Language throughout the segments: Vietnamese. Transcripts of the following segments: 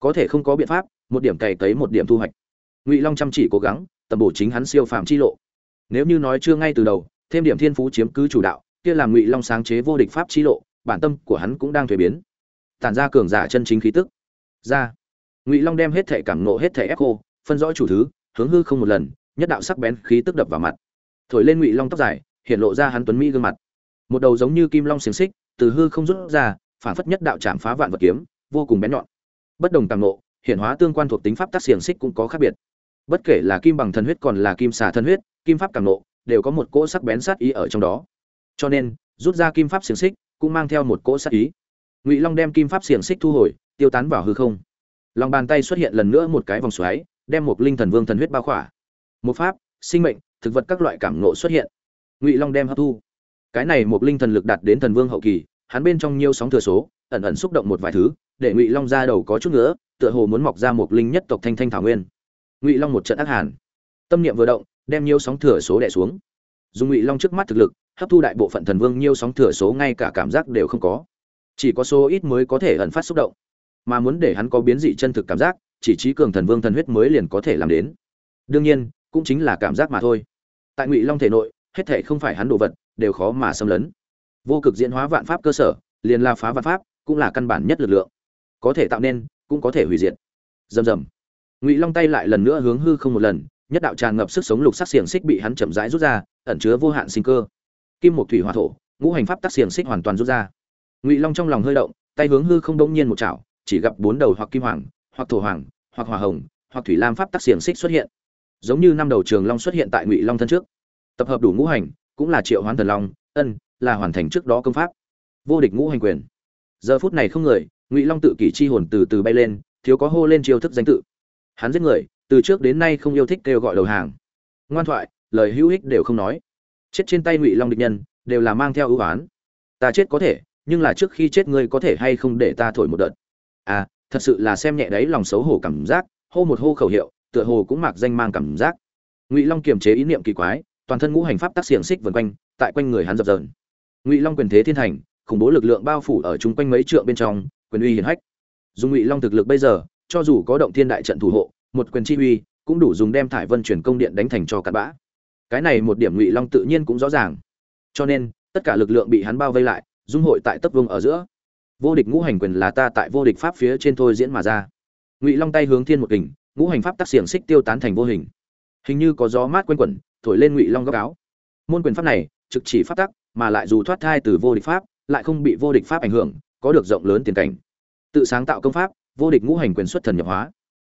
có thể không có biện pháp, một điểm cày cấy một điểm thu hoạch. Ngụy long chăm chỉ cố gắng, tầm bổ chính hắn siêu phàm chi lộ. Nếu như nói chưa ngay từ đầu, thêm điểm thiên phú chiếm cứ chủ đạo, kia làm ngụy long sáng chế vô địch pháp chi lộ, bản tâm của hắn cũng đang thuế biến. Tản ra cường giả chân chính khí tức. Ra. Ngụy long đem hết thể cảm nộ hết thể ép khô phân rõ chủ thứ, hướng hư không một lần, nhất đạo sắc bén khí tức đập vào mặt. Thổi lên ngụy long tóc dài, hiện lộ ra hắn tuấn mỹ gương mặt. Một đầu giống như kim long xiềng xích, từ hư không rút ra, phản phất nhất đạo chạm phá vạn vật kiếm, vô cùng bén nhọn bất đồng tàng nộ hiện hóa tương quan thuộc tính pháp tác xiềng xích cũng có khác biệt. Bất kể là kim bằng thần huyết còn là kim xà thần huyết, kim pháp càng nộ đều có một cỗ sắc bén sát ý ở trong đó. Cho nên, rút ra kim pháp xiềng xích cũng mang theo một cỗ sát ý. Ngụy long đem kim pháp xiềng xích thu hồi, tiêu tán vào hư không. Lòng bàn tay xuất hiện lần nữa một cái vòng xoáy, đem một linh thần vương thần huyết bao khỏa. Một pháp, sinh mệnh, thực vật các loại cảm nộ xuất hiện. Ngụy long đem hấp thu. Cái này một linh thần lực đạt đến thần vương hậu kỳ, hắn bên trong nhiều sóng thừa số, ẩn ẩn xúc động một vài thứ để ngụy long ra đầu có chút nữa tựa hồ muốn mọc ra một linh nhất tộc thanh thanh thảo nguyên. Ngụy long một trận ác hàn. Tâm niệm vừa động, đem nhiều sóng thừa số đẻ xuống. Dùng ngụy long trước mắt thực lực, hấp thu đại bộ phận thần vương nhiều sóng thừa số ngay cả cảm giác đều không có. Chỉ có số ít mới có thể ẩn phát xúc động. Mà muốn để hắn có biến dị chân thực cảm giác, chỉ trí cường thần vương thần huyết mới liền có thể làm đến. Đương nhiên, cũng chính là cảm giác mà thôi. Tại ngụy long thể nội, hết thể không phải hắn đồ vật, đều khó mà xâm lấn. Vô cực diễn hóa vạn pháp cơ sở, liền là phá vạn pháp, cũng là căn bản nhất lực lượng có thể tạo nên, cũng có thể hủy diệt. Rầm rầm. Ngụy long tay lại lần nữa hướng hư không một lần, nhất đạo tràn ngập sức sống lục sắc xiềng xích bị hắn chậm rãi rút ra, ẩn chứa vô hạn sinh cơ. Kim một thủy hòa thổ, ngũ hành pháp tắc xiềng xích hoàn toàn rút ra. Ngụy long trong lòng hơi động, tay hướng hư không đông nhiên một chảo, chỉ gặp bốn đầu hoặc kim hoàng, hoặc thổ hoàng, hoặc hỏa hồng, hoặc thủy lam pháp tắc xiềng xích xuất hiện. Giống như năm đầu trường long xuất hiện tại ngụy long thân trước. Tập hợp đủ ngũ hành, cũng là triệu hoán thần long, ân, là hoàn thành trước đó công pháp. Vô địch ngũ hành quyền. Giờ phút này không người ngụy long tự kỷ chi hồn từ từ bay lên thiếu có hô lên chiêu thức danh tự hắn giết người từ trước đến nay không yêu thích kêu gọi đầu hàng ngoan thoại lời hữu ích đều không nói chết trên tay ngụy long địch nhân đều là mang theo ưu oán ta chết có thể nhưng là trước khi chết ngươi có thể hay không để ta thổi một đợt à thật sự là xem nhẹ đấy lòng xấu hổ cảm giác hô một hô khẩu hiệu tựa hồ cũng mặc danh mang cảm giác ngụy long kiềm chế ý niệm kỳ quái toàn thân ngũ hành pháp tác xiềng xích vần quanh tại quanh người hắn dập dờn ngụy long quyền thế thiên thành khủng bố lực lượng bao phủ ở chung quanh mấy trượng bên trong quyền uy hiển hách. Dùng ngụy long thực lực bây giờ, cho dù có động thiên đại trận thủ hộ, một quyền chi uy cũng đủ dùng đem thải vân chuyển công điện đánh thành cho cặn bã. Cái này một điểm ngụy long tự nhiên cũng rõ ràng. Cho nên, tất cả lực lượng bị hắn bao vây lại, dung hội tại tấp vương ở giữa. Vô địch ngũ hành quyền là ta tại vô địch pháp phía trên thôi diễn mà ra. Ngụy long tay hướng thiên một kình, ngũ hành pháp tác xiềng xích tiêu tán thành vô hình. Hình như có gió mát quanh quẩn, thổi lên ngụy long góc áo. Môn quyền pháp này, trực chỉ pháp tắc, mà lại dù thoát thai từ vô địch pháp, lại không bị vô địch pháp ảnh hưởng có được rộng lớn tiền cảnh. Tự sáng tạo công pháp, vô địch ngũ hành quyền xuất thần nhập hóa.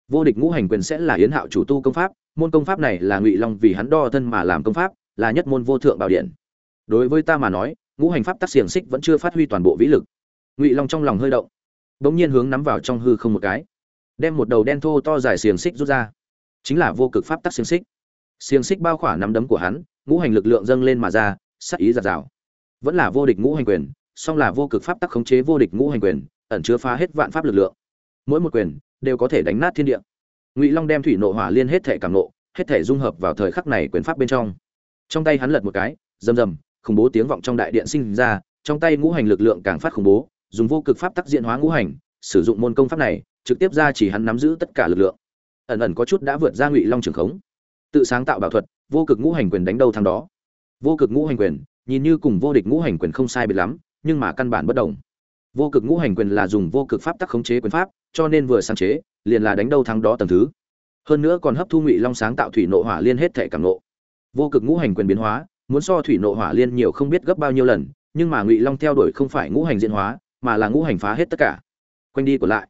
Vô địch ngũ hành quyền sẽ là yến hạo chủ tu công pháp, môn công pháp này là ngụy long vì hắn đo thân mà làm công pháp, là nhất môn vô thượng bảo điện. Đối với ta mà nói, ngũ hành pháp tác xiềng xích vẫn chưa phát huy toàn bộ vĩ lực. Ngụy long trong lòng hơi động đ ỗ n g nhiên hướng nắm vào trong hư không một cái, đem một đầu đen thô to dài xiềng xích rút ra. Chính là vô cực pháp tắc xiềng xích. Xiềng xích bao khỏa nắm đấm của hắn, ngũ hành lực lượng dâng lên mà ra sắc ý giạt rào. Vẫn là vô địch ngũ hành quyền song là vô cực pháp tắc khống chế vô địch ngũ hành quyền, ẩn chứa phá hết vạn pháp lực lượng. Mỗi một quyền đều có thể đánh nát thiên địa. Ngụy long đem thủy nộ hỏa liên hết thể cảm nộ, hết thể dung hợp vào thời khắc này quyền pháp bên trong. Trong tay hắn lật một cái, rầm rầm, khủng bố tiếng vọng trong đại điện sinh ra, trong tay ngũ hành lực lượng càng phát khủng bố, dùng vô cực pháp tác diện hóa ngũ hành, sử dụng môn công pháp này, trực tiếp ra chỉ hắn nắm giữ tất cả lực lượng. Ẩn ẩn có chút đã vượt ra ngụy long trường khống. Tự sáng tạo bảo thuật, vô cực ngũ hành quyền đánh đầu thằng đó. Vô cực ngũ hành quyền, nhìn như cùng vô địch ngũ hành quyền không sai biệt lắm nhưng mà căn bản bất đồng. Vô cực ngũ hành quyền là dùng vô cực pháp tắc khống chế quyền pháp, cho nên vừa sáng chế, liền là đánh đâu thắng đó tầng thứ. Hơn nữa còn hấp thu ngụy long sáng tạo thủy nộ hỏa liên hết thể cảm nộ vô cực ngũ hành quyền biến hóa, muốn so thủy nộ hỏa liên nhiều không biết gấp bao nhiêu lần, nhưng mà ngụy long theo đuổi không phải ngũ hành diễn hóa, mà là ngũ hành phá hết tất cả. Quanh đi của lại.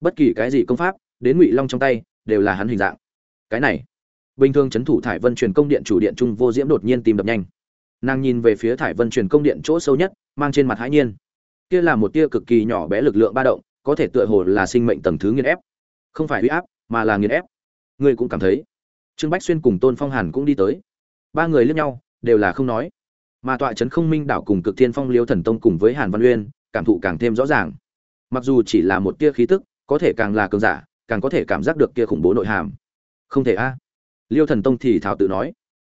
Bất kỳ cái gì công pháp, đến ngụy long trong tay, đều là hắn hình dạng. Cái này, bình thường c thủ thải vân truyền công điện chủ điện trung vô diễm đột nhiên tìm đập nhanh. Nàng nhìn về phía thải vân truyền công điện chỗ sâu nhất mang trên mặt hãi nhiên. Kia là một tia cực kỳ nhỏ bé lực lượng ba động, có thể tựa hồ là sinh mệnh tầng thứ nghiền ép. Không phải huy áp, mà là nghiền ép. Ngươi cũng cảm thấy. Trương bách xuyên cùng tôn phong hàn cũng đi tới. Ba người lướt nhau, đều là không nói. Mà tọa trấn không minh đảo cùng cực thiên phong liêu thần tông cùng với hàn văn uyên, cảm thụ càng thêm rõ ràng. Mặc dù chỉ là một tia khí tức, có thể càng là cường giả, càng có thể cảm giác được kia khủng bố nội hàm. Không thể a. Liêu thần tông thì thảo tự nói.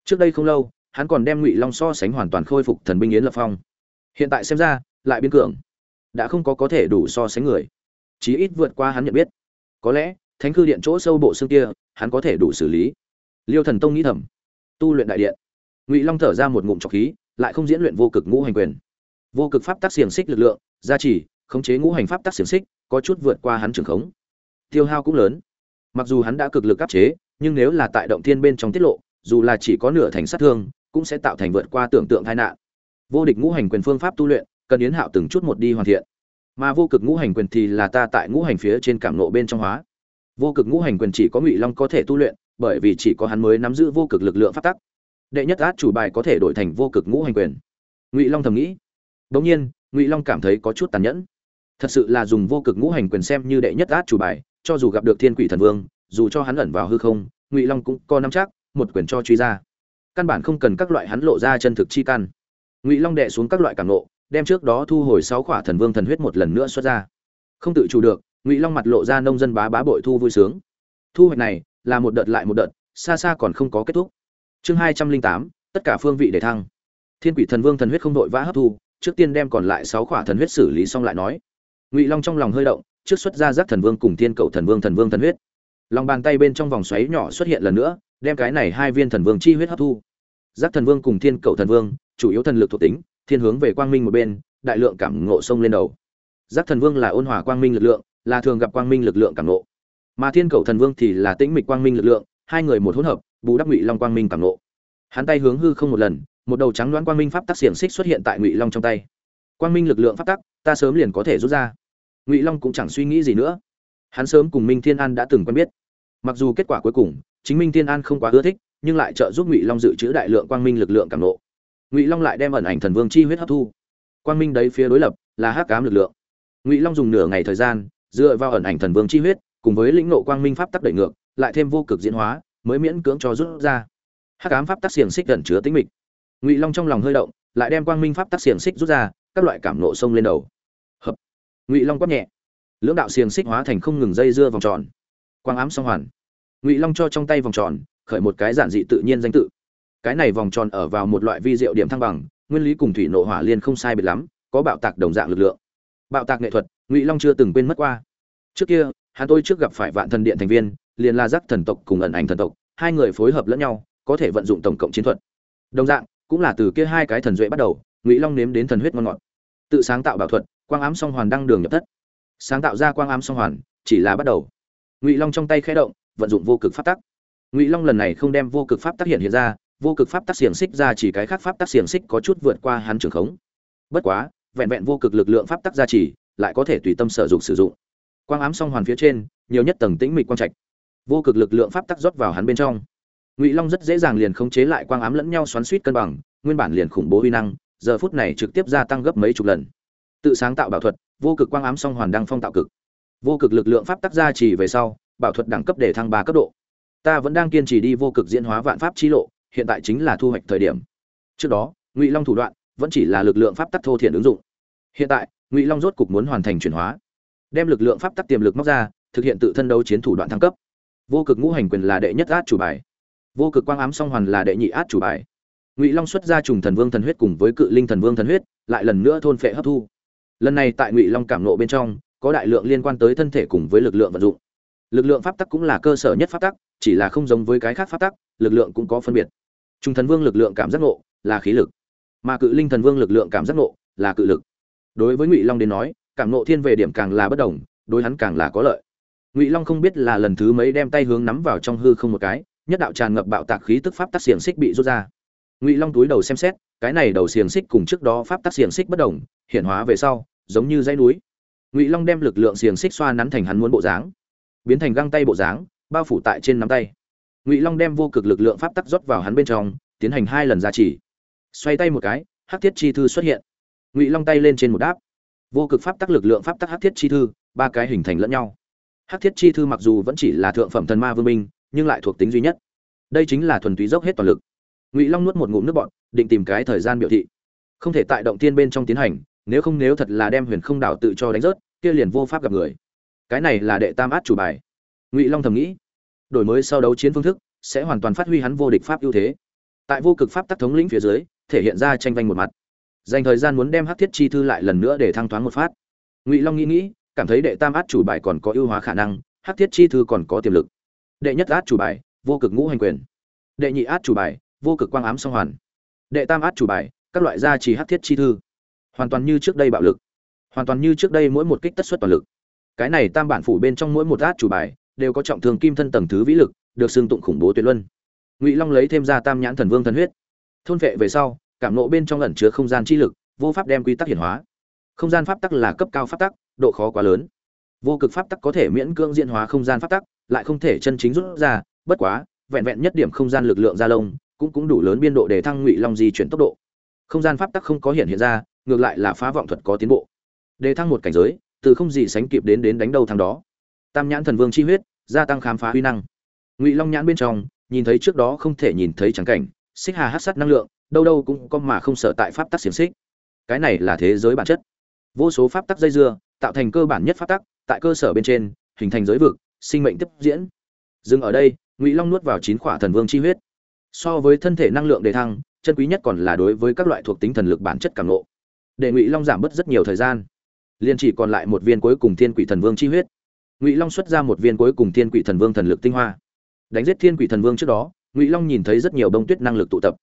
Trước đây không lâu, hắn còn đem ngụy long so sánh hoàn toàn khôi phục thần binh yến lập phong hiện tại xem ra, lại biến cường. Đã không có có thể đủ so sánh người. Chí ít vượt qua hắn nhận biết. Có lẽ, thánh cư điện chỗ sâu bộ xương kia, hắn có thể đủ xử lý. Liêu thần tông nghĩ thầm. Tu luyện đại điện. Ngụy long thở ra một ngụm trọc khí, lại không diễn luyện vô cực ngũ hành quyền. Vô cực pháp tác xiềng xích lực lượng, gia trì, khống chế ngũ hành pháp tác xiềng xích, có chút vượt qua hắn trường khống. Tiêu hao cũng lớn. Mặc dù hắn đã cực lực áp chế, nhưng nếu là tại động thiên bên trong tiết lộ, dù là chỉ có nửa thành sát thương, cũng sẽ tạo thành vượt qua tưởng tượng tai nạn vô địch ngũ hành quyền phương pháp tu luyện, cần yến hạo từng chút một đi hoàn thiện. Mà vô cực ngũ hành quyền thì là ta tại ngũ hành phía trên cảm nộ bên trong hóa. Vô cực ngũ hành quyền chỉ có ngụy long có thể tu luyện, bởi vì chỉ có hắn mới nắm giữ vô cực lực lượng phát tắc. Đệ nhất át chủ bài có thể đổi thành vô cực ngũ hành quyền. Ngụy long thầm nghĩ. Đ nhiên, ngụy long cảm thấy có chút tàn nhẫn. Thật sự là dùng vô cực ngũ hành quyền xem như đệ nhất át chủ bài, cho dù gặp được thiên quỷ thần vương, dù cho hắn ẩn vào hư không, ngụy long cũng có nắm chắc, một quyền cho truy ra. Căn bản không cần các loại hắn lộ ra chân thực chi căn ngụy long đệ xuống các loại cảm nộ, đem trước đó thu hồi sáu khỏa thần vương thần huyết một lần nữa xuất ra. Không tự chủ được, ngụy long mặt lộ ra nông dân bá bá bội thu vui sướng. Thu hoạch này, là một đợt lại một đợt, xa xa còn không có kết thúc. Chương hai trăm linh tám, tất cả phương vị để thăng. Thiên quỷ thần vương thần huyết không đội vã hấp thu, trước tiên đem còn lại sáu khỏa thần huyết xử lý xong lại nói. Ngụy long trong lòng hơi động, trước xuất ra giác thần vương cùng thiên cậu thần vương thần vương thần huyết. Lòng bàn tay bên trong vòng xoáy nhỏ xuất hiện lần nữa, đem cái này hai viên thần vương chi huyết hấp thu. Giác thần vương cùng thiên cậu thần vương chủ yếu thần lực thuộc tính, thiên hướng về quang minh một bên, đại lượng cảm ngộ sông lên đầu. Giác thần vương là ôn hòa quang minh lực lượng, là thường gặp quang minh lực lượng cảm ngộ. Mà thiên cầu thần vương thì là tĩnh mịch quang minh lực lượng, hai người một hỗn hợp, bù đắp ngụy long quang minh cảm ngộ. Hắn tay hướng hư không một lần, một đầu trắng đoán quang minh pháp tắc xiềng xích xuất hiện tại ngụy long trong tay. Quang minh lực lượng pháp tắc, ta sớm liền có thể rút ra. Ngụy long cũng chẳng suy nghĩ gì nữa. Hắn sớm cùng minh thiên an đã từng quen biết. Mặc dù kết quả cuối cùng, chính minh thiên an không quá ưa thích, nhưng lại trợ giúp ngụy long dự trữ đại lượng quang minh lực lượng cảm nộ ngụy long lại đem ẩn ảnh thần vương chi huyết hấp thu quang minh đấy phía đối lập là hắc cám lực lượng ngụy long dùng nửa ngày thời gian dựa vào ẩn ảnh thần vương chi huyết cùng với lĩnh nộ quang minh pháp tắc đẩy ngược lại thêm vô cực diễn hóa mới miễn cưỡng cho rút ra hắc ám pháp tắc xiềng xích gần chứa tính mịch ngụy long trong lòng hơi động lại đem quang minh pháp tắc xiềng xích rút ra các loại cảm nộ sông lên đầu hợp ngụy long quát nhẹ lưỡng đạo xiềng xích hóa thành không ngừng dây dưa vòng tròn quang ám song hoàn ngụy long cho trong tay vòng tròn khởi một cái giản dị tự nhiên danh tự cái này vòng tròn ở vào một loại vi diệu điểm thăng bằng, nguyên lý cùng thủy nộ hỏa liên không sai biệt lắm, có bạo tạc đồng dạng lực lượng. Bạo tạc nghệ thuật, ngụy long chưa từng quên mất qua. Trước kia, hắn tôi trước gặp phải vạn thần điện thành viên, liền la giác thần tộc cùng ẩn ảnh thần tộc, hai người phối hợp lẫn nhau, có thể vận dụng tổng cộng chiến thuật. Đồng dạng, cũng là từ kia hai cái thần duệ bắt đầu, ngụy long nếm đến thần huyết ngon ngọt. Tự sáng tạo bảo thuật, quang ám song hoàn đăng đường nhập thất. Sáng tạo ra quang ám song hoàn, chỉ là bắt đầu. Ngụy long trong tay khẽ động, vận dụng vô cực pháp tắc. Ngụy long lần này không đem vô cực pháp tắc hiện hiện ra vô cực pháp tác xiềng xích ra chỉ cái khác pháp tác xiềng xích có chút vượt qua hắn trường khống. Bất quá, vẹn vẹn vô cực lực lượng pháp tác gia trì lại có thể tùy tâm sở dụng sử dụng. Quang ám song hoàn phía trên, nhiều nhất tầng tĩnh mịch quang trạch. Vô cực lực lượng pháp tác rót vào hắn bên trong. Ngụy long rất dễ dàng liền khống chế lại quang ám lẫn nhau xoắn suýt cân bằng, nguyên bản liền khủng bố uy năng, giờ phút này trực tiếp gia tăng gấp mấy chục lần. Tự sáng tạo bảo thuật, vô cực quang ám song hoàn đang phong tạo cực. Vô cực lực lượng pháp tác gia trì về sau, bảo thuật đẳng cấp để thăng ba cấp độ. Ta vẫn đang kiên trì đi vô cực diễn hóa vạn pháp chi lộ hiện tại chính là thu hoạch thời điểm. Trước đó, ngụy long thủ đoạn vẫn chỉ là lực lượng pháp tắc thô thiện ứng dụng. Hiện tại, ngụy long rốt cục muốn hoàn thành chuyển hóa. Đem lực lượng pháp tắc tiềm lực móc ra, thực hiện tự thân đấu chiến thủ đoạn thăng cấp. Vô cực ngũ hành quyền là đệ nhất át chủ bài. Vô cực quang ám song hoàn là đệ nhị át chủ bài. Ngụy long xuất ra trùng thần vương thần huyết cùng với cự linh thần vương thần huyết, lại lần nữa thôn phệ hấp thu. Lần này tại ngụy long cảm nộ bên trong, có đại lượng liên quan tới thân thể cùng với lực lượng vận dụng. Lực lượng pháp tắc cũng là cơ sở nhất pháp tắc, chỉ là không giống với cái khác pháp tắc, lực lượng cũng có phân biệt trung thần vương lực lượng cảm giác nộ là khí lực, mà cự linh thần vương lực lượng cảm giác nộ là cự lực. Đối với ngụy long đến nói, cảm nộ thiên về điểm càng là bất đồng, đối hắn càng là có lợi. Ngụy long không biết là lần thứ mấy đem tay hướng nắm vào trong hư không một cái, nhất đạo tràn ngập bạo tạc khí tức pháp tắc xiển xích bị rút ra. Ngụy long túi đầu xem xét, cái này đầu xiển xích cùng trước đó pháp tắc xiển xích bất đồng hiện hóa về sau, giống như dãy núi. Ngụy long đem lực lượng xiển xích xoa nắn thành hắn muốn bộ dáng, biến thành găng tay bộ dáng, bao phủ tại trên nắm tay ngụy long đem vô cực lực lượng pháp tắc rót vào hắn bên trong, tiến hành hai lần gia trì. Xoay tay một cái, hắc thiết chi thư xuất hiện. Ngụy long tay lên trên một đáp. Vô cực pháp tắc lực lượng pháp tắc hắc thiết chi thư, ba cái hình thành lẫn nhau. Hắc thiết chi thư mặc dù vẫn chỉ là thượng phẩm thần ma vương minh nhưng lại thuộc tính duy nhất. Đây chính là thuần túy dốc hết toàn lực. Ngụy long nuốt một ngụm nước bọn định tìm cái thời gian biểu thị. Không thể tại động tiên bên trong tiến hành, nếu không nếu thật là đem huyền không đảo tự cho đánh rớt, kia liền vô pháp gặp người. Cái này là đệ tam át chủ bài. Ngụy long thầm nghĩ đổi mới sau đấu chiến phương thức, sẽ hoàn toàn phát huy hắn vô địch pháp ưu thế. Tại vô cực pháp tắc thống lĩnh phía dưới, thể hiện ra tranh vanh một mặt. Dành thời gian muốn đem hắc thiết chi thư lại lần nữa để thăng thoáng một phát. Ngụy long nghĩ nghĩ, cảm thấy đệ tam át chủ bài còn có ưu hóa khả năng, hắc thiết chi thư còn có tiềm lực. Đệ nhất át chủ bài, vô cực ngũ hành quyền. Đệ nhị át chủ bài, vô cực quang ám song hoàn. Đệ tam át chủ bài, các loại gia trì hắc thiết chi thư. Hoàn toàn như trước đây bạo lực. Hoàn toàn như trước đây mỗi một kích tất suất toàn lực. Cái này tam bản phủ bên trong mỗi một át chủ bài đều có trọng thương kim thân tầng thứ vĩ lực, được xưng tụng khủng bố tuyệt luân. Ngụy long lấy thêm ra tam nhãn thần vương thần huyết. Thôn vệ về sau, cảm nộ bên trong ẩn chứa không gian chi lực, vô pháp đem quy tắc hiển hóa. Không gian pháp tắc là cấp cao pháp tắc, độ khó quá lớn. Vô cực pháp tắc có thể miễn cưỡng diễn hóa không gian pháp tắc, lại không thể chân chính rút ra, bất quá, vẹn vẹn nhất điểm không gian lực lượng gia lông, cũng cũng đủ lớn biên độ để thăng ngụy long di chuyển tốc độ. Không gian pháp tắc không có hiện hiện ra, ngược lại là phá vọng thuật có tiến bộ. Đề thăng một cảnh giới, từ không gì sánh kịp đến đến đánh đầu thằng đó tam nhãn thần vương chi huyết, gia tăng khám phá huy năng. Ngụy long nhãn bên trong, nhìn thấy trước đó không thể nhìn thấy trắng cảnh, xích hà hát sắt năng lượng, đâu đâu cũng có mà không sợ tại pháp tắc xiềng xích. Cái này là thế giới bản chất. Vô số pháp tắc dây dưa, tạo thành cơ bản nhất pháp tắc, tại cơ sở bên trên, hình thành giới vực, sinh mệnh tiếp diễn. Dừng ở đây, ngụy long nuốt vào chín khỏa thần vương chi huyết. So với thân thể năng lượng đề thăng, chân quý nhất còn là đối với các loại thuộc tính thần lực bản chất cảm nộ để ngụy long giảm bớt rất nhiều thời gian. Liền chỉ còn lại một viên cuối cùng thiên quỷ thần vương chi huyết ngụy long xuất ra một viên cuối cùng thiên quỷ thần vương thần lực tinh hoa. Đánh giết thiên quỷ thần vương trước đó, ngụy long nhìn thấy rất nhiều bông tuyết năng lực tụ tập.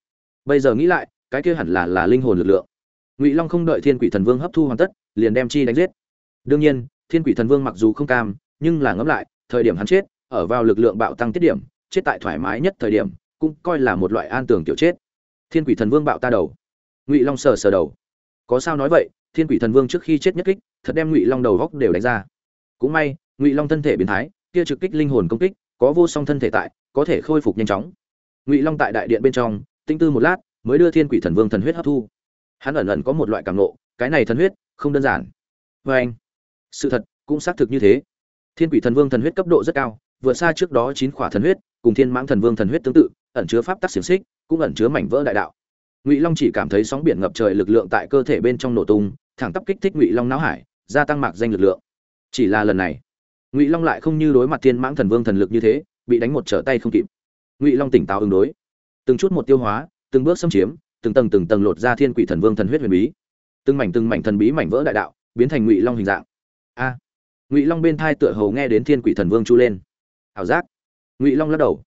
Bây giờ nghĩ lại, cái kia hẳn là là linh hồn lực lượng. Ngụy long không đợi thiên quỷ thần vương hấp thu hoàn tất, liền đem chi đánh giết. Đương nhiên, thiên quỷ thần vương mặc dù không cam, nhưng là ngẫm lại, thời điểm hắn chết, ở vào lực lượng bạo tăng tiết điểm, chết tại thoải mái nhất thời điểm, cũng coi là một loại an tường kiểu chết. Thiên quỷ thần vương bạo ta đầu. Ngụy long sờ sờ đầu. Có sao nói vậy, thiên quỷ thần vương trước khi chết nhất kích, thật đem ngụy long đầu góc đều đánh ra. Cũng may ngụy long thân thể biến thái, kia trực kích linh hồn công kích, có vô song thân thể tại, có thể khôi phục nhanh chóng. Ngụy long tại đại điện bên trong, tinh tư một lát, mới đưa thiên quỷ thần vương thần huyết hấp thu. Hắn ẩn ẩn có một loại cảm nộ cái này thần huyết, không đơn giản. Vê anh, sự thật cũng xác thực như thế. Thiên quỷ thần vương thần huyết cấp độ rất cao, vượt xa trước đó chín khỏa thần huyết, cùng thiên mãng thần vương thần huyết tương tự, ẩn chứa pháp tắc xiềng xích, cũng ẩn chứa mảnh vỡ đại đạo. Ngụy long chỉ cảm thấy sóng biển ngập trời lực lượng tại cơ thể bên trong nổ tung, thẳng tắp kích thích ngụy long não hải, gia tăng mạc danh lực lượng. Chỉ là lần này ngụy long lại không như đối mặt thiên mãng thần vương thần lực như thế bị đánh một trở tay không kịp ngụy long tỉnh táo ứng đối từng chút một tiêu hóa từng bước xâm chiếm từng tầng từng tầng lột ra thiên quỷ thần vương thần huyết huyền bí từng mảnh từng mảnh thần bí mảnh vỡ đại đạo biến thành ngụy long hình dạng a ngụy long bên thai tựa hầu nghe đến thiên quỷ thần vương chu lên ảo giác ngụy long lắc đầu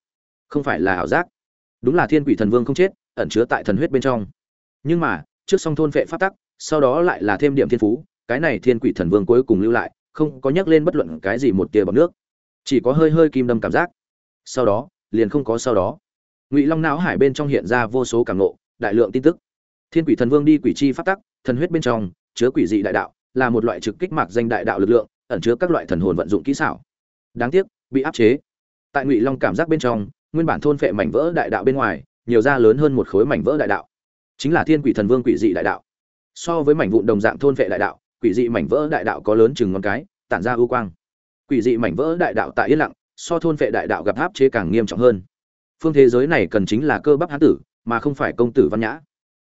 không phải là ảo giác đúng là thiên quỷ thần vương không chết ẩn chứa tại thần huyết bên trong nhưng mà trước song thôn vệ phát tắc sau đó lại là thêm điểm thiên phú cái này thiên quỷ thần vương cuối cùng lưu lại không có nhắc lên bất luận cái gì một tia bọc nước. Chỉ có hơi hơi kim đâm cảm giác. Sau đó, liền không có sau đó. Ngụy long não hải bên trong hiện ra vô số cảm nộ đại lượng tin tức. Thiên quỷ thần vương đi quỷ chi phát tắc, thần huyết bên trong, chứa quỷ dị đại đạo, là một loại trực kích mạc danh đại đạo lực lượng, ẩn chứa các loại thần hồn vận dụng kỹ xảo. Đáng tiếc, bị áp chế. Tại ngụy long cảm giác bên trong, nguyên bản thôn phệ mảnh vỡ đại đạo bên ngoài, nhiều ra lớn hơn một khối mảnh vỡ đại đạo. Chính là thiên quỷ thần vương quỷ dị đại đạo. So với mảnh vụn đồng dạng thôn phệ đại đạo quỷ dị mảnh vỡ đại đạo có lớn chừng ngón cái, tản ra ưu quang. Quỷ dị mảnh vỡ đại đạo tại yên lặng, so thôn vệ đại đạo gặp áp chế càng nghiêm trọng hơn. Phương thế giới này cần chính là cơ bắp hán tử, mà không phải công tử văn nhã.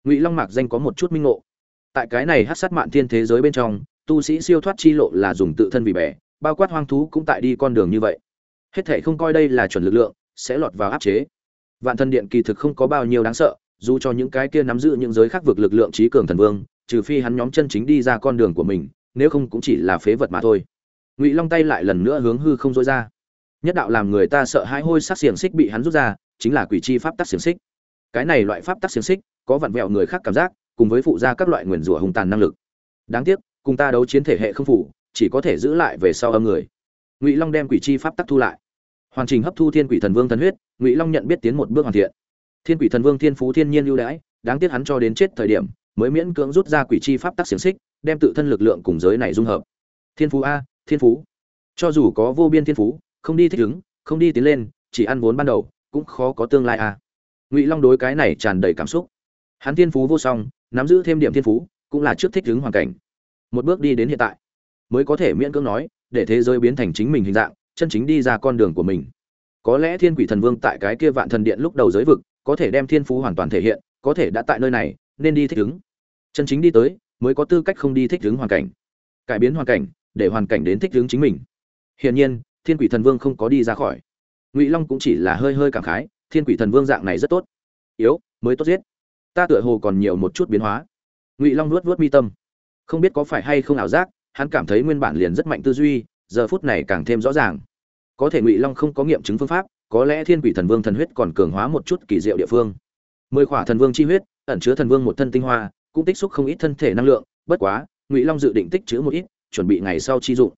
Ngụy long mạc danh có một chút minh ngộ. Tại cái này hát sát mạn thiên thế giới bên trong, tu sĩ siêu thoát chi lộ là dùng tự thân vì bẻ, bao quát hoang thú cũng tại đi con đường như vậy. Hết thể không coi đây là chuẩn lực lượng, sẽ lọt vào áp chế. Vạn thần điện kỳ thực không có bao nhiêu đáng sợ, dù cho những cái kia nắm giữ những giới khác vực lực lượng trí cường thần vương trừ phi hắn nhóm chân chính đi ra con đường của mình, nếu không cũng chỉ là phế vật mà thôi. Ngụy long tay lại lần nữa hướng hư không dối ra. Nhất đạo làm người ta sợ hãi hôi sắc xiềng xích bị hắn rút ra, chính là quỷ chi pháp tắc xiềng xích. Cái này loại pháp tắc xiềng xích có vặn vẹo người khác cảm giác, cùng với phụ gia các loại nguyền rủa hung tàn năng lực. Đáng tiếc, cùng ta đấu chiến thể hệ không phủ chỉ có thể giữ lại về sau âm người. Ngụy long đem quỷ chi pháp tắc thu lại. Hoàn trình hấp thu thiên quỷ thần vương thần huyết, ngụy long nhận biết tiến một bước hoàn thiện. Thiên quỷ thần vương thiên phú thiên nhiên ưu đãi, đáng tiếc hắn cho đến chết thời điểm mới miễn cưỡng rút ra quỷ chi pháp tắc xiềng xích, đem tự thân lực lượng cùng giới này dung hợp. Thiên phú a, thiên phú. Cho dù có vô biên thiên phú, không đi thích ứng, không đi tiến lên, chỉ ăn vốn ban đầu, cũng khó có tương lai a. Ngụy long đối cái này tràn đầy cảm xúc. Hắn thiên phú vô song, nắm giữ thêm điểm thiên phú, cũng là trước thích ứng hoàn cảnh. Một bước đi đến hiện tại, mới có thể miễn cưỡng nói, để thế giới biến thành chính mình hình dạng, chân chính đi ra con đường của mình. Có lẽ thiên quỷ thần vương tại cái kia vạn thần điện lúc đầu giới vực, có thể đem thiên phú hoàn toàn thể hiện, có thể đã tại nơi này nên đi thích ứng. Chân chính đi tới, mới có tư cách không đi thích ứng hoàn cảnh. Cải biến hoàn cảnh, để hoàn cảnh đến thích ứng chính mình. Hiển nhiên, thiên quỷ thần vương không có đi ra khỏi. Ngụy long cũng chỉ là hơi hơi cảm khái, thiên quỷ thần vương dạng này rất tốt. Yếu, mới tốt giết. Ta tựa hồ còn nhiều một chút biến hóa. Ngụy long nuốt nuốt mi tâm. Không biết có phải hay không ảo giác, hắn cảm thấy nguyên bản liền rất mạnh tư duy, giờ phút này càng thêm rõ ràng. Có thể ngụy long không có nghiệm chứng phương pháp, có lẽ thiên quỷ thần vương thần huyết còn cường hóa một chút kỳ diệu địa phương. Mười khỏa thần vương chi huyết ẩn chứa thần vương một thân tinh hoa, cũng tích xúc không ít thân thể năng lượng, bất quá, ngụy long dự định tích chữ một ít, chuẩn bị ngày sau chi dụng.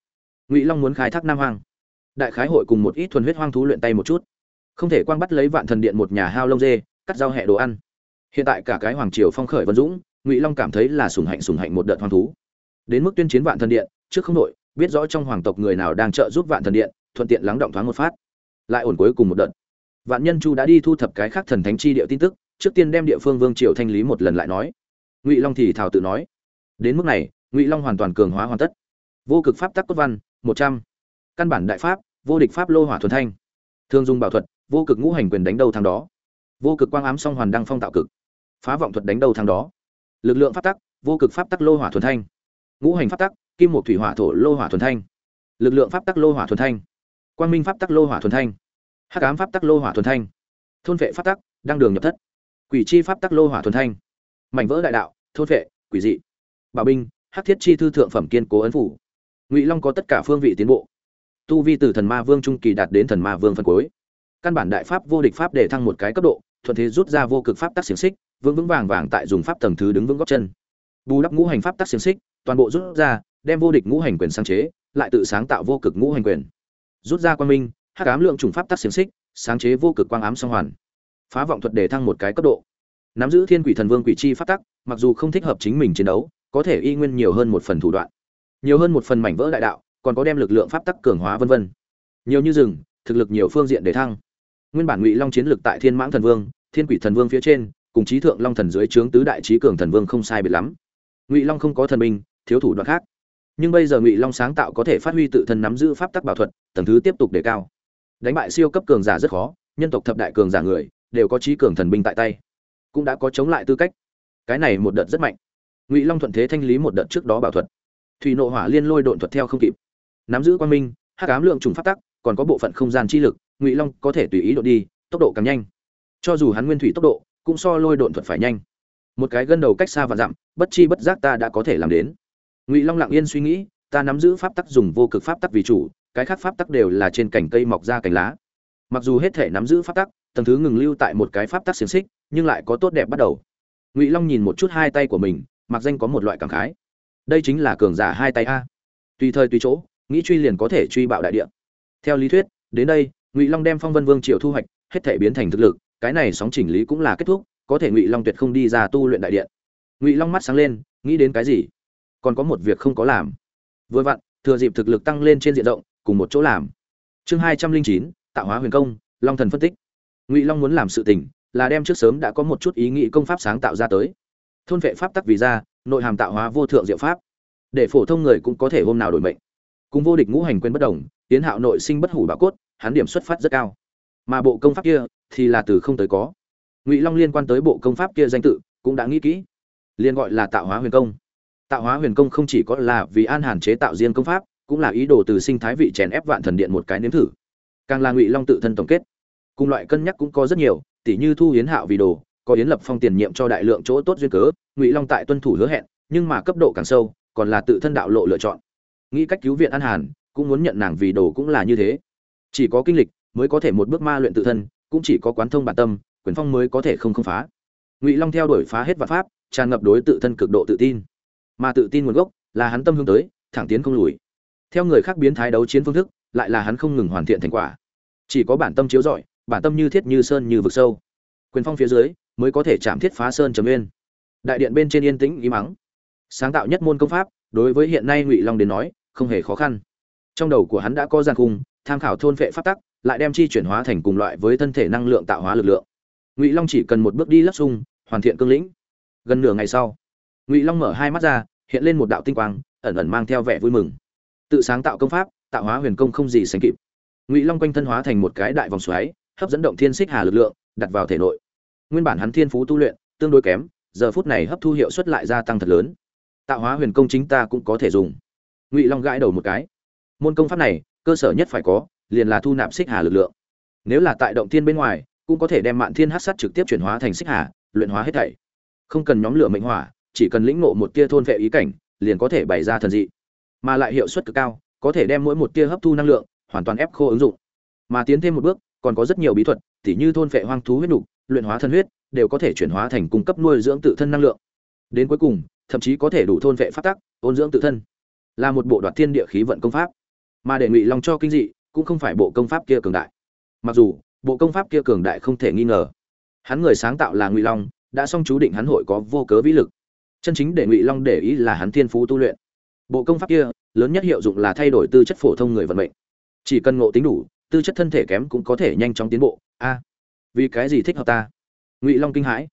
Ngụy long muốn khai thác nam hoang. Đại khái hội cùng một ít thuần huyết hoang thú luyện tay một chút. Không thể quang bắt lấy vạn thần điện một nhà hao lông dê, cắt rau hẹ đồ ăn. Hiện tại cả cái hoàng triều phong khởi vân dũng, ngụy long cảm thấy là sùng hạnh sùng hạnh một đợt hoang thú. Đến mức tuyên chiến vạn thần điện, trước không đội, biết rõ trong hoàng tộc người nào đang trợ giúp vạn thần điện, thuận tiện lắng động thoáng một phát. Lại ổn cuối cùng một đợt. Vạn nhân chu đã đi thu thập cái khác thần thánh chi địa tin tức trước tiên đem địa phương vương triều thanh lý một lần lại nói. Ngụy long thì thảo tự nói. Đến mức này, ngụy long hoàn toàn cường hóa hoàn tất. Vô cực pháp tắc cốt văn, một trăm. Căn bản đại pháp, vô địch pháp lô hỏa thuần thanh. Thương dung bảo thuật, vô cực ngũ hành quyền đánh đầu thằng đó. Vô cực quang ám song hoàn đăng phong tạo cực. Phá vọng thuật đánh đầu thằng đó. Lực lượng pháp tắc, vô cực pháp tắc lô hỏa thuần thanh. Ngũ hành pháp tắc, kim một thủy hỏa thổ lô hỏa thuần thanh. Lực lượng pháp tắc lô hỏa thuần thanh. Quang minh pháp tắc lô hỏa thuần thanh. Hắc ám pháp tắc lô hỏa thuần thanh. Thôn vệ pháp tắc, đăng đường nhập thất quỷ chi pháp tắc lô hỏa thuần thanh. Mảnh vỡ đại đạo, thôn vệ quỷ dị. Bảo binh, hắc thiết chi thư thượng phẩm kiên cố ấn phủ. Ngụy long có tất cả phương vị tiến bộ. Tu vi từ thần ma vương trung kỳ đạt đến thần ma vương phân cuối. Căn bản đại pháp vô địch pháp để thăng một cái cấp độ, thuận thế rút ra vô cực pháp tắc xiềng xích, vững vững vàng vàng tại dùng pháp tầng thứ đứng vững góc chân. Bù đắp ngũ hành pháp tắc xiềng xích, toàn bộ rút ra, đem vô địch ngũ hành quyền sáng chế, lại tự sáng tạo vô cực ngũ hành quyền. Rút ra quan minh, hắc ám lượng trùng pháp tắc xiềng xích, sáng chế vô cực quang ám song hoàn phá vọng thuật để thăng một cái cấp độ. Nắm giữ thiên quỷ thần vương quỷ chi pháp tắc, mặc dù không thích hợp chính mình chiến đấu, có thể y nguyên nhiều hơn một phần thủ đoạn. Nhiều hơn một phần mảnh vỡ đại đạo, còn có đem lực lượng pháp tắc cường hóa vân vân. Nhiều như rừng, thực lực nhiều phương diện để thăng. Nguyên bản ngụy long chiến lực tại thiên mãng thần vương, thiên quỷ thần vương phía trên, cùng trí thượng long thần dưới trướng tứ đại trí cường thần vương không sai biệt lắm. Ngụy long không có thần binh, thiếu thủ đoạn khác. Nhưng bây giờ ngụy long sáng tạo có thể phát huy tự thân nắm giữ pháp tắc bảo thuật, tầng thứ tiếp tục đề cao. Đánh bại siêu cấp cường giả rất khó, nhân tộc thập đại cường giả người đều có trí cường thần binh tại tay, cũng đã có chống lại tư cách. Cái này một đợt rất mạnh. Ngụy long thuận thế thanh lý một đợt trước đó bảo thuật. Thủy nộ hỏa liên lôi độn thuật theo không kịp. Nắm giữ quan minh, hắc ám lượng trùng phát tắc, còn có bộ phận không gian chi lực, ngụy long có thể tùy ý độ đi, tốc độ càng nhanh. Cho dù hắn nguyên thủy tốc độ, cũng so lôi độn thuật phải nhanh. Một cái gân đầu cách xa và dặm, bất chi bất giác ta đã có thể làm đến. Ngụy long lặng yên suy nghĩ, ta nắm giữ pháp tắc dùng vô cực pháp tắc vì chủ, cái khác pháp tắc đều là trên cành cây mọc ra cành lá. Mặc dù hết thể nắm giữ pháp tắc tầng thứ ngừng lưu tại một cái pháp tắc xiềng xích, nhưng lại có tốt đẹp bắt đầu. Ngụy long nhìn một chút hai tay của mình, mặc danh có một loại cảm khái. Đây chính là cường giả hai tay a. Tùy thời tùy chỗ, nghĩ truy liền có thể truy bạo đại địa. Theo lý thuyết, đến đây, ngụy long đem phong vân vương triều thu hoạch, hết thể biến thành thực lực, cái này sóng chỉnh lý cũng là kết thúc, có thể ngụy long tuyệt không đi ra tu luyện đại điện ngụy long mắt sáng lên, nghĩ đến cái gì? Còn có một việc không có làm. Vừa vặn, thừa dịp thực lực tăng lên trên diện rộng, cùng một chỗ làm. Chương hai trăm linh chín, tạo hóa huyền công, long thần phân tích ngụy long muốn làm sự tình là đem trước sớm đã có một chút ý nghĩ công pháp sáng tạo ra tới thôn vệ pháp tắc vì ra nội hàm tạo hóa vô thượng diệu pháp để phổ thông người cũng có thể hôm nào đổi mệnh cùng vô địch ngũ hành quên bất đồng tiến hạo nội sinh bất hủ bà cốt hắn điểm xuất phát rất cao mà bộ công pháp kia thì là từ không tới có ngụy long liên quan tới bộ công pháp kia danh tự cũng đã nghĩ kỹ liên gọi là tạo hóa huyền công tạo hóa huyền công không chỉ có là vì an hàn chế tạo riêng công pháp cũng là ý đồ từ sinh thái vị chèn ép vạn thần điện một cái nếm thử càng là ngụy long tự thân tổng kết cùng loại cân nhắc cũng có rất nhiều, tỉ như thu hiến hạo vì đồ, có yến lập phong tiền nhiệm cho đại lượng chỗ tốt duyên cớ, ngụy long tại tuân thủ hứa hẹn, nhưng mà cấp độ càng sâu, còn là tự thân đạo lộ lựa chọn. Nghĩ cách cứu viện an hàn, cũng muốn nhận nàng vì đồ cũng là như thế. Chỉ có kinh lịch mới có thể một bước ma luyện tự thân, cũng chỉ có quán thông bản tâm, quyền phong mới có thể không không phá. Ngụy long theo đuổi phá hết vạn pháp, tràn ngập đối tự thân cực độ tự tin. Mà tự tin nguồn gốc là hắn tâm hướng tới, thẳng tiến không lùi. Theo người khác biến thái đấu chiến phương thức, lại là hắn không ngừng hoàn thiện thành quả. Chỉ có bản tâm chiếu rọi bản tâm như thiết như sơn như vực sâu. Quyền phong phía dưới mới có thể chạm thiết phá sơn trầm nguyên. Đại điện bên trên yên tĩnh im mắng sáng tạo nhất môn công pháp đối với hiện nay ngụy long đến nói không hề khó khăn. Trong đầu của hắn đã có gian cung, tham khảo thôn vệ pháp tắc lại đem chi chuyển hóa thành cùng loại với thân thể năng lượng tạo hóa lực lượng. Ngụy long chỉ cần một bước đi lấp sung hoàn thiện cương lĩnh. Gần nửa ngày sau ngụy long mở hai mắt ra hiện lên một đạo tinh quang ẩn ẩn mang theo vẻ vui mừng. Tự sáng tạo công pháp tạo hóa huyền công không gì sánh kịp. Ngụy long quanh thân hóa thành một cái đại vòng xoáy hấp dẫn động thiên xích hà lực lượng, đặt vào thể nội. Nguyên bản hắn thiên phú tu luyện, tương đối kém, giờ phút này hấp thu hiệu suất lại gia tăng thật lớn. Tạo hóa huyền công chính ta cũng có thể dùng. Ngụy long gãi đầu một cái. Môn công pháp này, cơ sở nhất phải có, liền là thu nạp xích hà lực lượng. Nếu là tại động thiên bên ngoài, cũng có thể đem mạn thiên hát sắt trực tiếp chuyển hóa thành xích hà, luyện hóa hết thảy. Không cần nhóm lửa mệnh hỏa, chỉ cần lĩnh ngộ một tia thôn vệ ý cảnh, liền có thể bày ra thần dị. Mà lại hiệu suất cực cao, có thể đem mỗi một tia hấp thu năng lượng, hoàn toàn ép khô ứng dụng. Mà tiến thêm một bước còn có rất nhiều bí thuật, tỉ như thôn phệ hoang thú huyết nục, luyện hóa thân huyết, đều có thể chuyển hóa thành cung cấp nuôi dưỡng tự thân năng lượng. Đến cuối cùng, thậm chí có thể đủ thôn vệ phát tắc, ôn dưỡng tự thân. Là một bộ đoạt thiên địa khí vận công pháp. Mà để ngụy long cho kinh dị, cũng không phải bộ công pháp kia cường đại. Mặc dù, bộ công pháp kia cường đại không thể nghi ngờ. Hắn người sáng tạo là ngụy long, đã xong chú định hắn hội có vô cớ vĩ lực. Chân chính để ngụy long để ý là hắn thiên phú tu luyện. Bộ công pháp kia, lớn nhất hiệu dụng là thay đổi tư chất phổ thông người vận mệnh. Chỉ cần ngộ tính đủ tư chất thân thể kém cũng có thể nhanh chóng tiến bộ. A, vì cái gì thích hợp ta? Ngụy long kinh hãi.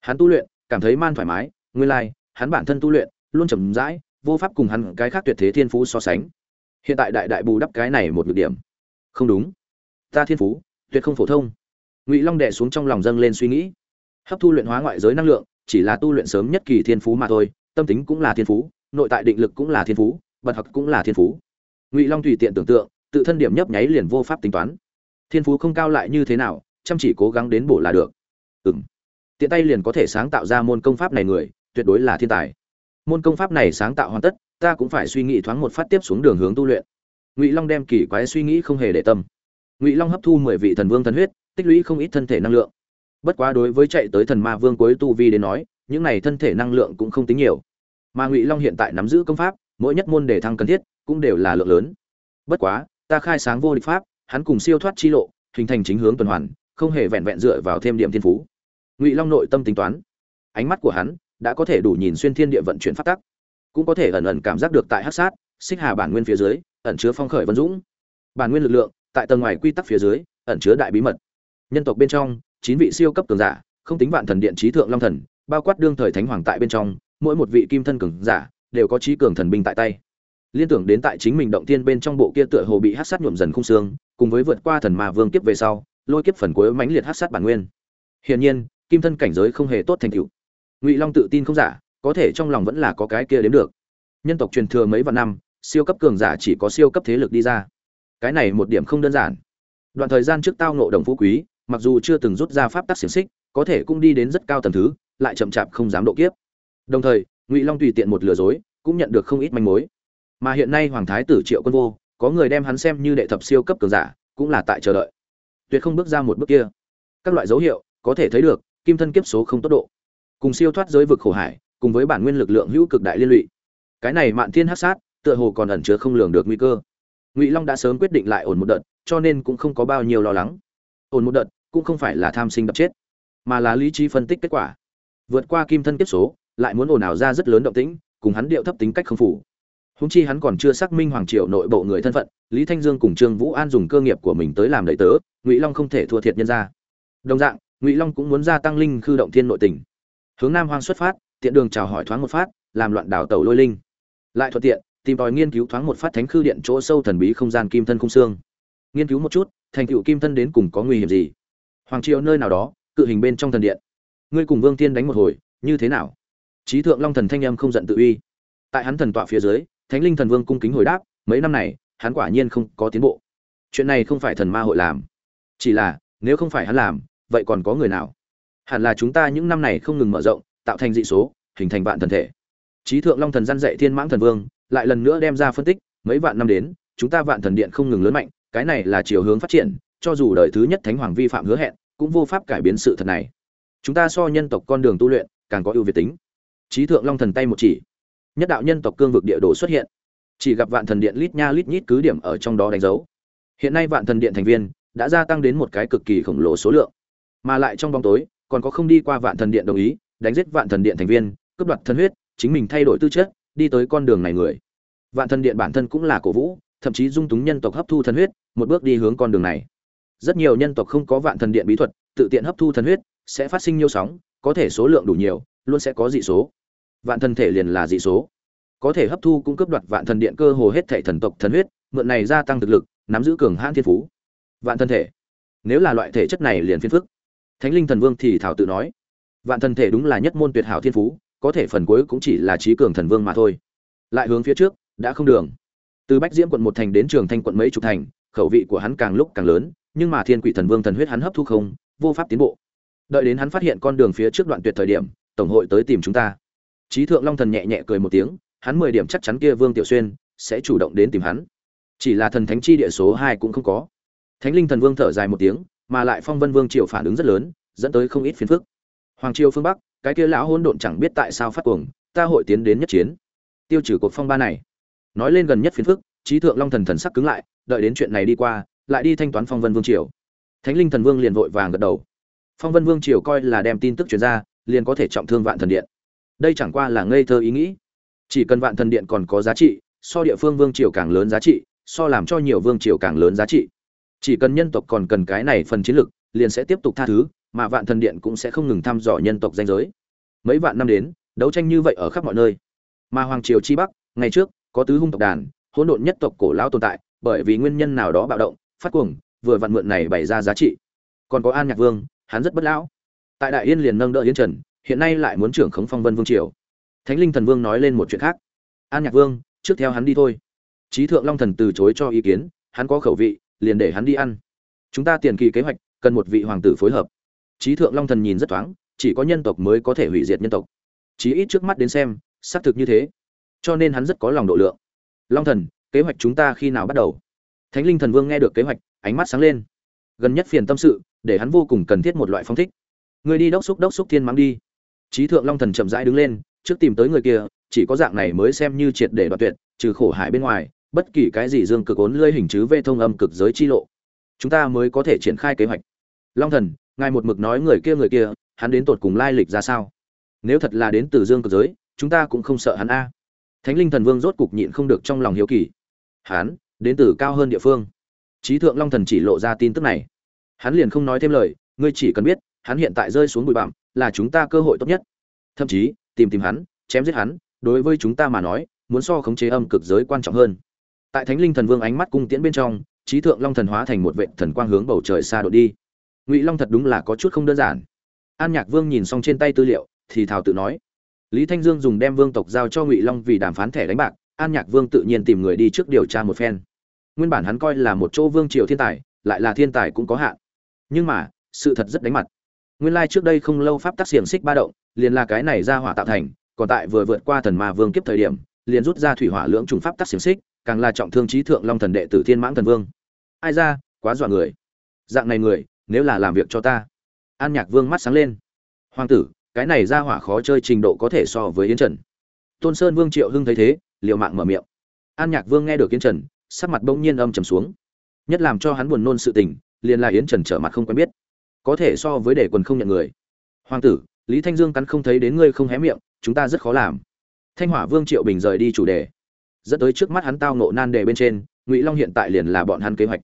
Hắn tu luyện, cảm thấy man thoải mái, nguyên lai, hắn bản thân tu luyện, luôn chậm rãi, vô pháp cùng hắn cái khác tuyệt thế thiên phú so sánh. Hiện tại đại đại bù đắp cái này một nhược điểm. Không đúng. Ta thiên phú, tuyệt không phổ thông. Ngụy long đệ xuống trong lòng dâng lên suy nghĩ. Hấp thu luyện hóa ngoại giới năng lượng, chỉ là tu luyện sớm nhất kỳ thiên phú mà thôi, tâm tính cũng là thiên phú, nội tại định lực cũng là thiên phú bật học cũng là thiên phú. Ngụy long tùy tiện tưởng tượng tự thân điểm nhấp nháy liền vô pháp tính toán. Thiên phú không cao lại như thế nào, chăm chỉ cố gắng đến bổ là được. Ừng tiện tay liền có thể sáng tạo ra môn công pháp này người, tuyệt đối là thiên tài. Môn công pháp này sáng tạo hoàn tất, ta cũng phải suy nghĩ thoáng một phát tiếp xuống đường hướng tu luyện. Ngụy long đem kỳ quái suy nghĩ không hề để tâm. Ngụy long hấp thu mười vị thần vương thần huyết, tích lũy không ít thân thể năng lượng. Bất quá đối với chạy tới thần ma vương cuối tu vi đến nói, những này thân thể năng lượng cũng không tính nhiều. Mà ngụy long hiện tại nắm giữ công pháp, mỗi nhất môn để thăng cần thiết, cũng đều là lượng lớn. Bất quá ta khai sáng vô địch pháp, hắn cùng siêu thoát chi lộ, hình thành chính hướng tuần hoàn, không hề vẹn vẹn dựa vào thêm điểm thiên phú. Ngụy long nội tâm tính toán. Ánh mắt của hắn đã có thể đủ nhìn xuyên thiên địa vận chuyển phát tắc. Cũng có thể ẩn ẩn cảm giác được tại hát sát, xích hà bản nguyên phía dưới, ẩn chứa phong khởi vân dũng. Bản nguyên lực lượng, tại tầng ngoài quy tắc phía dưới, ẩn chứa đại bí mật. Nhân tộc bên trong, chín vị siêu cấp cường giả, không tính vạn thần điện trí thượng long thần, bao quát đương thời thánh hoàng tại bên trong, mỗi một vị kim thân cường giả, đều có trí cường thần binh tại tay liên tưởng đến tại chính mình động tiên bên trong bộ kia tựa hồ bị hát sát nhuộm dần khung xương, cùng với vượt qua thần ma vương kiếp về sau, lôi kiếp phần cuối mãnh liệt hát sát bản nguyên. Hiển nhiên, kim thân cảnh giới không hề tốt thành tựu. Ngụy long tự tin không giả, có thể trong lòng vẫn là có cái kia đến được. Nhân tộc truyền thừa mấy vạn năm, siêu cấp cường giả chỉ có siêu cấp thế lực đi ra. Cái này một điểm không đơn giản. Đoạn thời gian trước tao nộ đồng phú quý, mặc dù chưa từng rút ra pháp tắc xiềng xích, có thể cũng đi đến rất cao tầm thứ, lại chậm chạp không dám độ kiếp. Đồng thời, ngụy long tùy tiện một lừa dối, cũng nhận được không ít manh mối mà hiện nay hoàng thái tử triệu quân vô, có người đem hắn xem như đệ thập siêu cấp cường giả, cũng là tại chờ đợi. Tuyệt không bước ra một bước kia. Các loại dấu hiệu, có thể thấy được, kim thân kiếp số không tốt độ. Cùng siêu thoát giới vực khổ hải, cùng với bản nguyên lực lượng hữu cực đại liên lụy. Cái này mạn thiên hắc sát, tựa hồ còn ẩn chứa không lường được nguy cơ. Ngụy long đã sớm quyết định lại ổn một đợt, cho nên cũng không có bao nhiêu lo lắng. Ổn một đợt, cũng không phải là tham sinh đập chết, mà là lý trí phân tích kết quả. Vượt qua kim thân kiếp số, lại muốn ồn ào ra rất lớn động tĩnh, cùng hắn điệu thấp tính cách không phủ húng chi hắn còn chưa xác minh hoàng triều nội bộ người thân phận, lý thanh dương cùng trương vũ an dùng cơ nghiệp của mình tới làm lợi tớ, ngụy long không thể thua thiệt nhân ra. Đồng dạng, ngụy long cũng muốn gia tăng linh khư động thiên nội tình. Hướng nam hoang xuất phát, tiện đường chào hỏi thoáng một phát, làm loạn đảo tàu lôi linh. Lại thuận tiện, tìm tòi nghiên cứu thoáng một phát thánh khư điện chỗ sâu thần bí không gian kim thân không xương. Nghiên cứu một chút, thành tựu kim thân đến cùng có nguy hiểm gì? Hoàng triều nơi nào đó, cự hình bên trong thần điện. Ngươi cùng vương tiên đánh một hồi, như thế nào? Trí thượng long thần thanh âm không giận tự uy. Tại hắn thần tọa phía dưới thánh linh thần vương cung kính hồi đáp, mấy năm này, hắn quả nhiên không có tiến bộ. Chuyện này không phải thần ma hội làm. Chỉ là, nếu không phải hắn làm, vậy còn có người nào? Hẳn là chúng ta những năm này không ngừng mở rộng, tạo thành dị số, hình thành vạn thần thể. Trí thượng long thần gian dạy thiên mãng thần vương, lại lần nữa đem ra phân tích, mấy vạn năm đến, chúng ta vạn thần điện không ngừng lớn mạnh, cái này là chiều hướng phát triển, cho dù đời thứ nhất thánh hoàng vi phạm hứa hẹn, cũng vô pháp cải biến sự thật này. Chúng ta so nhân tộc con đường tu luyện, càng có ưu việt tính. Trí thượng long thần tay một chỉ nhất đạo nhân tộc cương vực địa đồ xuất hiện. Chỉ gặp vạn thần điện lít nha lít nhít cứ điểm ở trong đó đánh dấu. Hiện nay vạn thần điện thành viên đã gia tăng đến một cái cực kỳ khổng lồ số lượng. Mà lại trong bóng tối, còn có không đi qua vạn thần điện đồng ý, đánh giết vạn thần điện thành viên, cướp đoạt thân huyết, chính mình thay đổi tư chất, đi tới con đường này người. Vạn thần điện bản thân cũng là cổ vũ, thậm chí dung túng nhân tộc hấp thu thần huyết, một bước đi hướng con đường này. Rất nhiều nhân tộc không có vạn thần điện bí thuật, tự tiện hấp thu thần huyết, sẽ phát sinh nhiều sóng, có thể số lượng đủ nhiều, luôn sẽ có dị số vạn thần thể liền là dị số. Có thể hấp thu cũng cướp đoạt vạn thần điện cơ hồ hết thể thần tộc thần huyết, mượn này gia tăng thực lực, nắm giữ cường hãn thiên phú. Vạn thân thể. Nếu là loại thể chất này liền phiên phức. Thánh linh thần vương thì thảo tự nói. Vạn thân thể đúng là nhất môn tuyệt hảo thiên phú, có thể phần cuối cũng chỉ là trí cường thần vương mà thôi. Lại hướng phía trước, đã không đường. Từ bách diễm quận một thành đến trường thanh quận mấy chục thành, khẩu vị của hắn càng lúc càng lớn, nhưng mà thiên quỷ thần vương thần huyết hắn hấp thu không, vô pháp tiến bộ. Đợi đến hắn phát hiện con đường phía trước đoạn tuyệt thời điểm, tổng hội tới tìm chúng ta. Chí thượng long thần nhẹ nhẹ cười một tiếng, hắn mười điểm chắc chắn kia vương tiểu xuyên sẽ chủ động đến tìm hắn. Chỉ là thần thánh chi địa số hai cũng không có. Thánh linh thần vương thở dài một tiếng, mà lại phong vân vương triều phản ứng rất lớn, dẫn tới không ít phiền phức. Hoàng triều phương bắc, cái kia lão hôn độn chẳng biết tại sao phát cuồng, ta hội tiến đến nhất chiến. Tiêu trừ cuộc phong ba này. Nói lên gần nhất phiền phức, Chí thượng long thần thần sắc cứng lại, đợi đến chuyện này đi qua, lại đi thanh toán phong vân vương triều. Thánh linh thần vương liền vội vàng gật đầu. Phong vân vương triều coi là đem tin tức truyền ra, liền có thể trọng thương vạn thần điện đây chẳng qua là ngây thơ ý nghĩ. Chỉ cần vạn thần điện còn có giá trị, so địa phương vương triều càng lớn giá trị, so làm cho nhiều vương triều càng lớn giá trị. Chỉ cần nhân tộc còn cần cái này phần chiến lược liền sẽ tiếp tục tha thứ, mà vạn thần điện cũng sẽ không ngừng thăm dò nhân tộc danh giới. Mấy vạn năm đến, đấu tranh như vậy ở khắp mọi nơi. Mà hoàng triều chi bắc, ngày trước, có tứ hung tộc đàn, hỗn độn nhất tộc cổ lão tồn tại, bởi vì nguyên nhân nào đó bạo động, phát cuồng, vừa vặn mượn này bày ra giá trị. Còn có an nhạc vương, hắn rất bất lão. Tại đại yên liền nâng đỡ yến trần hiện nay lại muốn trưởng khống phong vân vương triều. Thánh linh thần vương nói lên một chuyện khác. An nhạc vương, trước theo hắn đi thôi. Trí thượng long thần từ chối cho ý kiến, hắn có khẩu vị, liền để hắn đi ăn. Chúng ta tiền kỳ kế hoạch, cần một vị hoàng tử phối hợp. Trí thượng long thần nhìn rất thoáng, chỉ có nhân tộc mới có thể hủy diệt nhân tộc. Chí ít trước mắt đến xem, xác thực như thế. Cho nên hắn rất có lòng độ lượng. Long thần, kế hoạch chúng ta khi nào bắt đầu? Thánh linh thần vương nghe được kế hoạch, ánh mắt sáng lên. Gần nhất phiền tâm sự, để hắn vô cùng cần thiết một loại phong thích. Người đi đốc xúc đốc xúc thiên mắng đi. Chí thượng long thần chậm rãi đứng lên, trước tìm tới người kia, chỉ có dạng này mới xem như triệt để đoạt tuyệt, trừ khổ hại bên ngoài, bất kỳ cái gì dương cực ốn lưỡi hình chứ V thông âm cực giới chi lộ. Chúng ta mới có thể triển khai kế hoạch. Long thần, ngài một mực nói người kia người kia, hắn đến tột cùng lai lịch ra sao? Nếu thật là đến từ dương cực giới, chúng ta cũng không sợ hắn a. Thánh linh thần vương rốt cục nhịn không được trong lòng hiếu kỳ. Hắn, đến từ cao hơn địa phương. Chí thượng long thần chỉ lộ ra tin tức này. Hắn liền không nói thêm lời, ngươi chỉ cần biết hắn hiện tại rơi xuống bụi bặm, là chúng ta cơ hội tốt nhất. Thậm chí, tìm tìm hắn, chém giết hắn, đối với chúng ta mà nói, muốn so khống chế âm cực giới quan trọng hơn. Tại thánh linh thần vương ánh mắt cung tiễn bên trong, trí thượng long thần hóa thành một vệ thần quang hướng bầu trời xa đội đi. Ngụy long thật đúng là có chút không đơn giản. An nhạc vương nhìn xong trên tay tư liệu, thì thảo tự nói, lý thanh dương dùng đem vương tộc giao cho ngụy long vì đàm phán thẻ đánh bạc, an nhạc vương tự nhiên tìm người đi trước điều tra một phen. Nguyên bản hắn coi là một chỗ vương triều thiên tài, lại là thiên tài cũng có hạn. Nhưng mà, sự thật rất đánh mặt nguyên lai trước đây không lâu pháp tắc xiềng xích ba động, liền là cái này ra hỏa tạo thành, còn tại vừa vượt qua thần ma vương kiếp thời điểm, liền rút ra thủy hỏa lưỡng trùng pháp tắc xiềng xích, càng là trọng thương trí thượng long thần đệ tử thiên mãng thần vương. Ai ra, quá dọa người. Dạng này người, nếu là làm việc cho ta. An nhạc vương mắt sáng lên. Hoàng tử, cái này ra hỏa khó chơi trình độ có thể so với yến trần. Tôn sơn vương triệu hưng thấy thế, liều mạng mở miệng. An nhạc vương nghe được yến trần, sắc mặt bỗng nhiên âm trầm xuống. Nhất làm cho hắn buồn nôn sự tình, liền là yến trần trở mặt không quen biết có thể so với để quần không nhận người. Hoàng tử, lý thanh dương cắn không thấy đến ngươi không hé miệng, chúng ta rất khó làm. Thanh hỏa vương triệu bình rời đi chủ đề. Dẫn tới trước mắt hắn tao nộ nan đề bên trên, ngụy long hiện tại liền là bọn hắn kế hoạch.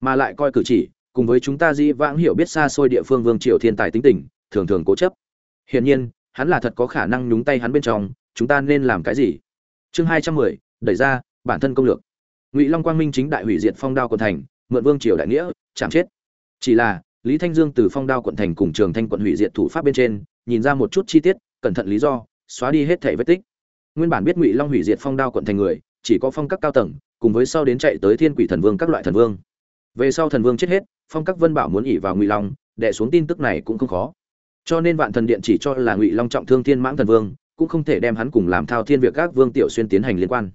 Mà lại coi cử chỉ, cùng với chúng ta di vãng hiểu biết xa xôi địa phương vương triều thiên tài tính tình, thường thường cố chấp. Hiển nhiên, hắn là thật có khả năng nhúng tay hắn bên trong, chúng ta nên làm cái gì? Chương hai trăm mười, đẩy ra, bản thân công lược. Ngụy long quang minh chính đại hủy diệt phong đao của thành, mượn vương triều đại nghĩa, chạm chết. Chỉ là lý thanh dương từ phong đao quận thành cùng trường thanh quận hủy diệt thủ pháp bên trên, nhìn ra một chút chi tiết, cẩn thận lý do, xóa đi hết thảy vết tích. Nguyên bản biết ngụy long hủy diệt phong đao quận thành người, chỉ có phong các cao tầng, cùng với sau đến chạy tới thiên quỷ thần vương các loại thần vương. Về sau thần vương chết hết, phong các vân bảo muốn ỷ vào ngụy long, đè xuống tin tức này cũng không khó. Cho nên vạn thần điện chỉ cho là ngụy long trọng thương thiên mãng thần vương, cũng không thể đem hắn cùng làm thao thiên việc các vương tiểu xuyên tiến hành liên quan.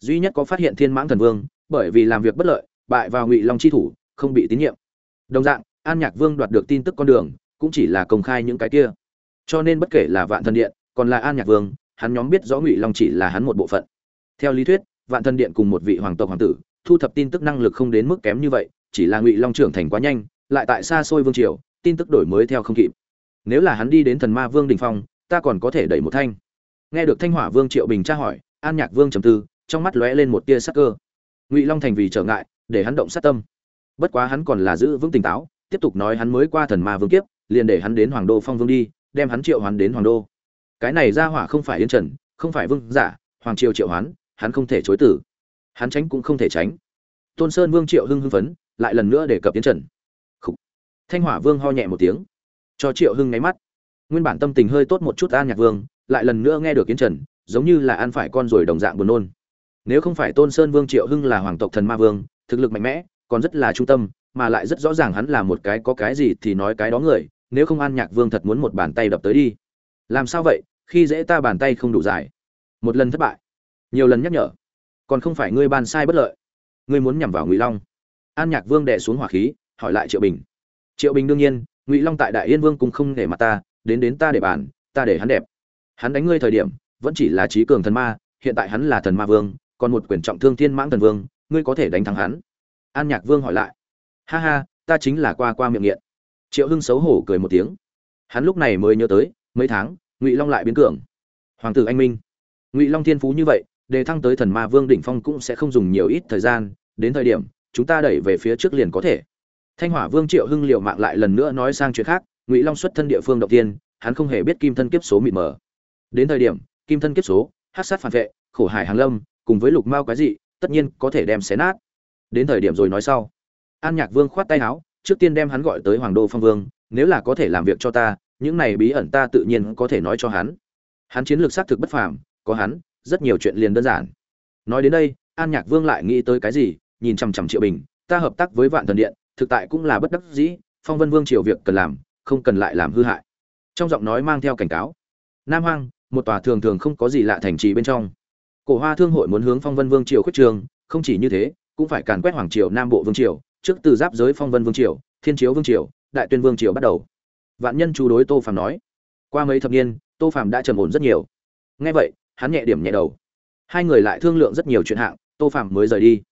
Duy nhất có phát hiện thiên mãng thần vương, bởi vì làm việc bất lợi, bại vào ngụy long chi thủ, không bị tín nhiệm. Đồng dạng an nhạc vương đoạt được tin tức con đường, cũng chỉ là công khai những cái kia. Cho nên bất kể là vạn thần điện, còn là an nhạc vương, hắn nhóm biết rõ ngụy long chỉ là hắn một bộ phận. Theo lý thuyết, vạn thần điện cùng một vị hoàng tộc hoàng tử, thu thập tin tức năng lực không đến mức kém như vậy, chỉ là ngụy long trưởng thành quá nhanh, lại tại xa xôi vương triều, tin tức đổi mới theo không kịp. Nếu là hắn đi đến thần ma vương đình phong, ta còn có thể đẩy một thanh. Nghe được thanh hỏa vương triệu bình tra hỏi, an nhạc vương trầm tư, trong mắt lóe lên một tia sắc cơ. Ngụy long thành vì trở ngại, để hắn động sát tâm. Bất quá hắn còn là giữ vững tỉnh táo tiếp tục nói hắn mới qua thần ma vương kiếp, liền để hắn đến hoàng đô phong vương đi, đem hắn triệu hoán đến hoàng đô. Cái này ra hỏa không phải yên trần, không phải vương giả, hoàng triều triệu hoán, hắn không thể chối tử. Hắn tránh cũng không thể tránh. Tôn sơn vương triệu hưng hưng phấn, lại lần nữa để cập Yên trần. Khục. thanh hỏa vương ho nhẹ một tiếng. Cho triệu hưng nháy mắt. Nguyên bản tâm tình hơi tốt một chút an nhạc vương, lại lần nữa nghe được Yên trần, giống như là ăn phải con rồi đồng dạng buồn nôn. Nếu không phải tôn sơn vương triệu hưng là hoàng tộc thần ma vương, thực lực mạnh mẽ, còn rất là trung tâm mà lại rất rõ ràng hắn là một cái có cái gì thì nói cái đó người, nếu không an nhạc vương thật muốn một bàn tay đập tới đi. Làm sao vậy? Khi dễ ta bàn tay không đủ dài. Một lần thất bại. Nhiều lần nhắc nhở. Còn không phải ngươi bàn sai bất lợi. Ngươi muốn nhằm vào ngụy long. An nhạc vương đẻ xuống hỏa khí, hỏi lại triệu bình. Triệu bình đương nhiên, ngụy long tại đại yên vương cũng không để mặt ta, đến đến ta để bàn, ta để hắn đẹp. Hắn đánh ngươi thời điểm, vẫn chỉ là trí cường thần ma, hiện tại hắn là thần ma vương, còn một quyền trọng thương thiên mãng thần vương, ngươi có thể đánh thắng hắn? An nhạc vương hỏi lại ha ha, ta chính là qua qua miệng nghiện. Triệu hưng xấu hổ cười một tiếng. Hắn lúc này mới nhớ tới, mấy tháng, ngụy long lại biến cường. Hoàng tử anh minh. Ngụy long thiên phú như vậy, đề thăng tới thần ma vương đỉnh phong cũng sẽ không dùng nhiều ít thời gian, đến thời điểm, chúng ta đẩy về phía trước liền có thể. Thanh hỏa vương triệu hưng liệu mạng lại lần nữa nói sang chuyện khác, ngụy long xuất thân địa phương đầu tiên, hắn không hề biết kim thân kiếp số mịt mờ. Đến thời điểm, kim thân kiếp số hát sát phản vệ, khổ hải hàng lâm, cùng với lục mao cái gì tất nhiên có thể đem xé nát. Đến thời điểm rồi nói sau an nhạc vương khoát tay áo, trước tiên đem hắn gọi tới hoàng đô phong vương, nếu là có thể làm việc cho ta, những này bí ẩn ta tự nhiên có thể nói cho hắn. Hắn chiến lược xác thực bất phàm, có hắn, rất nhiều chuyện liền đơn giản. Nói đến đây, an nhạc vương lại nghĩ tới cái gì, nhìn chằm chằm triệu bình, ta hợp tác với vạn thần điện, thực tại cũng là bất đắc dĩ, phong vân vương triều việc cần làm, không cần lại làm hư hại. Trong giọng nói mang theo cảnh cáo. Nam hoang, một tòa thường thường không có gì lạ thành trì bên trong. Cổ hoa thương hội muốn hướng phong vân vương triều khuyết trường, không chỉ như thế, cũng phải càn quét hoàng triều nam bộ vương triều trước từ giáp giới phong vân vương triều, thiên chiếu vương triều, đại tuyên vương triều bắt đầu. Vạn nhân chú đối tô phàm nói, qua mấy thập niên, tô phàm đã trầm ổn rất nhiều. Nghe vậy, hắn nhẹ điểm nhẹ đầu. Hai người lại thương lượng rất nhiều chuyện hạng, tô phàm mới rời đi.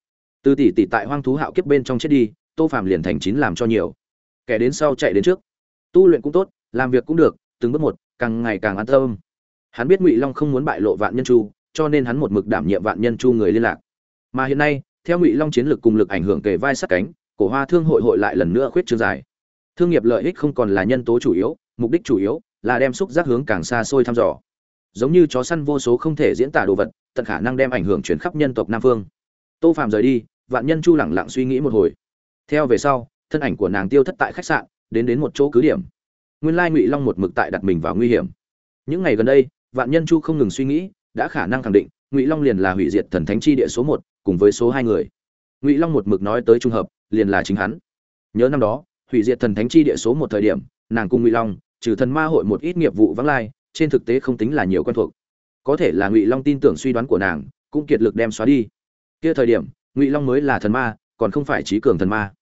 Từ tỷ tỷ tại hoang thú hạo kiếp bên trong chết đi, tô phàm liền thành chín làm cho nhiều. Kẻ đến sau chạy đến trước. Tu luyện cũng tốt, làm việc cũng được, từng bước một, càng ngày càng an tâm. Hắn biết ngụy long không muốn bại lộ vạn nhân chu, cho nên hắn một mực đảm nhiệm vạn nhân chu người liên lạc. Mà hiện nay, theo ngụy long chiến lược cùng lực ảnh hưởng kề vai sát cánh cổ hoa thương hội hội lại lần nữa khuyết trương dài. Thương nghiệp lợi ích không còn là nhân tố chủ yếu, mục đích chủ yếu là đem xúc giác hướng càng xa xôi thăm dò. Giống như chó săn vô số không thể diễn tả đồ vật, tận khả năng đem ảnh hưởng chuyển khắp nhân tộc nam phương. Tô phạm rời đi, vạn nhân chu lẳng lặng suy nghĩ một hồi. Theo về sau, thân ảnh của nàng tiêu thất tại khách sạn, đến đến một chỗ cứ điểm. Nguyên lai ngụy long một mực tại đặt mình vào nguy hiểm. Những ngày gần đây, vạn nhân chu không ngừng suy nghĩ, đã khả năng khẳng định, ngụy long liền là hủy diệt thần thánh chi địa số một, cùng với số hai người. Ngụy long một mực nói tới trung hợp liền là chính hắn. Nhớ năm đó, hủy diệt thần thánh chi địa số một thời điểm, nàng cùng ngụy long, trừ thần ma hội một ít nghiệp vụ vắng lai, trên thực tế không tính là nhiều quen thuộc. Có thể là ngụy long tin tưởng suy đoán của nàng, cũng kiệt lực đem xóa đi. Kia thời điểm, ngụy long mới là thần ma, còn không phải trí cường thần ma.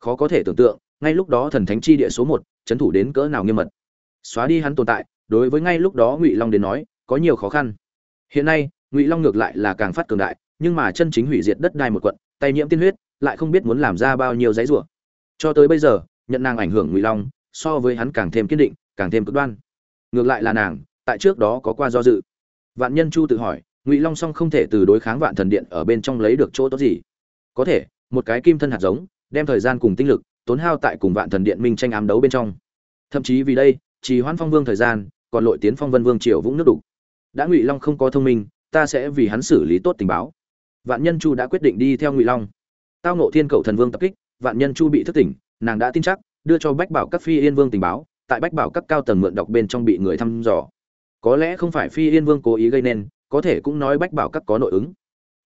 Khó có thể tưởng tượng, ngay lúc đó thần thánh chi địa số một trấn thủ đến cỡ nào nghiêm mật. Xóa đi hắn tồn tại, đối với ngay lúc đó ngụy long đến nói, có nhiều khó khăn. Hiện nay, ngụy long ngược lại là càng phát cường đại, nhưng mà chân chính hủy diệt đất đai một quận, tay nhiễm tiên huyết lại không biết muốn làm ra bao nhiêu giấy rủa. Cho tới bây giờ, nhận nàng ảnh hưởng ngụy long, so với hắn càng thêm kiên định, càng thêm cực đoan. Ngược lại là nàng, tại trước đó có qua do dự. Vạn nhân chu tự hỏi, ngụy long song không thể từ đối kháng vạn thần điện ở bên trong lấy được chỗ tốt gì? Có thể, một cái kim thân hạt giống, đem thời gian cùng tinh lực, tốn hao tại cùng vạn thần điện minh tranh ám đấu bên trong. Thậm chí vì đây chỉ hoãn phong vương thời gian, còn lội tiến phong vân vương triều vũng nước đục. Đã ngụy long không có thông minh, ta sẽ vì hắn xử lý tốt tình báo. Vạn nhân chu đã quyết định đi theo ngụy long tao nộ thiên cầu thần vương tập kích, vạn nhân chu bị thức tỉnh, nàng đã tin chắc, đưa cho bách bảo các phi yên vương tình báo, tại bách bảo các cao tầng mượn đọc bên trong bị người thăm dò. Có lẽ không phải phi yên vương cố ý gây nên, có thể cũng nói bách bảo các có nội ứng.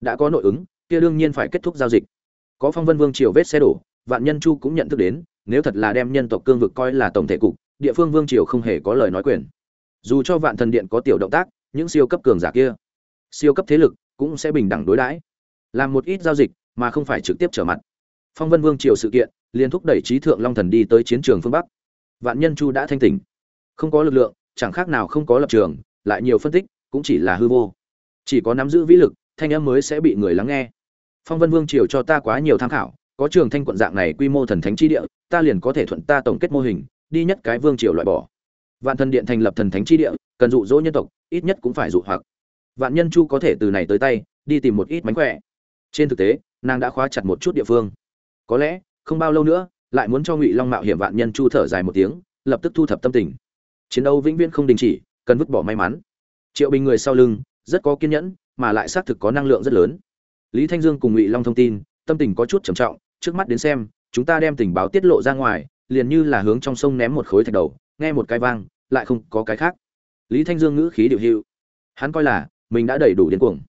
Đã có nội ứng, kia đương nhiên phải kết thúc giao dịch. Có phong vân vương triều vết xe đổ, vạn nhân chu cũng nhận thức đến, nếu thật là đem nhân tộc cương vực coi là tổng thể cục, địa phương vương triều không hề có lời nói quyền. Dù cho vạn thần điện có tiểu động tác, những siêu cấp cường giả kia, siêu cấp thế lực cũng sẽ bình đẳng đối đãi. Làm một ít giao dịch mà không phải trực tiếp trở mặt. Phong vân vương triều sự kiện liên thúc đẩy trí thượng long thần đi tới chiến trường phương bắc. Vạn nhân chu đã thanh tỉnh. Không có lực lượng, chẳng khác nào không có lập trường, lại nhiều phân tích, cũng chỉ là hư vô. Chỉ có nắm giữ vĩ lực, thanh âm mới sẽ bị người lắng nghe. Phong vân vương triều cho ta quá nhiều tham khảo, có trường thanh quận dạng này quy mô thần thánh chi địa, ta liền có thể thuận ta tổng kết mô hình, đi nhất cái vương triều loại bỏ. Vạn thần điện thành lập thần thánh chi địa, cần dụ dỗ nhân tộc, ít nhất cũng phải dụ hoặc. Vạn nhân chu có thể từ này tới tay, đi tìm một ít mánh khỏe. Trên thực tế nàng đã khóa chặt một chút địa phương. Có lẽ, không bao lâu nữa, lại muốn cho ngụy long mạo hiểm vạn nhân chu thở dài một tiếng, lập tức thu thập tâm tình. Chiến đấu vĩnh viễn không đình chỉ, cần vứt bỏ may mắn. Triệu bình người sau lưng, rất có kiên nhẫn, mà lại xác thực có năng lượng rất lớn. Lý thanh dương cùng ngụy long thông tin, tâm tình có chút trầm trọng, trước mắt đến xem, chúng ta đem tình báo tiết lộ ra ngoài, liền như là hướng trong sông ném một khối thạch đầu, nghe một cái vang, lại không có cái khác. Lý thanh dương ngữ khí điệu hữu hắn coi là, mình đã đầy đủ điên cuồng.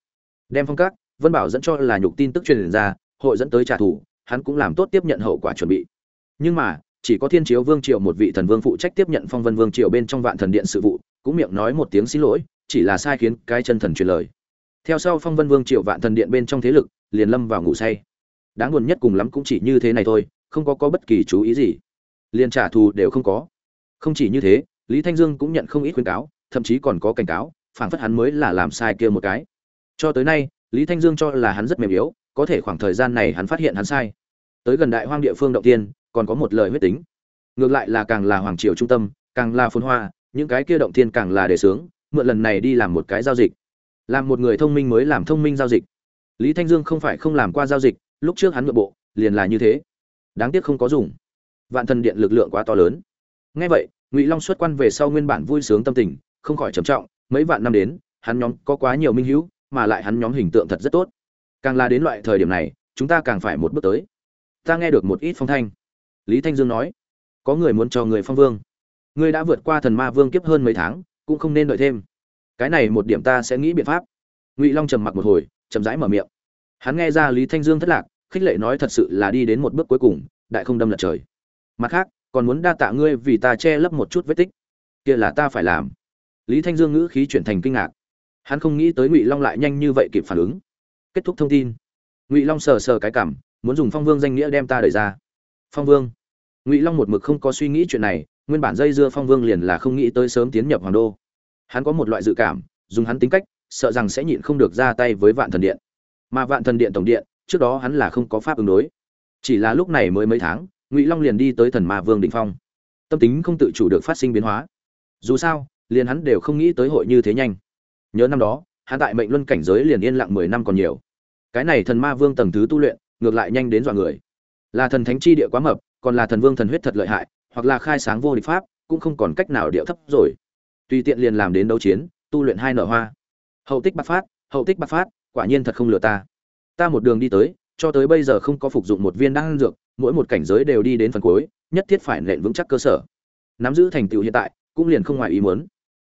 Đem phong các vân bảo dẫn cho là nhục tin tức truyền ra, hội dẫn tới trả thù, hắn cũng làm tốt tiếp nhận hậu quả chuẩn bị. Nhưng mà, chỉ có thiên chiếu vương triều một vị thần vương phụ trách tiếp nhận phong vân vương triều bên trong vạn thần điện sự vụ, cũng miệng nói một tiếng xin lỗi, chỉ là sai khiến cái chân thần truyền lời. Theo sau phong vân vương triều vạn thần điện bên trong thế lực, liền lâm vào ngủ say. Đáng buồn nhất cùng lắm cũng chỉ như thế này thôi, không có có bất kỳ chú ý gì. Liền trả thù đều không có. Không chỉ như thế, lý thanh dương cũng nhận không ít khuyên cáo, thậm chí còn có cảnh cáo, phảng phất hắn mới là làm sai kia một cái. Cho tới nay lý thanh dương cho là hắn rất mềm yếu, có thể khoảng thời gian này hắn phát hiện hắn sai. Tới gần đại hoang địa phương động tiên, còn có một lời huyết tính. Ngược lại là càng là hoàng triều trung tâm, càng là phồn hoa, những cái kia động thiên càng là đề sướng, mượn lần này đi làm một cái giao dịch. Làm một người thông minh mới làm thông minh giao dịch. Lý thanh dương không phải không làm qua giao dịch, lúc trước hắn nội bộ, liền là như thế. Đáng tiếc không có dùng. Vạn thần điện lực lượng quá to lớn. Ngay vậy, ngụy long xuất quan về sau nguyên bản vui sướng tâm tình, không khỏi trầm trọng, mấy vạn năm đến, hắn nhóm có quá nhiều minh hữu mà lại hắn nhóm hình tượng thật rất tốt. Càng là đến loại thời điểm này, chúng ta càng phải một bước tới. Ta nghe được một ít phong thanh. Lý thanh dương nói, có người muốn cho người phong vương. Ngươi đã vượt qua thần ma vương kiếp hơn mấy tháng, cũng không nên đợi thêm. Cái này một điểm ta sẽ nghĩ biện pháp. Ngụy long trầm mặc một hồi, chậm rãi mở miệng. Hắn nghe ra lý thanh dương thất lạc, khích lệ nói thật sự là đi đến một bước cuối cùng, đại không đâm lật trời. Mặt khác, còn muốn đa tạ ngươi vì ta che lấp một chút vết tích. Kia là ta phải làm. Lý thanh dương ngữ khí chuyển thành kinh ngạc hắn không nghĩ tới ngụy long lại nhanh như vậy kịp phản ứng. Kết thúc thông tin. Ngụy long sờ sờ cái cảm, muốn dùng phong vương danh nghĩa đem ta đẩy ra. Phong vương. Ngụy long một mực không có suy nghĩ chuyện này, nguyên bản dây dưa phong vương liền là không nghĩ tới sớm tiến nhập hoàng đô. Hắn có một loại dự cảm, dùng hắn tính cách, sợ rằng sẽ nhịn không được ra tay với vạn thần điện. Mà vạn thần điện tổng điện, trước đó hắn là không có pháp ứng đối. Chỉ là lúc này mới mấy tháng, ngụy long liền đi tới thần ma vương định phong. Tâm tính không tự chủ được phát sinh biến hóa. Dù sao, liền hắn đều không nghĩ tới hội như thế nhanh nhớ năm đó, hắn tại mệnh luân cảnh giới liền yên lặng mười năm còn nhiều. Cái này thần ma vương tầng thứ tu luyện, ngược lại nhanh đến dọa người. Là thần thánh chi địa quá mập, còn là thần vương thần huyết thật lợi hại, hoặc là khai sáng vô địch pháp, cũng không còn cách nào điệu thấp rồi. Tùy tiện liền làm đến đấu chiến, tu luyện hai nở hoa. Hậu tích bạc phát, hậu tích bạc phát, quả nhiên thật không lừa ta. Ta một đường đi tới, cho tới bây giờ không có phục dụng một viên đan dược, mỗi một cảnh giới đều đi đến phần cuối, nhất thiết phải nện vững chắc cơ sở. Nắm giữ thành tựu hiện tại, cũng liền không ngoài ý muốn.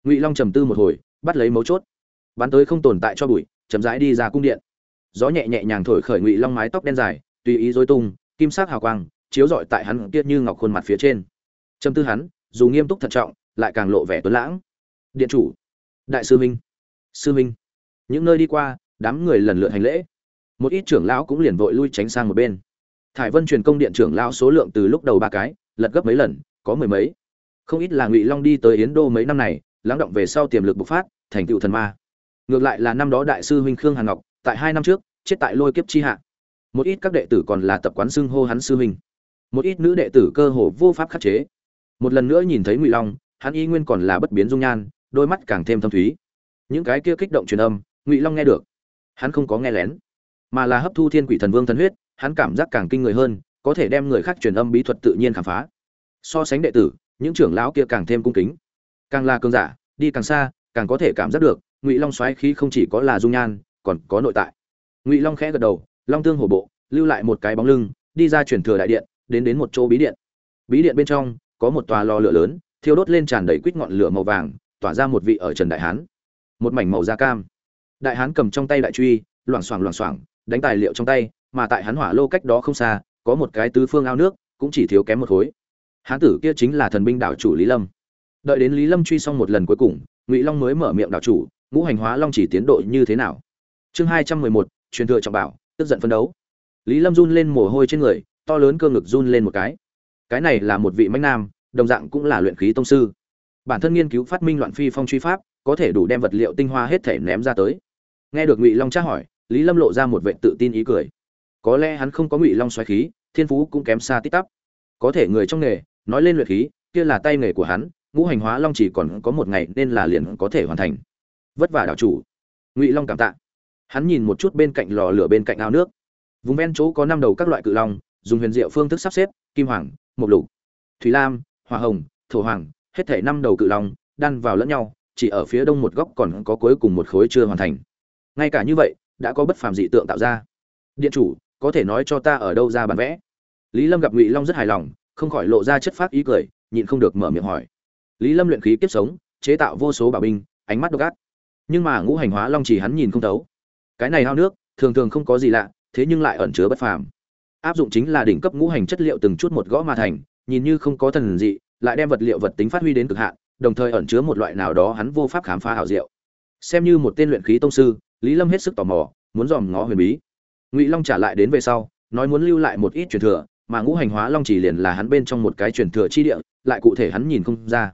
Ngụy long trầm tư một hồi bắt lấy mấu chốt. Bắn tới không tồn tại cho bụi, chậm rãi đi ra cung điện. Gió nhẹ nhẹ nhàng thổi khởi ngụy long mái tóc đen dài, tùy ý dối tung, kim sắc hào quang, chiếu rọi tại hắn tiết như ngọc khuôn mặt phía trên. Châm tư hắn, dù nghiêm túc thận trọng, lại càng lộ vẻ tuấn lãng. Điện chủ, đại sư minh sư minh những nơi đi qua, đám người lần lượt hành lễ. Một ít trưởng lão cũng liền vội lui tránh sang một bên. Thải vân truyền công điện trưởng lão số lượng từ lúc đầu ba cái, lật gấp mấy lần, có mười mấy. Không ít là ngụy long đi tới yến đô mấy năm này, lắng động về sau tiềm lực bộc phát thành tựu thần ma. Ngược lại là năm đó đại sư huynh khương hàn ngọc, tại hai năm trước, chết tại lôi kiếp chi hạ. Một ít các đệ tử còn là tập quán xưng hô hắn sư huynh. Một ít nữ đệ tử cơ hồ vô pháp khắc chế. Một lần nữa nhìn thấy ngụy long, hắn y nguyên còn là bất biến dung nhan, đôi mắt càng thêm thâm thúy. Những cái kia kích động truyền âm, ngụy long nghe được. Hắn không có nghe lén, mà là hấp thu thiên quỷ thần vương thần huyết, hắn cảm giác càng kinh người hơn, có thể đem người khác truyền âm bí thuật tự nhiên khám phá. So sánh đệ tử, những trưởng lão kia càng thêm cung kính. Càng là cường giả, đi càng xa càng có thể cảm giác được, ngụy long xoáy khí không chỉ có là dung nhan, còn có nội tại. Ngụy long khẽ gật đầu, long tương hổ bộ, lưu lại một cái bóng lưng, đi ra chuyển thừa đại điện, đến đến một chỗ bí điện. Bí điện bên trong, có một tòa lò lửa lớn, thiêu đốt lên tràn đầy quýt ngọn lửa màu vàng, tỏa ra một vị ở trần đại hán. Một mảnh màu da cam. Đại hán cầm trong tay đại truy, loảng xoảng loảng xoảng, đánh tài liệu trong tay, mà tại hắn hỏa lô cách đó không xa, có một cái tứ phương ao nước, cũng chỉ thiếu kém một khối. Hán tử kia chính là thần binh đảo chủ lý lâm. Đợi đến lý lâm truy xong một lần cuối cùng ngụy long mới mở miệng đảo chủ, ngũ hành hóa long chỉ tiến độ như thế nào? Chương hai trăm mười một, truyền thừa trọng bảo, tức giận phân đấu. Lý lâm run lên mồ hôi trên người, to lớn cơ ngực run lên một cái. Cái này là một vị mãnh nam, đồng dạng cũng là luyện khí tông sư. Bản thân nghiên cứu phát minh loạn phi phong truy pháp, có thể đủ đem vật liệu tinh hoa hết thể ném ra tới. Nghe được ngụy long tra hỏi, lý lâm lộ ra một vệ tự tin ý cười. Có lẽ hắn không có ngụy long xoáy khí, thiên phú cũng kém xa tít tắp. Có thể người trong nghề, nói lên luyện khí, kia là tay nghề của hắn ngũ hành hóa long chỉ còn có một ngày nên là liền có thể hoàn thành. Vất vả đạo chủ. Ngụy long cảm tạ. Hắn nhìn một chút bên cạnh lò lửa bên cạnh ao nước. Vùng ven chỗ có năm đầu các loại cự long, dùng huyền diệu phương thức sắp xếp, kim hoàng, mộc lục, thủy lam hòa hồng, thổ hoàng, hết thể năm đầu cự long, đan vào lẫn nhau, chỉ ở phía đông một góc còn có cuối cùng một khối chưa hoàn thành. Ngay cả như vậy, đã có bất phàm dị tượng tạo ra. Điện chủ, có thể nói cho ta ở đâu ra bản vẽ? Lý lâm gặp ngụy long rất hài lòng, không khỏi lộ ra chất phát ý cười, nhịn không được mở miệng hỏi lý lâm luyện khí kiếp sống, chế tạo vô số bảo binh, ánh mắt độc ác. Nhưng mà ngũ hành hóa long chỉ hắn nhìn không thấu. Cái này hao nước, thường thường không có gì lạ, thế nhưng lại ẩn chứa bất phàm. Áp dụng chính là đỉnh cấp ngũ hành chất liệu từng chút một gõ mà thành, nhìn như không có thần dị, lại đem vật liệu vật tính phát huy đến cực hạn, đồng thời ẩn chứa một loại nào đó hắn vô pháp khám phá hảo diệu. Xem như một tên luyện khí tông sư, lý lâm hết sức tò mò, muốn dòm ngó huyền bí. Ngụy long trả lại đến về sau, nói muốn lưu lại một ít truyền thừa, mà ngũ hành hóa long chỉ liền là hắn bên trong một cái truyền thừa chi địa, lại cụ thể hắn nhìn không ra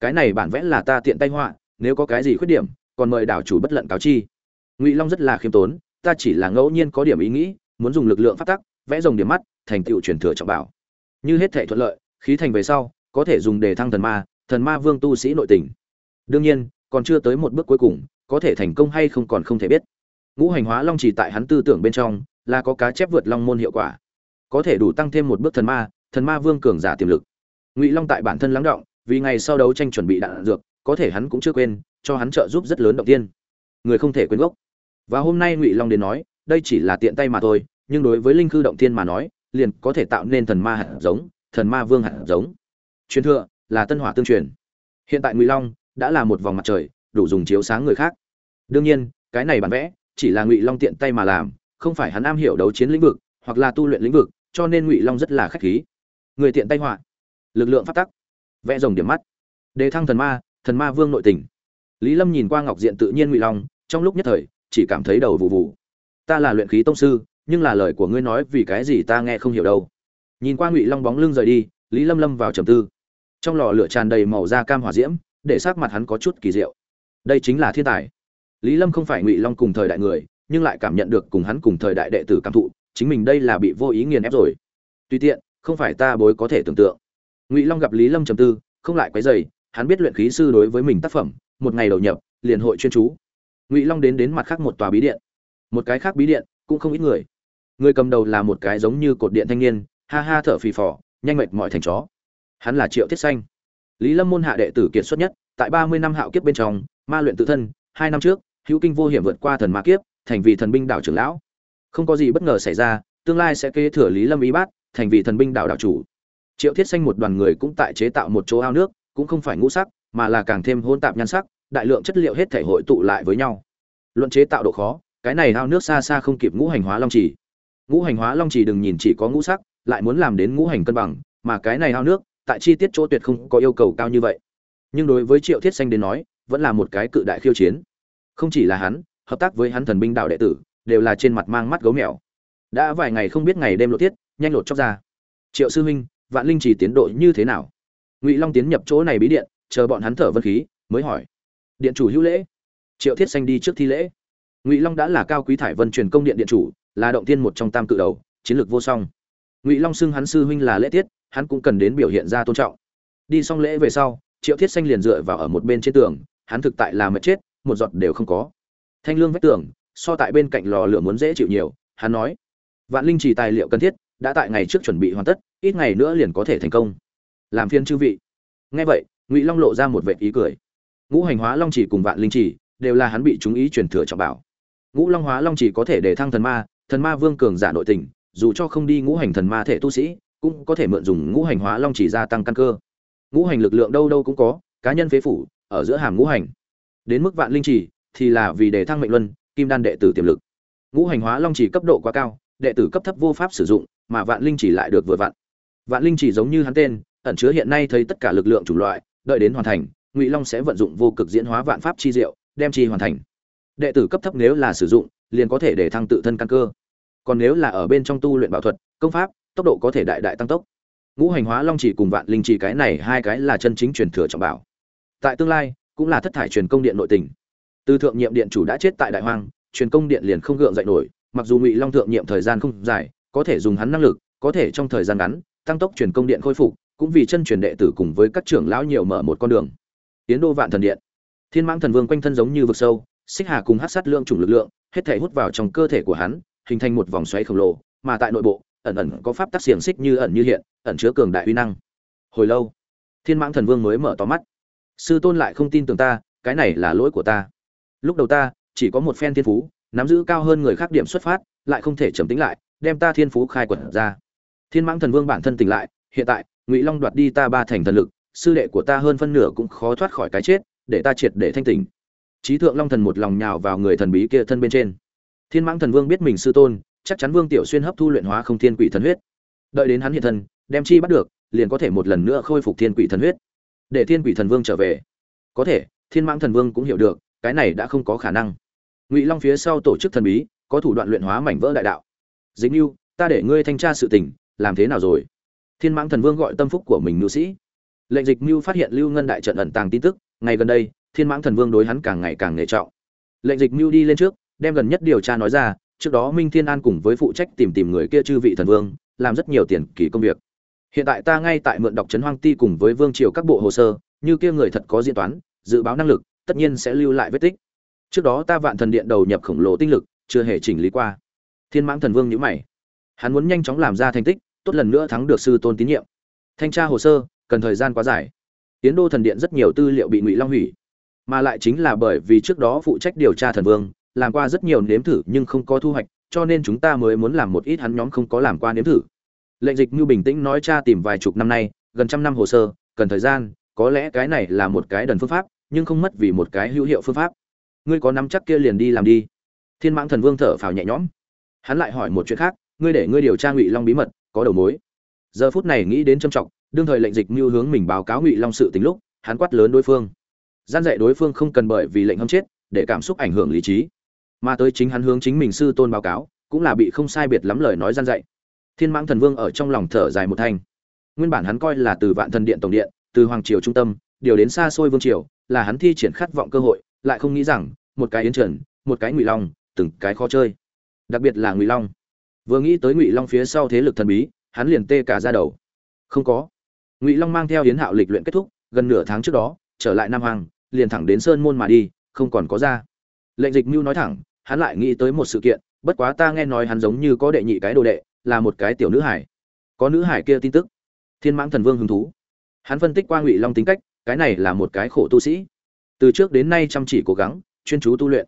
cái này bản vẽ là ta tiện tay họa, nếu có cái gì khuyết điểm, còn mời đảo chủ bất lận cáo chi. Ngụy long rất là khiêm tốn, ta chỉ là ngẫu nhiên có điểm ý nghĩ, muốn dùng lực lượng phát tắc, vẽ rồng điểm mắt, thành tựu truyền thừa trọng bảo. Như hết thể thuận lợi, khí thành về sau, có thể dùng để thăng thần ma thần ma vương tu sĩ nội tình. Đương nhiên, còn chưa tới một bước cuối cùng, có thể thành công hay không còn không thể biết. Ngũ hành hóa long chỉ tại hắn tư tưởng bên trong, là có cá chép vượt long môn hiệu quả. Có thể đủ tăng thêm một bước thần ma thần ma vương cường giả tiềm lực. Ngụy long tại bản thân lắng động vì ngày sau đấu tranh chuẩn bị đạn dược, có thể hắn cũng chưa quên, cho hắn trợ giúp rất lớn động tiên. Người không thể quên gốc. Và hôm nay ngụy long đến nói, đây chỉ là tiện tay mà thôi, nhưng đối với linh khư động tiên mà nói, liền có thể tạo nên thần ma hạt giống, thần ma vương hạt giống. Truyền thừa là tân hỏa tương truyền. Hiện tại ngụy long đã là một vòng mặt trời, đủ dùng chiếu sáng người khác. Đương nhiên, cái này bản vẽ chỉ là ngụy long tiện tay mà làm, không phải hắn am hiểu đấu chiến lĩnh vực hoặc là tu luyện lĩnh vực, cho nên ngụy long rất là khách khí. Người tiện tay họa. Lực lượng phát tắc vẽ rồng điểm mắt. Đề thăng thần ma thần ma vương nội tình. Lý lâm nhìn qua ngọc diện tự nhiên ngụy long, trong lúc nhất thời, chỉ cảm thấy đầu vụ vụ ta là luyện khí tông sư, nhưng là lời của ngươi nói vì cái gì ta nghe không hiểu đâu. Nhìn qua ngụy long bóng lưng rời đi, lý lâm lâm vào trầm tư. Trong lò lửa tràn đầy màu da cam hỏa diễm, để sắc mặt hắn có chút kỳ diệu. Đây chính là thiên tài. Lý lâm không phải ngụy long cùng thời đại người, nhưng lại cảm nhận được cùng hắn cùng thời đại đệ tử cảm thụ, chính mình đây là bị vô ý nghiền ép rồi. Tùy tiện, không phải ta bối có thể tưởng tượng ngụy long gặp lý lâm trầm tư, không lại quấy dày hắn biết luyện khí sư đối với mình tác phẩm, một ngày đầu nhập, liền hội chuyên chú. Ngụy long đến đến mặt khác một tòa bí điện. Một cái khác bí điện, cũng không ít người. Người cầm đầu là một cái giống như cột điện thanh niên, ha ha thở phì phò, nhanh mệt mọi thành chó. Hắn là triệu thiết xanh. Lý lâm môn hạ đệ tử kiệt xuất nhất, tại ba mươi năm hạo kiếp bên trong, ma luyện tự thân, hai năm trước, hữu kinh vô hiểm vượt qua thần ma kiếp, thành vị thần binh đảo trưởng lão. Không có gì bất ngờ xảy ra, tương lai sẽ kế thừa lý lâm y bát, thành vị thần binh đảo đảo chủ triệu thiết xanh một đoàn người cũng tại chế tạo một chỗ ao nước, cũng không phải ngũ sắc, mà là càng thêm hôn tạp nhan sắc, đại lượng chất liệu hết thể hội tụ lại với nhau. Luận chế tạo độ khó, cái này ao nước xa xa không kịp ngũ hành hóa long trì. Ngũ hành hóa long trì đừng nhìn chỉ có ngũ sắc, lại muốn làm đến ngũ hành cân bằng, mà cái này ao nước, tại chi tiết chỗ tuyệt không có yêu cầu cao như vậy. Nhưng đối với triệu thiết xanh đến nói, vẫn là một cái cự đại khiêu chiến. Không chỉ là hắn, hợp tác với hắn thần binh đạo đệ tử, đều là trên mặt mang mắt gấu mèo. Đã vài ngày không biết ngày đêm lộ tiết, nhanh lột chóc ra. Triệu sư huynh vạn linh chỉ tiến độ như thế nào? Ngụy long tiến nhập chỗ này bí điện, chờ bọn hắn thở vân khí, mới hỏi. Điện chủ hữu lễ. Triệu thiết xanh đi trước thi lễ. Ngụy long đã là cao quý thải vân truyền công điện điện chủ, là động tiên một trong tam cự đầu, chiến lược vô song. Ngụy long xưng hắn sư huynh là lễ tiết, hắn cũng cần đến biểu hiện ra tôn trọng. Đi xong lễ về sau, triệu thiết xanh liền dựa vào ở một bên trên tường, hắn thực tại là mệt chết, một giọt đều không có. Thanh lương vách tường, so tại bên cạnh lò lửa muốn dễ chịu nhiều, hắn nói. Vạn linh chỉ tài liệu cần thiết, đã tại ngày trước chuẩn bị hoàn tất ít ngày nữa liền có thể thành công. Làm phiên chư vị. Nghe vậy, ngụy long lộ ra một vệ ý cười. Ngũ hành hóa long chỉ cùng vạn linh chỉ, đều là hắn bị chúng ý truyền thừa trọng bảo. Ngũ long hóa long chỉ có thể để thăng thần ma thần ma vương cường giả nội tình, dù cho không đi ngũ hành thần ma thể tu sĩ, cũng có thể mượn dùng ngũ hành hóa long chỉ gia tăng căn cơ. Ngũ hành lực lượng đâu đâu cũng có, cá nhân phế phủ, ở giữa hàm ngũ hành. Đến mức vạn linh chỉ, thì là vì để thăng mệnh luân, kim đan đệ tử tiềm lực. Ngũ hành hóa long chỉ cấp độ quá cao, đệ tử cấp thấp vô pháp sử dụng, mà vạn linh chỉ lại được vừa vặn vạn linh chỉ giống như hắn tên, ẩn chứa hiện nay thấy tất cả lực lượng chủng loại, đợi đến hoàn thành, ngụy long sẽ vận dụng vô cực diễn hóa vạn pháp chi diệu, đem chi hoàn thành. Đệ tử cấp thấp nếu là sử dụng, liền có thể để thăng tự thân căn cơ. Còn nếu là ở bên trong tu luyện bảo thuật, công pháp, tốc độ có thể đại đại tăng tốc. Ngũ hành hóa long chỉ cùng vạn linh chỉ cái này hai cái là chân chính truyền thừa trọng bảo. Tại tương lai, cũng là thất thải truyền công điện nội tình. Từ thượng nhiệm điện chủ đã chết tại đại hoang, truyền công điện liền không gượng dậy nổi, mặc dù ngụy long thượng nhiệm thời gian không dài, có thể dùng hắn năng lực, có thể trong thời gian ngắn tăng tốc truyền công điện khôi phục, cũng vì chân truyền đệ tử cùng với các trưởng lão nhiều mở một con đường. Tiến đô vạn thần điện. Thiên mãng thần vương quanh thân giống như vực sâu, xích hà cùng hát sát lượng chủng lực lượng, hết thể hút vào trong cơ thể của hắn, hình thành một vòng xoáy khổng lồ, mà tại nội bộ, ẩn ẩn có pháp tác xiềng xích như ẩn như hiện, ẩn chứa cường đại uy năng. Hồi lâu, thiên mãng thần vương mới mở to mắt. Sư tôn lại không tin tưởng ta, cái này là lỗi của ta. Lúc đầu ta, chỉ có một phen thiên phú, nắm giữ cao hơn người khác điểm xuất phát, lại không thể trầm tính lại, đem ta thiên phú khai quật ra thiên mãng thần vương bản thân tỉnh lại, hiện tại, ngụy long đoạt đi ta ba thành thần lực, sư đệ của ta hơn phân nửa cũng khó thoát khỏi cái chết, để ta triệt để thanh tỉnh. Trí thượng long thần một lòng nhào vào người thần bí kia thân bên trên. Thiên mãng thần vương biết mình sư tôn, chắc chắn vương tiểu xuyên hấp thu luyện hóa không thiên quỷ thần huyết. Đợi đến hắn hiện thân, đem chi bắt được, liền có thể một lần nữa khôi phục thiên quỷ thần huyết. Để thiên quỷ thần vương trở về. Có thể, thiên mãng thần vương cũng hiểu được, cái này đã không có khả năng. Ngụy long phía sau tổ chức thần bí, có thủ đoạn luyện hóa mảnh vỡ đại đạo. Dính lưu ta để ngươi thanh tra sự tình làm thế nào rồi? Thiên mãng thần vương gọi tâm phúc của mình nữ sĩ. Lệnh dịch mưu phát hiện lưu ngân đại trận ẩn tàng tin tức, ngày gần đây, thiên mãng thần vương đối hắn càng ngày càng nể trọng. Lệnh dịch mưu đi lên trước, đem gần nhất điều tra nói ra, trước đó minh thiên an cùng với phụ trách tìm tìm người kia chư vị thần vương, làm rất nhiều tiền kỳ công việc. Hiện tại ta ngay tại mượn đọc trấn hoang ti cùng với vương triều các bộ hồ sơ, như kia người thật có diễn toán, dự báo năng lực, tất nhiên sẽ lưu lại vết tích. Trước đó ta vạn thần điện đầu nhập khổng lồ tinh lực, chưa hề chỉnh lý qua. Thiên mãng thần vương nhữ mày. Hắn muốn nhanh chóng làm ra thành tích tốt lần nữa thắng được sư tôn tín nhiệm. Thanh tra hồ sơ, cần thời gian quá dài. Tiến đô thần điện rất nhiều tư liệu bị ngụy long hủy, mà lại chính là bởi vì trước đó phụ trách điều tra thần vương, làm qua rất nhiều nếm thử nhưng không có thu hoạch, cho nên chúng ta mới muốn làm một ít hắn nhóm không có làm qua nếm thử. Lệnh dịch như bình tĩnh nói cha tìm vài chục năm nay, gần trăm năm hồ sơ, cần thời gian, có lẽ cái này là một cái đần phương pháp, nhưng không mất vì một cái hữu hiệu phương pháp. Ngươi có nắm chắc kia liền đi làm đi. Thiên mãng thần vương thở phào nhẹ nhõm. Hắn lại hỏi một chuyện khác, ngươi để ngươi điều tra ngụy long bí mật có đầu mối. Giờ phút này nghĩ đến trầm trọng, đương thời lệnh dịch mưu hướng mình báo cáo ngụy long sự tính lúc, hắn quát lớn đối phương. Gian dạy đối phương không cần bởi vì lệnh hâm chết, để cảm xúc ảnh hưởng lý trí. Mà tới chính hắn hướng chính mình sư tôn báo cáo, cũng là bị không sai biệt lắm lời nói gian dạy. Thiên mãng thần vương ở trong lòng thở dài một thanh. Nguyên bản hắn coi là từ vạn thần điện tổng điện, từ hoàng triều trung tâm, điều đến xa xôi vương triều, là hắn thi triển khát vọng cơ hội, lại không nghĩ rằng, một cái yến trần, một cái ngụy long, từng cái khó chơi. Đặc biệt là ngụy long vừa nghĩ tới ngụy long phía sau thế lực thần bí hắn liền tê cả ra đầu không có ngụy long mang theo hiến hạo lịch luyện kết thúc gần nửa tháng trước đó trở lại nam hoàng liền thẳng đến sơn môn mà đi không còn có ra lệnh dịch mưu nói thẳng hắn lại nghĩ tới một sự kiện bất quá ta nghe nói hắn giống như có đệ nhị cái đồ đệ là một cái tiểu nữ hải có nữ hải kia tin tức thiên mãng thần vương hứng thú hắn phân tích qua ngụy long tính cách cái này là một cái khổ tu sĩ từ trước đến nay chăm chỉ cố gắng chuyên chú tu luyện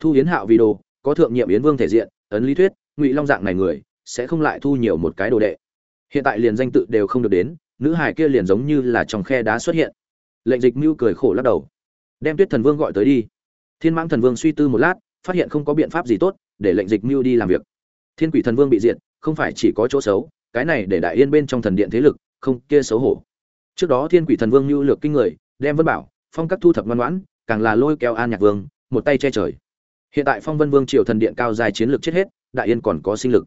thu hiến hạo vì đồ có thượng nhiệm yến vương thể diện ấn lý thuyết ngụy long dạng này người sẽ không lại thu nhiều một cái đồ đệ. Hiện tại liền danh tự đều không được đến, nữ hải kia liền giống như là trong khe đá xuất hiện. Lệnh dịch mưu cười khổ lắc đầu. Đem tuyết thần vương gọi tới đi. Thiên mãng thần vương suy tư một lát, phát hiện không có biện pháp gì tốt, để lệnh dịch mưu đi làm việc. Thiên quỷ thần vương bị diệt, không phải chỉ có chỗ xấu, cái này để đại yên bên trong thần điện thế lực, không kia xấu hổ. Trước đó thiên quỷ thần vương mưu lược kinh người, đem vân bảo, phong các thu thập ngoan ngoãn, càng là lôi kéo an nhạc vương, một tay che trời. Hiện tại phong vân vương triều thần điện cao dài chiến lược chết hết đại yên còn có sinh lực.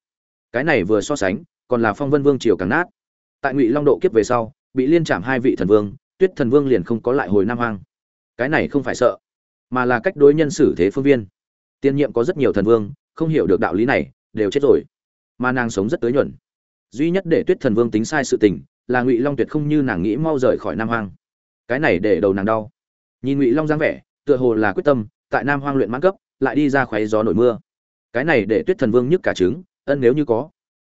Cái này vừa so sánh, còn là phong vân vương triều càng nát. Tại ngụy long độ kiếp về sau, bị liên trảm hai vị thần vương, tuyết thần vương liền không có lại hồi nam hoang. Cái này không phải sợ, mà là cách đối nhân xử thế phương viên. Tiên nhiệm có rất nhiều thần vương, không hiểu được đạo lý này, đều chết rồi. Mà nàng sống rất tới nhuận. Duy nhất để tuyết thần vương tính sai sự tình, là ngụy long tuyệt không như nàng nghĩ mau rời khỏi nam hoang. Cái này để đầu nàng đau. Nhìn ngụy long dáng vẻ, tựa hồ là quyết tâm, tại nam hoang luyện mãn cấp, lại đi ra khoáy gió nổi mưa cái này để tuyết thần vương nhức cả trứng ân nếu như có.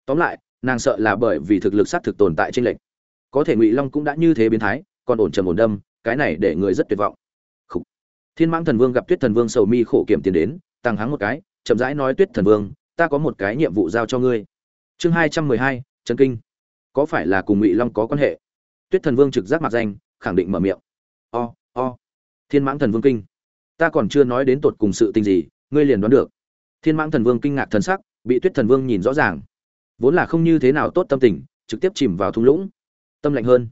Tóm lại nàng sợ là bởi vì thực lực s á t thực tồn tại trên lệnh có thể ngụy long cũng đã như thế biến thái còn ổn trầm ổn đâm cái này để người rất tuyệt vọng、Khủ. Thiên mãng thần vương gặp tuyết thần vương sầu mi khổ kiểm tiền đến tăng hắng một cái chậm rãi nói tuyết thần vương ta có một cái nhiệm vụ giao cho ngươi. Chương hai trăm mười hai trấn kinh. Có phải là cùng ngụy long có quan hệ? Tuyết thần vương trực giác mặt danh khẳng định mở miệng. O、oh, o、oh. thiên mãng thần vương kinh. Ta còn chưa nói đến tột cùng sự tình gì ngươi liền đoán được thiên mãng thần vương kinh ngạc thần sắc, bị tuyết thần vương nhìn rõ ràng. Vốn là không như thế nào tốt tâm tình, trực tiếp chìm vào thung lũng. Tâm lạnh hơn.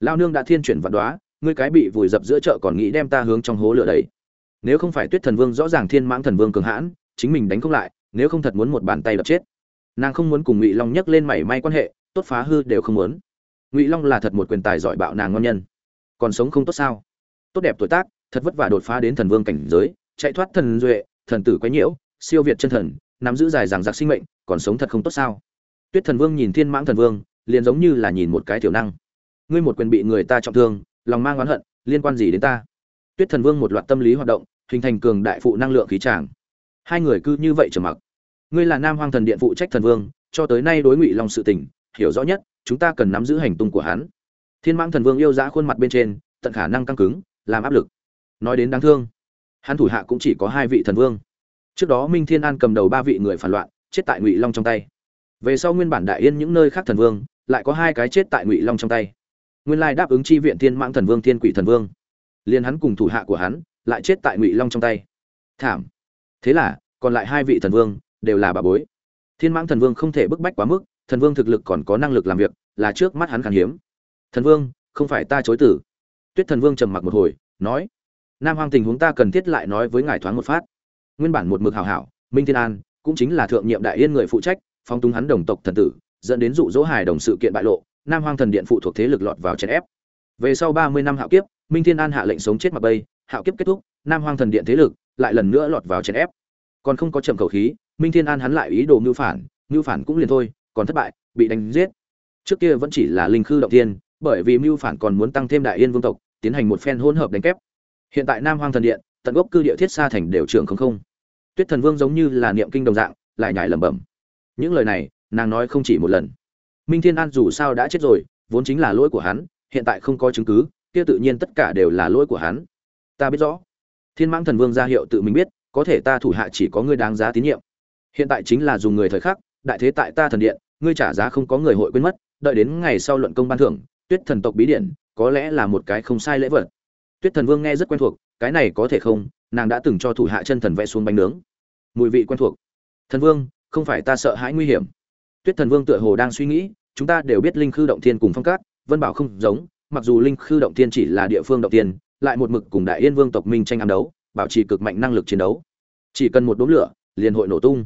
Lao nương đã thiên chuyển vạn đoá ngươi cái bị vùi dập giữa chợ còn nghĩ đem ta hướng trong hố lửa đấy? nếu không phải tuyết thần vương rõ ràng thiên mãng thần vương cường hãn, chính mình đánh không lại, nếu không thật muốn một bàn tay đập chết. Nàng không muốn cùng ngụy long nhấc lên mảy may quan hệ, tốt phá hư đều không muốn. Ngụy long là thật một quyền tài giỏi bạo nàng ngon nhân. Còn sống không tốt sao? Tốt đẹp tuổi tác, thật vất vả đột phá đến thần vương cảnh giới, chạy thoát thần duệ, thần tử quấy nhiễu siêu việt chân thần, nắm giữ dài dằng dặc sinh mệnh, còn sống thật không tốt sao? Tuyết thần vương nhìn thiên mãng thần vương, liền giống như là nhìn một cái tiểu năng. Ngươi một quyền bị người ta trọng thương, lòng mang oán hận, liên quan gì đến ta? Tuyết thần vương một loạt tâm lý hoạt động, hình thành cường đại phụ năng lượng khí tràng. Hai người cứ như vậy trầm mặc. Ngươi là nam hoang thần điện phụ trách thần vương, cho tới nay đối ngụy long sự tình, hiểu rõ nhất, chúng ta cần nắm giữ hành tung của hắn. Thiên mãng thần vương yêu dã khuôn mặt bên trên, tận khả năng căng cứng, làm áp lực. Nói đến đáng thương, hắn thủ hạ cũng chỉ có hai vị thần vương trước đó minh thiên an cầm đầu ba vị người phản loạn, chết tại ngụy long trong tay. Về sau nguyên bản đại yên những nơi khác thần vương, lại có hai cái chết tại ngụy long trong tay. Nguyên lai đáp ứng chi viện thiên mãng thần vương, thiên quỷ thần vương. Liền hắn cùng thủ hạ của hắn, lại chết tại ngụy long trong tay. Thảm. Thế là, còn lại hai vị thần vương, đều là bà bối. Thiên mãng thần vương không thể bức bách quá mức, thần vương thực lực còn có năng lực làm việc, là trước mắt hắn khan hiếm. Thần vương, không phải ta chối tử tuyết thần vương trầm mặc một hồi, nói, nam hoàng tình huống ta cần thiết lại nói với ngài thoáng một phát nguyên bản một mực hảo hảo, minh thiên an cũng chính là thượng nhiệm đại yên người phụ trách phong túng hắn đồng tộc thần tử, dẫn đến dụ dỗ hài đồng sự kiện bại lộ, nam hoang thần điện phụ thuộc thế lực lọt vào chèn ép. Về sau ba mươi năm hạo kiếp, minh thiên an hạ lệnh sống chết mặc bây hạo kiếp kết thúc, nam hoang thần điện thế lực lại lần nữa lọt vào chèn ép. Còn không có chậm khẩu khí, minh thiên an hắn lại ý đồ mưu phản mưu phản cũng liền thôi, còn thất bại, bị đánh giết. Trước kia vẫn chỉ là linh khư động tiên bởi vì mưu phản còn muốn tăng thêm đại yên vương tộc, tiến hành một phen hỗn hợp đánh kép. Hiện tại nam hoang thần điện, tận gốc cư địa thiết xa thành đều trưởng không không tuyết thần vương giống như là niệm kinh đồng dạng, lại nhải lẩm bẩm. Những lời này, nàng nói không chỉ một lần. Minh thiên an dù sao đã chết rồi, vốn chính là lỗi của hắn, hiện tại không có chứng cứ, kia tự nhiên tất cả đều là lỗi của hắn. Ta biết rõ. Thiên mãng thần vương ra hiệu tự mình biết, có thể ta thủ hạ chỉ có ngươi đáng giá tín nhiệm. Hiện tại chính là dùng người thời khắc, đại thế tại ta thần điện, ngươi trả giá không có người hội quên mất, đợi đến ngày sau luận công ban thưởng, tuyết thần tộc bí điện, có lẽ là một cái không sai lễ vật. Tuyết thần vương nghe rất quen thuộc, cái này có thể không nàng đã từng cho thủ hạ chân thần vẽ xuống bánh nướng. Mùi vị quen thuộc. Thần vương, không phải ta sợ hãi nguy hiểm. Tuyết thần vương tựa hồ đang suy nghĩ, chúng ta đều biết linh khư động thiên cùng phong cát, vân bảo không giống, mặc dù linh khư động thiên chỉ là địa phương động tiên, lại một mực cùng đại yên vương tộc minh tranh ám đấu, bảo trì cực mạnh năng lực chiến đấu. Chỉ cần một đốm lửa, liền hội nổ tung.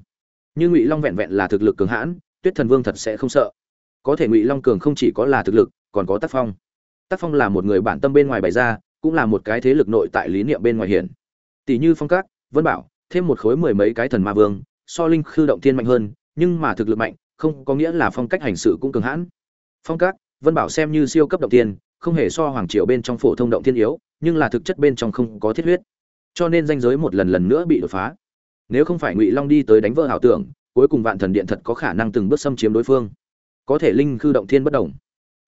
Như ngụy long vẹn vẹn là thực lực cường hãn, tuyết thần vương thật sẽ không sợ. Có thể ngụy long cường không chỉ có là thực lực, còn có tác phong. Tác phong là một người bản tâm bên ngoài bày ra, cũng là một cái thế lực nội tại lý niệm bên ngoài hiển tỷ như phong cát, vân bảo, thêm một khối mười mấy cái thần ma vương, so linh khư động thiên mạnh hơn, nhưng mà thực lực mạnh, không có nghĩa là phong cách hành sự cũng cường hãn. Phong cát, vân bảo xem như siêu cấp động thiên, không hề so hoàng triều bên trong phổ thông động thiên yếu, nhưng là thực chất bên trong không có thiết huyết. Cho nên danh giới một lần lần nữa bị đột phá. Nếu không phải ngụy long đi tới đánh vỡ ảo tưởng, cuối cùng vạn thần điện thật có khả năng từng bước xâm chiếm đối phương. Có thể linh khư động thiên bất đồng.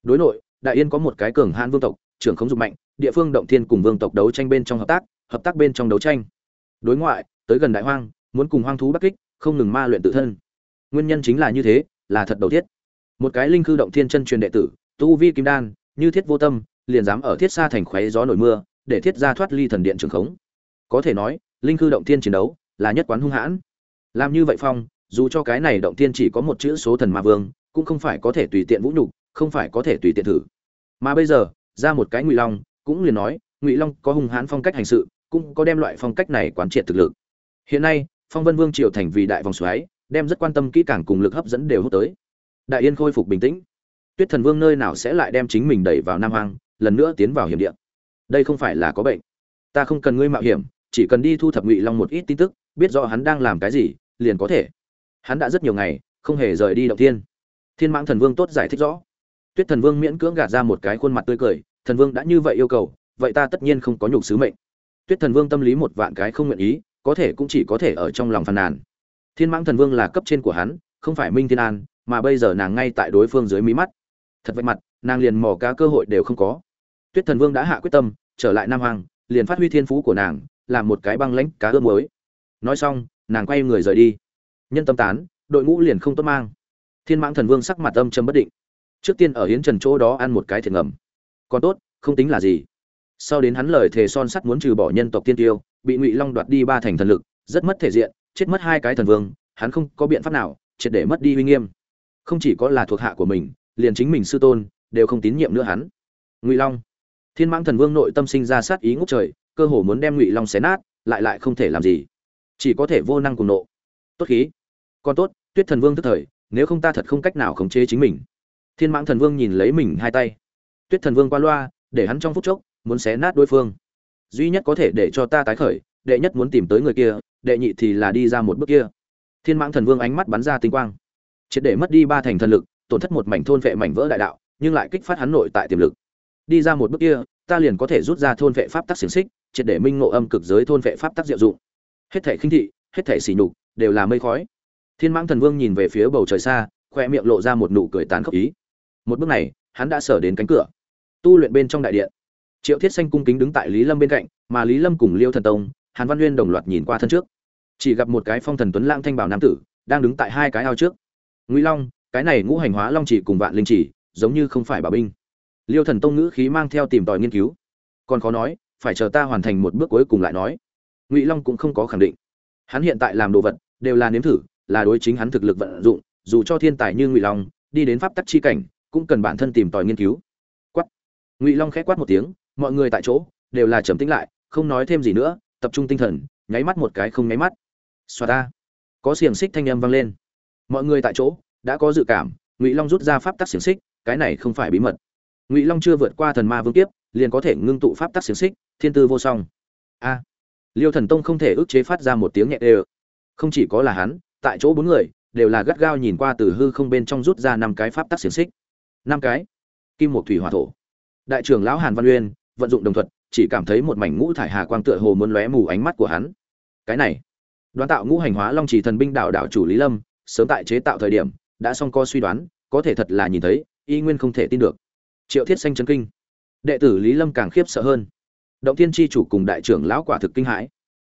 Đối nội, đại yên có một cái cường hãn vương tộc, trưởng không dục mạnh, địa phương động thiên cùng vương tộc đấu tranh bên trong hợp tác hợp tác bên trong đấu tranh. Đối ngoại, tới gần đại hoang, muốn cùng hoang thú bắc kích, không ngừng ma luyện tự thân. Nguyên nhân chính là như thế, là thật đầu thiết. Một cái linh khư động thiên chân truyền đệ tử, tu vi kim đan, như thiết vô tâm, liền dám ở thiết xa thành khoé gió nổi mưa, để thiết ra thoát ly thần điện trường khống. Có thể nói, linh khư động thiên chiến đấu, là nhất quán hung hãn. Làm như vậy phong, dù cho cái này động thiên chỉ có một chữ số thần ma vương, cũng không phải có thể tùy tiện vũ nhục, không phải có thể tùy tiện thử. Mà bây giờ, ra một cái ngụy long, cũng liền nói, ngụy long có hung hãn phong cách hành sự cũng có đem loại phong cách này quán triệt thực lực. Hiện nay, phong vân vương triều thành vì đại vòng xoáy, đem rất quan tâm kỹ càng cùng lực hấp dẫn đều hút tới. Đại yên khôi phục bình tĩnh. Tuyết thần vương nơi nào sẽ lại đem chính mình đẩy vào nam hoang, lần nữa tiến vào hiểm địa? Đây không phải là có bệnh. Ta không cần ngươi mạo hiểm, chỉ cần đi thu thập ngụy long một ít tin tức, biết rõ hắn đang làm cái gì, liền có thể. Hắn đã rất nhiều ngày không hề rời đi động thiên. Thiên mãng thần vương tốt giải thích rõ. Tuyết thần vương miễn cưỡng gạt ra một cái khuôn mặt tươi cười, thần vương đã như vậy yêu cầu, vậy ta tất nhiên không có nhục sứ mệnh tuyết thần vương tâm lý một vạn cái không nguyện ý, có thể cũng chỉ có thể ở trong lòng phàn nàn. Thiên mãng thần vương là cấp trên của hắn, không phải minh thiên an, mà bây giờ nàng ngay tại đối phương dưới mí mắt. Thật vậy mặt, nàng liền mò cá cơ hội đều không có. Tuyết thần vương đã hạ quyết tâm, trở lại nam hoàng liền phát huy thiên phú của nàng, làm một cái băng lãnh cá ướp muối. nói xong, nàng quay người rời đi. Nhân tâm tán, đội ngũ liền không tốt mang. Thiên mãng thần vương sắc mặt âm trầm bất định. Trước tiên ở hiến trần chỗ đó ăn một cái thiệt ngầm. Còn tốt, không tính là gì sau đến hắn lời thề son sắt muốn trừ bỏ nhân tộc tiên tiêu, bị ngụy long đoạt đi ba thành thần lực, rất mất thể diện, chết mất hai cái thần vương, hắn không có biện pháp nào, triệt để mất đi uy nghiêm. Không chỉ có là thuộc hạ của mình, liền chính mình sư tôn, đều không tín nhiệm nữa hắn. Ngụy long. Thiên mãng thần vương nội tâm sinh ra sát ý ngốc trời, cơ hồ muốn đem ngụy long xé nát, lại lại không thể làm gì. Chỉ có thể vô năng cùng nộ. Tốt khí. Còn tốt, tuyết thần vương tức thời, nếu không ta thật không cách nào khống chế chính mình. Thiên mãng thần vương nhìn lấy mình hai tay. Tuyết thần vương qua loa, để hắn trong phút chốc muốn xé nát đối phương. Duy nhất có thể để cho ta tái khởi, đệ nhất muốn tìm tới người kia, đệ nhị thì là đi ra một bước kia. Thiên mãng thần vương ánh mắt bắn ra tinh quang. Triệt để mất đi ba thành thần lực, tổn thất một mảnh thôn vệ mảnh vỡ đại đạo, nhưng lại kích phát hắn nội tại tiềm lực. Đi ra một bước kia, ta liền có thể rút ra thôn vệ pháp tắc xiềng xích, triệt để minh ngộ âm cực giới thôn vệ pháp tắc diệu dụng. Hết thể khinh thị, hết thể xỉ nhục, đều là mây khói. Thiên mãng thần vương nhìn về phía bầu trời xa khoe miệng lộ ra một nụ cười tán khốc ý. Một bước này, hắn đã sở đến cánh cửa. Tu luyện bên trong đại điện triệu thiết xanh cung kính đứng tại lý lâm bên cạnh, mà lý lâm cùng liêu thần tông, hàn văn Uyên đồng loạt nhìn qua thân trước. Chỉ gặp một cái phong thần tuấn lãng thanh bảo nam tử, đang đứng tại hai cái ao trước. Ngụy long, cái này ngũ hành hóa long chỉ cùng vạn linh chỉ, giống như không phải bảo binh. Liêu thần tông ngữ khí mang theo tìm tòi nghiên cứu. Còn khó nói, phải chờ ta hoàn thành một bước cuối cùng lại nói. Ngụy long cũng không có khẳng định. Hắn hiện tại làm đồ vật, đều là nếm thử, là đối chính hắn thực lực vận dụng, dù cho thiên tài như ngụy long, đi đến pháp tắc chi cảnh, cũng cần bản thân tìm tòi nghiên cứu. Quát. Ngụy long khẽ quát một tiếng mọi người tại chỗ, đều là trầm tĩnh lại, không nói thêm gì nữa, tập trung tinh thần, nháy mắt một cái không nháy mắt. Xoa ta có xiềng xích thanh âm vang lên. Mọi người tại chỗ, đã có dự cảm, ngụy long rút ra pháp tắc xiềng xích, cái này không phải bí mật. Ngụy long chưa vượt qua thần ma vương kiếp, liền có thể ngưng tụ pháp tắc xiềng xích, thiên tư vô song. A. Liêu thần tông không thể ức chế phát ra một tiếng nhẹ ê không chỉ có là hắn, tại chỗ bốn người, đều là gắt gao nhìn qua từ hư không bên trong rút ra năm cái pháp tắc xiềng xích. Năm cái. Kim một thủy hỏa thổ. Đại trưởng lão hàn văn uyên vận dụng đồng thuật, chỉ cảm thấy một mảnh ngũ thải hà quang tựa hồ muốn lóe mù ánh mắt của hắn. Cái này, đoán tạo ngũ hành hóa long chỉ thần binh đạo đạo chủ lý lâm, sớm tại chế tạo thời điểm, đã xong co suy đoán, có thể thật là nhìn thấy, y nguyên không thể tin được. Triệu thiết xanh chấn kinh. Đệ tử lý lâm càng khiếp sợ hơn. Động thiên chi chủ cùng đại trưởng lão quả thực kinh hãi.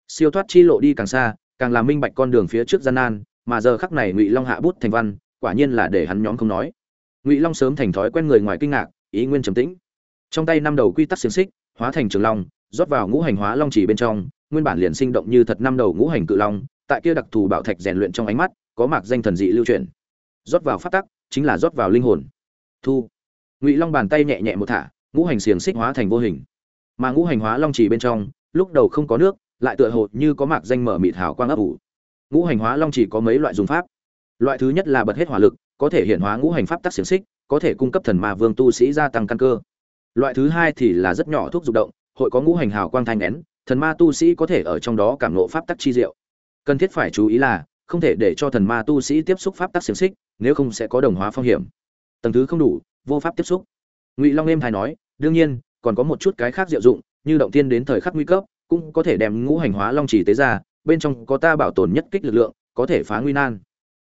Siêu thoát chi lộ đi càng xa, càng làm minh bạch con đường phía trước gian nan, mà giờ khắc này ngụy long hạ bút thành văn, quả nhiên là để hắn nhóm không nói. Ngụy long sớm thành thói quen người ngoài kinh ngạc ý nguyên trầm tĩnh trong tay năm đầu quy tắc xiềng xích, hóa thành trường long, rót vào ngũ hành hóa long chỉ bên trong, nguyên bản liền sinh động như thật năm đầu ngũ hành cự long, tại kia đặc thù bảo thạch rèn luyện trong ánh mắt, có mạc danh thần dị lưu truyền rót vào phát tắc, chính là rót vào linh hồn. Thu. Ngụy long bàn tay nhẹ nhẹ một thả, ngũ hành xiềng xích hóa thành vô hình. Mà ngũ hành hóa long chỉ bên trong, lúc đầu không có nước, lại tựa hồ như có mạc danh mở mịt hào quang ấp ủ. Ngũ hành hóa long chỉ có mấy loại dùng pháp. Loại thứ nhất là bật hết hỏa lực, có thể hiện hóa ngũ hành pháp tắc xiềng xích, có thể cung cấp thần ma vương tu sĩ gia tăng căn cơ loại thứ hai thì là rất nhỏ thuốc dục động, hội có ngũ hành hào quang thanh nén thần ma tu sĩ có thể ở trong đó cảm nộ pháp tắc chi diệu. Cần thiết phải chú ý là, không thể để cho thần ma tu sĩ tiếp xúc pháp tắc xiềng xích, nếu không sẽ có đồng hóa phong hiểm. Tầng thứ không đủ, vô pháp tiếp xúc. Ngụy long êm thái nói, đương nhiên, còn có một chút cái khác diệu dụng, như động tiên đến thời khắc nguy cấp, cũng có thể đem ngũ hành hóa long chỉ tế ra, bên trong có ta bảo tồn nhất kích lực lượng, có thể phá nguy nan.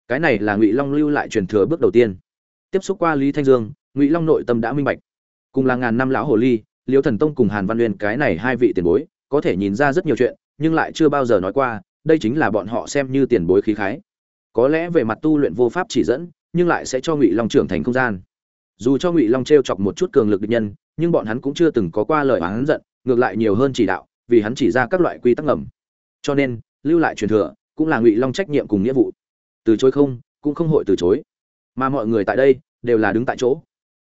Cái này là ngụy long lưu lại truyền thừa bước đầu tiên. Tiếp xúc qua lý thanh dương, ngụy long nội tâm đã minh bạch cùng là ngàn năm lão hồ ly liêu thần tông cùng hàn văn uyên cái này hai vị tiền bối, có thể nhìn ra rất nhiều chuyện, nhưng lại chưa bao giờ nói qua, đây chính là bọn họ xem như tiền bối khí khái. Có lẽ về mặt tu luyện vô pháp chỉ dẫn, nhưng lại sẽ cho ngụy long trưởng thành không gian. Dù cho ngụy long t r e o chọc một chút cường lực địch nhân, nhưng bọn hắn cũng chưa từng có qua lời hắn giận, ngược lại nhiều hơn chỉ đạo, vì hắn chỉ ra các loại quy tắc ngầm. Cho nên, lưu lại truyền thừa, cũng là ngụy long trách nhiệm cùng nghĩa vụ. Từ chối không, cũng không hội từ chối. Mà mọi người tại đây, đều là đứng tại chỗ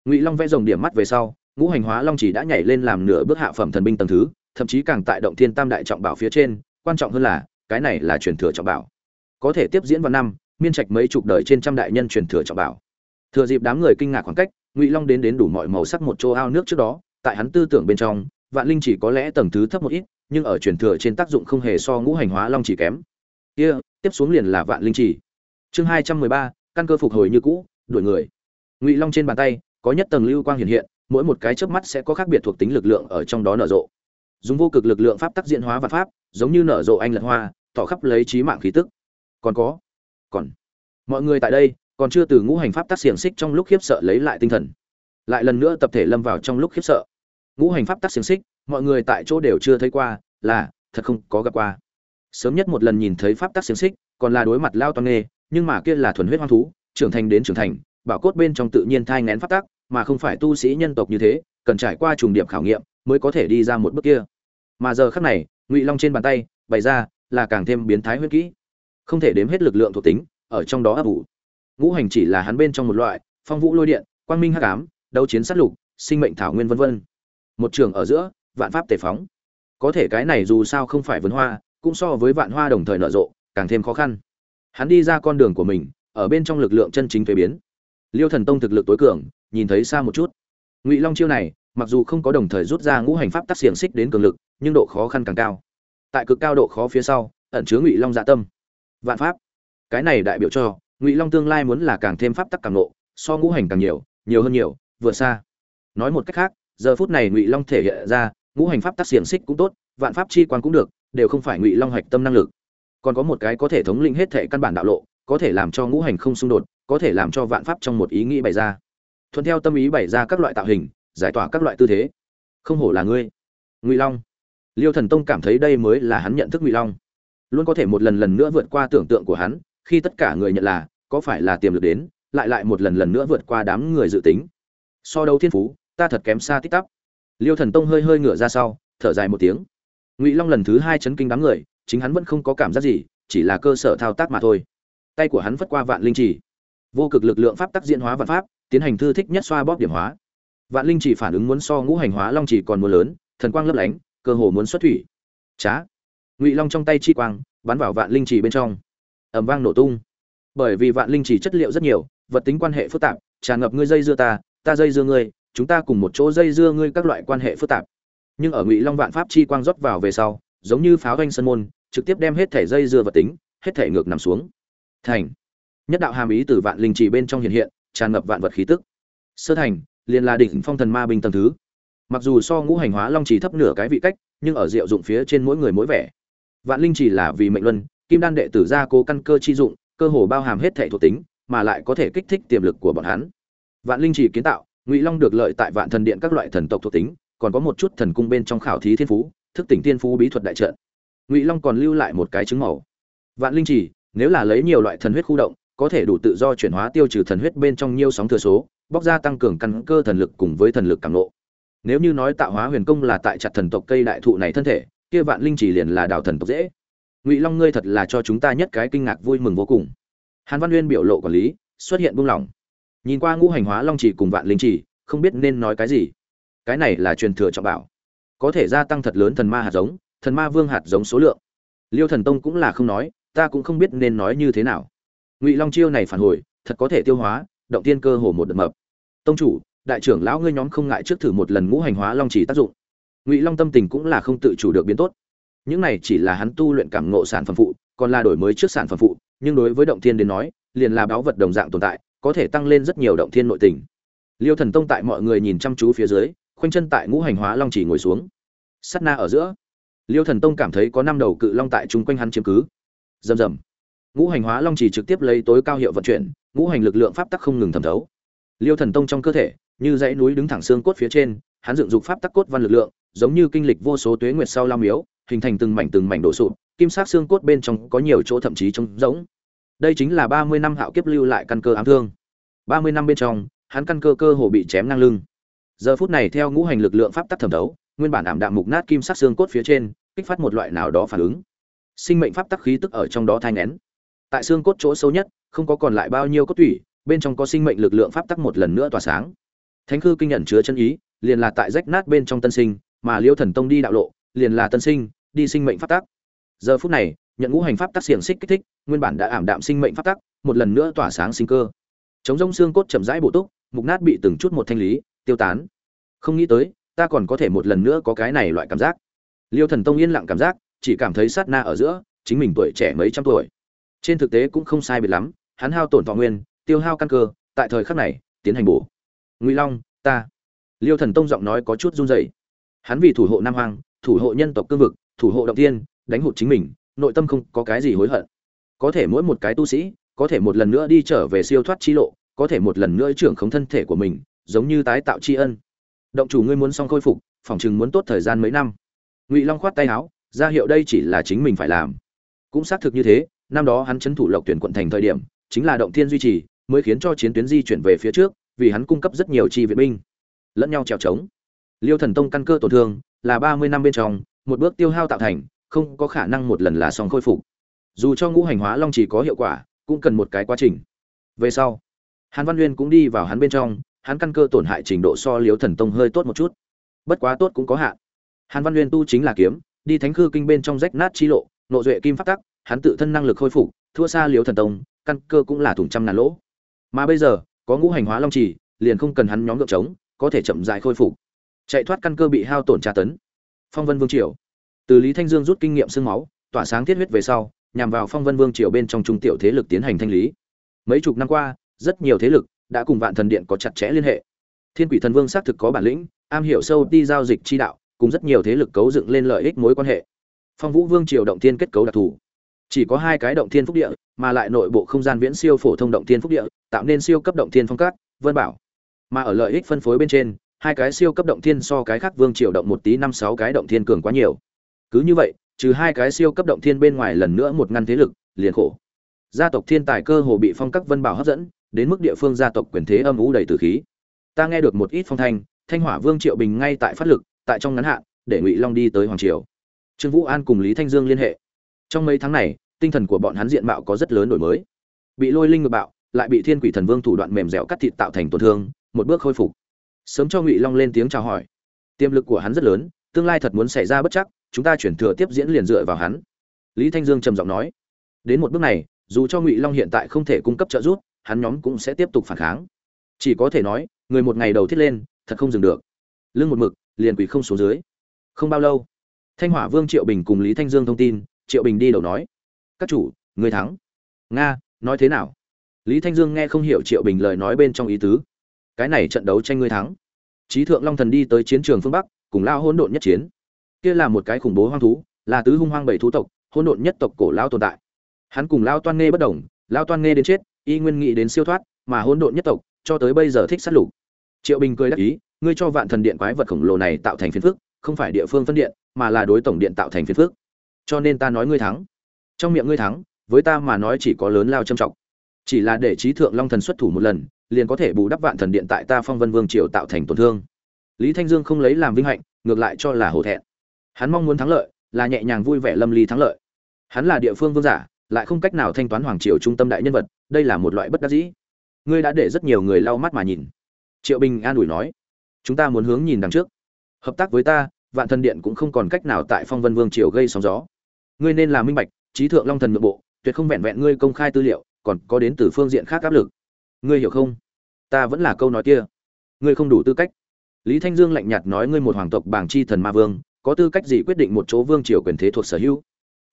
ngụy long vẽ rồng điểm mắt về sau ngũ hành hóa long chỉ đã nhảy lên làm nửa bước hạ phẩm thần binh tầng thứ thậm chí càng tại động thiên tam đại trọng bảo phía trên quan trọng hơn là cái này là truyền thừa trọng bảo có thể tiếp diễn vào năm miên trạch mấy chục đời trên trăm đại nhân truyền thừa trọng bảo thừa dịp đám người kinh ngạc khoảng cách ngụy long đến đến đủ mọi màu sắc một chỗ ao nước trước đó tại hắn tư tưởng bên trong vạn linh chỉ có lẽ tầng thứ thấp một ít nhưng ở truyền thừa trên tác dụng không hề so ngũ hành hóa long chỉ kém kia tiếp xuống liền là vạn linh chỉ chương hai trăm mười ba, căn cơ phục hồi như cũ, đuổi người. Ngụy long trên bàn tay có nhất tầng lưu quang hiện hiện, mỗi một cái chớp mắt sẽ có khác biệt thuộc tính lực lượng ở trong đó nở rộ. Dùng vô cực lực lượng pháp tác diện hóa và pháp, giống như nở rộ anh lật hoa tỏ khắp lấy trí mạng khí tức. Còn có, còn, mọi người tại đây, còn chưa từ ngũ hành pháp tác xiềng xích trong lúc khiếp sợ lấy lại tinh thần. Lại lần nữa tập thể lâm vào trong lúc khiếp sợ. Ngũ hành pháp tác xiềng xích, mọi người tại chỗ đều chưa thấy qua, là, thật không có gặp qua. Sớm nhất một lần nhìn thấy pháp tác xiềng xích, còn là đối mặt lao toàn nghề nhưng mà kia là thuần huyết hoang thú, trưởng thành đến trưởng thành, bảo cốt bên trong tự nhiên thai ngén pháp tác mà không phải tu sĩ nhân tộc như thế, cần trải qua trùng điểm khảo nghiệm mới có thể đi ra một bước kia. Mà giờ khắc này, ngụy long trên bàn tay bày ra là càng thêm biến thái huyết kỹ. Không thể đếm hết lực lượng thuộc tính, ở trong đó ấp ủ. Ngũ hành chỉ là hắn bên trong một loại, phong vũ lôi điện, quang minh hắc ám, đấu chiến sát lục, sinh mệnh thảo nguyên vân vân. Một trường ở giữa, vạn pháp tề phóng. Có thể cái này dù sao không phải vườn hoa, cũng so với vạn hoa đồng thời nở rộ, càng thêm khó khăn. Hắn đi ra con đường của mình, ở bên trong lực lượng chân chính thuế biến. Liêu thần tông thực lực tối cường nhìn thấy xa một chút. Ngụy long chiêu này, mặc dù không có đồng thời rút ra ngũ hành pháp tắc xiềng xích đến cường lực, nhưng độ khó khăn càng cao. Tại cực cao độ khó phía sau, ẩn chứa ngụy long dạ tâm. Vạn pháp. Cái này đại biểu cho, ngụy long tương lai muốn là càng thêm pháp tắc càng nộ so ngũ hành càng nhiều nhiều hơn nhiều vừa xa. Nói một cách khác, giờ phút này ngụy long thể hiện ra, ngũ hành pháp tắc xiềng xích cũng tốt, vạn pháp chi quan cũng được, đều không phải ngụy long hạch tâm năng lực. Còn có một cái có thể thống lĩnh hết thể căn bản đạo lộ, có thể làm cho ngũ hành không xung đột, có thể làm cho vạn pháp trong một ý nghĩ bày ra thuận theo tâm ý bày ra các loại tạo hình, giải tỏa các loại tư thế. Không hổ là ngươi. Ngụy long. Liêu thần tông cảm thấy đây mới là hắn nhận thức ngụy long. Luôn có thể một lần lần nữa vượt qua tưởng tượng của hắn, khi tất cả người nhận là, có phải là tiềm lực đến, lại lại một lần lần nữa vượt qua đám người dự tính. So đấu thiên phú, ta thật kém xa tích tắp liêu thần tông hơi hơi ngửa ra sau, thở dài một tiếng. Ngụy long lần thứ hai chấn kinh đám người, chính hắn vẫn không có cảm giác gì, chỉ là cơ sở thao tác mà thôi. Tay của hắn vất qua vạn linh chỉ vô cực lực lượng pháp tác diễn hóa vạn pháp tiến hành thư thích nhất xoa bóp điểm hóa. Vạn linh chỉ phản ứng muốn so ngũ hành hóa long chỉ còn muốn lớn, thần quang lấp lánh, cơ hồ muốn xuất thủy. Trá ngụy long trong tay chi quang, bắn vào vạn linh chỉ bên trong. Ẩm vang nổ tung. Bởi vì vạn linh chỉ chất liệu rất nhiều, vật tính quan hệ phức tạp, tràn ngập ngươi dây dưa ta ta dây dưa ngươi, chúng ta cùng một chỗ dây dưa ngươi các loại quan hệ phức tạp. Nhưng ở ngụy long vạn pháp chi quang rót vào về sau, giống như pháo doanh sân môn, trực tiếp đem hết thể dây dưa vật tính, hết thể ngược nằm xuống. Thành. Nhất đạo hàm ý từ vạn linh chỉ bên trong hiện hiện tràn ngập vạn vật khí tức. Sơ thành, liền là đỉnh phong thần ma binh tầng thứ. Mặc dù so ngũ hành hóa long chỉ thấp nửa cái vị cách, nhưng ở diệu dụng phía trên mỗi người mỗi vẻ. Vạn linh chỉ là vì mệnh luân, kim đan đệ tử gia cố căn cơ chi dụng, cơ hồ bao hàm hết thể thuộc tính, mà lại có thể kích thích tiềm lực của bọn hắn. Vạn linh chỉ kiến tạo, ngụy long được lợi tại vạn thần điện các loại thần tộc thuộc tính, còn có một chút thần cung bên trong khảo thí thiên phú, thức tỉnh thiên phú bí thuật đại trận. Ngụy long còn lưu lại một cái trứng màu. Vạn linh chỉ, nếu là lấy nhiều loại thần huyết khu động có thể đủ tự do chuyển hóa tiêu trừ thần huyết bên trong nhiều sóng thừa số, bóc ra tăng cường căn cơ thần lực cùng với thần lực cảm ngộ. nếu như nói tạo hóa huyền công là tại chặt thần tộc cây đại thụ này thân thể, kia vạn linh chỉ liền là đào thần tộc dễ. Ngụy long ngươi thật là cho chúng ta nhất cái kinh ngạc vui mừng vô cùng. Hàn văn uyên biểu lộ quản lý, xuất hiện buông lỏng. Nhìn qua ngũ hành hóa long chỉ cùng vạn linh chỉ, không biết nên nói cái gì. Cái này là truyền thừa trọng bảo. Có thể gia tăng thật lớn thần ma hạt giống, thần ma vương hạt giống số lượng. Liêu thần tông cũng là không nói, ta cũng không biết nên nói như thế nào ngụy long chiêu này phản hồi, thật có thể tiêu hóa, động tiên cơ hồ một đợt mập. Tông chủ, đại trưởng lão ngươi nhóm không ngại trước thử một lần ngũ hành hóa long chỉ tác dụng. Ngụy long tâm tình cũng là không tự chủ được biến tốt. Những này chỉ là hắn tu luyện cảm ngộ sản phẩm phụ, còn là đổi mới trước sản phẩm phụ, nhưng đối với động thiên đến nói, liền là báo vật đồng dạng tồn tại, có thể tăng lên rất nhiều động thiên nội tình. Liêu thần tông tại mọi người nhìn chăm chú phía dưới, khoanh chân tại ngũ hành hóa long chỉ ngồi xuống. Sắt na ở giữa, liêu thần tông cảm thấy có năm đầu cự long tại chung quanh hắn chiếm cứ. Rầm rầm ngũ hành hóa long chỉ trực tiếp lấy tối cao hiệu vận chuyển, ngũ hành lực lượng pháp tắc không ngừng thẩm thấu. Liêu thần tông trong cơ thể, như dãy núi đứng thẳng xương cốt phía trên, hắn dựng dục pháp tắc cốt văn lực lượng, giống như kinh lịch vô số tuế nguyệt sau lao miếu, hình thành từng mảnh từng mảnh đổ sụp, kim sắc xương cốt bên trong có nhiều chỗ thậm chí trống rỗng. Đây chính là ba mươi năm hạo kiếp lưu lại căn cơ ám thương. Ba mươi năm bên trong, hắn căn cơ cơ hồ bị chém ngang lưng. Giờ phút này theo ngũ hành lực lượng pháp tắc thẩm thấu, nguyên bản ảm đạm mục nát kim sắc xương cốt phía trên, kích phát một loại nào đó phản ứng. Sinh mệnh pháp tắc khí tức ở trong đó thai nén tại xương cốt chỗ sâu nhất, không có còn lại bao nhiêu cốt tủy, bên trong có sinh mệnh lực lượng pháp tắc một lần nữa tỏa sáng. Thánh khư kinh nhận chứa chân ý, liền là tại rách nát bên trong tân sinh, mà liêu thần tông đi đạo lộ, liền là tân sinh, đi sinh mệnh pháp tắc. Giờ phút này, nhận ngũ hành pháp tắc xiềng xích kích thích, nguyên bản đã ảm đạm sinh mệnh pháp tắc, một lần nữa tỏa sáng sinh cơ. Chống rông xương cốt chậm rãi bổ túc, mục nát bị từng chút một thanh lý, tiêu tán. Không nghĩ tới, ta còn có thể một lần nữa có cái này loại cảm giác. Liêu thần tông yên lặng cảm giác, chỉ cảm thấy sát na ở giữa, chính mình tuổi trẻ mấy trăm tuổi trên thực tế cũng không sai biệt lắm, hắn hao tổn thọ nguyên, tiêu hao căn cơ, tại thời khắc này, tiến hành bổ. Ngụy long, ta. Liêu thần tông giọng nói có chút run rẩy. Hắn vì thủ hộ nam hoàng thủ hộ nhân tộc cương vực, thủ hộ động tiên đánh hụt chính mình, nội tâm không có cái gì hối hận. Có thể mỗi một cái tu sĩ, có thể một lần nữa đi trở về siêu thoát chi lộ, có thể một lần nữa trưởng khống thân thể của mình, giống như tái tạo tri ân. Động chủ ngươi muốn xong khôi phục, phòng chừng muốn tốt thời gian mấy năm. Ngụy long khoát tay áo, ra hiệu đây chỉ là chính mình phải làm. Cũng xác thực như thế năm đó hắn chấn thủ lộc tuyển quận thành thời điểm, chính là động thiên duy trì, mới khiến cho chiến tuyến di chuyển về phía trước, vì hắn cung cấp rất nhiều chi viện binh. Lẫn nhau trèo trống liêu thần tông căn cơ tổn thương, là ba mươi năm bên trong, một bước tiêu hao tạo thành, không có khả năng một lần là xong khôi phục. Dù cho ngũ hành hóa long chỉ có hiệu quả, cũng cần một cái quá trình. Về sau, hàn văn uyên cũng đi vào hắn bên trong, hắn căn cơ tổn hại trình độ so liêu thần tông hơi tốt một chút. Bất quá tốt cũng có hạn. Hàn văn uyên tu chính là kiếm, đi thánh khư kinh bên trong rách nát chi lộ, nộ duệ kim phát tắc hắn tự thân năng lực khôi phục, thua xa liếu thần tông, căn cơ cũng là thủng trăm ngàn lỗ. Mà bây giờ, có ngũ hành hóa long trì, liền không cần hắn nhóm ngược trống, có thể chậm dại khôi phục. Chạy thoát căn cơ bị hao tổn tra tấn. Phong vân vương triều. Từ lý thanh dương rút kinh nghiệm sương máu, tỏa sáng thiết huyết về sau, nhằm vào phong vân vương triều bên trong trung tiểu thế lực tiến hành thanh lý. Mấy chục năm qua, rất nhiều thế lực đã cùng vạn thần điện có chặt chẽ liên hệ. Thiên quỷ thần vương xác thực có bản lĩnh, am hiểu sâu đi giao dịch chi đạo, cùng rất nhiều thế lực cấu dựng lên lợi ích mối quan hệ. Phong vũ vương triều động thiên kết cấu đặc thù chỉ có hai cái động thiên phúc địa, mà lại nội bộ không gian viễn siêu phổ thông động thiên phúc địa, tạo nên siêu cấp động thiên phong cát, vân bảo. Mà ở lợi ích phân phối bên trên, hai cái siêu cấp động thiên so cái khác vương triều động một tí năm sáu cái động thiên cường quá nhiều. Cứ như vậy, trừ hai cái siêu cấp động thiên bên ngoài lần nữa một ngăn thế lực, liền khổ. Gia tộc thiên tài cơ hồ bị phong các vân bảo hấp dẫn, đến mức địa phương gia tộc quyền thế âm ủ đầy tử khí. Ta nghe được một ít phong thanh thanh hỏa vương triệu bình ngay tại phát lực, tại trong ngắn hạn, để ngụy long đi tới hoàng triều. Trương vũ an cùng lý thanh dương liên hệ trong mấy tháng này, tinh thần của bọn hắn diện mạo có rất lớn đổi mới. Bị lôi linh ngược bạo, lại bị thiên quỷ thần vương thủ đoạn mềm dẻo cắt thịt tạo thành tổn thương, một bước khôi phục. Sớm cho ngụy long lên tiếng chào hỏi. Tiềm lực của hắn rất lớn, tương lai thật muốn xảy ra bất chắc, chúng ta chuyển thừa tiếp diễn liền dựa vào hắn. Lý thanh dương trầm giọng nói. Đến một bước này, dù cho ngụy long hiện tại không thể cung cấp trợ giúp, hắn nhóm cũng sẽ tiếp tục phản kháng. Chỉ có thể nói, người một ngày đầu thiết lên, thật không dừng được. Lưng một mực, liền quỷ không xuống dưới. Không bao lâu, thanh hỏa vương triệu bình cùng lý thanh dương thông tin triệu bình đi đầu nói, các chủ, người thắng. Nga, nói thế nào? Lý thanh dương nghe không hiểu triệu bình lời nói bên trong ý tứ. Cái này trận đấu tranh ngươi thắng. Trí thượng long thần đi tới chiến trường phương bắc, cùng lao hỗn độn nhất chiến. Kia là một cái khủng bố hoang thú, là tứ hung hoang bảy thú tộc, hỗn độn nhất tộc cổ lao tồn tại. Hắn cùng lao toan nghe bất đồng, lao toan nghe đến chết, y nguyên nghị đến siêu thoát, mà hỗn độn nhất tộc, cho tới bây giờ thích sát lục. Triệu bình cười đắc ý, ngươi cho vạn thần điện quái vật khổng lồ này tạo thành phiền phức, không phải địa phương phân điện, mà là đối tổng điện tạo thành phiền phức cho nên ta nói ngươi thắng. Trong miệng ngươi thắng, với ta mà nói chỉ có lớn lao châm trọng. Chỉ là để trí thượng long thần xuất thủ một lần, liền có thể bù đắp vạn thần điện tại ta phong vân vương triều tạo thành tổn thương. Lý thanh dương không lấy làm vinh hạnh, ngược lại cho là hổ thẹn. Hắn mong muốn thắng lợi, là nhẹ nhàng vui vẻ lâm ly thắng lợi. Hắn là địa phương vương giả, lại không cách nào thanh toán hoàng triều trung tâm đại nhân vật, đây là một loại bất đắc dĩ. Ngươi đã để rất nhiều người lau mắt mà nhìn. Triệu bình an ủi nói, chúng ta muốn hướng nhìn đằng trước. Hợp tác với ta, vạn thần điện cũng không còn cách nào tại phong vân vương triều gây sóng gió ngươi nên là minh bạch, trí thượng long thần nội bộ, tuyệt không vẹn vẹn ngươi công khai tư liệu, còn có đến từ phương diện khác áp lực. Ngươi hiểu không? Ta vẫn là câu nói kia. Ngươi không đủ tư cách. Lý thanh dương lạnh nhạt nói ngươi một hoàng tộc bảng chi thần ma vương, có tư cách gì quyết định một chỗ vương triều quyền thế thuộc sở hữu?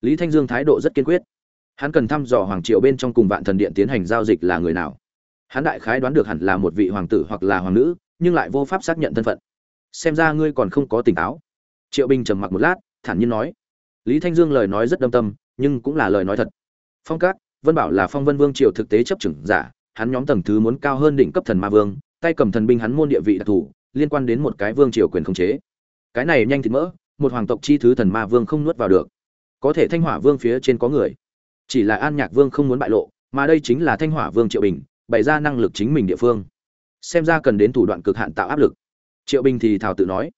Lý thanh dương thái độ rất kiên quyết. Hắn cần thăm dò hoàng triều bên trong cùng vạn thần điện tiến hành giao dịch là người nào. Hắn đại khái đoán được hẳn là một vị hoàng tử hoặc là hoàng nữ, nhưng lại vô pháp xác nhận thân phận. Xem ra ngươi còn không có tỉnh táo. Triệu bình trầm mặc một lát, thản nhiên nói lý thanh dương lời nói rất đâm tâm, nhưng cũng là lời nói thật. Phong cát vân bảo là phong vân vương triều thực tế chấp chừng giả, hắn nhóm tầng thứ muốn cao hơn đỉnh cấp thần ma vương, tay cầm thần binh hắn môn địa vị đặc thù, liên quan đến một cái vương triều quyền khống chế. Cái này nhanh thịt mỡ, một hoàng tộc chi thứ thần ma vương không nuốt vào được. Có thể thanh hỏa vương phía trên có người. Chỉ là an nhạc vương không muốn bại lộ, mà đây chính là thanh hỏa vương triệu bình, bày ra năng lực chính mình địa phương. Xem ra cần đến thủ đoạn cực hạn tạo áp lực. Triệu bình thì thảo tự nói.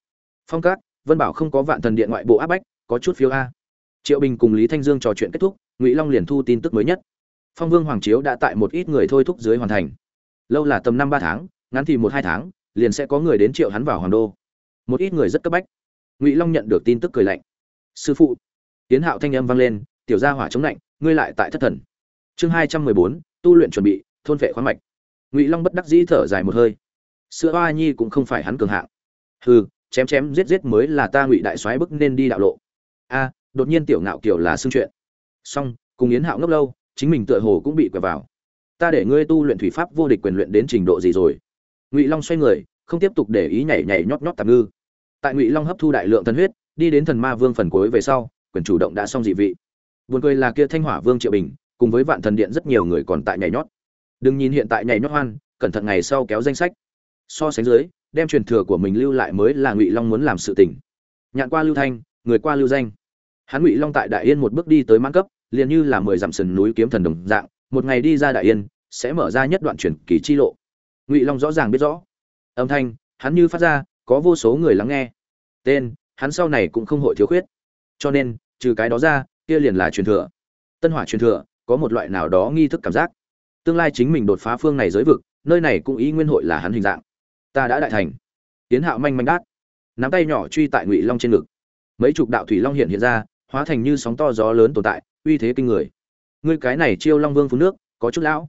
Phong cát vân bảo không có vạn thần điện ngoại bộ áp bách có chút phiếu a. Triệu bình cùng lý thanh dương trò chuyện kết thúc, ngụy long liền thu tin tức mới nhất. Phong vương hoàng chiếu đã tại một ít người thôi thúc dưới hoàn thành. Lâu là tầm năm ba tháng, ngắn thì một hai tháng, liền sẽ có người đến triệu hắn vào hoàng đô. Một ít người rất cấp bách. Ngụy long nhận được tin tức cười lạnh. Sư phụ. Tiến hạo thanh âm vang lên, tiểu gia hỏa chống lạnh, ngươi lại tại thất thần. Chương hai trăm mười bốn, tu luyện chuẩn bị, thôn vệ khoáng mạch. Ngụy long bất đắc dĩ thở dài một hơi. Sữa oa nhi cũng không phải hắn cường hạng. Hừ, chém chém giết giết mới là ta ngụy đại soái bức nên đi đạo lộ a, đột nhiên tiểu ngạo kiểu là xưng chuyện. Song cùng yến hạo ngốc lâu, chính mình tựa hồ cũng bị quẹt vào. Ta để ngươi tu luyện thủy pháp vô địch quyền luyện đến trình độ gì rồi? Ngụy long xoay người, không tiếp tục để ý nhảy nhảy nhót nhót tạm ngư. Tại ngụy long hấp thu đại lượng thần huyết, đi đến thần ma vương phần cuối về sau, quyền chủ động đã xong dị vị. Buồn cười là kia thanh hỏa vương triệu bình, cùng với vạn thần điện rất nhiều người còn tại nhảy nhót. Đừng nhìn hiện tại nhảy nhót hoan, cẩn thận ngày sau kéo danh sách. So sánh dưới, đem truyền thừa của mình lưu lại mới là ngụy long muốn làm sự tình. Nhạn qua lưu thanh, người qua lưu danh hắn ngụy long tại đại yên một bước đi tới mãn cấp, liền như là mười dặm sườn núi kiếm thần đồng dạng, một ngày đi ra đại yên, sẽ mở ra nhất đoạn truyền kỳ chi lộ. Ngụy long rõ ràng biết rõ. Âm thanh, hắn như phát ra, có vô số người lắng nghe. Tên, hắn sau này cũng không hội thiếu khuyết. Cho nên, trừ cái đó ra, kia liền là truyền thừa. Tân hỏa truyền thừa, có một loại nào đó nghi thức cảm giác. Tương lai chính mình đột phá phương này giới vực, nơi này cũng ý nguyên hội là hắn hình dạng. Ta đã đại thành. Tiến hạo manh manh đát nắm tay nhỏ truy tại ngụy long trên ngực. Mấy chục đạo thủy long hiện hiện ra hóa thành như sóng to gió lớn tồn tại, uy thế kinh người. Ngươi cái này chiêu long vương phú nước, có chút lão.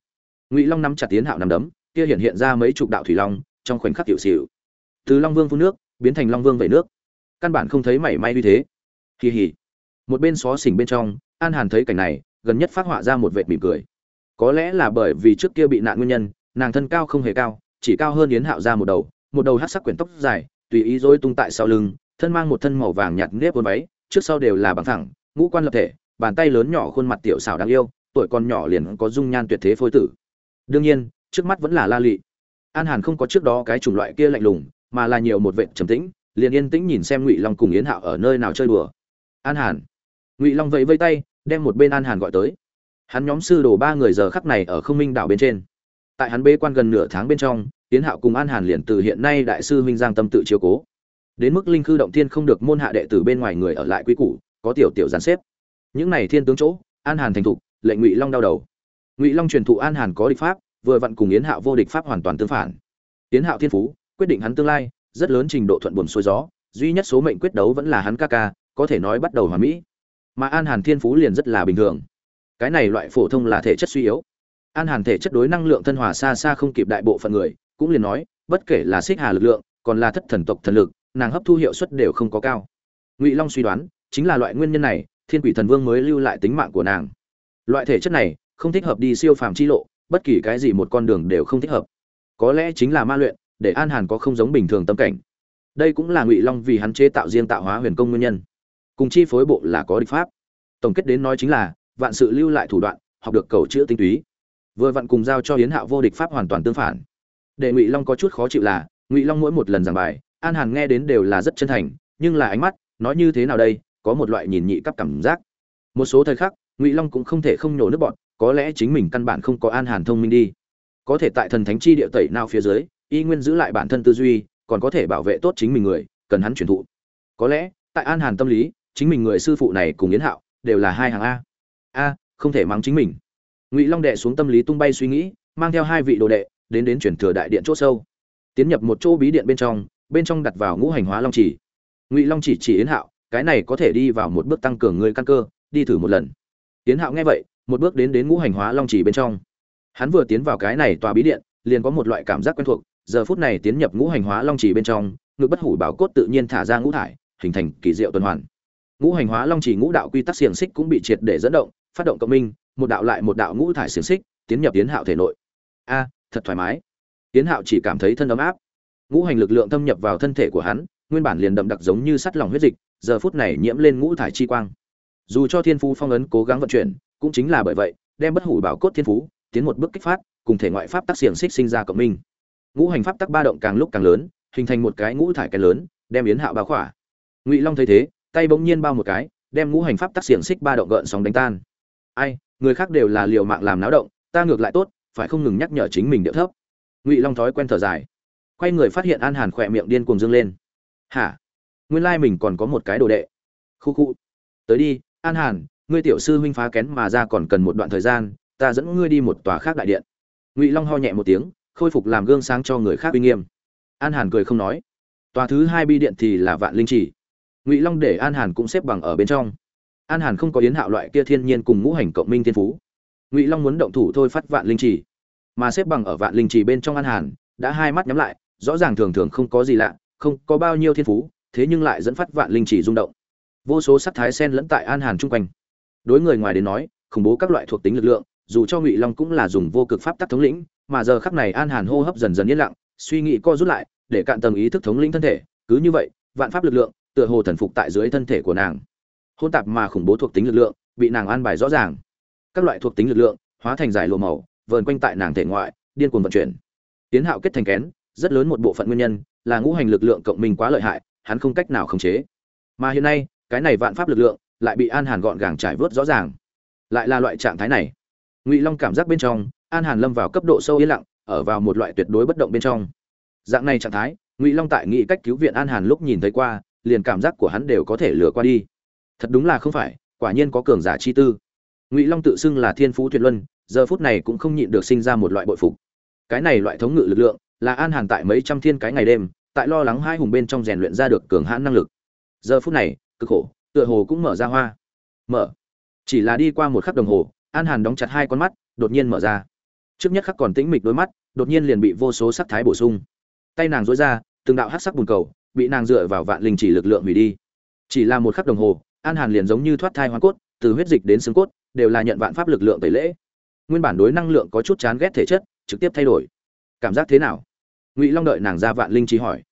Ngụy long nắm chặt tiến hạo nằm đấm, kia hiện hiện ra mấy chục đạo thủy long, trong khoảnh khắc tiểu xỉu. Từ long vương phú nước, biến thành long vương vẩy nước. Căn bản không thấy mảy may uy thế. Kỳ hỉ một bên xó xỉnh bên trong, an hàn thấy cảnh này, gần nhất phát họa ra một vệt mỉm cười. Có lẽ là bởi vì trước kia bị nạn nguyên nhân, nàng thân cao không hề cao, chỉ cao hơn yến hạo ra một đầu một đầu hát sắc quyển tóc dài, tùy ý dối tung tại sau lưng, thân mang một thân màu vàng nhạt nếp vốn váy trước sau đều là bằng thẳng, ngũ quan lập thể, bàn tay lớn nhỏ khuôn mặt tiểu xảo đáng yêu, tuổi còn nhỏ liền có dung nhan tuyệt thế phôi tử. Đương nhiên, trước mắt vẫn là la lị. An hàn không có trước đó cái chủng loại kia lạnh lùng, mà là nhiều một vệ trầm tĩnh, liền yên tĩnh nhìn xem ngụy long cùng yến hạo ở nơi nào chơi đùa. An hàn. Ngụy long vẫy vây tay, đem một bên an hàn gọi tới. Hắn nhóm sư đồ ba người giờ khắc này ở không minh đảo bên trên. Tại hắn bê quan gần nửa tháng bên trong, yến hạo cùng an hàn liền từ hiện nay đại sư minh giang tâm tự chiếu cố đến mức linh khư động thiên không được môn hạ đệ tử bên ngoài người ở lại quy củ, có tiểu tiểu gián xếp. Những này thiên tướng chỗ, an hàn thành thục, lệnh ngụy long đau đầu. Ngụy long truyền thụ an hàn có địch pháp, vừa vặn cùng yến hạo vô địch pháp hoàn toàn tương phản. Yến hạo thiên phú, quyết định hắn tương lai, rất lớn trình độ thuận buồm xuôi gió, duy nhất số mệnh quyết đấu vẫn là hắn ca ca, có thể nói bắt đầu hòa mỹ. Mà an hàn thiên phú liền rất là bình thường. Cái này loại phổ thông là thể chất suy yếu. An hàn thể chất đối năng lượng thân hòa xa xa không kịp đại bộ phận người, cũng liền nói, bất kể là xích hà lực lượng, còn là thất thần tộc thần lực nàng hấp thu hiệu suất đều không có cao. Ngụy long suy đoán, chính là loại nguyên nhân này, thiên quỷ thần vương mới lưu lại tính mạng của nàng. Loại thể chất này, không thích hợp đi siêu phàm chi lộ, bất kỳ cái gì một con đường đều không thích hợp. Có lẽ chính là ma luyện, để an hàn có không giống bình thường tâm cảnh. Đây cũng là ngụy long vì hắn chế tạo riêng tạo hóa huyền công nguyên nhân. Cùng chi phối bộ là có địch pháp. Tổng kết đến nói chính là, vạn sự lưu lại thủ đoạn, học được cầu chữa tinh túy. Vừa vặn cùng giao cho hiến hạo vô địch pháp hoàn toàn tương phản. Để ngụy long có chút khó chịu là, ngụy long mỗi một lần giảng bài an hàn nghe đến đều là rất chân thành, nhưng là ánh mắt, nói như thế nào đây, có một loại nhìn nhị cấp cảm giác. Một số thời khắc, ngụy long cũng không thể không nhổ nước bọn, có lẽ chính mình căn bản không có an hàn thông minh đi. Có thể tại thần thánh chi địa tẩy nào phía dưới, y nguyên giữ lại bản thân tư duy, còn có thể bảo vệ tốt chính mình người, cần hắn truyền thụ. Có lẽ, tại an hàn tâm lý, chính mình người sư phụ này cùng yến hạo, đều là hai hàng a. A, không thể mắng chính mình. Ngụy long đệ xuống tâm lý tung bay suy nghĩ, mang theo hai vị đồ đệ, đến đến chuyển thừa đại điện chỗ sâu. Tiến nhập một chỗ bí điện bên trong bên trong đặt vào ngũ hành hóa long chỉ. Ngụy long chỉ chỉ yến hạo, cái này có thể đi vào một bước tăng cường người căn cơ, đi thử một lần. Yến hạo nghe vậy, một bước đến đến ngũ hành hóa long chỉ bên trong. Hắn vừa tiến vào cái này tòa bí điện, liền có một loại cảm giác quen thuộc, giờ phút này tiến nhập ngũ hành hóa long chỉ bên trong, ngực bất hủ bảo cốt tự nhiên thả ra ngũ thải, hình thành kỳ diệu tuần hoàn. Ngũ hành hóa long chỉ ngũ đạo quy tắc xiềng xích cũng bị triệt để dẫn động, phát động cộng minh, một đạo lại một đạo ngũ thải xiềng xích, tiến nhập tiến hạo thể nội. A, thật thoải mái. Tiến hạo chỉ cảm thấy thân ấm áp ngũ hành lực lượng thâm nhập vào thân thể của hắn, nguyên bản liền đậm đặc giống như sắt lòng huyết dịch, giờ phút này nhiễm lên ngũ thải chi quang. Dù cho thiên phú phong ấn cố gắng vận chuyển, cũng chính là bởi vậy, đem bất hủ bảo cốt thiên phú tiến một bước kích phát, cùng thể ngoại pháp tác xiềng xích sinh ra cộng minh. Ngũ hành pháp tắc ba động càng lúc càng lớn, hình thành một cái ngũ thải cái lớn, đem yến hạo bao khỏa. Ngụy long thấy thế, tay bỗng nhiên bao một cái, đem ngũ hành pháp tắc xiềng xích ba động gợn sóng đánh tan. Ai, người khác đều là liều mạng làm náo động, ta ngược lại tốt, phải không ngừng nhắc nhở chính mình điệu thấp. Ngụy long thói quen thở dài quay người phát hiện an hàn khỏe miệng điên cuồng dương lên. Hả? Nguyên lai mình còn có một cái đồ đệ. Khu khu. Tới đi, an hàn, ngươi tiểu sư huynh phá kén mà ra còn cần một đoạn thời gian, ta dẫn ngươi đi một tòa khác đại điện. Ngụy long ho nhẹ một tiếng, khôi phục làm gương sáng cho người khác uy nghiêm. An hàn cười không nói. Tòa thứ hai bi điện thì là vạn linh chỉ. Ngụy long để an hàn cũng xếp bằng ở bên trong. An hàn không có yến hạo loại kia thiên nhiên cùng ngũ hành cộng minh thiên phú. Ngụy long muốn động thủ thôi phát vạn linh chỉ. Mà xếp bằng ở vạn linh chỉ bên trong an hàn, đã hai mắt nhắm lại rõ ràng thường thường không có gì lạ, không có bao nhiêu thiên phú, thế nhưng lại dẫn phát vạn linh chỉ rung động. Vô số sắc thái sen lẫn tại an hàn trung quanh. Đối người ngoài đến nói, khủng bố các loại thuộc tính lực lượng, dù cho ngụy long cũng là dùng vô cực pháp tắc thống lĩnh, mà giờ khắc này an hàn hô hấp dần dần yên lặng, suy nghĩ co rút lại, để cạn tầng ý thức thống lĩnh thân thể, cứ như vậy, vạn pháp lực lượng, tựa hồ thần phục tại dưới thân thể của nàng. Hôn tạp mà khủng bố thuộc tính lực lượng, bị nàng an bài rõ ràng. Các loại thuộc tính lực lượng, hóa thành giải lụa màu, vờn quanh tại nàng thể ngoại, điên cuồng vận chuyển. Tiến hạo kết thành kén rất lớn một bộ phận nguyên nhân là ngũ hành lực lượng cộng minh quá lợi hại, hắn không cách nào khống chế. Mà hiện nay, cái này vạn pháp lực lượng lại bị an hàn gọn gàng trải vớt rõ ràng. Lại là loại trạng thái này. Ngụy long cảm giác bên trong, an hàn lâm vào cấp độ sâu yên lặng, ở vào một loại tuyệt đối bất động bên trong. Dạng này trạng thái, ngụy long tại nghĩ cách cứu viện an hàn lúc nhìn thấy qua, liền cảm giác của hắn đều có thể lừa qua đi. Thật đúng là không phải, quả nhiên có cường giả chi tư. Ngụy long tự xưng là thiên phú tuyệt luân, giờ phút này cũng không nhịn được sinh ra một loại bội phục. Cái này loại thống ngự lực lượng là an hàn tại mấy trăm thiên cái ngày đêm, tại lo lắng hai hùng bên trong rèn luyện ra được cường hãn năng lực. Giờ phút này, cực khổ, tựa hồ cũng mở ra hoa. Mở. Chỉ là đi qua một khắc đồng hồ, an hàn đóng chặt hai con mắt, đột nhiên mở ra. Trước nhất khắc còn tĩnh mịch đôi mắt, đột nhiên liền bị vô số sắc thái bổ sung. Tay nàng dối ra, từng đạo hát sắc bùn cầu, bị nàng dựa vào vạn linh chỉ lực lượng hủy đi. Chỉ là một khắc đồng hồ, an hàn liền giống như thoát thai hoa cốt, từ huyết dịch đến xương cốt, đều là nhận vạn pháp lực lượng tẩy lễ. Nguyên bản đối năng lượng có chút chán ghét thể chất, trực tiếp thay đổi. Cảm giác thế nào? Ngụy long đợi nàng ra vạn linh trí hỏi.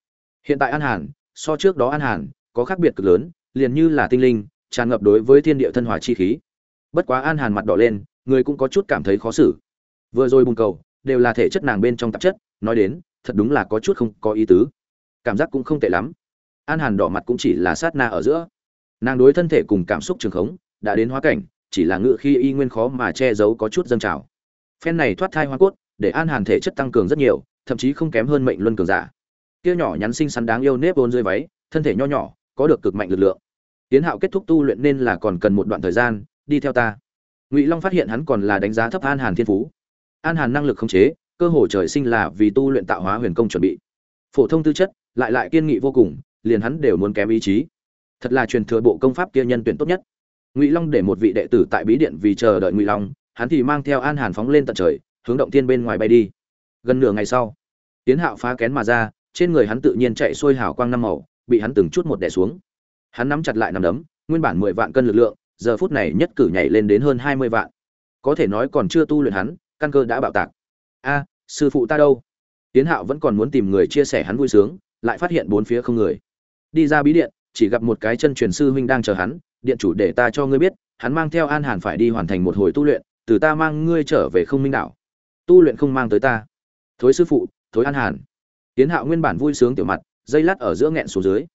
Hiện tại an hàn, so trước đó an hàn, có khác biệt cực lớn, liền như là tinh linh, tràn ngập đối với thiên địa thân hòa chi khí. Bất quá an hàn mặt đỏ lên, người cũng có chút cảm thấy khó xử. Vừa rồi bùng cầu, đều là thể chất nàng bên trong tạp chất, nói đến, thật đúng là có chút không có ý tứ. Cảm giác cũng không tệ lắm. An hàn đỏ mặt cũng chỉ là sát na ở giữa. Nàng đối thân thể cùng cảm xúc trường khống, đã đến hóa cảnh, chỉ là ngự khi y nguyên khó mà che giấu có chút dâng trào. Phen này thoát thai hoa cốt, để an hàn thể chất tăng cường rất nhiều thậm chí không kém hơn mệnh luân cường giả. Kia nhỏ nhắn xinh xắn đáng yêu nếp ôn dưới váy, thân thể nho nhỏ, có được cực mạnh lực lượng. Tiến hạo kết thúc tu luyện nên là còn cần một đoạn thời gian, đi theo ta. Ngụy long phát hiện hắn còn là đánh giá thấp an hàn thiên phú. An hàn năng lực khống chế, cơ hồ trời sinh là vì tu luyện tạo hóa huyền công chuẩn bị. Phổ thông tư chất, lại lại kiên nghị vô cùng, liền hắn đều muốn kém ý chí. Thật là truyền thừa bộ công pháp kia nhân tuyển tốt nhất. Ngụy long để một vị đệ tử tại bí điện vì chờ đợi ngụy long, hắn thì mang theo an hàn phóng lên tận trời, hướng động tiên bên ngoài bay đi gần nửa ngày sau, tiến hạo phá kén mà ra, trên người hắn tự nhiên chạy xuôi hào quang năm màu, bị hắn từng chút một đè xuống. Hắn nắm chặt lại nằm đấm, nguyên bản mười vạn cân lực lượng, giờ phút này nhất cử nhảy lên đến hơn hai mươi vạn. Có thể nói còn chưa tu luyện hắn, căn cơ đã bạo tạc. A, sư phụ ta đâu? Tiến hạo vẫn còn muốn tìm người chia sẻ hắn vui sướng, lại phát hiện bốn phía không người. Đi ra bí điện, chỉ gặp một cái chân truyền sư huynh đang chờ hắn, điện chủ để ta cho ngươi biết, hắn mang theo an hàn phải đi hoàn thành một hồi tu luyện, từ ta mang ngươi trở về không minh đảo. Tu luyện không mang tới ta thối sư phụ, thối an hàn. Tiến hạo nguyên bản vui sướng tiểu mặt, dây lát ở giữa nghẹn xuống dưới.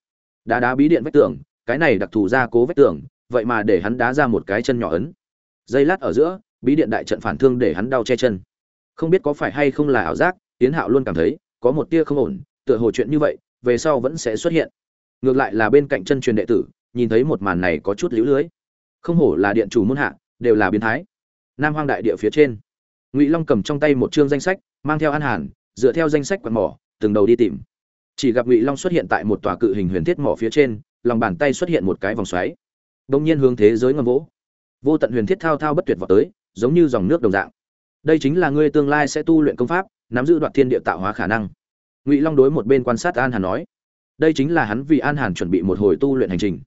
Đá đá bí điện vách tường, cái này đặc thù ra cố vách tường, vậy mà để hắn đá ra một cái chân nhỏ ấn. Dây lát ở giữa, bí điện đại trận phản thương để hắn đau che chân. Không biết có phải hay không là ảo giác tiến hạo luôn cảm thấy, có một tia không ổn, tựa hồ chuyện như vậy, về sau vẫn sẽ xuất hiện. Ngược lại là bên cạnh chân truyền đệ tử, nhìn thấy một màn này có chút lũ lưới. Không hổ là điện chủ môn hạ, đều là biến thái. Nam hoang đại địa phía trên. Ngụy long cầm trong tay một chương danh sách mang theo an hàn, dựa theo danh sách quạt mỏ, từng đầu đi tìm. Chỉ gặp ngụy long xuất hiện tại một tòa cự hình huyền thiết mỏ phía trên, lòng bàn tay xuất hiện một cái vòng xoáy. Đông nhiên hướng thế giới ngầm vỗ. Vô tận huyền thiết thao thao bất tuyệt vào tới, giống như dòng nước đồng dạng. Đây chính là ngươi tương lai sẽ tu luyện công pháp, nắm giữ đoạn thiên địa tạo hóa khả năng. Ngụy long đối một bên quan sát an hàn nói. Đây chính là hắn vì an hàn chuẩn bị một hồi tu luyện hành trình.